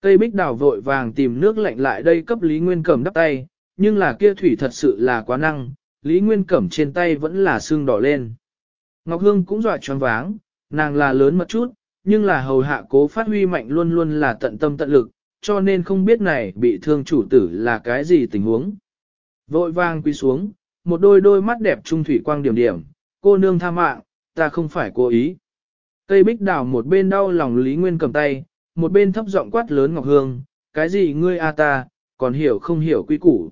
Cây bích đào vội vàng tìm nước lạnh lại đây cấp Lý Nguyên Cẩm đắp tay, nhưng là kia thủy thật sự là quá năng, Lý Nguyên Cẩm trên tay vẫn là xương đỏ lên. Ngọc Hương cũng dọa choáng váng, nàng là lớn một chút, nhưng là hầu hạ cố phát huy mạnh luôn luôn là tận tâm tận lực, cho nên không biết này bị thương chủ tử là cái gì tình huống. Vội vàng quy xuống, một đôi đôi mắt đẹp trung thủy quang điểm điểm, cô nương tha mạng, ta không phải cố ý. Cây bích đảo một bên đau lòng Lý Nguyên cầm tay, một bên thấp giọng quát lớn Ngọc Hương, cái gì ngươi a ta, còn hiểu không hiểu quy củ.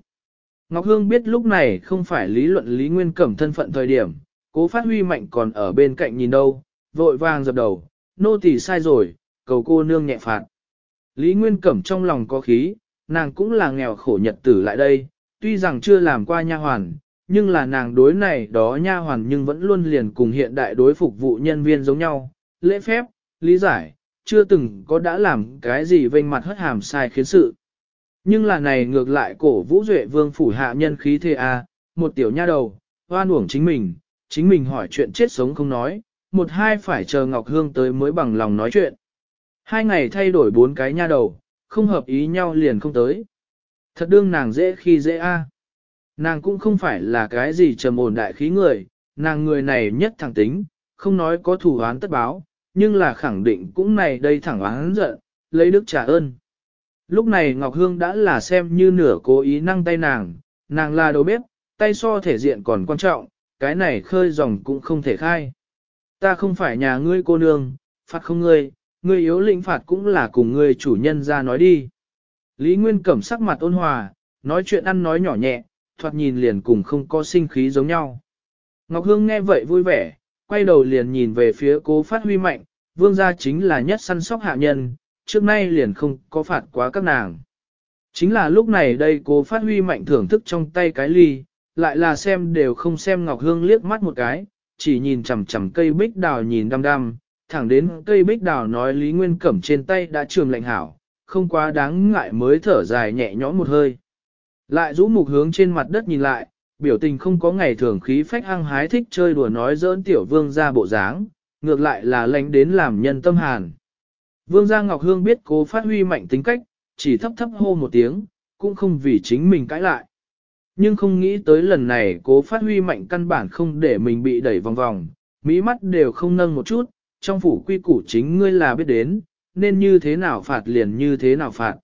Ngọc Hương biết lúc này không phải lý luận Lý Nguyên Cẩm thân phận thời điểm, cố phát huy mạnh còn ở bên cạnh nhìn đâu, vội vàng dập đầu, nô tỳ sai rồi, cầu cô nương nhẹ phạt. Lý Nguyên Cẩm trong lòng có khí, nàng cũng là nghèo khổ nhật tử lại đây, tuy rằng chưa làm qua nha hoàn, nhưng là nàng đối này đó nha hoàn nhưng vẫn luôn liền cùng hiện đại đối phục vụ nhân viên giống nhau, lễ phép, lý giải, chưa từng có đã làm cái gì vênh mặt hất hàm sai khiến sự. Nhưng là này ngược lại cổ vũ duệ vương phủ hạ nhân khí thế a một tiểu nha đầu, hoan uổng chính mình, chính mình hỏi chuyện chết sống không nói, một hai phải chờ Ngọc Hương tới mới bằng lòng nói chuyện. Hai ngày thay đổi bốn cái nha đầu, không hợp ý nhau liền không tới. Thật đương nàng dễ khi dễ a. Nàng cũng không phải là cái gì trầm ổn đại khí người, nàng người này nhất thẳng tính, không nói có thủ án tất báo, nhưng là khẳng định cũng này đây thẳng oán giận, lấy đức trả ơn. Lúc này Ngọc Hương đã là xem như nửa cố ý năng tay nàng, nàng là đầu bếp, tay so thể diện còn quan trọng, cái này khơi dòng cũng không thể khai. Ta không phải nhà ngươi cô nương, phạt không ngươi, ngươi yếu lĩnh phạt cũng là cùng ngươi chủ nhân ra nói đi. Lý Nguyên cẩm sắc mặt ôn hòa, nói chuyện ăn nói nhỏ nhẹ, thoạt nhìn liền cùng không có sinh khí giống nhau. Ngọc Hương nghe vậy vui vẻ, quay đầu liền nhìn về phía cố phát huy mạnh, vương gia chính là nhất săn sóc hạ nhân, trước nay liền không có phạt quá các nàng. Chính là lúc này đây cố phát huy mạnh thưởng thức trong tay cái ly, lại là xem đều không xem Ngọc Hương liếc mắt một cái, chỉ nhìn chằm chằm cây bích đào nhìn đăm đăm, thẳng đến cây bích đào nói Lý Nguyên Cẩm trên tay đã trường lạnh hảo, không quá đáng ngại mới thở dài nhẹ nhõm một hơi. Lại rũ mục hướng trên mặt đất nhìn lại, biểu tình không có ngày thường khí phách hăng hái thích chơi đùa nói dỡn tiểu vương ra bộ dáng, ngược lại là lánh đến làm nhân tâm hàn. Vương gia Ngọc Hương biết cố phát huy mạnh tính cách, chỉ thấp thấp hô một tiếng, cũng không vì chính mình cãi lại. Nhưng không nghĩ tới lần này cố phát huy mạnh căn bản không để mình bị đẩy vòng vòng, mỹ mắt đều không nâng một chút, trong phủ quy củ chính ngươi là biết đến, nên như thế nào phạt liền như thế nào phạt.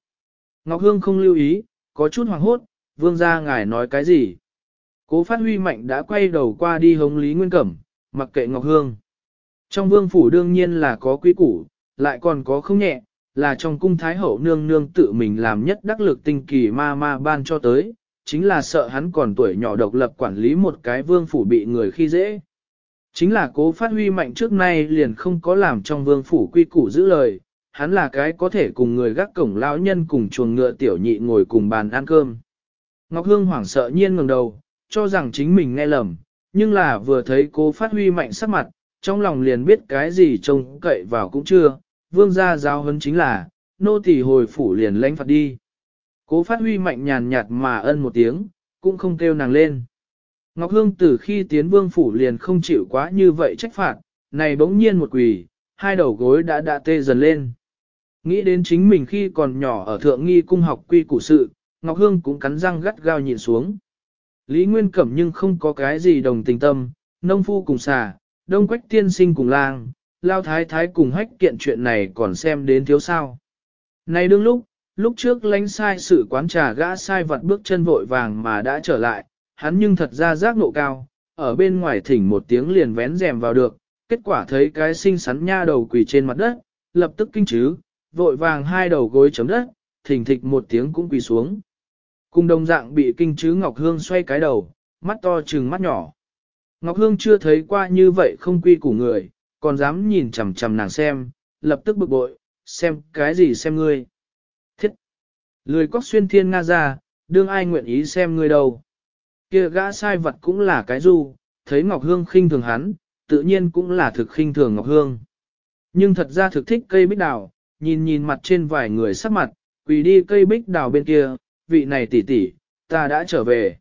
Ngọc Hương không lưu ý, có chút hoàng hốt, vương gia ngài nói cái gì? Cố phát huy mạnh đã quay đầu qua đi hống Lý Nguyên Cẩm, mặc kệ Ngọc Hương. Trong vương phủ đương nhiên là có quý củ, lại còn có không nhẹ, là trong cung thái hậu nương nương tự mình làm nhất đắc lực tinh kỳ ma ma ban cho tới, chính là sợ hắn còn tuổi nhỏ độc lập quản lý một cái vương phủ bị người khi dễ. Chính là cố phát huy mạnh trước nay liền không có làm trong vương phủ quy củ giữ lời, hắn là cái có thể cùng người gác cổng lão nhân cùng chuồng ngựa tiểu nhị ngồi cùng bàn ăn cơm. Ngọc Hương hoảng sợ nhiên ngẩng đầu, cho rằng chính mình nghe lầm, nhưng là vừa thấy cô phát huy mạnh sắc mặt, trong lòng liền biết cái gì trông cậy vào cũng chưa, vương gia giáo huấn chính là, nô tỳ hồi phủ liền lãnh phạt đi. Cố phát huy mạnh nhàn nhạt mà ân một tiếng, cũng không kêu nàng lên. Ngọc Hương từ khi tiến vương phủ liền không chịu quá như vậy trách phạt, này bỗng nhiên một quỷ, hai đầu gối đã đã tê dần lên. Nghĩ đến chính mình khi còn nhỏ ở thượng nghi cung học quy củ sự, Ngọc Hương cũng cắn răng gắt gao nhìn xuống. Lý Nguyên Cẩm nhưng không có cái gì đồng tình tâm, nông phu cùng xà, đông quách tiên sinh cùng lang, lao thái thái cùng hách kiện chuyện này còn xem đến thiếu sao. Này đương lúc, lúc trước lánh sai sự quán trà gã sai vặt bước chân vội vàng mà đã trở lại, hắn nhưng thật ra giác nộ cao, ở bên ngoài thỉnh một tiếng liền vén rèm vào được, kết quả thấy cái sinh sắn nha đầu quỳ trên mặt đất, lập tức kinh chứ, vội vàng hai đầu gối chấm đất, thỉnh thịch một tiếng cũng quỳ xuống. Cùng đồng dạng bị kinh chứ Ngọc Hương xoay cái đầu, mắt to trừng mắt nhỏ. Ngọc Hương chưa thấy qua như vậy không quy củ người, còn dám nhìn chằm chằm nàng xem, lập tức bực bội, xem cái gì xem ngươi. Thiết! Lười cóc xuyên thiên nga ra, đương ai nguyện ý xem ngươi đâu. kia gã sai vật cũng là cái du, thấy Ngọc Hương khinh thường hắn, tự nhiên cũng là thực khinh thường Ngọc Hương. Nhưng thật ra thực thích cây bích đào, nhìn nhìn mặt trên vài người sắc mặt, quỳ đi cây bích đào bên kia, vị này tỷ tỷ, ta đã trở về.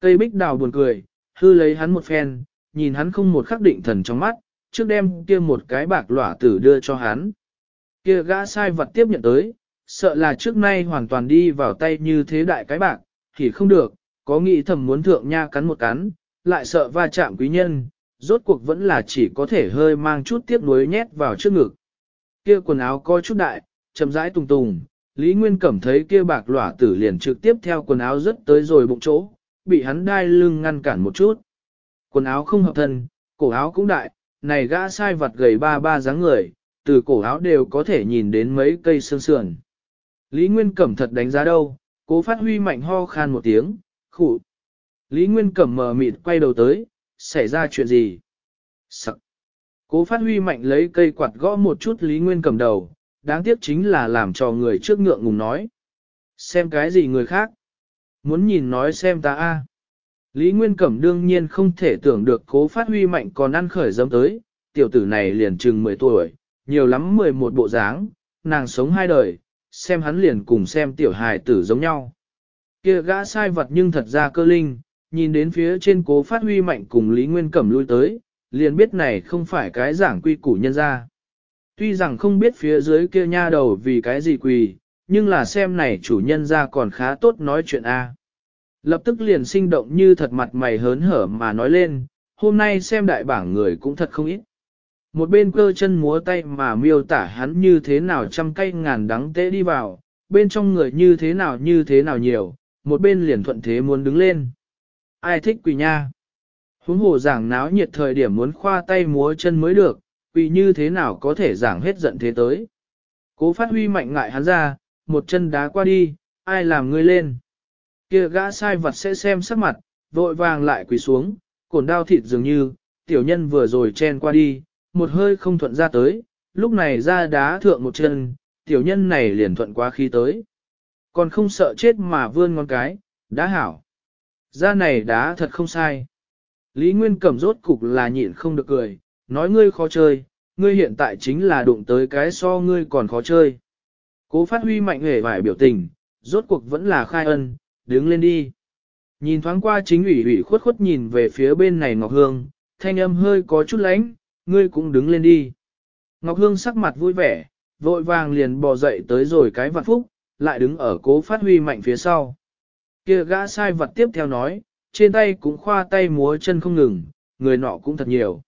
Cây bích đào buồn cười, hư lấy hắn một phen, nhìn hắn không một khắc định thần trong mắt, trước đem kia một cái bạc lỏa tử đưa cho hắn. Kia gã sai vật tiếp nhận tới, sợ là trước nay hoàn toàn đi vào tay như thế đại cái bạc, thì không được, có nghĩ thầm muốn thượng nha cắn một cắn, lại sợ va chạm quý nhân, rốt cuộc vẫn là chỉ có thể hơi mang chút tiếc nuối nhét vào trước ngực. Kia quần áo có chút đại, chậm rãi tùng tùng, Lý Nguyên Cẩm thấy kia bạc lỏa tử liền trực tiếp theo quần áo rất tới rồi bụng chỗ, bị hắn đai lưng ngăn cản một chút. Quần áo không hợp thân, cổ áo cũng đại, này gã sai vặt gầy ba ba dáng người, từ cổ áo đều có thể nhìn đến mấy cây sương sườn. Lý Nguyên Cẩm thật đánh giá đâu, cố phát huy mạnh ho khan một tiếng, khủ. Lý Nguyên Cẩm mờ mịt quay đầu tới, xảy ra chuyện gì? Sợ. Cố phát huy mạnh lấy cây quạt gõ một chút Lý Nguyên Cẩm đầu, đáng tiếc chính là làm cho người trước ngượng ngùng nói. Xem cái gì người khác? Muốn nhìn nói xem ta a. Lý Nguyên Cẩm đương nhiên không thể tưởng được cố phát huy mạnh còn ăn khởi giống tới, tiểu tử này liền chừng 10 tuổi, nhiều lắm 11 bộ dáng, nàng sống hai đời, xem hắn liền cùng xem tiểu hài tử giống nhau. kia gã sai vật nhưng thật ra cơ linh, nhìn đến phía trên cố phát huy mạnh cùng Lý Nguyên Cẩm lui tới, liền biết này không phải cái giảng quy củ nhân ra tuy rằng không biết phía dưới kia nha đầu vì cái gì quỳ, nhưng là xem này chủ nhân ra còn khá tốt nói chuyện A. Lập tức liền sinh động như thật mặt mày hớn hở mà nói lên, hôm nay xem đại bảng người cũng thật không ít. Một bên cơ chân múa tay mà miêu tả hắn như thế nào trăm cây ngàn đắng tế đi vào, bên trong người như thế nào như thế nào nhiều, một bên liền thuận thế muốn đứng lên. Ai thích quỳ nha? Huống hồ giảng náo nhiệt thời điểm muốn khoa tay múa chân mới được, quỳ như thế nào có thể giảng hết giận thế tới. Cố phát huy mạnh ngại hắn ra, một chân đá qua đi, ai làm ngươi lên. kia gã sai vật sẽ xem sắc mặt, vội vàng lại quỳ xuống, cổn đau thịt dường như, tiểu nhân vừa rồi chen qua đi, một hơi không thuận ra tới, lúc này ra đá thượng một chân, tiểu nhân này liền thuận quá khi tới. Còn không sợ chết mà vươn ngón cái, đã hảo. Ra này đá thật không sai. Lý Nguyên cầm rốt cục là nhịn không được cười, nói ngươi khó chơi, ngươi hiện tại chính là đụng tới cái so ngươi còn khó chơi. Cố phát huy mạnh hề vài biểu tình, rốt cuộc vẫn là khai ân, đứng lên đi. Nhìn thoáng qua chính ủy ủy khuất khuất nhìn về phía bên này Ngọc Hương, thanh âm hơi có chút lánh, ngươi cũng đứng lên đi. Ngọc Hương sắc mặt vui vẻ, vội vàng liền bò dậy tới rồi cái vạn phúc, lại đứng ở cố phát huy mạnh phía sau. kia gã sai vật tiếp theo nói, trên tay cũng khoa tay múa chân không ngừng, người nọ cũng thật nhiều.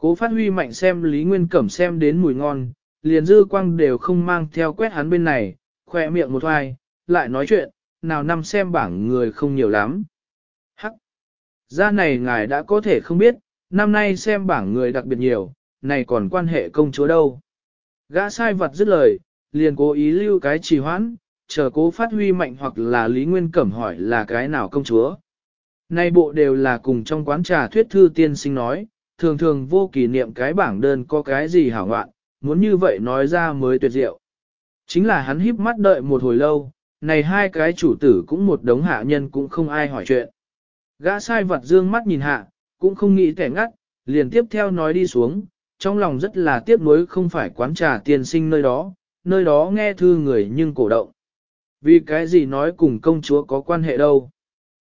Cố phát huy mạnh xem Lý Nguyên Cẩm xem đến mùi ngon, liền dư quang đều không mang theo quét hắn bên này, khỏe miệng một hoài, lại nói chuyện, nào năm xem bảng người không nhiều lắm. Hắc! Ra này ngài đã có thể không biết, năm nay xem bảng người đặc biệt nhiều, này còn quan hệ công chúa đâu. Gã sai vật dứt lời, liền cố ý lưu cái trì hoãn, chờ cố phát huy mạnh hoặc là Lý Nguyên Cẩm hỏi là cái nào công chúa. Này bộ đều là cùng trong quán trà thuyết thư tiên sinh nói, thường thường vô kỷ niệm cái bảng đơn có cái gì hảo ngoạn, muốn như vậy nói ra mới tuyệt diệu. Chính là hắn híp mắt đợi một hồi lâu, này hai cái chủ tử cũng một đống hạ nhân cũng không ai hỏi chuyện. Gã sai vật dương mắt nhìn hạ, cũng không nghĩ kẻ ngắt, liền tiếp theo nói đi xuống, trong lòng rất là tiếc nuối không phải quán trà tiền sinh nơi đó, nơi đó nghe thư người nhưng cổ động. Vì cái gì nói cùng công chúa có quan hệ đâu.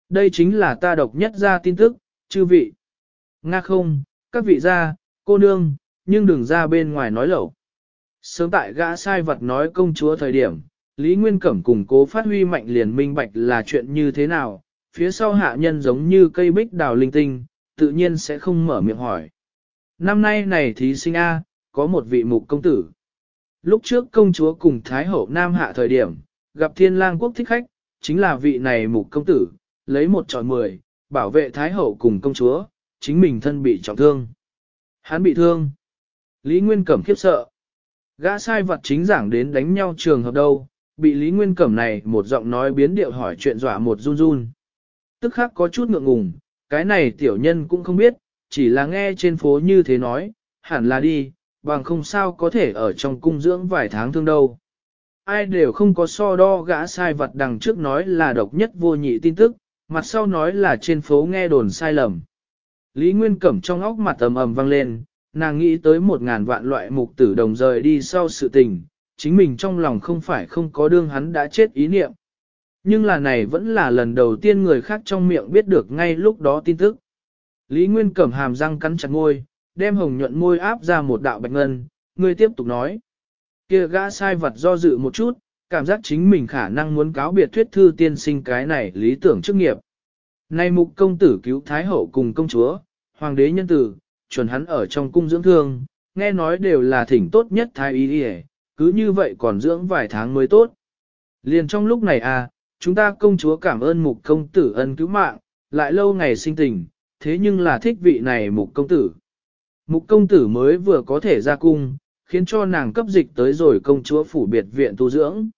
Đây chính là ta độc nhất ra tin tức, chư vị. Nga không, các vị gia, cô nương, nhưng đừng ra bên ngoài nói lẩu. Sớm tại gã sai vật nói công chúa thời điểm, Lý Nguyên Cẩm cùng cố phát huy mạnh liền minh bạch là chuyện như thế nào, phía sau hạ nhân giống như cây bích đào linh tinh, tự nhiên sẽ không mở miệng hỏi. Năm nay này thí sinh A, có một vị mục công tử. Lúc trước công chúa cùng Thái Hậu Nam Hạ thời điểm, gặp thiên lang quốc thích khách, chính là vị này mục công tử, lấy một tròi mười, bảo vệ Thái Hậu cùng công chúa, chính mình thân bị trọng thương. Hắn bị thương. Lý Nguyên Cẩm khiếp sợ. Gã sai vật chính giảng đến đánh nhau trường hợp đâu, bị Lý Nguyên Cẩm này một giọng nói biến điệu hỏi chuyện dọa một run run. Tức khắc có chút ngượng ngùng, cái này tiểu nhân cũng không biết, chỉ là nghe trên phố như thế nói, hẳn là đi, bằng không sao có thể ở trong cung dưỡng vài tháng thương đâu. Ai đều không có so đo gã sai vật đằng trước nói là độc nhất vô nhị tin tức, mặt sau nói là trên phố nghe đồn sai lầm. Lý Nguyên Cẩm trong óc mặt ầm ầm vang lên, nàng nghĩ tới một ngàn vạn loại mục tử đồng rời đi sau sự tình, chính mình trong lòng không phải không có đương hắn đã chết ý niệm. Nhưng là này vẫn là lần đầu tiên người khác trong miệng biết được ngay lúc đó tin tức. Lý Nguyên Cẩm hàm răng cắn chặt ngôi, đem hồng nhuận môi áp ra một đạo bạch ngân, người tiếp tục nói. kia gã sai vật do dự một chút, cảm giác chính mình khả năng muốn cáo biệt thuyết thư tiên sinh cái này lý tưởng chức nghiệp. Nay mục công tử cứu Thái Hậu cùng công chúa, hoàng đế nhân tử, chuẩn hắn ở trong cung dưỡng thương, nghe nói đều là thỉnh tốt nhất Thái Y Điề, cứ như vậy còn dưỡng vài tháng mới tốt. Liền trong lúc này à, chúng ta công chúa cảm ơn mục công tử ân cứu mạng, lại lâu ngày sinh tình, thế nhưng là thích vị này mục công tử. Mục công tử mới vừa có thể ra cung, khiến cho nàng cấp dịch tới rồi công chúa phủ biệt viện tu dưỡng.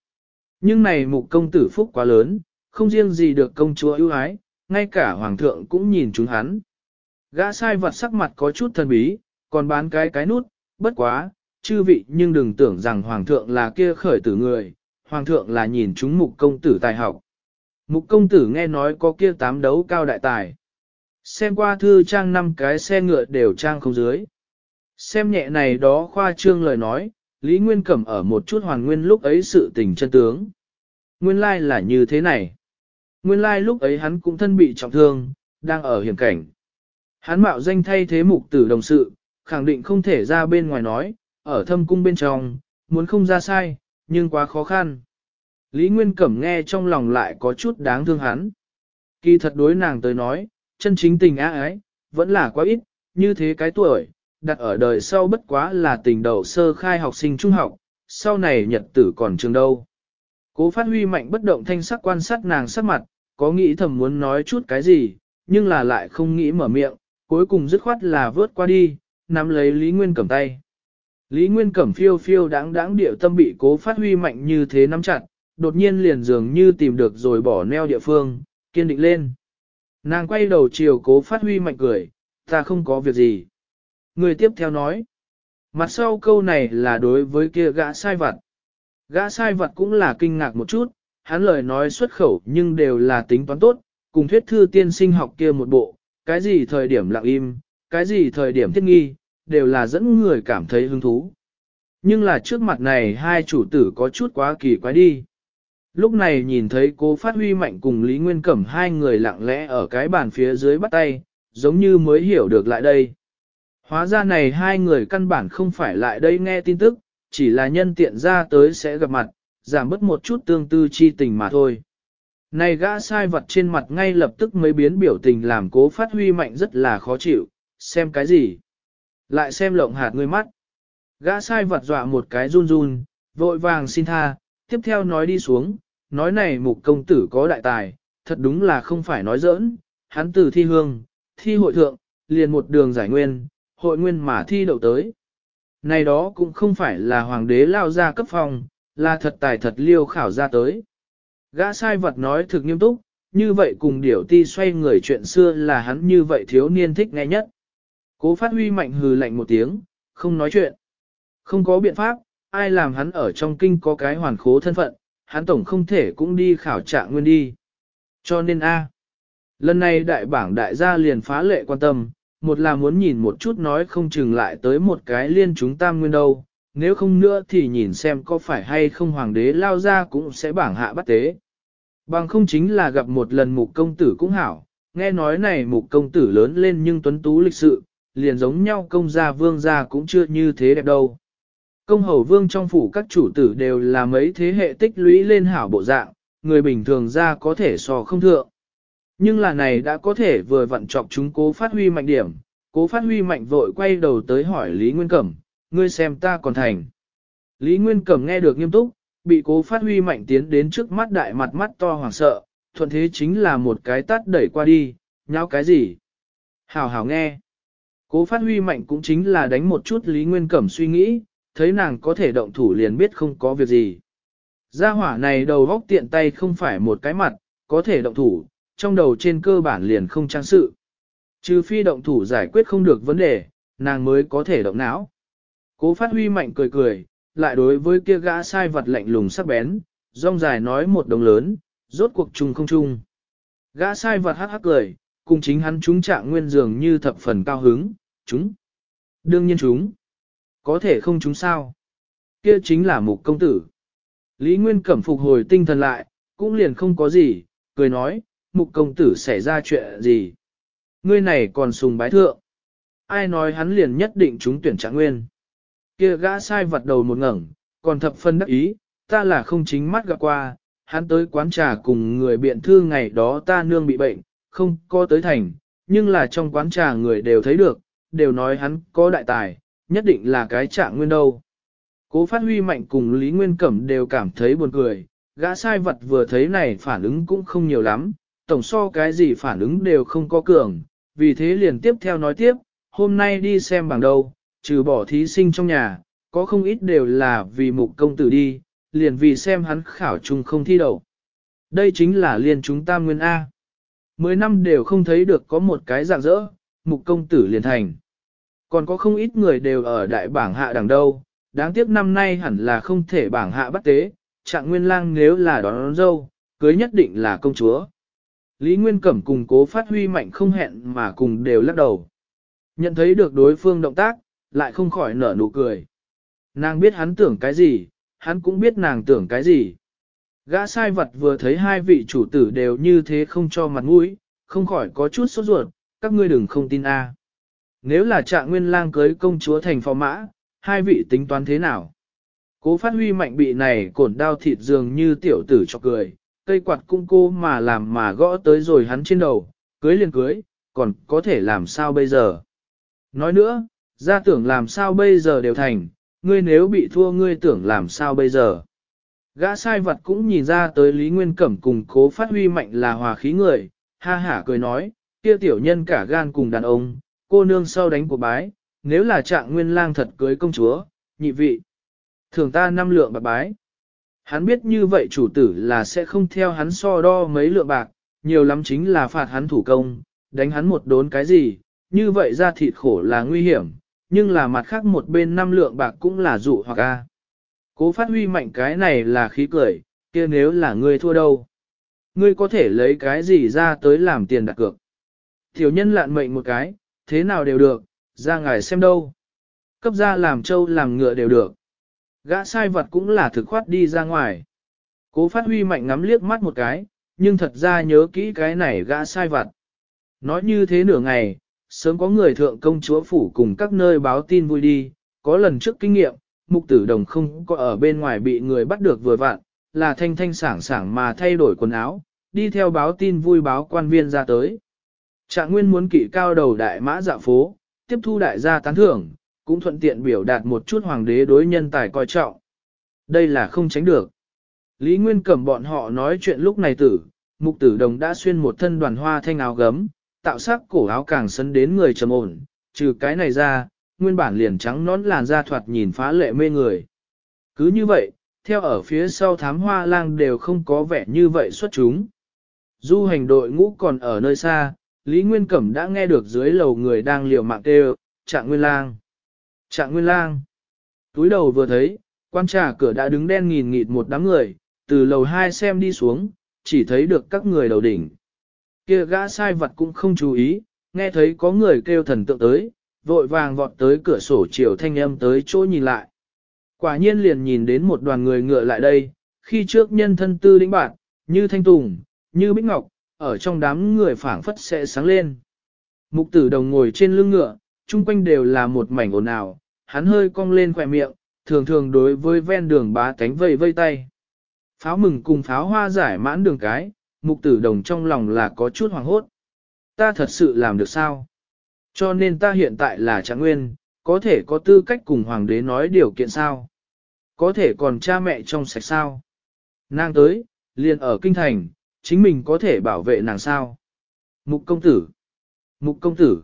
Nhưng này mục công tử phúc quá lớn, không riêng gì được công chúa ưu ái, ngay cả hoàng thượng cũng nhìn chúng hắn. Gã sai vật sắc mặt có chút thần bí, còn bán cái cái nút, bất quá, chư vị nhưng đừng tưởng rằng hoàng thượng là kia khởi tử người, hoàng thượng là nhìn chúng mục công tử tài học. Mục công tử nghe nói có kia tám đấu cao đại tài. Xem qua thư trang năm cái xe ngựa đều trang không dưới. Xem nhẹ này đó khoa trương lời nói, Lý Nguyên Cẩm ở một chút hoàn nguyên lúc ấy sự tình chân tướng. Nguyên lai like là như thế này. Nguyên lai like lúc ấy hắn cũng thân bị trọng thương, đang ở hiểm cảnh. Hắn mạo danh thay thế mục tử đồng sự, khẳng định không thể ra bên ngoài nói, ở thâm cung bên trong, muốn không ra sai, nhưng quá khó khăn. Lý Nguyên Cẩm nghe trong lòng lại có chút đáng thương hắn. Kỳ thật đối nàng tới nói, chân chính tình á ái, vẫn là quá ít, như thế cái tuổi, đặt ở đời sau bất quá là tình đầu sơ khai học sinh trung học, sau này nhật tử còn trường đâu. Cố phát huy mạnh bất động thanh sắc quan sát nàng sắc mặt, có nghĩ thầm muốn nói chút cái gì, nhưng là lại không nghĩ mở miệng, cuối cùng dứt khoát là vớt qua đi, nắm lấy Lý Nguyên cầm tay. Lý Nguyên cầm phiêu phiêu đáng đáng điệu tâm bị cố phát huy mạnh như thế nắm chặt, đột nhiên liền dường như tìm được rồi bỏ neo địa phương, kiên định lên. Nàng quay đầu chiều cố phát huy mạnh cười, ta không có việc gì. Người tiếp theo nói, mặt sau câu này là đối với kia gã sai vật Gã sai vật cũng là kinh ngạc một chút, hắn lời nói xuất khẩu nhưng đều là tính toán tốt, cùng thuyết thư tiên sinh học kia một bộ, cái gì thời điểm lặng im, cái gì thời điểm thiết nghi, đều là dẫn người cảm thấy hứng thú. Nhưng là trước mặt này hai chủ tử có chút quá kỳ quái đi. Lúc này nhìn thấy cố phát huy mạnh cùng Lý Nguyên Cẩm hai người lặng lẽ ở cái bàn phía dưới bắt tay, giống như mới hiểu được lại đây. Hóa ra này hai người căn bản không phải lại đây nghe tin tức, chỉ là nhân tiện ra tới sẽ gặp mặt, giảm bớt một chút tương tư chi tình mà thôi. Này gã sai vật trên mặt ngay lập tức mới biến biểu tình làm cố phát huy mạnh rất là khó chịu, xem cái gì? Lại xem lộng hạt ngươi mắt. Gã sai vật dọa một cái run run, vội vàng xin tha, tiếp theo nói đi xuống, nói này mục công tử có đại tài, thật đúng là không phải nói giỡn, hắn từ thi hương, thi hội thượng, liền một đường giải nguyên, hội nguyên mà thi đậu tới. Này đó cũng không phải là hoàng đế lao ra cấp phòng, là thật tài thật liêu khảo ra tới. Gã sai vật nói thực nghiêm túc, như vậy cùng điểu ti xoay người chuyện xưa là hắn như vậy thiếu niên thích nghe nhất. Cố phát huy mạnh hừ lạnh một tiếng, không nói chuyện. Không có biện pháp, ai làm hắn ở trong kinh có cái hoàn khố thân phận, hắn tổng không thể cũng đi khảo trạng nguyên đi. Cho nên A. Lần này đại bảng đại gia liền phá lệ quan tâm, một là muốn nhìn một chút nói không chừng lại tới một cái liên chúng tam nguyên đâu, nếu không nữa thì nhìn xem có phải hay không hoàng đế lao ra cũng sẽ bảng hạ bắt tế. Bằng không chính là gặp một lần mục công tử cũng hảo, nghe nói này mục công tử lớn lên nhưng tuấn tú lịch sự, liền giống nhau công gia vương gia cũng chưa như thế đẹp đâu. Công hầu vương trong phủ các chủ tử đều là mấy thế hệ tích lũy lên hảo bộ dạng, người bình thường ra có thể so không thượng. Nhưng là này đã có thể vừa vặn chọc chúng cố phát huy mạnh điểm, cố phát huy mạnh vội quay đầu tới hỏi Lý Nguyên Cẩm, ngươi xem ta còn thành. Lý Nguyên Cẩm nghe được nghiêm túc, bị cố phát huy mạnh tiến đến trước mắt đại mặt mắt to hoảng sợ, thuận thế chính là một cái tát đẩy qua đi, nháo cái gì? Hảo hảo nghe. Cố phát huy mạnh cũng chính là đánh một chút Lý Nguyên Cẩm suy nghĩ, thấy nàng có thể động thủ liền biết không có việc gì. Gia hỏa này đầu góc tiện tay không phải một cái mặt, có thể động thủ, trong đầu trên cơ bản liền không trang sự. Trừ phi động thủ giải quyết không được vấn đề, nàng mới có thể động não. Cố phát huy mạnh cười cười, lại đối với kia gã sai vật lạnh lùng sắc bén, rong dài nói một đồng lớn, rốt cuộc trùng không trung. Gã sai vật hắc hắc cười, cùng chính hắn chúng trạng nguyên dường như thập phần cao hứng, chúng. Đương nhiên chúng. Có thể không chúng sao. Kia chính là mục công tử. Lý Nguyên Cẩm phục hồi tinh thần lại, cũng liền không có gì, cười nói, mục công tử xảy ra chuyện gì. Ngươi này còn sùng bái thượng. Ai nói hắn liền nhất định chúng tuyển trạng nguyên kia gã sai vặt đầu một ngẩng, còn thập phân đắc ý, ta là không chính mắt gặp qua, hắn tới quán trà cùng người biện thư ngày đó ta nương bị bệnh, không có tới thành, nhưng là trong quán trà người đều thấy được, đều nói hắn có đại tài, nhất định là cái trạng nguyên đâu. Cố phát huy mạnh cùng Lý Nguyên Cẩm đều cảm thấy buồn cười, gã sai vật vừa thấy này phản ứng cũng không nhiều lắm, tổng so cái gì phản ứng đều không có cường, vì thế liền tiếp theo nói tiếp, hôm nay đi xem bằng đâu, trừ bỏ thí sinh trong nhà, có không ít đều là vì mục công tử đi, liền vì xem hắn khảo chung không thi đậu. Đây chính là liền chúng ta nguyên A. Mười năm đều không thấy được có một cái dạng dỡ, mục công tử liền thành. Còn có không ít người đều ở đại bảng hạ đẳng đâu, đáng tiếc năm nay hẳn là không thể bảng hạ bắt tế, trạng nguyên lang nếu là đón, đón dâu, cưới nhất định là công chúa. Lý Nguyên Cẩm cùng cố phát huy mạnh không hẹn mà cùng đều lắc đầu. Nhận thấy được đối phương động tác, lại không khỏi nở nụ cười. Nàng biết hắn tưởng cái gì, hắn cũng biết nàng tưởng cái gì. Gã sai vật vừa thấy hai vị chủ tử đều như thế không cho mặt mũi, không khỏi có chút sốt ruột, các ngươi đừng không tin a. Nếu là trạng nguyên lang cưới công chúa thành phò mã, hai vị tính toán thế nào? Cố phát huy mạnh bị này cổn đau thịt dường như tiểu tử cho cười, cây quạt cung cô mà làm mà gõ tới rồi hắn trên đầu, cưới liền cưới, còn có thể làm sao bây giờ? Nói nữa, Gia tưởng làm sao bây giờ đều thành, ngươi nếu bị thua ngươi tưởng làm sao bây giờ. Gã sai vật cũng nhìn ra tới Lý Nguyên Cẩm cùng cố phát huy mạnh là hòa khí người, ha hả cười nói, kia tiểu nhân cả gan cùng đàn ông, cô nương sau đánh của bái, nếu là trạng nguyên lang thật cưới công chúa, nhị vị. Thường ta năm lượng bạc bái. Hắn biết như vậy chủ tử là sẽ không theo hắn so đo mấy lượng bạc, nhiều lắm chính là phạt hắn thủ công, đánh hắn một đốn cái gì, như vậy ra thịt khổ là nguy hiểm, nhưng là mặt khác một bên năm lượng bạc cũng là dụ hoặc a. Cố phát huy mạnh cái này là khí cười, kia nếu là ngươi thua đâu? Ngươi có thể lấy cái gì ra tới làm tiền đặt cược? thiếu nhân lạn mệnh một cái, thế nào đều được, ra ngài xem đâu. Cấp ra làm trâu làm ngựa đều được. Gã sai vật cũng là thực khoát đi ra ngoài. Cố phát huy mạnh ngắm liếc mắt một cái, nhưng thật ra nhớ kỹ cái này gã sai vật. Nói như thế nửa ngày, sớm có người thượng công chúa phủ cùng các nơi báo tin vui đi, có lần trước kinh nghiệm, mục tử đồng không có ở bên ngoài bị người bắt được vừa vạn, là thanh thanh sảng sảng mà thay đổi quần áo, đi theo báo tin vui báo quan viên ra tới. Trạng nguyên muốn kỵ cao đầu đại mã dạ phố, tiếp thu đại gia tán thưởng, cũng thuận tiện biểu đạt một chút hoàng đế đối nhân tài coi trọng. Đây là không tránh được. Lý Nguyên cầm bọn họ nói chuyện lúc này tử, mục tử đồng đã xuyên một thân đoàn hoa thanh áo gấm, tạo sắc cổ áo càng sấn đến người trầm ổn, trừ cái này ra, nguyên bản liền trắng nón làn da thoạt nhìn phá lệ mê người. Cứ như vậy, theo ở phía sau thám hoa lang đều không có vẻ như vậy xuất chúng. Du hành đội ngũ còn ở nơi xa, Lý Nguyên Cẩm đã nghe được dưới lầu người đang liều mạng kêu, trạng nguyên lang. Trạng nguyên lang. Túi đầu vừa thấy, quan trà cửa đã đứng đen nghìn nghịt một đám người, từ lầu hai xem đi xuống, chỉ thấy được các người đầu đỉnh kia gã sai vật cũng không chú ý, nghe thấy có người kêu thần tượng tới, vội vàng vọt tới cửa sổ chiều thanh âm tới chỗ nhìn lại. Quả nhiên liền nhìn đến một đoàn người ngựa lại đây, khi trước nhân thân tư lĩnh bạc, như thanh tùng, như bích ngọc, ở trong đám người phảng phất sẽ sáng lên. Mục tử đồng ngồi trên lưng ngựa, chung quanh đều là một mảnh ồn ào, hắn hơi cong lên khỏe miệng, thường thường đối với ven đường bá cánh vây vây tay. Pháo mừng cùng pháo hoa giải mãn đường cái, mục tử đồng trong lòng là có chút hoàng hốt. Ta thật sự làm được sao? Cho nên ta hiện tại là trạng nguyên, có thể có tư cách cùng hoàng đế nói điều kiện sao? Có thể còn cha mẹ trong sạch sao? Nàng tới, liền ở kinh thành, chính mình có thể bảo vệ nàng sao? Mục công tử! Mục công tử!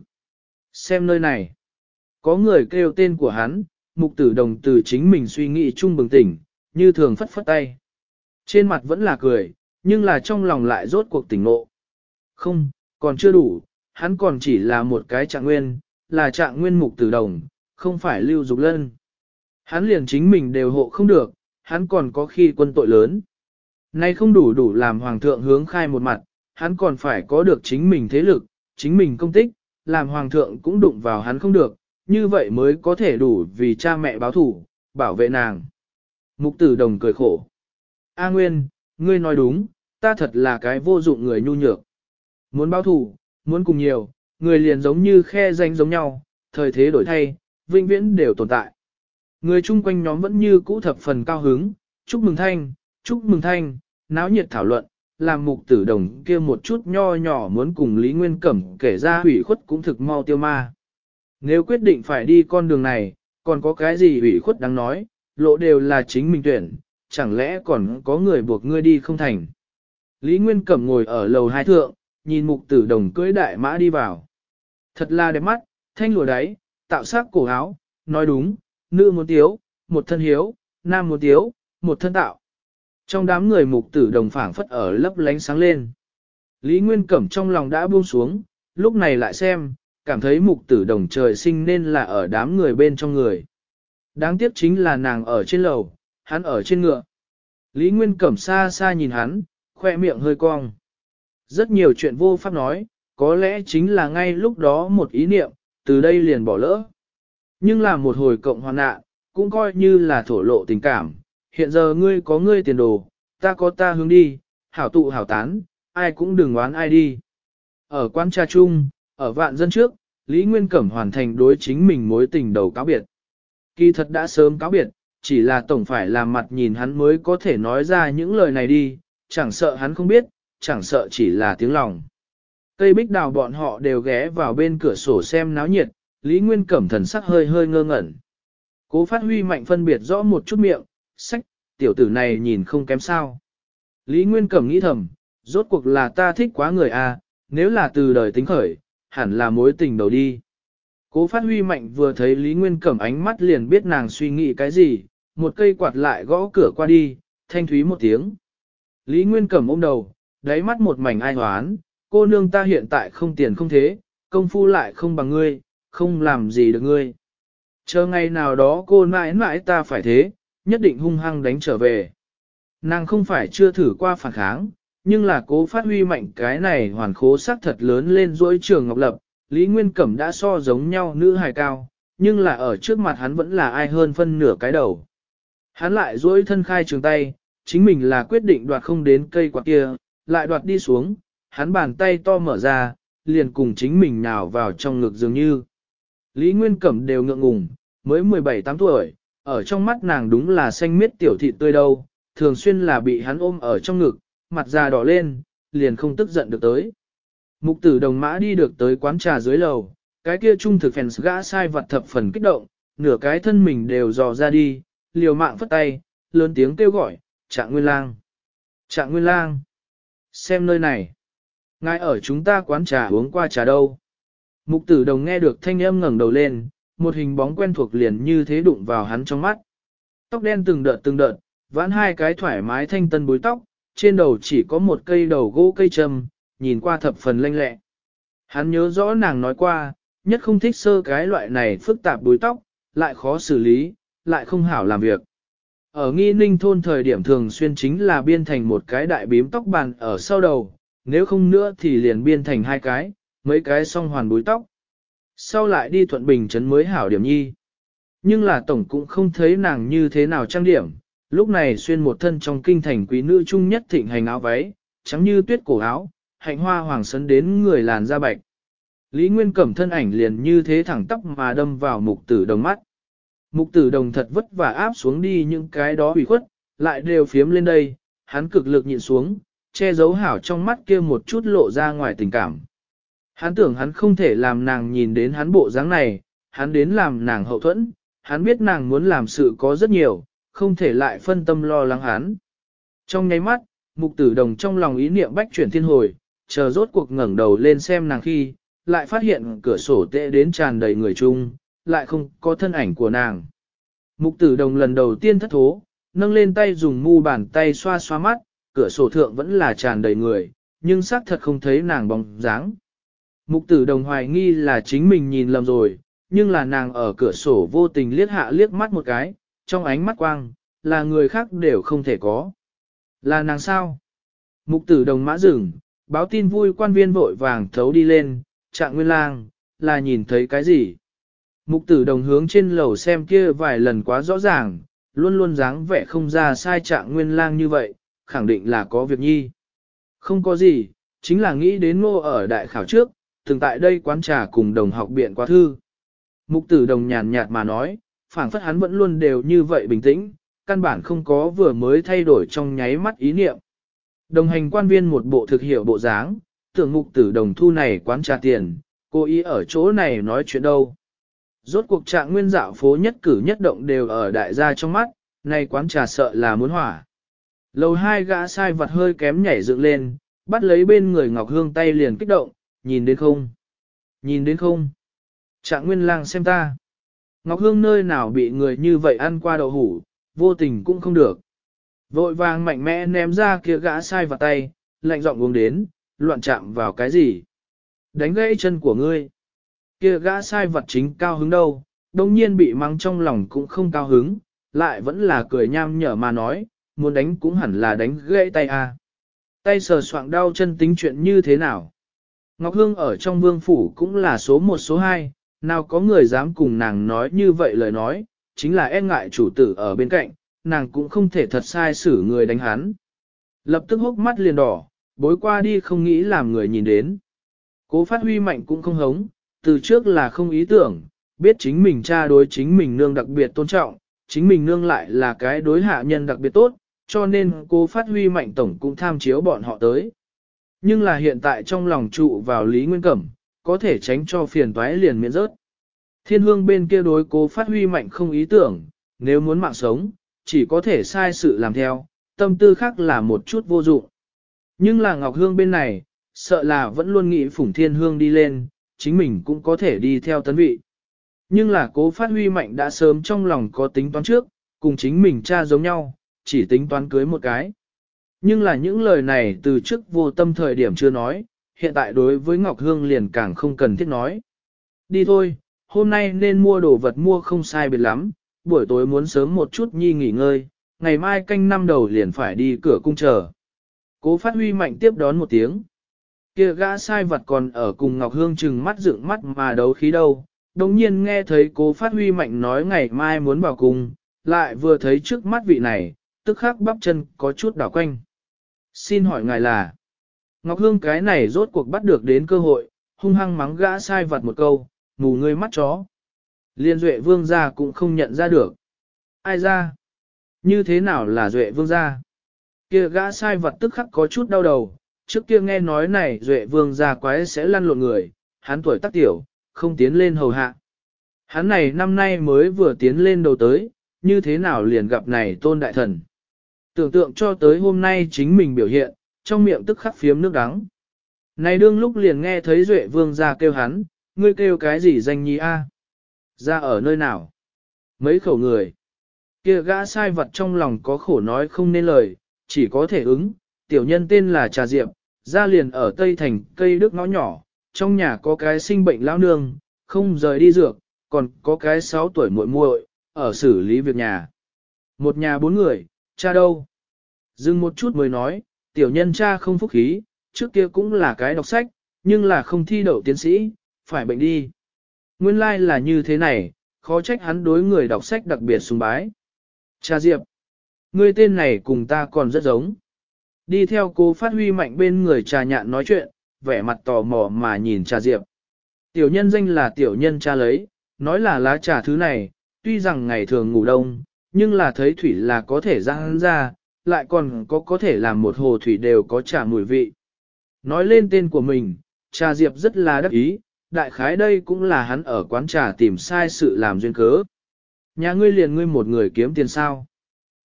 Xem nơi này! Có người kêu tên của hắn, mục tử đồng từ chính mình suy nghĩ chung bừng tỉnh, như thường phất phất tay. Trên mặt vẫn là cười, nhưng là trong lòng lại rốt cuộc tỉnh ngộ. Không, còn chưa đủ, hắn còn chỉ là một cái trạng nguyên, là trạng nguyên mục tử đồng, không phải lưu dục lân. Hắn liền chính mình đều hộ không được, hắn còn có khi quân tội lớn. Nay không đủ đủ làm hoàng thượng hướng khai một mặt, hắn còn phải có được chính mình thế lực, chính mình công tích, làm hoàng thượng cũng đụng vào hắn không được, như vậy mới có thể đủ vì cha mẹ báo thủ, bảo vệ nàng. Mục tử đồng cười khổ. A Nguyên, ngươi nói đúng, ta thật là cái vô dụng người nhu nhược. Muốn báo thù, muốn cùng nhiều, người liền giống như khe danh giống nhau, thời thế đổi thay, vinh viễn đều tồn tại. Người chung quanh nhóm vẫn như cũ thập phần cao hứng, chúc mừng thanh, chúc mừng thanh, náo nhiệt thảo luận, làm mục tử đồng kia một chút nho nhỏ muốn cùng Lý Nguyên Cẩm kể ra hủy khuất cũng thực mau tiêu ma. Nếu quyết định phải đi con đường này, còn có cái gì hủy khuất đáng nói, lộ đều là chính mình tuyển, chẳng lẽ còn có người buộc ngươi đi không thành. Lý Nguyên Cẩm ngồi ở lầu hai thượng, nhìn mục tử đồng cưới đại mã đi vào. Thật là đẹp mắt, thanh lùa đáy, tạo sắc cổ áo, nói đúng, nữ một tiếu, một thân hiếu, nam một tiếu, một thân tạo. Trong đám người mục tử đồng phảng phất ở lấp lánh sáng lên. Lý Nguyên Cẩm trong lòng đã buông xuống, lúc này lại xem, cảm thấy mục tử đồng trời sinh nên là ở đám người bên trong người. Đáng tiếc chính là nàng ở trên lầu, hắn ở trên ngựa. Lý Nguyên Cẩm xa xa nhìn hắn, khoe miệng hơi cong. Rất nhiều chuyện vô pháp nói, có lẽ chính là ngay lúc đó một ý niệm, từ đây liền bỏ lỡ. Nhưng là một hồi cộng hoàn nạn, cũng coi như là thổ lộ tình cảm, hiện giờ ngươi có ngươi tiền đồ, ta có ta hướng đi, hảo tụ hảo tán, ai cũng đừng oán ai đi. Ở quan trà chung, ở vạn dân trước, Lý Nguyên Cẩm hoàn thành đối chính mình mối tình đầu cáo biệt. Kỳ thật đã sớm cáo biệt, chỉ là tổng phải làm mặt nhìn hắn mới có thể nói ra những lời này đi, chẳng sợ hắn không biết, chẳng sợ chỉ là tiếng lòng. Cây bích đào bọn họ đều ghé vào bên cửa sổ xem náo nhiệt, Lý Nguyên Cẩm thần sắc hơi hơi ngơ ngẩn. Cố phát huy mạnh phân biệt rõ một chút miệng, sách, tiểu tử này nhìn không kém sao. Lý Nguyên Cẩm nghĩ thầm, rốt cuộc là ta thích quá người à, nếu là từ đời tính khởi, hẳn là mối tình đầu đi. Cố phát huy mạnh vừa thấy Lý Nguyên Cẩm ánh mắt liền biết nàng suy nghĩ cái gì, một cây quạt lại gõ cửa qua đi, thanh thúy một tiếng. Lý Nguyên Cẩm ôm đầu, đáy mắt một mảnh ai hoán, cô nương ta hiện tại không tiền không thế, công phu lại không bằng ngươi, không làm gì được ngươi. Chờ ngày nào đó cô mãi mãi ta phải thế, nhất định hung hăng đánh trở về. Nàng không phải chưa thử qua phản kháng, nhưng là cố phát huy mạnh cái này hoàn khố sắc thật lớn lên dỗi trường ngọc lập, Lý Nguyên Cẩm đã so giống nhau nữ hài cao, nhưng là ở trước mặt hắn vẫn là ai hơn phân nửa cái đầu. Hắn lại dỗi thân khai trường tay, chính mình là quyết định đoạt không đến cây quạt kia, lại đoạt đi xuống, hắn bàn tay to mở ra, liền cùng chính mình nào vào trong ngực dường như. Lý Nguyên Cẩm đều ngượng ngùng, mới 17-8 tuổi, ở trong mắt nàng đúng là xanh miết tiểu thị tươi đâu, thường xuyên là bị hắn ôm ở trong ngực, mặt da đỏ lên, liền không tức giận được tới. Mục tử đồng mã đi được tới quán trà dưới lầu, cái kia trung thực phèn gã sai vật thập phần kích động, nửa cái thân mình đều dò ra đi, liều mạng phất tay, lớn tiếng kêu gọi, Trạng Nguyên Lang. Trạng Nguyên Lang. Xem nơi này. Ngài ở chúng ta quán trà uống qua trà đâu. Mục tử đồng nghe được thanh âm ngẩng đầu lên, một hình bóng quen thuộc liền như thế đụng vào hắn trong mắt. Tóc đen từng đợt từng đợt, vãn hai cái thoải mái thanh tân búi tóc, trên đầu chỉ có một cây đầu gỗ cây trầm, nhìn qua thập phần lanh lẹ. Hắn nhớ rõ nàng nói qua, nhất không thích sơ cái loại này phức tạp búi tóc, lại khó xử lý, lại không hảo làm việc. Ở nghi ninh thôn thời điểm thường xuyên chính là biên thành một cái đại bím tóc bàn ở sau đầu, nếu không nữa thì liền biên thành hai cái, mấy cái song hoàn búi tóc. Sau lại đi thuận bình chấn mới hảo điểm nhi. Nhưng là tổng cũng không thấy nàng như thế nào trang điểm, lúc này xuyên một thân trong kinh thành quý nữ trung nhất thịnh hành áo váy, trắng như tuyết cổ áo, hạnh hoa hoàng sấn đến người làn da bạch. Lý Nguyên Cẩm thân ảnh liền như thế thẳng tóc mà đâm vào mục tử đồng mắt. Mục tử đồng thật vất vả áp xuống đi những cái đó ủy khuất, lại đều phiếm lên đây, hắn cực lực nhịn xuống, che giấu hảo trong mắt kia một chút lộ ra ngoài tình cảm. Hắn tưởng hắn không thể làm nàng nhìn đến hắn bộ dáng này, hắn đến làm nàng hậu thuẫn, hắn biết nàng muốn làm sự có rất nhiều, không thể lại phân tâm lo lắng hắn. Trong ngay mắt, mục tử đồng trong lòng ý niệm bách chuyển thiên hồi, chờ rốt cuộc ngẩng đầu lên xem nàng khi, lại phát hiện cửa sổ tệ đến tràn đầy người chung, lại không có thân ảnh của nàng. Mục tử đồng lần đầu tiên thất thố, nâng lên tay dùng mu bàn tay xoa xoa mắt, cửa sổ thượng vẫn là tràn đầy người, nhưng xác thật không thấy nàng bóng dáng. Mục tử đồng hoài nghi là chính mình nhìn lầm rồi, nhưng là nàng ở cửa sổ vô tình liếc hạ liếc mắt một cái, trong ánh mắt quang, là người khác đều không thể có. Là nàng sao? Mục tử đồng mã rừng, báo tin vui quan viên vội vàng thấu đi lên, trạng nguyên lang, là nhìn thấy cái gì? Mục tử đồng hướng trên lầu xem kia vài lần quá rõ ràng, luôn luôn dáng vẻ không ra sai trạng nguyên lang như vậy, khẳng định là có việc nhi. Không có gì, chính là nghĩ đến ngô ở đại khảo trước, từng tại đây quán trà cùng đồng học biện qua thư. Mục tử đồng nhàn nhạt mà nói, phảng phất hắn vẫn luôn đều như vậy bình tĩnh, căn bản không có vừa mới thay đổi trong nháy mắt ý niệm. Đồng hành quan viên một bộ thực hiệu bộ dáng, tưởng mục tử đồng thu này quán trà tiền, cô ý ở chỗ này nói chuyện đâu. Rốt cuộc trạng nguyên dạo phố nhất cử nhất động đều ở đại gia trong mắt, nay quán trà sợ là muốn hỏa. Lầu hai gã sai vặt hơi kém nhảy dựng lên, bắt lấy bên người Ngọc Hương tay liền kích động, nhìn đến không? Nhìn đến không? Trạng nguyên lang xem ta. Ngọc Hương nơi nào bị người như vậy ăn qua đậu hủ, vô tình cũng không được. Vội vàng mạnh mẽ ném ra kia gã sai vào tay, lạnh giọng uống đến, loạn chạm vào cái gì? Đánh gãy chân của ngươi kia gã sai vật chính cao hứng đâu, đồng nhiên bị mắng trong lòng cũng không cao hứng, lại vẫn là cười nham nhở mà nói, muốn đánh cũng hẳn là đánh gãy tay a. À. Tay sờ soạng đau chân tính chuyện như thế nào? Ngọc Hương ở trong vương phủ cũng là số một số hai, nào có người dám cùng nàng nói như vậy lời nói, chính là e ngại chủ tử ở bên cạnh, nàng cũng không thể thật sai xử người đánh hắn. Lập tức hốc mắt liền đỏ, bối qua đi không nghĩ làm người nhìn đến. Cố phát huy mạnh cũng không hống, từ trước là không ý tưởng, biết chính mình cha đối chính mình nương đặc biệt tôn trọng, chính mình nương lại là cái đối hạ nhân đặc biệt tốt, cho nên cô phát huy mạnh tổng cũng tham chiếu bọn họ tới. Nhưng là hiện tại trong lòng trụ vào Lý Nguyên Cẩm, có thể tránh cho phiền toái liền miễn rớt. Thiên hương bên kia đối cố phát huy mạnh không ý tưởng, nếu muốn mạng sống, chỉ có thể sai sự làm theo, tâm tư khác là một chút vô dụng. Nhưng là Ngọc Hương bên này, sợ là vẫn luôn nghĩ phủng thiên hương đi lên, chính mình cũng có thể đi theo tấn vị. Nhưng là cố phát huy mạnh đã sớm trong lòng có tính toán trước, cùng chính mình cha giống nhau, chỉ tính toán cưới một cái. Nhưng là những lời này từ trước vô tâm thời điểm chưa nói, hiện tại đối với Ngọc Hương liền càng không cần thiết nói. Đi thôi, hôm nay nên mua đồ vật mua không sai biệt lắm, buổi tối muốn sớm một chút nhi nghỉ ngơi, ngày mai canh năm đầu liền phải đi cửa cung chờ. Cố phát huy mạnh tiếp đón một tiếng kia gã sai vật còn ở cùng Ngọc Hương chừng mắt dựng mắt mà đấu khí đâu, đồng nhiên nghe thấy cố phát huy mạnh nói ngày mai muốn vào cùng, lại vừa thấy trước mắt vị này, tức khắc bắp chân có chút đảo quanh. Xin hỏi ngài là, Ngọc Hương cái này rốt cuộc bắt được đến cơ hội, hung hăng mắng gã sai vật một câu, ngủ ngươi mắt chó. Liên Duệ Vương gia cũng không nhận ra được. Ai ra? Như thế nào là Duệ Vương gia? Kia gã sai vật tức khắc có chút đau đầu, trước kia nghe nói này Duệ Vương gia quái sẽ lăn lộn người, hắn tuổi tác tiểu, không tiến lên hầu hạ. Hắn này năm nay mới vừa tiến lên đầu tới, như thế nào liền gặp này tôn đại thần. Tưởng tượng cho tới hôm nay chính mình biểu hiện, trong miệng tức khắc phiếm nước đắng. Này đương lúc liền nghe thấy Duệ Vương gia kêu hắn, ngươi kêu cái gì danh nhi a? À? Ra ở nơi nào? Mấy khẩu người. Kia gã sai vật trong lòng có khổ nói không nên lời, chỉ có thể ứng, tiểu nhân tên là Trà Diệp, ra liền ở Tây Thành cây đức ngõ nhỏ, trong nhà có cái sinh bệnh lão nương, không rời đi dược, còn có cái 6 tuổi muội muội ở xử lý việc nhà. Một nhà bốn người, cha đâu? Dừng một chút mới nói, tiểu nhân cha không phúc khí, trước kia cũng là cái đọc sách, nhưng là không thi đậu tiến sĩ, phải bệnh đi. Nguyên lai like là như thế này, khó trách hắn đối người đọc sách đặc biệt sùng bái. Cha Diệp, người tên này cùng ta còn rất giống đi theo cô phát huy mạnh bên người trà nhạn nói chuyện, vẻ mặt tò mò mà nhìn trà diệp. Tiểu nhân danh là tiểu nhân cha lấy, nói là lá trà thứ này, tuy rằng ngày thường ngủ đông, nhưng là thấy thủy là có thể ra hắn ra, lại còn có có thể làm một hồ thủy đều có trà mùi vị. Nói lên tên của mình, trà diệp rất là đắc ý, đại khái đây cũng là hắn ở quán trà tìm sai sự làm duyên cớ. Nhà ngươi liền ngươi một người kiếm tiền sao.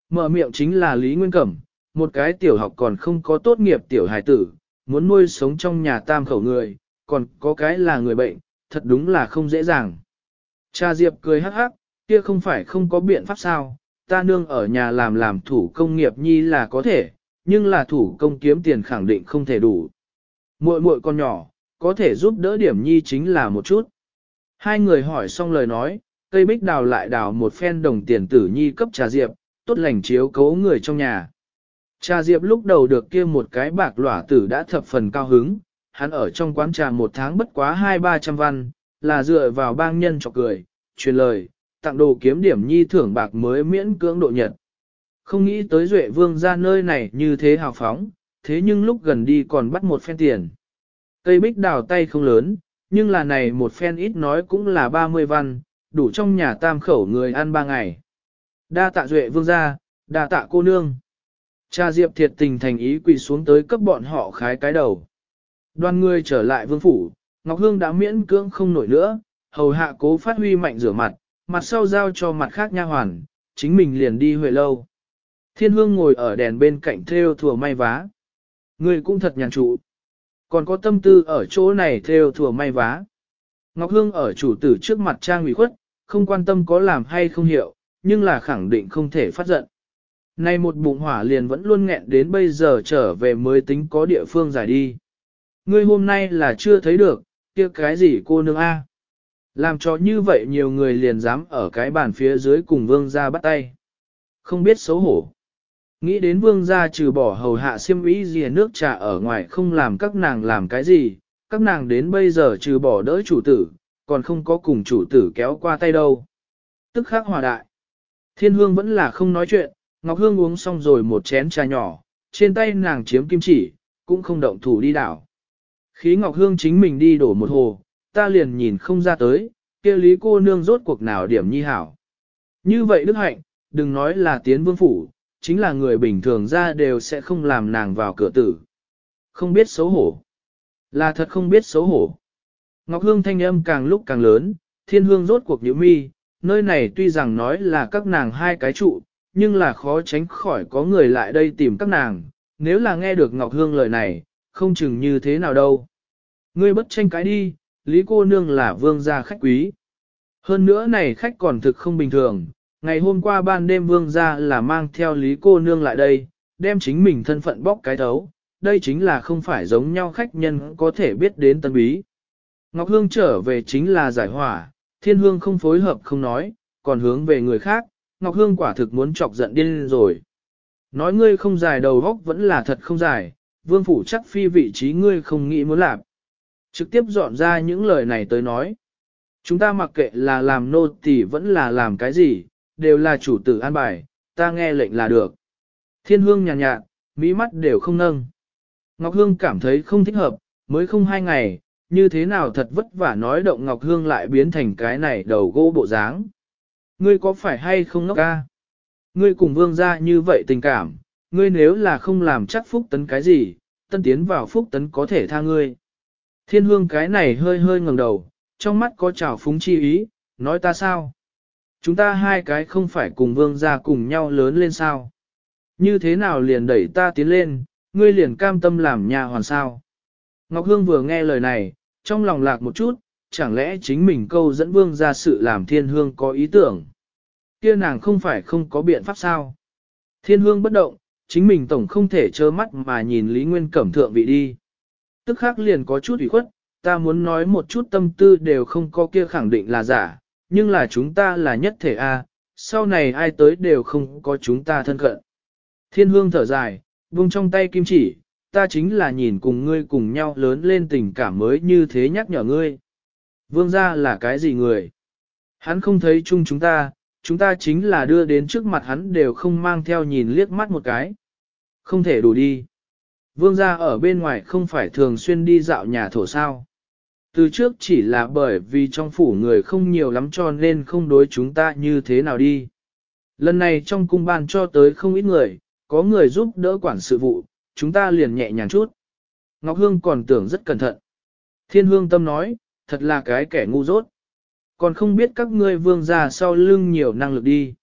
Mở miệng chính là Lý Nguyên Cẩm, một cái tiểu học còn không có tốt nghiệp tiểu hài tử, muốn nuôi sống trong nhà tam khẩu người, còn có cái là người bệnh, thật đúng là không dễ dàng. Cha Diệp cười hắc hắc, kia không phải không có biện pháp sao, ta nương ở nhà làm làm thủ công nghiệp nhi là có thể, nhưng là thủ công kiếm tiền khẳng định không thể đủ. Muội muội con nhỏ, có thể giúp đỡ điểm nhi chính là một chút. Hai người hỏi xong lời nói, cây bích đào lại đào một phen đồng tiền tử nhi cấp trà diệp, tốt lành chiếu cố người trong nhà. Trà Diệp lúc đầu được kia một cái bạc lỏa tử đã thập phần cao hứng, hắn ở trong quán trà một tháng bất quá hai ba trăm văn, là dựa vào bang nhân chọc cười, truyền lời, tặng đồ kiếm điểm nhi thưởng bạc mới miễn cưỡng độ nhật. Không nghĩ tới Duệ Vương ra nơi này như thế hào phóng, thế nhưng lúc gần đi còn bắt một phen tiền. Cây bích đào tay không lớn, nhưng là này một phen ít nói cũng là 30 văn, đủ trong nhà tam khẩu người ăn ba ngày. Đa tạ Duệ Vương ra, đa tạ cô nương. Cha Diệp thiệt tình thành ý quỳ xuống tới cấp bọn họ khái cái đầu. Đoàn người trở lại vương phủ, Ngọc Hương đã miễn cưỡng không nổi nữa, hầu hạ cố phát huy mạnh rửa mặt, mặt sau giao cho mặt khác nha hoàn, chính mình liền đi huệ lâu. Thiên Hương ngồi ở đèn bên cạnh theo thừa may vá. Người cũng thật nhàn trụ. Còn có tâm tư ở chỗ này theo thừa may vá. Ngọc Hương ở chủ tử trước mặt trang ủy khuất, không quan tâm có làm hay không hiểu, nhưng là khẳng định không thể phát giận. Nay một bụng hỏa liền vẫn luôn nghẹn đến bây giờ trở về mới tính có địa phương giải đi. Ngươi hôm nay là chưa thấy được, kia cái gì cô nương A. Làm cho như vậy nhiều người liền dám ở cái bàn phía dưới cùng vương gia bắt tay. Không biết xấu hổ. Nghĩ đến vương gia trừ bỏ hầu hạ siêm ý gì nước trà ở ngoài không làm các nàng làm cái gì, các nàng đến bây giờ trừ bỏ đỡ chủ tử, còn không có cùng chủ tử kéo qua tay đâu. Tức khắc hòa đại. Thiên hương vẫn là không nói chuyện, Ngọc Hương uống xong rồi một chén trà nhỏ, trên tay nàng chiếm kim chỉ, cũng không động thủ đi đảo. Khí Ngọc Hương chính mình đi đổ một hồ, ta liền nhìn không ra tới, kia lý cô nương rốt cuộc nào điểm nhi hảo. Như vậy Đức Hạnh, đừng nói là tiến vương phủ, chính là người bình thường ra đều sẽ không làm nàng vào cửa tử. Không biết xấu hổ. Là thật không biết xấu hổ. Ngọc Hương thanh âm càng lúc càng lớn, thiên hương rốt cuộc nhíu mi, nơi này tuy rằng nói là các nàng hai cái trụ, nhưng là khó tránh khỏi có người lại đây tìm các nàng, nếu là nghe được Ngọc Hương lời này, không chừng như thế nào đâu. Ngươi bất tranh cái đi, Lý cô nương là vương gia khách quý. Hơn nữa này khách còn thực không bình thường, ngày hôm qua ban đêm vương gia là mang theo Lý cô nương lại đây, đem chính mình thân phận bóc cái thấu, đây chính là không phải giống nhau khách nhân có thể biết đến tân bí. Ngọc Hương trở về chính là giải hỏa, thiên hương không phối hợp không nói, còn hướng về người khác, Ngọc Hương quả thực muốn chọc giận điên rồi. Nói ngươi không dài đầu góc vẫn là thật không dài, vương phủ chắc phi vị trí ngươi không nghĩ muốn làm. Trực tiếp dọn ra những lời này tới nói. Chúng ta mặc kệ là làm nô thì vẫn là làm cái gì, đều là chủ tử an bài, ta nghe lệnh là được. Thiên hương nhàn nhạt, nhạt, mỹ mắt đều không nâng. Ngọc Hương cảm thấy không thích hợp, mới không hai ngày, như thế nào thật vất vả nói động Ngọc Hương lại biến thành cái này đầu gỗ bộ dáng ngươi có phải hay không ngốc ca? Ngươi cùng vương gia như vậy tình cảm, ngươi nếu là không làm chắc phúc tấn cái gì, tân tiến vào phúc tấn có thể tha ngươi. Thiên hương cái này hơi hơi ngẩng đầu, trong mắt có trào phúng chi ý, nói ta sao? Chúng ta hai cái không phải cùng vương gia cùng nhau lớn lên sao? Như thế nào liền đẩy ta tiến lên, ngươi liền cam tâm làm nhà hoàn sao? Ngọc Hương vừa nghe lời này, trong lòng lạc một chút, chẳng lẽ chính mình câu dẫn vương ra sự làm thiên hương có ý tưởng. Kia nàng không phải không có biện pháp sao. Thiên hương bất động, chính mình tổng không thể trơ mắt mà nhìn Lý Nguyên Cẩm thượng vị đi. Tức khác liền có chút ủy khuất, ta muốn nói một chút tâm tư đều không có kia khẳng định là giả, nhưng là chúng ta là nhất thể A, sau này ai tới đều không có chúng ta thân cận. Thiên hương thở dài, vung trong tay kim chỉ, ta chính là nhìn cùng ngươi cùng nhau lớn lên tình cảm mới như thế nhắc nhở ngươi. Vương gia là cái gì người? Hắn không thấy chung chúng ta, chúng ta chính là đưa đến trước mặt hắn đều không mang theo nhìn liếc mắt một cái. Không thể đủ đi. Vương gia ở bên ngoài không phải thường xuyên đi dạo nhà thổ sao. Từ trước chỉ là bởi vì trong phủ người không nhiều lắm cho nên không đối chúng ta như thế nào đi. Lần này trong cung ban cho tới không ít người, có người giúp đỡ quản sự vụ, chúng ta liền nhẹ nhàng chút. Ngọc Hương còn tưởng rất cẩn thận. Thiên Hương Tâm nói, thật là cái kẻ ngu dốt. Còn không biết các ngươi vương gia sau lưng nhiều năng lực đi.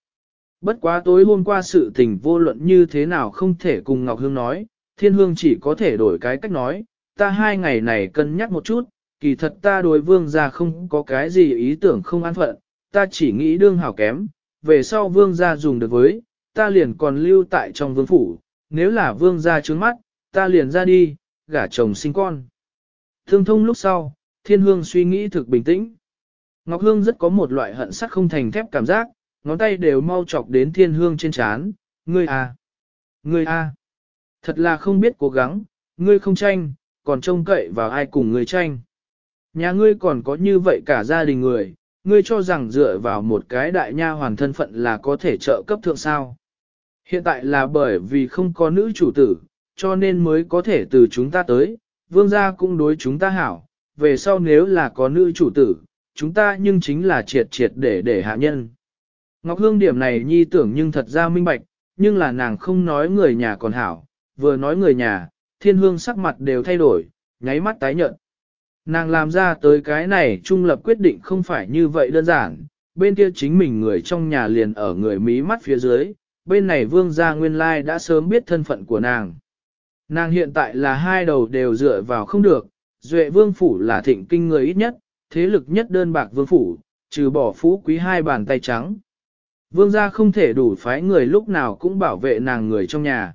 Bất quá tối hôm qua sự tình vô luận như thế nào không thể cùng Ngọc Hương nói, Thiên Hương chỉ có thể đổi cái cách nói, ta hai ngày này cân nhắc một chút, kỳ thật ta đối vương gia không có cái gì ý tưởng không an phận, ta chỉ nghĩ đương hảo kém, về sau vương gia dùng được với, ta liền còn lưu tại trong vương phủ, nếu là vương gia trướng mắt, ta liền ra đi, gả chồng sinh con. Thương thông lúc sau, thiên hương suy nghĩ thực bình tĩnh. Ngọc Hương rất có một loại hận sắc không thành thép cảm giác, ngón tay đều mau chọc đến thiên hương trên chán. Ngươi à! Ngươi à! Thật là không biết cố gắng, ngươi không tranh, còn trông cậy vào ai cùng ngươi tranh. Nhà ngươi còn có như vậy cả gia đình người, ngươi cho rằng dựa vào một cái đại nha hoàn thân phận là có thể trợ cấp thượng sao. Hiện tại là bởi vì không có nữ chủ tử, cho nên mới có thể từ chúng ta tới, vương gia cũng đối chúng ta hảo, về sau nếu là có nữ chủ tử, chúng ta nhưng chính là triệt triệt để để hạ nhân. Ngọc Hương điểm này nhi tưởng nhưng thật ra minh bạch, nhưng là nàng không nói người nhà còn hảo, vừa nói người nhà, thiên hương sắc mặt đều thay đổi, nháy mắt tái nhận Nàng làm ra tới cái này trung lập quyết định không phải như vậy đơn giản, bên kia chính mình người trong nhà liền ở người mí mắt phía dưới, bên này vương gia nguyên lai đã sớm biết thân phận của nàng. Nàng hiện tại là hai đầu đều dựa vào không được, Duệ vương phủ là thịnh kinh người ít nhất, thế lực nhất đơn bạc vương phủ, trừ bỏ phú quý hai bàn tay trắng. Vương gia không thể đủ phái người lúc nào cũng bảo vệ nàng người trong nhà.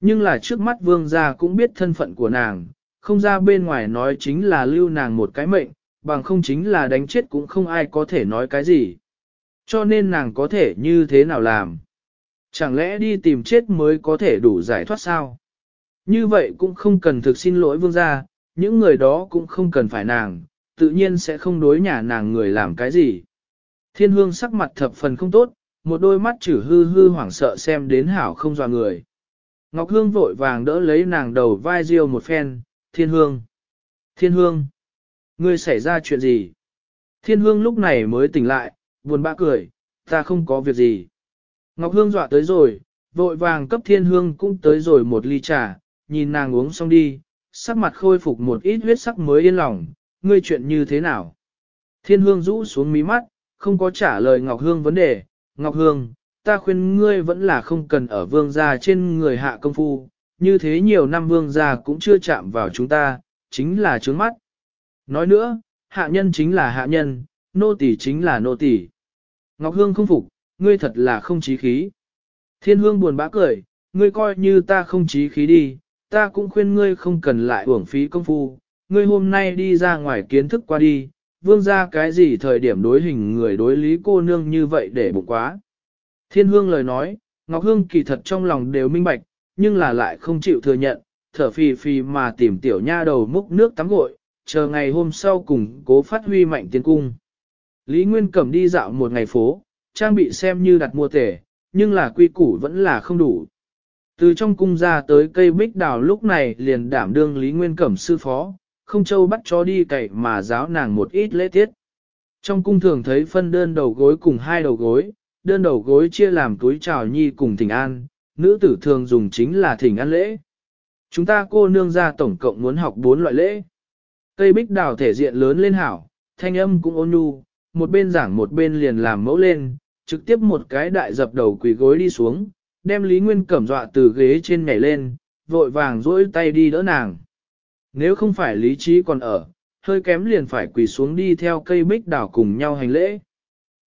Nhưng là trước mắt vương gia cũng biết thân phận của nàng, không ra bên ngoài nói chính là lưu nàng một cái mệnh, bằng không chính là đánh chết cũng không ai có thể nói cái gì. Cho nên nàng có thể như thế nào làm? Chẳng lẽ đi tìm chết mới có thể đủ giải thoát sao? Như vậy cũng không cần thực xin lỗi vương gia, những người đó cũng không cần phải nàng, tự nhiên sẽ không đối nhà nàng người làm cái gì. Thiên hương sắc mặt thập phần không tốt, một đôi mắt chử hư hư hoảng sợ xem đến hảo không dò người. Ngọc Hương vội vàng đỡ lấy nàng đầu vai riêu một phen, thiên hương. Thiên hương, ngươi xảy ra chuyện gì? Thiên hương lúc này mới tỉnh lại, buồn bã cười, ta không có việc gì. Ngọc Hương dọa tới rồi, vội vàng cấp thiên hương cũng tới rồi một ly trà, nhìn nàng uống xong đi, sắc mặt khôi phục một ít huyết sắc mới yên lòng, ngươi chuyện như thế nào? Thiên hương rũ xuống mí mắt, không có trả lời Ngọc Hương vấn đề, Ngọc Hương, ta khuyên ngươi vẫn là không cần ở vương gia trên người hạ công phu, như thế nhiều năm vương gia cũng chưa chạm vào chúng ta, chính là trướng mắt. Nói nữa, hạ nhân chính là hạ nhân, nô tỳ chính là nô tỳ. Ngọc Hương không phục, ngươi thật là không trí khí. Thiên Hương buồn bã cười, ngươi coi như ta không trí khí đi, ta cũng khuyên ngươi không cần lại uổng phí công phu, ngươi hôm nay đi ra ngoài kiến thức qua đi, vương ra cái gì thời điểm đối hình người đối lý cô nương như vậy để bụng quá. Thiên hương lời nói, Ngọc Hương kỳ thật trong lòng đều minh bạch, nhưng là lại không chịu thừa nhận, thở phì phì mà tìm tiểu nha đầu múc nước tắm gội, chờ ngày hôm sau cùng cố phát huy mạnh tiến cung. Lý Nguyên cầm đi dạo một ngày phố, trang bị xem như đặt mua tể, nhưng là quy củ vẫn là không đủ. Từ trong cung ra tới cây bích đào lúc này liền đảm đương Lý Nguyên Cẩm sư phó, không châu bắt cho đi cậy mà giáo nàng một ít lễ tiết. Trong cung thường thấy phân đơn đầu gối cùng hai đầu gối, đơn đầu gối chia làm túi trào nhi cùng thỉnh an, nữ tử thường dùng chính là thỉnh an lễ. Chúng ta cô nương ra tổng cộng muốn học bốn loại lễ. Cây bích đào thể diện lớn lên hảo, thanh âm cũng ôn nhu, một bên giảng một bên liền làm mẫu lên, trực tiếp một cái đại dập đầu quỳ gối đi xuống, đem Lý Nguyên cẩm dọa từ ghế trên nhảy lên, vội vàng duỗi tay đi đỡ nàng. Nếu không phải lý trí còn ở, hơi kém liền phải quỳ xuống đi theo cây bích đảo cùng nhau hành lễ.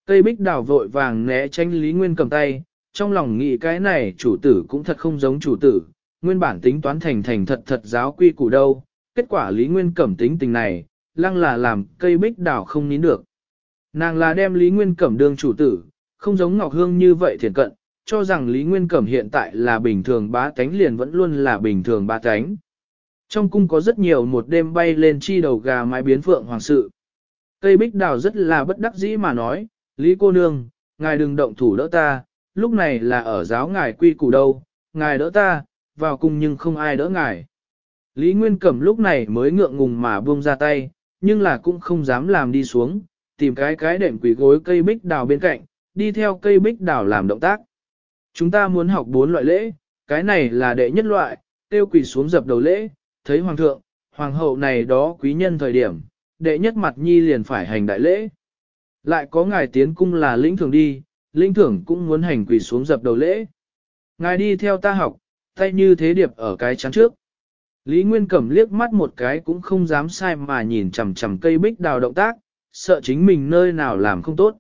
Cây bích đảo vội vàng né tránh Lý Nguyên cầm tay, trong lòng nghĩ cái này chủ tử cũng thật không giống chủ tử, nguyên bản tính toán thành thành thật thật giáo quy củ đâu, kết quả Lý Nguyên cẩm tính tình này, lăng là làm cây bích đảo không nín được. Nàng là đem Lý Nguyên cẩm đương chủ tử, không giống Ngọc Hương như vậy thiền cận, cho rằng Lý Nguyên Cẩm hiện tại là bình thường bá tánh liền vẫn luôn là bình thường bá tánh. Trong cung có rất nhiều một đêm bay lên chi đầu gà mái biến phượng hoàng sự. Cây bích đào rất là bất đắc dĩ mà nói, Lý cô nương, ngài đừng động thủ đỡ ta, lúc này là ở giáo ngài quy củ đâu, ngài đỡ ta, vào cung nhưng không ai đỡ ngài. Lý Nguyên Cẩm lúc này mới ngượng ngùng mà buông ra tay, nhưng là cũng không dám làm đi xuống, tìm cái cái đệm quỷ gối cây bích đào bên cạnh, đi theo cây bích đào làm động tác. Chúng ta muốn học bốn loại lễ, cái này là đệ nhất loại, tiêu quỳ xuống dập đầu lễ, thấy hoàng thượng, hoàng hậu này đó quý nhân thời điểm, đệ nhất mặt nhi liền phải hành đại lễ. Lại có ngài tiến cung là lĩnh thưởng đi, lĩnh thưởng cũng muốn hành quỳ xuống dập đầu lễ. Ngài đi theo ta học, tay như thế điệp ở cái chắn trước. Lý Nguyên Cẩm liếc mắt một cái cũng không dám sai mà nhìn chầm chầm cây bích đào động tác, sợ chính mình nơi nào làm không tốt.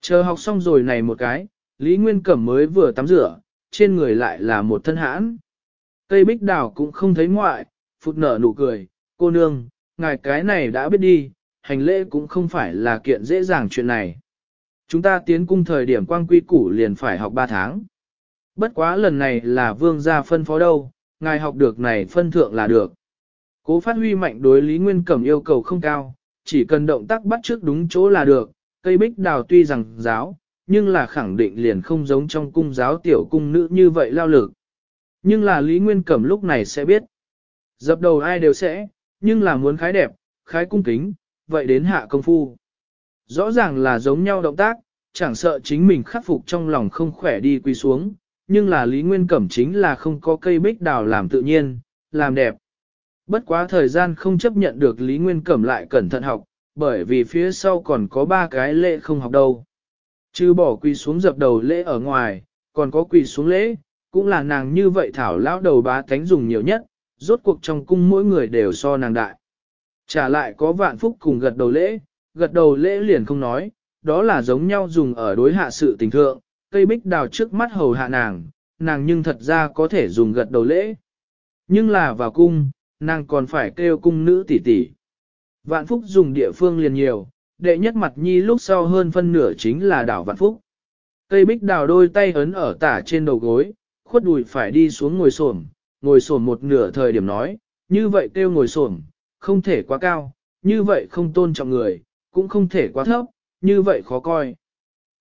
Chờ học xong rồi này một cái, Lý Nguyên Cẩm mới vừa tắm rửa, trên người lại là một thân hãn. Cây bích đào cũng không thấy ngoại, phụt nở nụ cười, cô nương, ngài cái này đã biết đi, hành lễ cũng không phải là kiện dễ dàng chuyện này. Chúng ta tiến cung thời điểm quang quy củ liền phải học 3 tháng. Bất quá lần này là vương gia phân phó đâu, ngài học được này phân thượng là được. Cố phát huy mạnh đối Lý Nguyên Cẩm yêu cầu không cao, chỉ cần động tác bắt trước đúng chỗ là được, cây bích đào tuy rằng giáo, nhưng là khẳng định liền không giống trong cung giáo tiểu cung nữ như vậy lao lực. Nhưng là Lý Nguyên Cẩm lúc này sẽ biết. Dập đầu ai đều sẽ, nhưng là muốn khái đẹp, khái cung kính, vậy đến hạ công phu. Rõ ràng là giống nhau động tác, chẳng sợ chính mình khắc phục trong lòng không khỏe đi quy xuống, nhưng là Lý Nguyên Cẩm chính là không có cây bích đào làm tự nhiên, làm đẹp. Bất quá thời gian không chấp nhận được Lý Nguyên Cẩm lại cẩn thận học, bởi vì phía sau còn có ba cái lệ không học đâu. Chứ bỏ quỳ xuống dập đầu lễ ở ngoài, còn có quỳ xuống lễ, cũng là nàng như vậy thảo lão đầu bá tánh dùng nhiều nhất, rốt cuộc trong cung mỗi người đều so nàng đại. Trả lại có vạn phúc cùng gật đầu lễ, gật đầu lễ liền không nói, đó là giống nhau dùng ở đối hạ sự tình thượng, cây bích đào trước mắt hầu hạ nàng, nàng nhưng thật ra có thể dùng gật đầu lễ. Nhưng là vào cung, nàng còn phải kêu cung nữ tỷ tỷ. Vạn phúc dùng địa phương liền nhiều, đệ nhất mặt nhi lúc sau hơn phân nửa chính là đảo vạn phúc. Cây bích đào đôi tay ấn ở tả trên đầu gối, khuất đùi phải đi xuống ngồi xổm, ngồi xổm một nửa thời điểm nói, như vậy kêu ngồi xổm, không thể quá cao, như vậy không tôn trọng người, cũng không thể quá thấp, như vậy khó coi.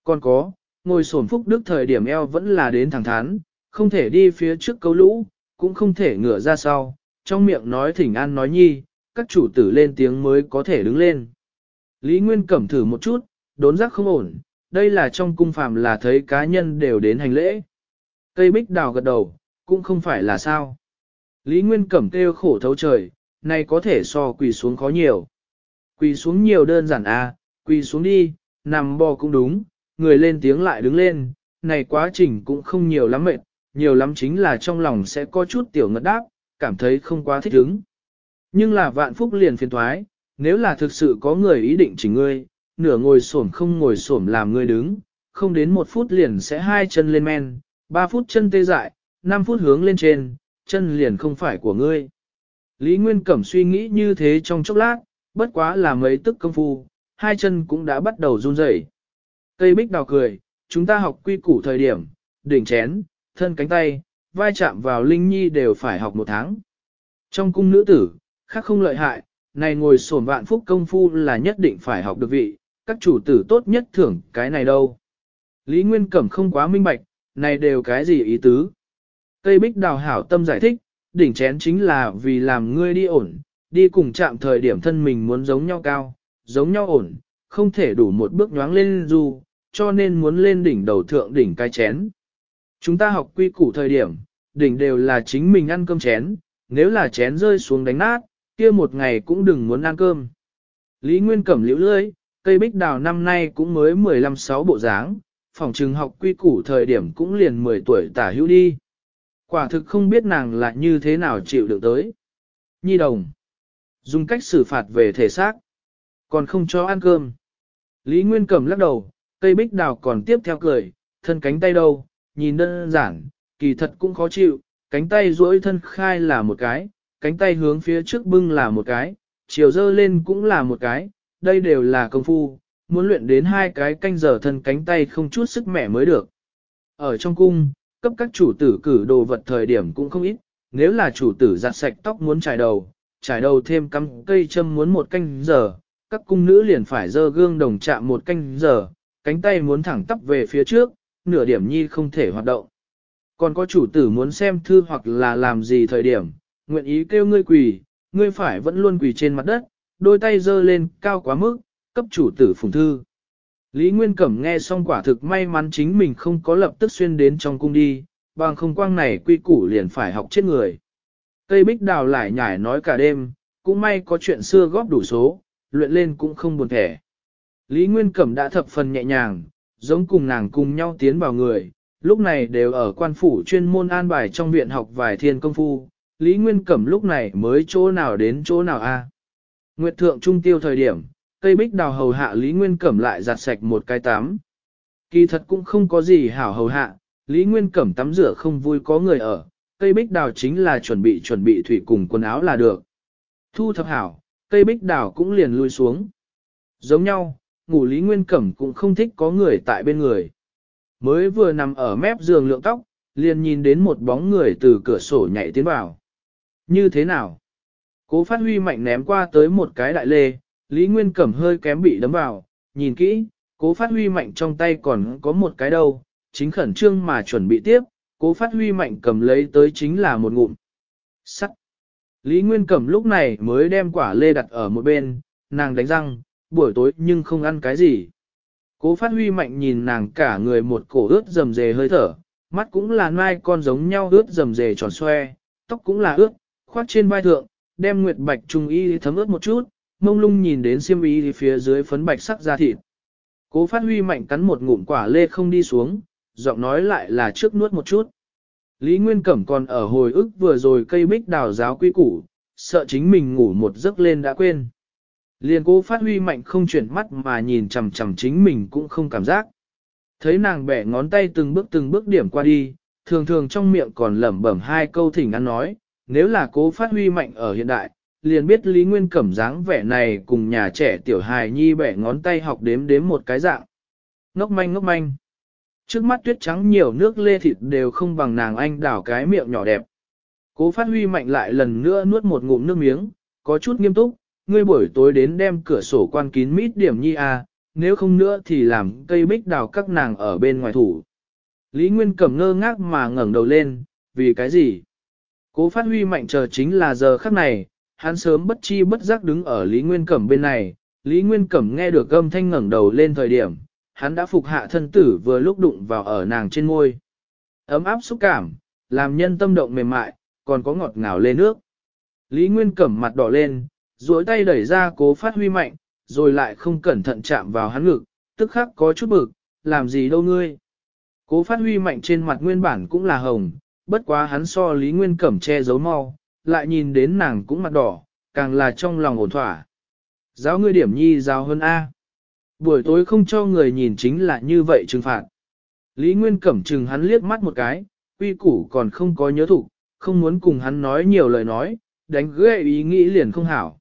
Còn có, ngồi xổm phúc đức thời điểm eo vẫn là đến thẳng thắn, không thể đi phía trước cấu lũ, cũng không thể ngửa ra sau, trong miệng nói thỉnh an nói nhi, các chủ tử lên tiếng mới có thể đứng lên. Lý Nguyên Cẩm thử một chút, đốn giác không ổn, đây là trong cung phàm là thấy cá nhân đều đến hành lễ. Cây bích đào gật đầu, cũng không phải là sao. Lý Nguyên Cẩm kêu khổ thấu trời, này có thể so quỳ xuống khó nhiều. Quỳ xuống nhiều đơn giản à, quỳ xuống đi, nằm bò cũng đúng, người lên tiếng lại đứng lên, này quá trình cũng không nhiều lắm mệt, nhiều lắm chính là trong lòng sẽ có chút tiểu ngất đáp, cảm thấy không quá thích hứng. Nhưng là vạn phúc liền phiền thoái, nếu là thực sự có người ý định chỉnh ngươi, nửa ngồi xổm không ngồi xổm làm ngươi đứng, không đến một phút liền sẽ hai chân lên men, ba phút chân tê dại, năm phút hướng lên trên, chân liền không phải của ngươi. Lý Nguyên Cẩm suy nghĩ như thế trong chốc lát, bất quá là mấy tức công phu, hai chân cũng đã bắt đầu run rẩy Cây bích đào cười, chúng ta học quy củ thời điểm, đỉnh chén, thân cánh tay, vai chạm vào Linh Nhi đều phải học một tháng. Trong cung nữ tử, khác không lợi hại, này ngồi sổm vạn phúc công phu là nhất định phải học được vị, các chủ tử tốt nhất thưởng cái này đâu. Lý Nguyên Cẩm không quá minh bạch, này đều cái gì ý tứ. Cây bích đào hảo tâm giải thích, đỉnh chén chính là vì làm ngươi đi ổn, đi cùng chạm thời điểm thân mình muốn giống nhau cao, giống nhau ổn, không thể đủ một bước nhoáng lên dù, cho nên muốn lên đỉnh đầu thượng đỉnh cái chén. Chúng ta học quy củ thời điểm, đỉnh đều là chính mình ăn cơm chén, nếu là chén rơi xuống đánh nát, kia một ngày cũng đừng muốn ăn cơm. Lý Nguyên cẩm liễu lưới, cây bích đào năm nay cũng mới 15-6 bộ dáng, phòng trừng học quy củ thời điểm cũng liền 10 tuổi tả hữu đi. Quả thực không biết nàng là như thế nào chịu được tới. Nhi đồng. Dùng cách xử phạt về thể xác. Còn không cho ăn cơm. Lý Nguyên Cẩm lắc đầu, cây bích đào còn tiếp theo cười, thân cánh tay đâu, nhìn đơn giản, kỳ thật cũng khó chịu, cánh tay duỗi thân khai là một cái, cánh tay hướng phía trước bưng là một cái, chiều dơ lên cũng là một cái, đây đều là công phu, muốn luyện đến hai cái canh giờ thân cánh tay không chút sức mẻ mới được. Ở trong cung, cấp các chủ tử cử đồ vật thời điểm cũng không ít, nếu là chủ tử giặt sạch tóc muốn trải đầu, trải đầu thêm cắm cây châm muốn một canh giờ, các cung nữ liền phải dơ gương đồng chạm một canh giờ, cánh tay muốn thẳng tắp về phía trước, nửa điểm nhi không thể hoạt động. Còn có chủ tử muốn xem thư hoặc là làm gì thời điểm, nguyện ý kêu ngươi quỳ, ngươi phải vẫn luôn quỳ trên mặt đất, đôi tay giơ lên cao quá mức, cấp chủ tử phùng thư. Lý Nguyên Cẩm nghe xong quả thực may mắn chính mình không có lập tức xuyên đến trong cung đi, bằng không quang này quy củ liền phải học chết người. Tây bích đào lại nhải nói cả đêm, cũng may có chuyện xưa góp đủ số, luyện lên cũng không buồn thẻ. Lý Nguyên Cẩm đã thập phần nhẹ nhàng, giống cùng nàng cùng nhau tiến vào người, lúc này đều ở quan phủ chuyên môn an bài trong viện học vài thiên công phu, Lý Nguyên Cẩm lúc này mới chỗ nào đến chỗ nào a? Nguyệt thượng trung tiêu thời điểm, cây bích đào hầu hạ Lý Nguyên Cẩm lại giặt sạch một cái tắm. Kỳ thật cũng không có gì hảo hầu hạ, Lý Nguyên Cẩm tắm rửa không vui có người ở, cây bích đào chính là chuẩn bị chuẩn bị thủy cùng quần áo là được. Thu thập hảo, cây bích đào cũng liền lui xuống. Giống nhau, ngủ Lý Nguyên Cẩm cũng không thích có người tại bên người. Mới vừa nằm ở mép giường lượng tóc, liền nhìn đến một bóng người từ cửa sổ nhảy tiến vào. Như thế nào? Cố phát huy mạnh ném qua tới một cái đại lê, Lý Nguyên Cẩm hơi kém bị đấm vào, nhìn kỹ, cố phát huy mạnh trong tay còn có một cái đâu, chính khẩn trương mà chuẩn bị tiếp, cố phát huy mạnh cầm lấy tới chính là một ngụm. Sắt. Lý Nguyên Cẩm lúc này mới đem quả lê đặt ở một bên, nàng đánh răng, buổi tối nhưng không ăn cái gì. Cố phát huy mạnh nhìn nàng cả người một cổ ướt dầm dề hơi thở, mắt cũng là mai con giống nhau ướt dầm dề tròn xoe, tóc cũng là ướt, khoác trên vai thượng, đem nguyệt bạch trung y thấm ướt một chút, mông lung nhìn đến xiêm y thì phía dưới phấn bạch sắc da thịt. Cố phát huy mạnh cắn một ngụm quả lê không đi xuống, giọng nói lại là trước nuốt một chút. Lý Nguyên Cẩm còn ở hồi ức vừa rồi cây bích đào giáo quy củ, sợ chính mình ngủ một giấc lên đã quên. Liền cố phát huy mạnh không chuyển mắt mà nhìn chầm chầm chính mình cũng không cảm giác. Thấy nàng bẻ ngón tay từng bước từng bước điểm qua đi, thường thường trong miệng còn lẩm bẩm hai câu thỉnh ăn nói, nếu là cố phát huy mạnh ở hiện đại, liền biết Lý Nguyên Cẩm dáng vẻ này cùng nhà trẻ tiểu hài nhi bẻ ngón tay học đếm đếm một cái dạng. Ngốc manh ngốc manh. Trước mắt tuyết trắng nhiều nước lê thịt đều không bằng nàng anh đảo cái miệng nhỏ đẹp. Cố phát huy mạnh lại lần nữa nuốt một ngụm nước miếng, có chút nghiêm túc, ngươi buổi tối đến đem cửa sổ quan kín mít điểm nhi à, nếu không nữa thì làm cây bích đào các nàng ở bên ngoài thủ. Lý Nguyên Cẩm ngơ ngác mà ngẩn đầu lên, vì cái gì? Cố phát huy mạnh chờ chính là giờ khắc này, hắn sớm bất chi bất giác đứng ở Lý Nguyên Cẩm bên này, Lý Nguyên Cẩm nghe được âm thanh ngẩn đầu lên thời điểm, hắn đã phục hạ thân tử vừa lúc đụng vào ở nàng trên ngôi. Ấm áp xúc cảm, làm nhân tâm động mềm mại, còn có ngọt ngào lên nước. Lý Nguyên Cẩm mặt đỏ lên, duỗi tay đẩy ra cố phát huy mạnh, rồi lại không cẩn thận chạm vào hắn ngực, tức khắc có chút bực, làm gì đâu ngươi. Cố phát huy mạnh trên mặt nguyên bản cũng là hồng, bất quá hắn so Lý Nguyên Cẩm che giấu mau, lại nhìn đến nàng cũng mặt đỏ, càng là trong lòng ổn thỏa. Giáo ngươi điểm nhi giáo hơn A. Buổi tối không cho người nhìn chính là như vậy trừng phạt. Lý Nguyên Cẩm chừng hắn liếc mắt một cái, quy củ còn không có nhớ thủ, không muốn cùng hắn nói nhiều lời nói, đánh ghê ý nghĩ liền không hảo.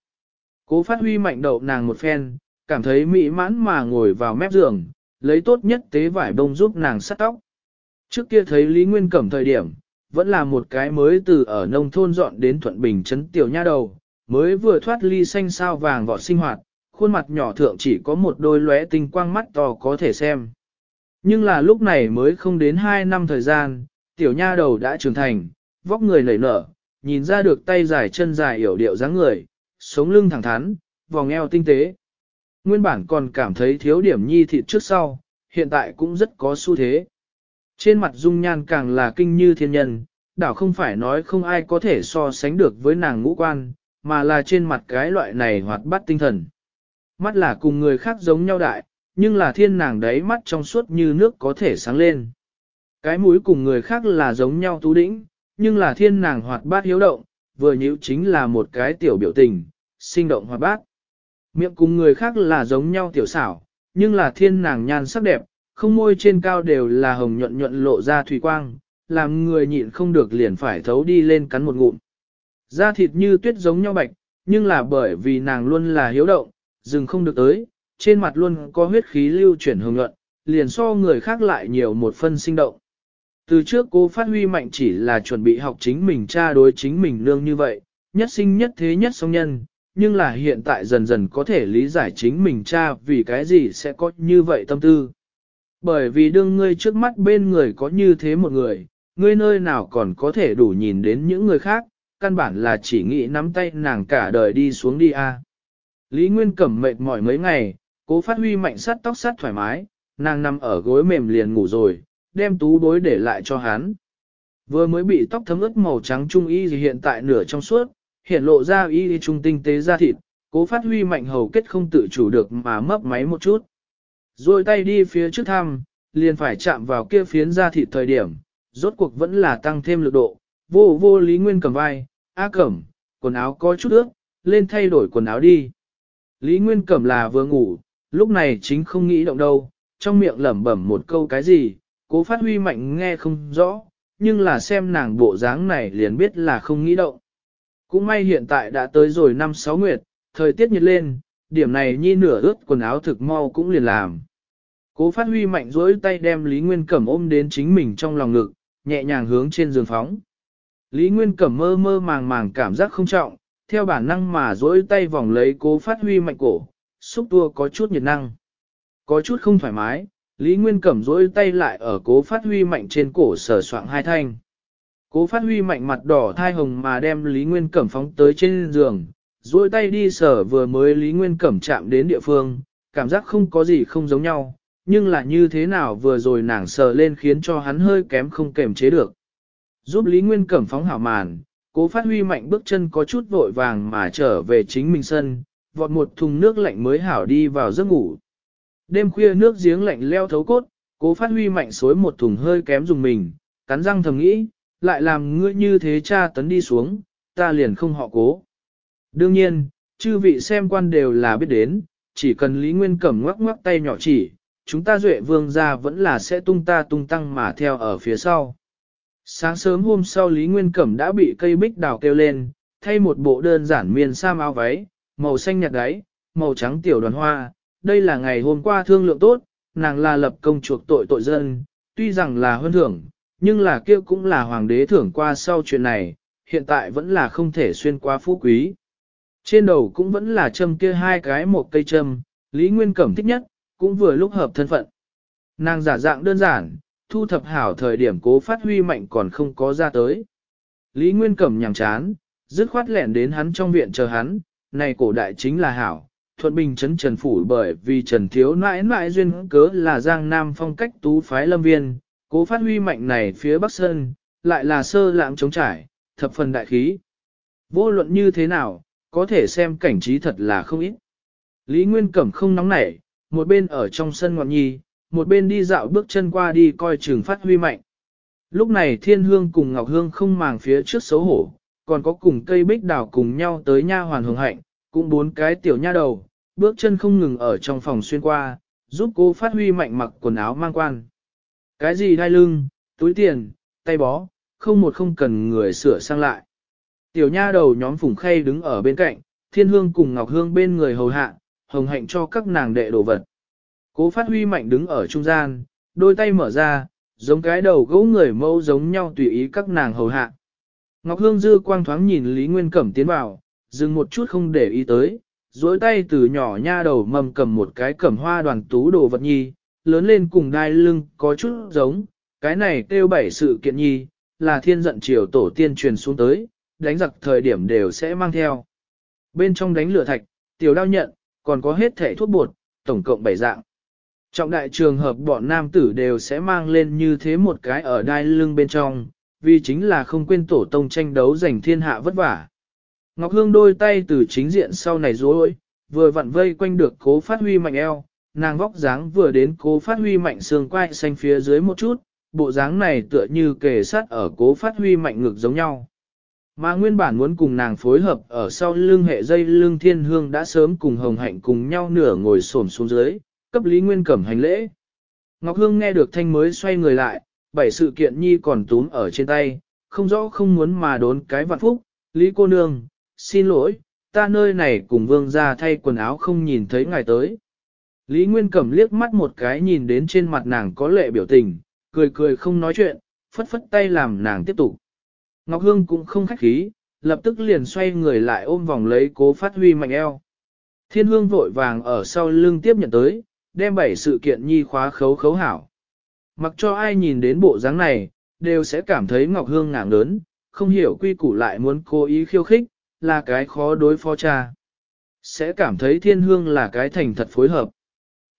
Cố phát huy mạnh đậu nàng một phen, cảm thấy mỹ mãn mà ngồi vào mép giường, lấy tốt nhất tế vải bông giúp nàng sắt tóc. Trước kia thấy Lý Nguyên Cẩm thời điểm, vẫn là một cái mới từ ở nông thôn dọn đến Thuận Bình chấn tiểu nha đầu, mới vừa thoát ly xanh sao vàng vọt sinh hoạt, khuôn mặt nhỏ thượng chỉ có một đôi lóe tinh quang mắt to có thể xem. Nhưng là lúc này mới không đến 2 năm thời gian, tiểu nha đầu đã trưởng thành, vóc người nảy nở, nhìn ra được tay dài chân dài hiểu điệu dáng người, sống lưng thẳng thắn, vòng eo tinh tế. Nguyên bản còn cảm thấy thiếu điểm nhi thịt trước sau, hiện tại cũng rất có xu thế trên mặt dung nhan càng là kinh như thiên nhân, đảo không phải nói không ai có thể so sánh được với nàng ngũ quan, mà là trên mặt cái loại này hoạt bát tinh thần. Mắt là cùng người khác giống nhau đại, nhưng là thiên nàng đấy mắt trong suốt như nước có thể sáng lên. Cái mũi cùng người khác là giống nhau tú đĩnh, nhưng là thiên nàng hoạt bát hiếu động, vừa nhíu chính là một cái tiểu biểu tình, sinh động hoạt bát. Miệng cùng người khác là giống nhau tiểu xảo, nhưng là thiên nàng nhan sắc đẹp, không môi trên cao đều là hồng nhuận nhuận lộ ra thủy quang, làm người nhịn không được liền phải thấu đi lên cắn một ngụm. Da thịt như tuyết giống nhau bạch, nhưng là bởi vì nàng luôn là hiếu động, dừng không được tới, trên mặt luôn có huyết khí lưu chuyển hồng nhuận, liền so người khác lại nhiều một phân sinh động. Từ trước cô phát huy mạnh chỉ là chuẩn bị học chính mình cha đối chính mình lương như vậy, nhất sinh nhất thế nhất song nhân, nhưng là hiện tại dần dần có thể lý giải chính mình cha vì cái gì sẽ có như vậy tâm tư. Bởi vì đương ngươi trước mắt bên người có như thế một người, ngươi nơi nào còn có thể đủ nhìn đến những người khác, căn bản là chỉ nghĩ nắm tay nàng cả đời đi xuống đi a. Lý Nguyên cẩm mệt mỏi mấy ngày, cố phát huy mạnh sắt tóc sắt thoải mái, nàng nằm ở gối mềm liền ngủ rồi, đem tú bối để lại cho hắn. Vừa mới bị tóc thấm ướt màu trắng trung y thì hiện tại nửa trong suốt, hiện lộ ra y trung tinh tế ra thịt, cố phát huy mạnh hầu kết không tự chủ được mà mấp máy một chút. Rồi tay đi phía trước thăm, liền phải chạm vào kia phiến ra thịt thời điểm, rốt cuộc vẫn là tăng thêm lực độ, vô vô Lý Nguyên cầm vai, á cẩm, quần áo có chút ướt, lên thay đổi quần áo đi. Lý Nguyên cẩm là vừa ngủ, lúc này chính không nghĩ động đâu, trong miệng lẩm bẩm một câu cái gì, cố phát huy mạnh nghe không rõ, nhưng là xem nàng bộ dáng này liền biết là không nghĩ động. Cũng may hiện tại đã tới rồi năm sáu nguyệt, thời tiết nhiệt lên, điểm này nhi nửa ướt quần áo thực mau cũng liền làm. Cố phát huy mạnh rỗi tay đem Lý Nguyên Cẩm ôm đến chính mình trong lòng ngực, nhẹ nhàng hướng trên giường phóng. Lý Nguyên Cẩm mơ mơ màng màng cảm giác không trọng, theo bản năng mà rỗi tay vòng lấy cố phát huy mạnh cổ, xúc tua có chút nhiệt năng. Có chút không thoải mái, Lý Nguyên Cẩm rỗi tay lại ở cố phát huy mạnh trên cổ sở soạn hai thanh. Cố phát huy mạnh mặt đỏ thai hồng mà đem Lý Nguyên Cẩm phóng tới trên giường, rỗi tay đi sở vừa mới Lý Nguyên Cẩm chạm đến địa phương, cảm giác không có gì không giống nhau, nhưng là như thế nào vừa rồi nàng sờ lên khiến cho hắn hơi kém không kềm chế được. Giúp Lý Nguyên Cẩm phóng hảo màn, cố phát huy mạnh bước chân có chút vội vàng mà trở về chính mình sân, vọt một thùng nước lạnh mới hảo đi vào giấc ngủ. Đêm khuya nước giếng lạnh leo thấu cốt, cố phát huy mạnh xối một thùng hơi kém dùng mình, cắn răng thầm nghĩ, lại làm ngươi như thế cha tấn đi xuống, ta liền không họ cố. Đương nhiên, chư vị xem quan đều là biết đến, chỉ cần Lý Nguyên Cẩm ngoắc ngoắc tay nhỏ chỉ, chúng ta duệ vương gia vẫn là sẽ tung ta tung tăng mà theo ở phía sau. Sáng sớm hôm sau Lý Nguyên Cẩm đã bị cây bích đào kêu lên, thay một bộ đơn giản miền sam áo váy, màu xanh nhạt đáy, màu trắng tiểu đoàn hoa. Đây là ngày hôm qua thương lượng tốt, nàng là lập công chuộc tội tội dân, tuy rằng là hơn thưởng, nhưng là kia cũng là hoàng đế thưởng qua sau chuyện này, hiện tại vẫn là không thể xuyên qua phú quý. Trên đầu cũng vẫn là châm kia hai cái một cây châm, Lý Nguyên Cẩm thích nhất, cũng vừa lúc hợp thân phận. Nàng giả dạng đơn giản, thu thập hảo thời điểm cố phát huy mạnh còn không có ra tới. Lý Nguyên Cẩm nhằm chán, dứt khoát lẻn đến hắn trong viện chờ hắn, này cổ đại chính là hảo, thuận bình trấn trần phủ bởi vì trần thiếu nãi nãi duyên cớ là giang nam phong cách tú phái lâm viên, cố phát huy mạnh này phía bắc sơn, lại là sơ lãng chống trải, thập phần đại khí. Vô luận như thế nào, có thể xem cảnh trí thật là không ít. Lý Nguyên Cẩm không nóng nảy, một bên ở trong sân ngoạn nhi, một bên đi dạo bước chân qua đi coi trường phát huy mạnh. Lúc này thiên hương cùng ngọc hương không màng phía trước xấu hổ, còn có cùng cây bích đào cùng nhau tới nha hoàn hưởng hạnh, cũng bốn cái tiểu nha đầu, bước chân không ngừng ở trong phòng xuyên qua, giúp cô phát huy mạnh mặc quần áo mang quan. Cái gì đai lưng, túi tiền, tay bó, không một không cần người sửa sang lại. Tiểu nha đầu nhóm phùng khay đứng ở bên cạnh, thiên hương cùng ngọc hương bên người hầu hạ, hồng hạnh cho các nàng đệ đồ vật. Cố phát huy mạnh đứng ở trung gian, đôi tay mở ra, giống cái đầu gấu người mẫu giống nhau tùy ý các nàng hầu hạ. Ngọc Hương dư quang thoáng nhìn Lý Nguyên Cẩm tiến vào, dừng một chút không để ý tới, dối tay từ nhỏ nha đầu mầm cầm một cái cẩm hoa đoàn tú đồ vật nhi, lớn lên cùng đai lưng có chút giống, cái này tiêu bảy sự kiện nhi, là thiên giận triều tổ tiên truyền xuống tới, đánh giặc thời điểm đều sẽ mang theo. Bên trong đánh lửa thạch, tiểu đao nhận, còn có hết thể thuốc bột, tổng cộng 7 dạng. Trọng đại trường hợp bọn nam tử đều sẽ mang lên như thế một cái ở đai lưng bên trong, vì chính là không quên tổ tông tranh đấu giành thiên hạ vất vả. Ngọc Hương đôi tay từ chính diện sau này rối, vừa vặn vây quanh được cố phát huy mạnh eo, nàng vóc dáng vừa đến cố phát huy mạnh xương quai xanh phía dưới một chút, bộ dáng này tựa như kề sát ở cố phát huy mạnh ngực giống nhau. Mà nguyên bản muốn cùng nàng phối hợp ở sau lưng hệ dây lưng thiên hương đã sớm cùng hồng hạnh cùng nhau nửa ngồi xổm xuống dưới, cấp Lý Nguyên Cẩm hành lễ. Ngọc Hương nghe được thanh mới xoay người lại, bảy sự kiện nhi còn túm ở trên tay, không rõ không muốn mà đốn cái vạn phúc, Lý cô nương, xin lỗi, ta nơi này cùng vương ra thay quần áo không nhìn thấy ngài tới. Lý Nguyên Cẩm liếc mắt một cái nhìn đến trên mặt nàng có lệ biểu tình, cười cười không nói chuyện, phất phất tay làm nàng tiếp tục. Ngọc Hương cũng không khách khí, lập tức liền xoay người lại ôm vòng lấy cố phát huy mạnh eo. Thiên hương vội vàng ở sau lưng tiếp nhận tới, đem bảy sự kiện nhi khóa khấu khấu hảo. Mặc cho ai nhìn đến bộ dáng này, đều sẽ cảm thấy Ngọc Hương ngạng lớn, không hiểu quy củ lại muốn cố ý khiêu khích, là cái khó đối phó cha. Sẽ cảm thấy thiên hương là cái thành thật phối hợp.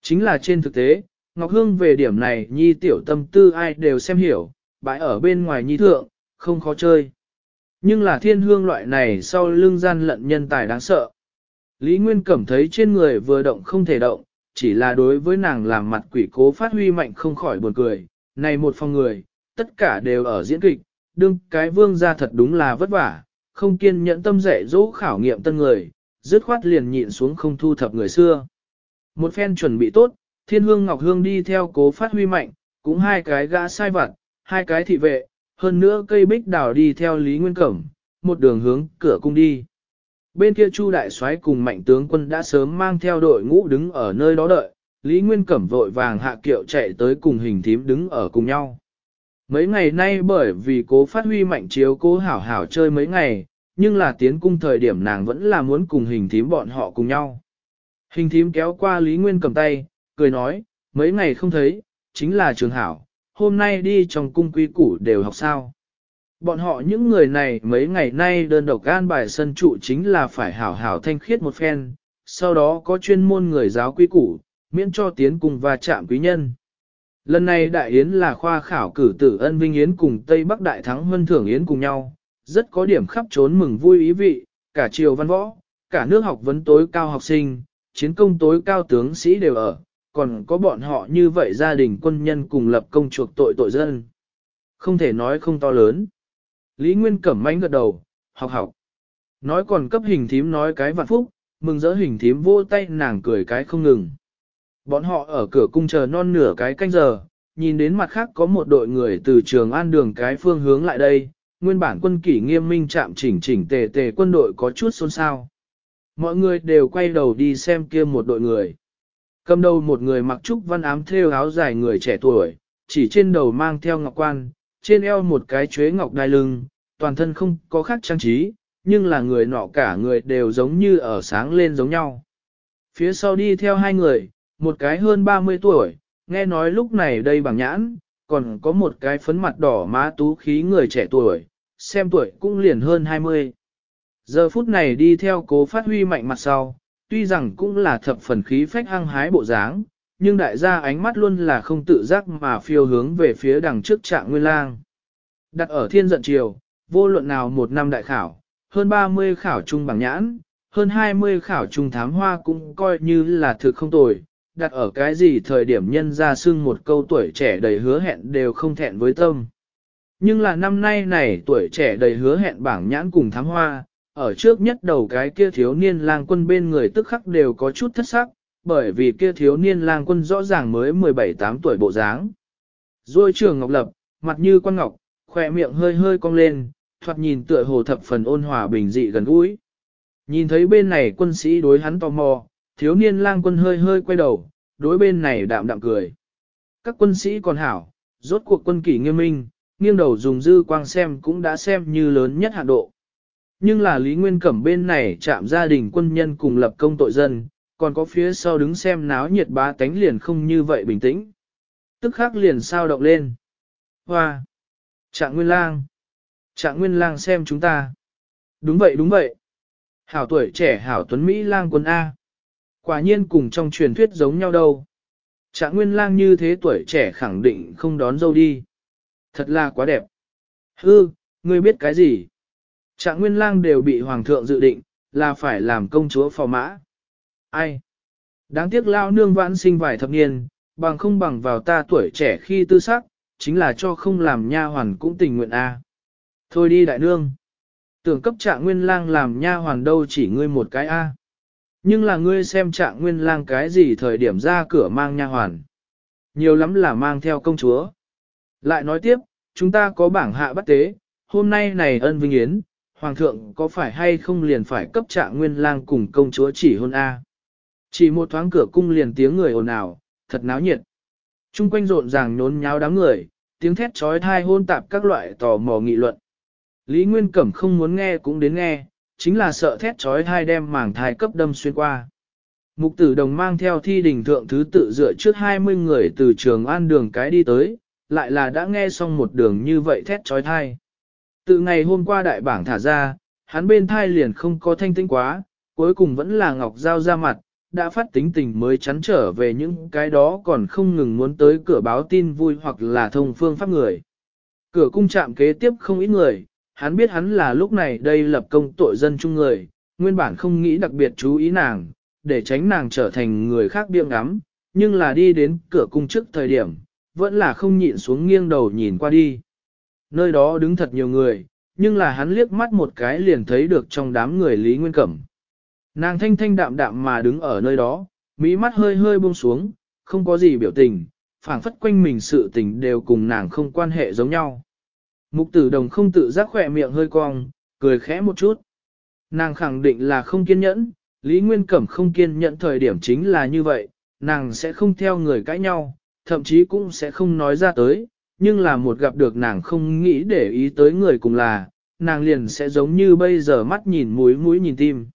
Chính là trên thực tế, Ngọc Hương về điểm này nhi tiểu tâm tư ai đều xem hiểu, bãi ở bên ngoài nhi thượng, không khó chơi. Nhưng là thiên hương loại này sau lưng gian lận nhân tài đáng sợ. Lý Nguyên Cẩm thấy trên người vừa động không thể động, chỉ là đối với nàng làm mặt quỷ cố phát huy mạnh không khỏi buồn cười. Này một phòng người, tất cả đều ở diễn kịch, đương cái vương ra thật đúng là vất vả, không kiên nhẫn tâm dạy dỗ khảo nghiệm tân người, dứt khoát liền nhịn xuống không thu thập người xưa. Một phen chuẩn bị tốt, thiên hương ngọc hương đi theo cố phát huy mạnh, cũng hai cái gã sai vặt, hai cái thị vệ, hơn nữa cây bích đào đi theo Lý Nguyên Cẩm, một đường hướng cửa cung đi. Bên kia Chu Đại soái cùng mạnh tướng quân đã sớm mang theo đội ngũ đứng ở nơi đó đợi, Lý Nguyên Cẩm vội vàng hạ kiệu chạy tới cùng hình thím đứng ở cùng nhau. Mấy ngày nay bởi vì cố phát huy mạnh chiếu cố hảo hảo chơi mấy ngày, nhưng là tiến cung thời điểm nàng vẫn là muốn cùng hình thím bọn họ cùng nhau. Hình thím kéo qua Lý Nguyên cầm tay, cười nói, mấy ngày không thấy, chính là trường hảo, hôm nay đi trong cung quý củ đều học sao. Bọn họ những người này mấy ngày nay đơn độc an bài sân trụ chính là phải hảo hảo thanh khiết một phen, sau đó có chuyên môn người giáo quý củ, miễn cho tiến cùng và chạm quý nhân. Lần này đại yến là khoa khảo cử tử ân vinh yến cùng Tây Bắc đại thắng huân thưởng yến cùng nhau, rất có điểm khắp trốn mừng vui ý vị, cả triều văn võ, cả nước học vấn tối cao học sinh, chiến công tối cao tướng sĩ đều ở, còn có bọn họ như vậy gia đình quân nhân cùng lập công chuộc tội tội dân. Không thể nói không to lớn. Lý Nguyên cẩm mánh gật đầu, học học. Nói còn cấp hình thím nói cái vạn phúc, mừng dỡ hình thím vô tay nàng cười cái không ngừng. Bọn họ ở cửa cung chờ non nửa cái canh giờ, nhìn đến mặt khác có một đội người từ trường an đường cái phương hướng lại đây, nguyên bản quân kỷ nghiêm minh chạm chỉnh chỉnh tề tề quân đội có chút xôn xao. Mọi người đều quay đầu đi xem kia một đội người. Cầm đầu một người mặc trúc văn ám thêu áo dài người trẻ tuổi, chỉ trên đầu mang theo ngọc quan, trên eo một cái chuế ngọc đai lưng, toàn thân không có khác trang trí, nhưng là người nọ cả người đều giống như ở sáng lên giống nhau. Phía sau đi theo hai người, một cái hơn 30 tuổi, nghe nói lúc này đây bằng nhãn, còn có một cái phấn mặt đỏ má tú khí người trẻ tuổi, xem tuổi cũng liền hơn 20. Giờ phút này đi theo cố phát huy mạnh mặt sau, tuy rằng cũng là thập phần khí phách hăng hái bộ dáng, nhưng đại gia ánh mắt luôn là không tự giác mà phiêu hướng về phía đằng trước trạng nguyên lang. Đặt ở thiên giận triều, vô luận nào một năm đại khảo, hơn 30 khảo trung bằng nhãn, hơn 20 khảo trung thám hoa cũng coi như là thực không tồi, đặt ở cái gì thời điểm nhân ra xưng một câu tuổi trẻ đầy hứa hẹn đều không thẹn với tâm. Nhưng là năm nay này tuổi trẻ đầy hứa hẹn bảng nhãn cùng thám hoa, ở trước nhất đầu cái kia thiếu niên lang quân bên người tức khắc đều có chút thất sắc, bởi vì kia thiếu niên lang quân rõ ràng mới 17-8 tuổi bộ dáng. Rồi trường ngọc lập, mặt như quan ngọc, khỏe miệng hơi hơi cong lên, thoạt nhìn tựa hồ thập phần ôn hòa bình dị gần gũi. Nhìn thấy bên này quân sĩ đối hắn tò mò, thiếu niên lang quân hơi hơi quay đầu, đối bên này đạm đạm cười. Các quân sĩ còn hảo, rốt cuộc quân kỷ nghiêm minh, nghiêng đầu dùng dư quang xem cũng đã xem như lớn nhất hạ độ. Nhưng là Lý Nguyên Cẩm bên này chạm gia đình quân nhân cùng lập công tội dân, còn có phía sau đứng xem náo nhiệt bá tánh liền không như vậy bình tĩnh. Tức khắc liền sao động lên. Hoa! Trạng Nguyên Lang! Trạng Nguyên Lang xem chúng ta. Đúng vậy đúng vậy. Hảo tuổi trẻ Hảo Tuấn Mỹ Lang quân A. Quả nhiên cùng trong truyền thuyết giống nhau đâu. Trạng Nguyên Lang như thế tuổi trẻ khẳng định không đón dâu đi. Thật là quá đẹp. Hư, ngươi biết cái gì? Trạng nguyên lang đều bị hoàng thượng dự định, là phải làm công chúa phò mã. Ai? Đáng tiếc lao nương vãn sinh vài thập niên, bằng không bằng vào ta tuổi trẻ khi tư sắc, chính là cho không làm nha hoàn cũng tình nguyện a. Thôi đi đại nương. Tưởng cấp trạng nguyên lang làm nha hoàn đâu chỉ ngươi một cái a. Nhưng là ngươi xem trạng nguyên lang cái gì thời điểm ra cửa mang nha hoàn. Nhiều lắm là mang theo công chúa. Lại nói tiếp, chúng ta có bảng hạ bắt tế, hôm nay này ân vinh yến, hoàng thượng có phải hay không liền phải cấp trạng nguyên lang cùng công chúa chỉ hôn A. Chỉ một thoáng cửa cung liền tiếng người ồn ào, thật náo nhiệt. chung quanh rộn ràng nhốn nháo đám người, tiếng thét trói thai hôn tạp các loại tò mò nghị luận. Lý Nguyên Cẩm không muốn nghe cũng đến nghe, chính là sợ thét trói thai đem mảng thai cấp đâm xuyên qua. Mục tử đồng mang theo thi đình thượng thứ tự dựa trước 20 người từ trường an đường cái đi tới, lại là đã nghe xong một đường như vậy thét trói thai. Từ ngày hôm qua đại bảng thả ra, hắn bên thai liền không có thanh tĩnh quá, cuối cùng vẫn là Ngọc Giao ra mặt, đã phát tính tình mới chắn trở về những cái đó còn không ngừng muốn tới cửa báo tin vui hoặc là thông phương pháp người. Cửa cung chạm kế tiếp không ít người, hắn biết hắn là lúc này đây lập công tội dân chung người, nguyên bản không nghĩ đặc biệt chú ý nàng, để tránh nàng trở thành người khác biếng ngắm, nhưng là đi đến cửa cung trước thời điểm, vẫn là không nhịn xuống nghiêng đầu nhìn qua đi nơi đó đứng thật nhiều người, nhưng là hắn liếc mắt một cái liền thấy được trong đám người Lý Nguyên Cẩm. Nàng thanh thanh đạm đạm mà đứng ở nơi đó, mỹ mắt hơi hơi buông xuống, không có gì biểu tình, phản phất quanh mình sự tình đều cùng nàng không quan hệ giống nhau. Mục tử đồng không tự giác khỏe miệng hơi cong, cười khẽ một chút. Nàng khẳng định là không kiên nhẫn, Lý Nguyên Cẩm không kiên nhẫn thời điểm chính là như vậy, nàng sẽ không theo người cãi nhau, thậm chí cũng sẽ không nói ra tới, nhưng là một gặp được nàng không nghĩ để ý tới người cùng là, nàng liền sẽ giống như bây giờ mắt nhìn mũi mũi nhìn tim.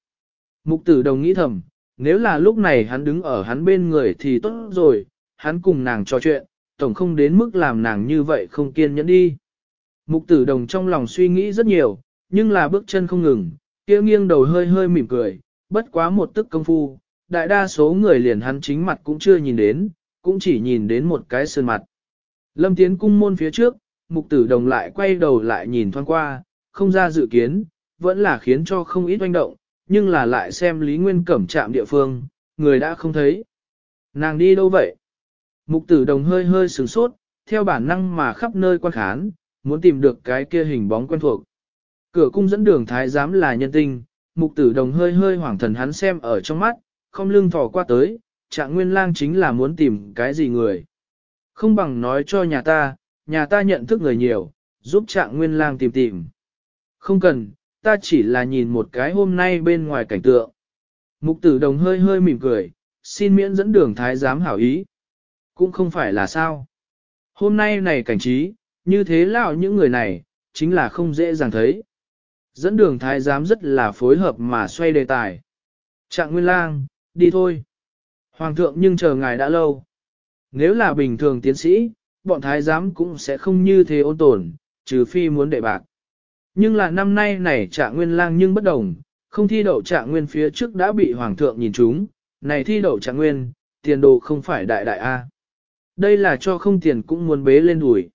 Mục tử đồng nghĩ thầm, nếu là lúc này hắn đứng ở hắn bên người thì tốt rồi, hắn cùng nàng trò chuyện, tổng không đến mức làm nàng như vậy không kiên nhẫn đi. Mục tử đồng trong lòng suy nghĩ rất nhiều, nhưng là bước chân không ngừng, kia nghiêng đầu hơi hơi mỉm cười, bất quá một tức công phu, đại đa số người liền hắn chính mặt cũng chưa nhìn đến, cũng chỉ nhìn đến một cái sơn mặt. Lâm tiến cung môn phía trước, mục tử đồng lại quay đầu lại nhìn thoáng qua, không ra dự kiến, vẫn là khiến cho không ít doanh động, nhưng là lại xem Lý Nguyên Cẩm chạm địa phương, người đã không thấy. Nàng đi đâu vậy? Mục tử đồng hơi hơi sửng sốt, theo bản năng mà khắp nơi quan khán, muốn tìm được cái kia hình bóng quen thuộc. Cửa cung dẫn đường thái giám là nhân tinh, mục tử đồng hơi hơi hoảng thần hắn xem ở trong mắt, không lưng thò qua tới, trạng nguyên lang chính là muốn tìm cái gì người không bằng nói cho nhà ta, nhà ta nhận thức người nhiều, giúp trạng nguyên lang tìm tìm. Không cần, ta chỉ là nhìn một cái hôm nay bên ngoài cảnh tượng. Mục tử đồng hơi hơi mỉm cười, xin miễn dẫn đường thái giám hảo ý. Cũng không phải là sao. Hôm nay này cảnh trí, như thế lão những người này, chính là không dễ dàng thấy. Dẫn đường thái giám rất là phối hợp mà xoay đề tài. Trạng Nguyên Lang, đi thôi. Hoàng thượng nhưng chờ ngài đã lâu, nếu là bình thường tiến sĩ, bọn thái giám cũng sẽ không như thế ôn tồn, trừ phi muốn đệ bạc. Nhưng là năm nay này trạng nguyên lang nhưng bất đồng, không thi đậu trạng nguyên phía trước đã bị hoàng thượng nhìn trúng, này thi đậu trạng nguyên, tiền đồ không phải đại đại A. Đây là cho không tiền cũng muốn bế lên đùi.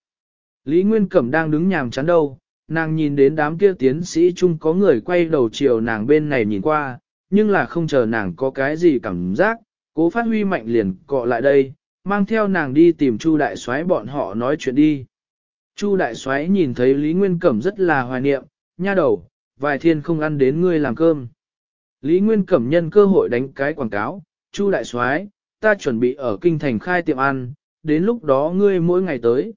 Lý Nguyên Cẩm đang đứng nhàm chán đâu, nàng nhìn đến đám kia tiến sĩ chung có người quay đầu chiều nàng bên này nhìn qua, nhưng là không chờ nàng có cái gì cảm giác, cố phát huy mạnh liền cọ lại đây, mang theo nàng đi tìm Chu Đại Soái bọn họ nói chuyện đi. Chu Đại Soái nhìn thấy Lý Nguyên Cẩm rất là hoài niệm, nha đầu, vài thiên không ăn đến ngươi làm cơm. Lý Nguyên Cẩm nhân cơ hội đánh cái quảng cáo, Chu Đại Soái ta chuẩn bị ở kinh thành khai tiệm ăn, đến lúc đó ngươi mỗi ngày tới.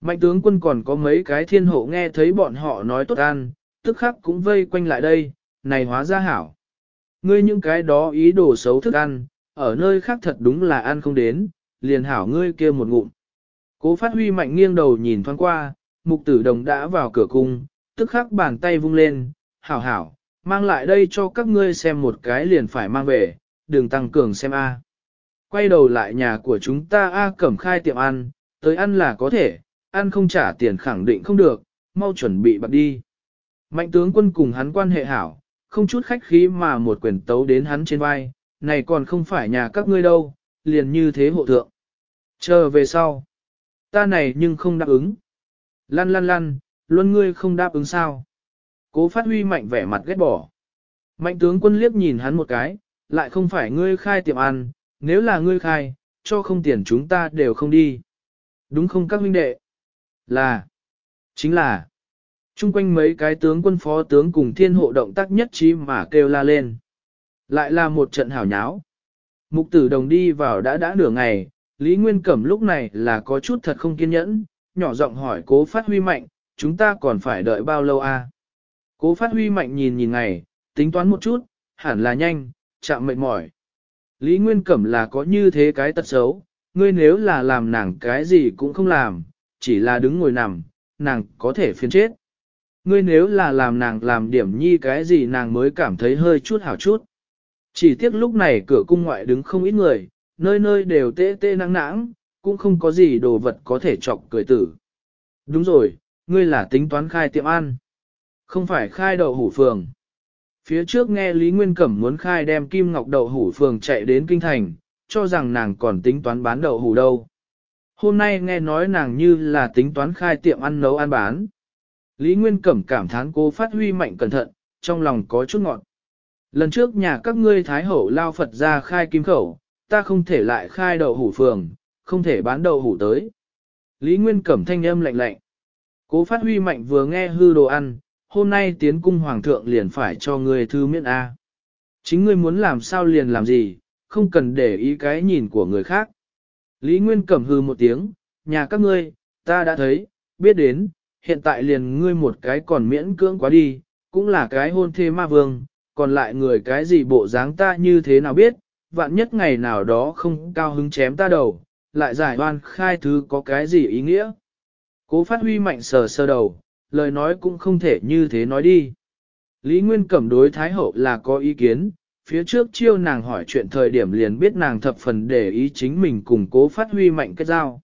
Mạnh tướng quân còn có mấy cái thiên hộ nghe thấy bọn họ nói tốt ăn, tức khắc cũng vây quanh lại đây, này hóa ra hảo. Ngươi những cái đó ý đồ xấu thức ăn, ở nơi khác thật đúng là ăn không đến, liền hảo ngươi kia một ngụm. Cố phát huy mạnh nghiêng đầu nhìn thoáng qua, mục tử đồng đã vào cửa cung, tức khắc bàn tay vung lên, hảo hảo, mang lại đây cho các ngươi xem một cái liền phải mang về, đừng tăng cường xem a. Quay đầu lại nhà của chúng ta a cẩm khai tiệm ăn, tới ăn là có thể, ăn không trả tiền khẳng định không được, mau chuẩn bị bạc đi. Mạnh tướng quân cùng hắn quan hệ hảo, không chút khách khí mà một quyền tấu đến hắn trên vai, này còn không phải nhà các ngươi đâu, liền như thế hộ thượng. Chờ về sau. Ta này nhưng không đáp ứng. Lăn lăn lăn, luôn ngươi không đáp ứng sao. Cố phát huy mạnh vẻ mặt ghét bỏ. Mạnh tướng quân liếc nhìn hắn một cái, lại không phải ngươi khai tiệm ăn, nếu là ngươi khai, cho không tiền chúng ta đều không đi. Đúng không các huynh đệ? Là. Chính là. Trung quanh mấy cái tướng quân phó tướng cùng thiên hộ động tác nhất trí mà kêu la lên. Lại là một trận hảo nháo, Mục tử đồng đi vào đã đã nửa ngày, Lý Nguyên Cẩm lúc này là có chút thật không kiên nhẫn, nhỏ giọng hỏi cố phát huy mạnh, chúng ta còn phải đợi bao lâu a à? Cố phát huy mạnh nhìn nhìn ngày, tính toán một chút, hẳn là nhanh, chạm mệt mỏi. Lý Nguyên Cẩm là có như thế cái tật xấu, ngươi nếu là làm nàng cái gì cũng không làm, chỉ là đứng ngồi nằm, nàng có thể phiền chết. Ngươi nếu là làm nàng làm điểm nhi cái gì nàng mới cảm thấy hơi chút hảo chút. Chỉ tiếc lúc này cửa cung ngoại đứng không ít người, nơi nơi đều tê tê nắng nãng, cũng không có gì đồ vật có thể chọc cười tử. Đúng rồi, ngươi là tính toán khai tiệm ăn. Không phải khai đậu hủ phường. Phía trước nghe Lý Nguyên Cẩm muốn khai đem Kim Ngọc đậu hủ phường chạy đến Kinh Thành, cho rằng nàng còn tính toán bán đậu hủ đâu. Hôm nay nghe nói nàng như là tính toán khai tiệm ăn nấu ăn bán. Lý Nguyên Cẩm cảm thán cô phát huy mạnh cẩn thận, trong lòng có chút ngọn. Lần trước nhà các ngươi Thái Hậu lao Phật ra khai kim khẩu, ta không thể lại khai đậu hủ phường, không thể bán đậu hủ tới. Lý Nguyên Cẩm thanh âm lạnh lạnh. Cố phát huy mạnh vừa nghe hư đồ ăn, hôm nay tiến cung hoàng thượng liền phải cho ngươi thư miễn A. Chính ngươi muốn làm sao liền làm gì, không cần để ý cái nhìn của người khác. Lý Nguyên Cẩm hư một tiếng, nhà các ngươi, ta đã thấy, biết đến, hiện tại liền ngươi một cái còn miễn cưỡng quá đi, cũng là cái hôn thê ma vương, còn lại người cái gì bộ dáng ta như thế nào biết, vạn nhất ngày nào đó không cao hứng chém ta đầu, lại giải oan khai thứ có cái gì ý nghĩa. Cố phát huy mạnh sờ sơ đầu, lời nói cũng không thể như thế nói đi. Lý Nguyên Cẩm đối Thái Hậu là có ý kiến, phía trước chiêu nàng hỏi chuyện thời điểm liền biết nàng thập phần để ý chính mình cùng cố phát huy mạnh kết giao.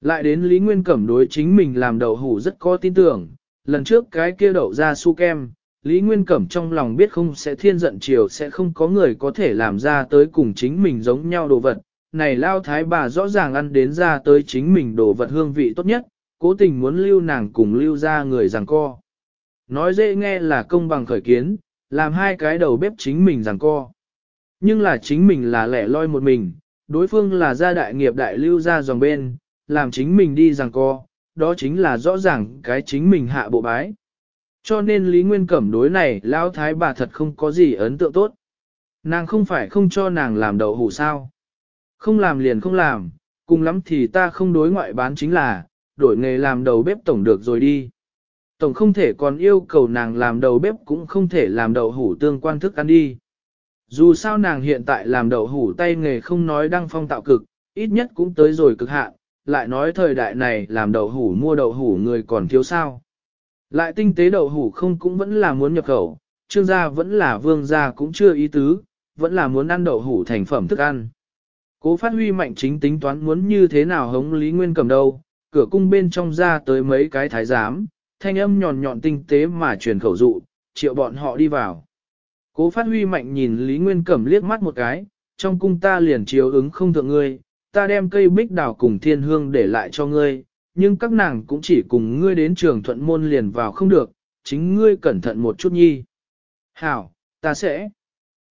Lại đến Lý Nguyên Cẩm đối chính mình làm đậu hủ rất có tin tưởng, lần trước cái kia đậu ra su kem, Lý Nguyên Cẩm trong lòng biết không sẽ thiên giận chiều sẽ không có người có thể làm ra tới cùng chính mình giống nhau đồ vật. Này lao thái bà rõ ràng ăn đến ra tới chính mình đồ vật hương vị tốt nhất, cố tình muốn lưu nàng cùng lưu ra người rằng co. Nói dễ nghe là công bằng khởi kiến, làm hai cái đầu bếp chính mình rằng co. Nhưng là chính mình là lẻ loi một mình, đối phương là gia đại nghiệp đại lưu ra dòng bên, làm chính mình đi rằng co, đó chính là rõ ràng cái chính mình hạ bộ bái. Cho nên Lý Nguyên Cẩm đối này lão thái bà thật không có gì ấn tượng tốt. Nàng không phải không cho nàng làm đậu hủ sao. Không làm liền không làm, cùng lắm thì ta không đối ngoại bán chính là, đổi nghề làm đầu bếp tổng được rồi đi. Tổng không thể còn yêu cầu nàng làm đầu bếp cũng không thể làm đậu hủ tương quan thức ăn đi. Dù sao nàng hiện tại làm đậu hủ tay nghề không nói đăng phong tạo cực, ít nhất cũng tới rồi cực hạn, lại nói thời đại này làm đậu hủ mua đậu hủ người còn thiếu sao. Lại tinh tế đậu hủ không cũng vẫn là muốn nhập khẩu, trương gia vẫn là vương gia cũng chưa ý tứ, vẫn là muốn ăn đậu hủ thành phẩm thức ăn. Cố phát huy mạnh chính tính toán muốn như thế nào hống Lý Nguyên cầm đâu, cửa cung bên trong ra tới mấy cái thái giám, thanh âm nhọn nhọn tinh tế mà truyền khẩu dụ, triệu bọn họ đi vào. Cố phát huy mạnh nhìn Lý Nguyên cầm liếc mắt một cái, trong cung ta liền chiếu ứng không thượng ngươi, ta đem cây bích đào cùng thiên hương để lại cho ngươi, nhưng các nàng cũng chỉ cùng ngươi đến trường thuận môn liền vào không được, chính ngươi cẩn thận một chút nhi. Hảo, ta sẽ.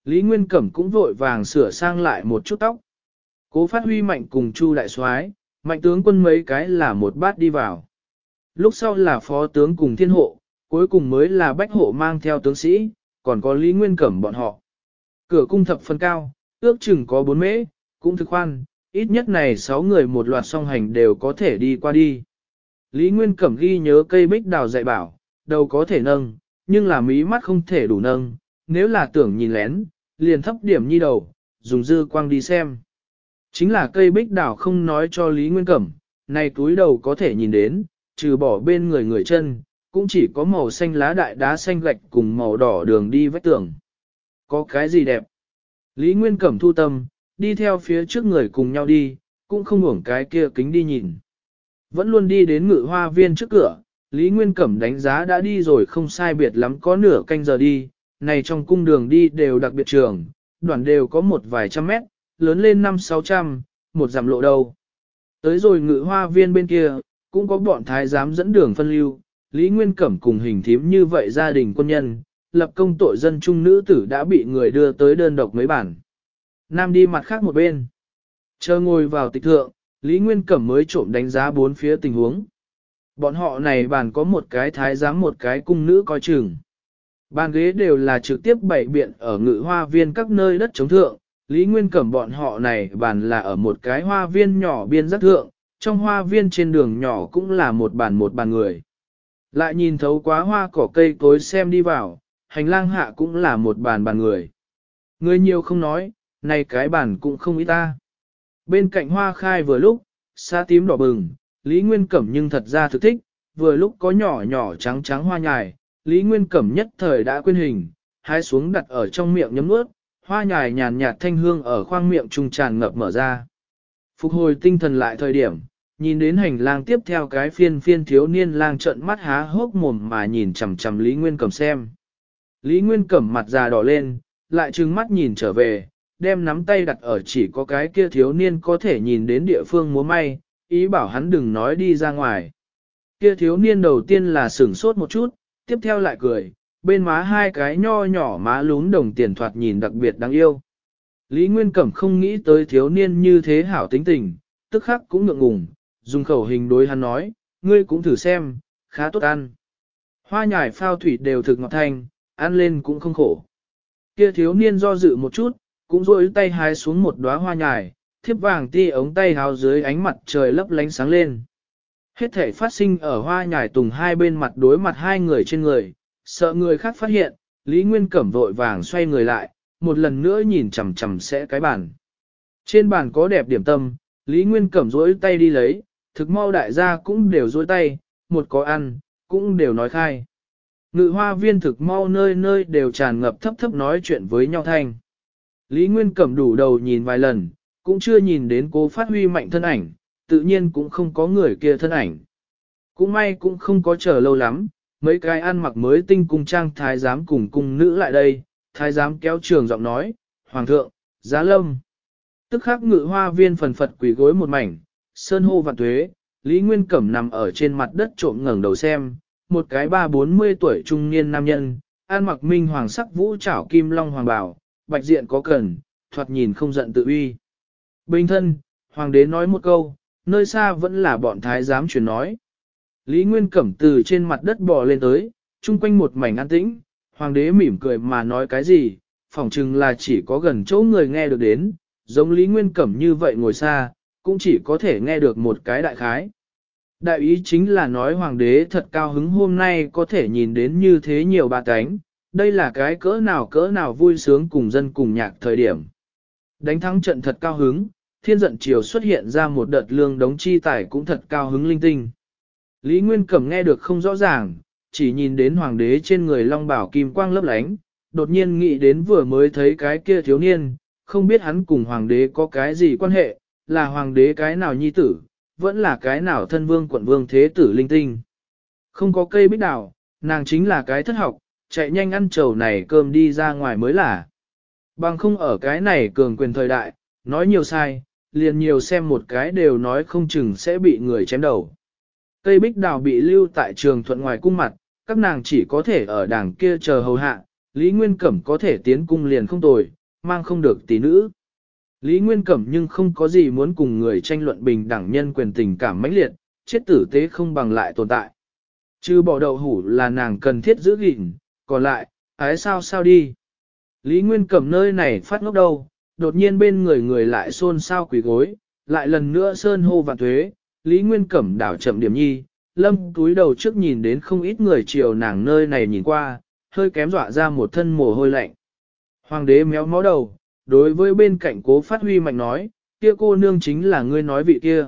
Lý Nguyên Cẩm cũng vội vàng sửa sang lại một chút tóc. Cố phát huy mạnh cùng Chu đại soái mạnh tướng quân mấy cái là một bát đi vào. Lúc sau là phó tướng cùng thiên hộ, cuối cùng mới là bách hộ mang theo tướng sĩ, còn có Lý Nguyên Cẩm bọn họ. Cửa cung thập phần cao, ước chừng có bốn mễ, cũng thực khoan, Ít nhất này 6 người một loạt song hành đều có thể đi qua đi. Lý Nguyên Cẩm ghi nhớ cây bích đào dạy bảo, đầu có thể nâng, nhưng là mí mắt không thể đủ nâng, nếu là tưởng nhìn lén, liền thấp điểm nhi đầu, dùng dư quang đi xem. Chính là cây bích đào không nói cho Lý Nguyên Cẩm, này túi đầu có thể nhìn đến, trừ bỏ bên người người chân, cũng chỉ có màu xanh lá đại đá xanh gạch cùng màu đỏ đường đi vách tường. Có cái gì đẹp? Lý Nguyên Cẩm thu tâm, đi theo phía trước người cùng nhau đi, cũng không ngủng cái kia kính đi nhìn. Vẫn luôn đi đến ngự hoa viên trước cửa, Lý Nguyên Cẩm đánh giá đã đi rồi không sai biệt lắm có nửa canh giờ đi, này trong cung đường đi đều đặc biệt trường, đoạn đều có một vài trăm mét, lớn lên năm sáu trăm, một giảm lộ đầu. Tới rồi ngự hoa viên bên kia, cũng có bọn thái giám dẫn đường phân lưu, Lý Nguyên Cẩm cùng hình thím như vậy gia đình quân nhân, lập công tội dân trung nữ tử đã bị người đưa tới đơn độc mấy bản. Nam đi mặt khác một bên. Chờ ngồi vào tịch thượng, Lý Nguyên Cẩm mới trộm đánh giá bốn phía tình huống. Bọn họ này bàn có một cái thái giám một cái cung nữ coi chừng. Bàn ghế đều là trực tiếp bày biện ở ngự hoa viên các nơi đất chống thượng. Lý Nguyên Cẩm bọn họ này bàn là ở một cái hoa viên nhỏ biên giác thượng, trong hoa viên trên đường nhỏ cũng là một bàn một bàn người. Lại nhìn thấu quá hoa cỏ cây cối xem đi vào, hành lang hạ cũng là một bàn bàn người. Người nhiều không nói, nay cái bản cũng không ít ta. Bên cạnh hoa khai vừa lúc, xa tím đỏ bừng, Lý Nguyên Cẩm nhưng thật ra thực thích, vừa lúc có nhỏ nhỏ trắng trắng hoa nhài, Lý Nguyên Cẩm nhất thời đã quên hình, hái xuống đặt ở trong miệng nhấm nuốt, hoa nhài nhàn nhạt thanh hương ở khoang miệng trùng tràn ngập mở ra. Phục hồi tinh thần lại thời điểm, nhìn đến hành lang tiếp theo cái phiên phiên thiếu niên lang trận mắt há hốc mồm mà nhìn chằm chằm Lý Nguyên Cẩm xem. Lý Nguyên Cẩm mặt già đỏ lên, lại trừng mắt nhìn trở về, đem nắm tay đặt ở chỉ có cái kia thiếu niên có thể nhìn đến địa phương múa may, ý bảo hắn đừng nói đi ra ngoài. Kia thiếu niên đầu tiên là sửng sốt một chút, tiếp theo lại cười, bên má hai cái nho nhỏ má lún đồng tiền thoạt nhìn đặc biệt đáng yêu. Lý Nguyên Cẩm không nghĩ tới thiếu niên như thế hảo tính tình, tức khắc cũng ngượng ngùng, dùng khẩu hình đối hắn nói, ngươi cũng thử xem, khá tốt ăn. Hoa nhải phao thủy đều thực ngọt thanh, ăn lên cũng không khổ. Kia thiếu niên do dự một chút, cũng rôi tay hái xuống một đóa hoa nhài, thiếp vàng ti ống tay háo dưới ánh mặt trời lấp lánh sáng lên. Hết thể phát sinh ở hoa nhài tùng hai bên mặt đối mặt hai người trên người, sợ người khác phát hiện, Lý Nguyên Cẩm vội vàng xoay người lại, một lần nữa nhìn chầm chầm sẽ cái bàn. Trên bàn có đẹp điểm tâm, Lý Nguyên Cẩm rỗi tay đi lấy, thực mau đại gia cũng đều rỗi tay, một có ăn, cũng đều nói khai. Ngự hoa viên thực mau nơi nơi đều tràn ngập thấp thấp nói chuyện với nhau thanh. Lý Nguyên Cẩm đủ đầu nhìn vài lần, cũng chưa nhìn đến cố phát huy mạnh thân ảnh, tự nhiên cũng không có người kia thân ảnh. Cũng may cũng không có chờ lâu lắm, mấy cái ăn mặc mới tinh cung trang thái giám cùng cung nữ lại đây, thái giám kéo trường giọng nói, Hoàng thượng, giá lâm. Tức khắc ngự hoa viên phần phật quỷ gối một mảnh, sơn hô vạn tuế, Lý Nguyên Cẩm nằm ở trên mặt đất trộm ngẩng đầu xem, một cái ba bốn mươi tuổi trung niên nam nhân, ăn mặc minh hoàng sắc vũ trảo kim long hoàng bảo, bạch diện có cần, thoạt nhìn không giận tự uy. Bình thân, hoàng đế nói một câu, nơi xa vẫn là bọn thái giám truyền nói. Lý Nguyên Cẩm từ trên mặt đất bò lên tới, chung quanh một mảnh an tĩnh, hoàng đế mỉm cười mà nói cái gì, phỏng chừng là chỉ có gần chỗ người nghe được đến, giống Lý Nguyên Cẩm như vậy ngồi xa, cũng chỉ có thể nghe được một cái đại khái. Đại ý chính là nói hoàng đế thật cao hứng hôm nay có thể nhìn đến như thế nhiều bà tánh, đây là cái cỡ nào cỡ nào vui sướng cùng dân cùng nhạc thời điểm. Đánh thắng trận thật cao hứng, thiên giận chiều xuất hiện ra một đợt lương đống chi tài cũng thật cao hứng linh tinh. Lý Nguyên Cẩm nghe được không rõ ràng, chỉ nhìn đến hoàng đế trên người long bảo kim quang lấp lánh, đột nhiên nghĩ đến vừa mới thấy cái kia thiếu niên, không biết hắn cùng hoàng đế có cái gì quan hệ, là hoàng đế cái nào nhi tử, vẫn là cái nào thân vương quận vương thế tử linh tinh. Không có cây bích đảo nàng chính là cái thất học, chạy nhanh ăn trầu này cơm đi ra ngoài mới là. Bằng không ở cái này cường quyền thời đại, nói nhiều sai, liền nhiều xem một cái đều nói không chừng sẽ bị người chém đầu. Cây bích đào bị lưu tại trường thuận ngoài cung mặt, các nàng chỉ có thể ở đảng kia chờ hầu hạ, Lý Nguyên Cẩm có thể tiến cung liền không tồi, mang không được tỷ nữ. Lý Nguyên Cẩm nhưng không có gì muốn cùng người tranh luận bình đẳng nhân quyền tình cảm mãnh liệt, chết tử tế không bằng lại tồn tại. Chứ bỏ đậu hủ là nàng cần thiết giữ gìn, còn lại, ái sao sao đi. Lý Nguyên cầm nơi này phát ngốc đâu, đột nhiên bên người người lại xôn sao quỷ gối, lại lần nữa sơn hô vạn thuế, Lý Nguyên Cẩm đảo chậm điểm nhi, lâm túi đầu trước nhìn đến không ít người chiều nàng nơi này nhìn qua, hơi kém dọa ra một thân mồ hôi lạnh. Hoàng đế méo mó đầu, đối với bên cạnh cố phát huy mạnh nói, kia cô nương chính là ngươi nói vị kia.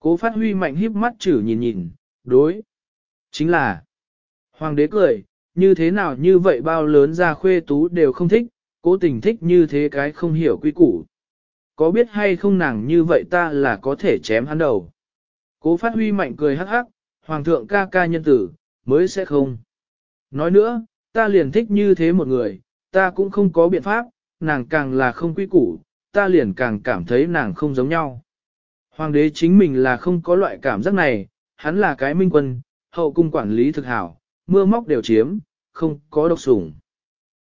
Cố phát huy mạnh híp mắt chử nhìn nhìn, đối. Chính là. Hoàng đế cười, như thế nào như vậy bao lớn ra khuê tú đều không thích, cố tình thích như thế cái không hiểu quy củ. Có biết hay không nàng như vậy ta là có thể chém hắn đầu. Cố phát huy mạnh cười hắc hắc, hoàng thượng ca ca nhân tử, mới sẽ không. Nói nữa, ta liền thích như thế một người, ta cũng không có biện pháp, nàng càng là không quy củ, ta liền càng cảm thấy nàng không giống nhau. Hoàng đế chính mình là không có loại cảm giác này, hắn là cái minh quân, hậu cung quản lý thực hảo, mưa móc đều chiếm, không có độc sủng.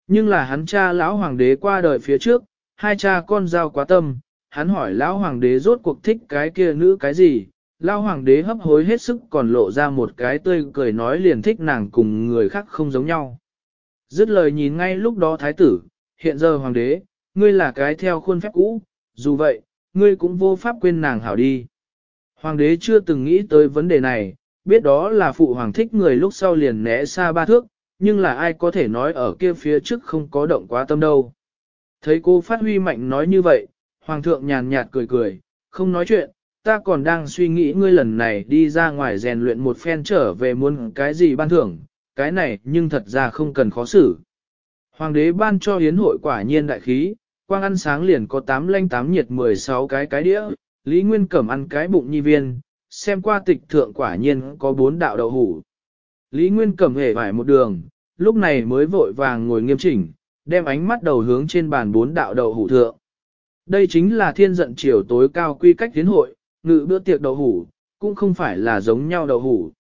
Nhưng là hắn cha lão hoàng đế qua đời phía trước, hai cha con giao quá tâm, hắn hỏi lão hoàng đế rốt cuộc thích cái kia nữ cái gì, lão hoàng đế hấp hối hết sức còn lộ ra một cái tươi cười nói liền thích nàng cùng người khác không giống nhau. Dứt lời nhìn ngay lúc đó thái tử, hiện giờ hoàng đế, ngươi là cái theo khuôn phép cũ, dù vậy, ngươi cũng vô pháp quên nàng hảo đi. Hoàng đế chưa từng nghĩ tới vấn đề này, biết đó là phụ hoàng thích người lúc sau liền né xa ba thước, nhưng là ai có thể nói ở kia phía trước không có động quá tâm đâu. Thấy cô phát huy mạnh nói như vậy, hoàng thượng nhàn nhạt cười cười, không nói chuyện, ta còn đang suy nghĩ ngươi lần này đi ra ngoài rèn luyện một phen trở về muốn cái gì ban thưởng, cái này nhưng thật ra không cần khó xử. Hoàng đế ban cho hiến hội quả nhiên đại khí, quang ăn sáng liền có 8 lanh 8 nhiệt 16 cái cái đĩa, Lý Nguyên Cẩm ăn cái bụng nhi viên, xem qua tịch thượng quả nhiên có bốn đạo đậu hủ. Lý Nguyên cầm hề vải một đường, lúc này mới vội vàng ngồi nghiêm chỉnh, đem ánh mắt đầu hướng trên bàn bốn đạo đậu hủ thượng. Đây chính là thiên giận chiều tối cao quy cách tiến hội, ngự bữa tiệc đậu hủ, cũng không phải là giống nhau đậu hủ.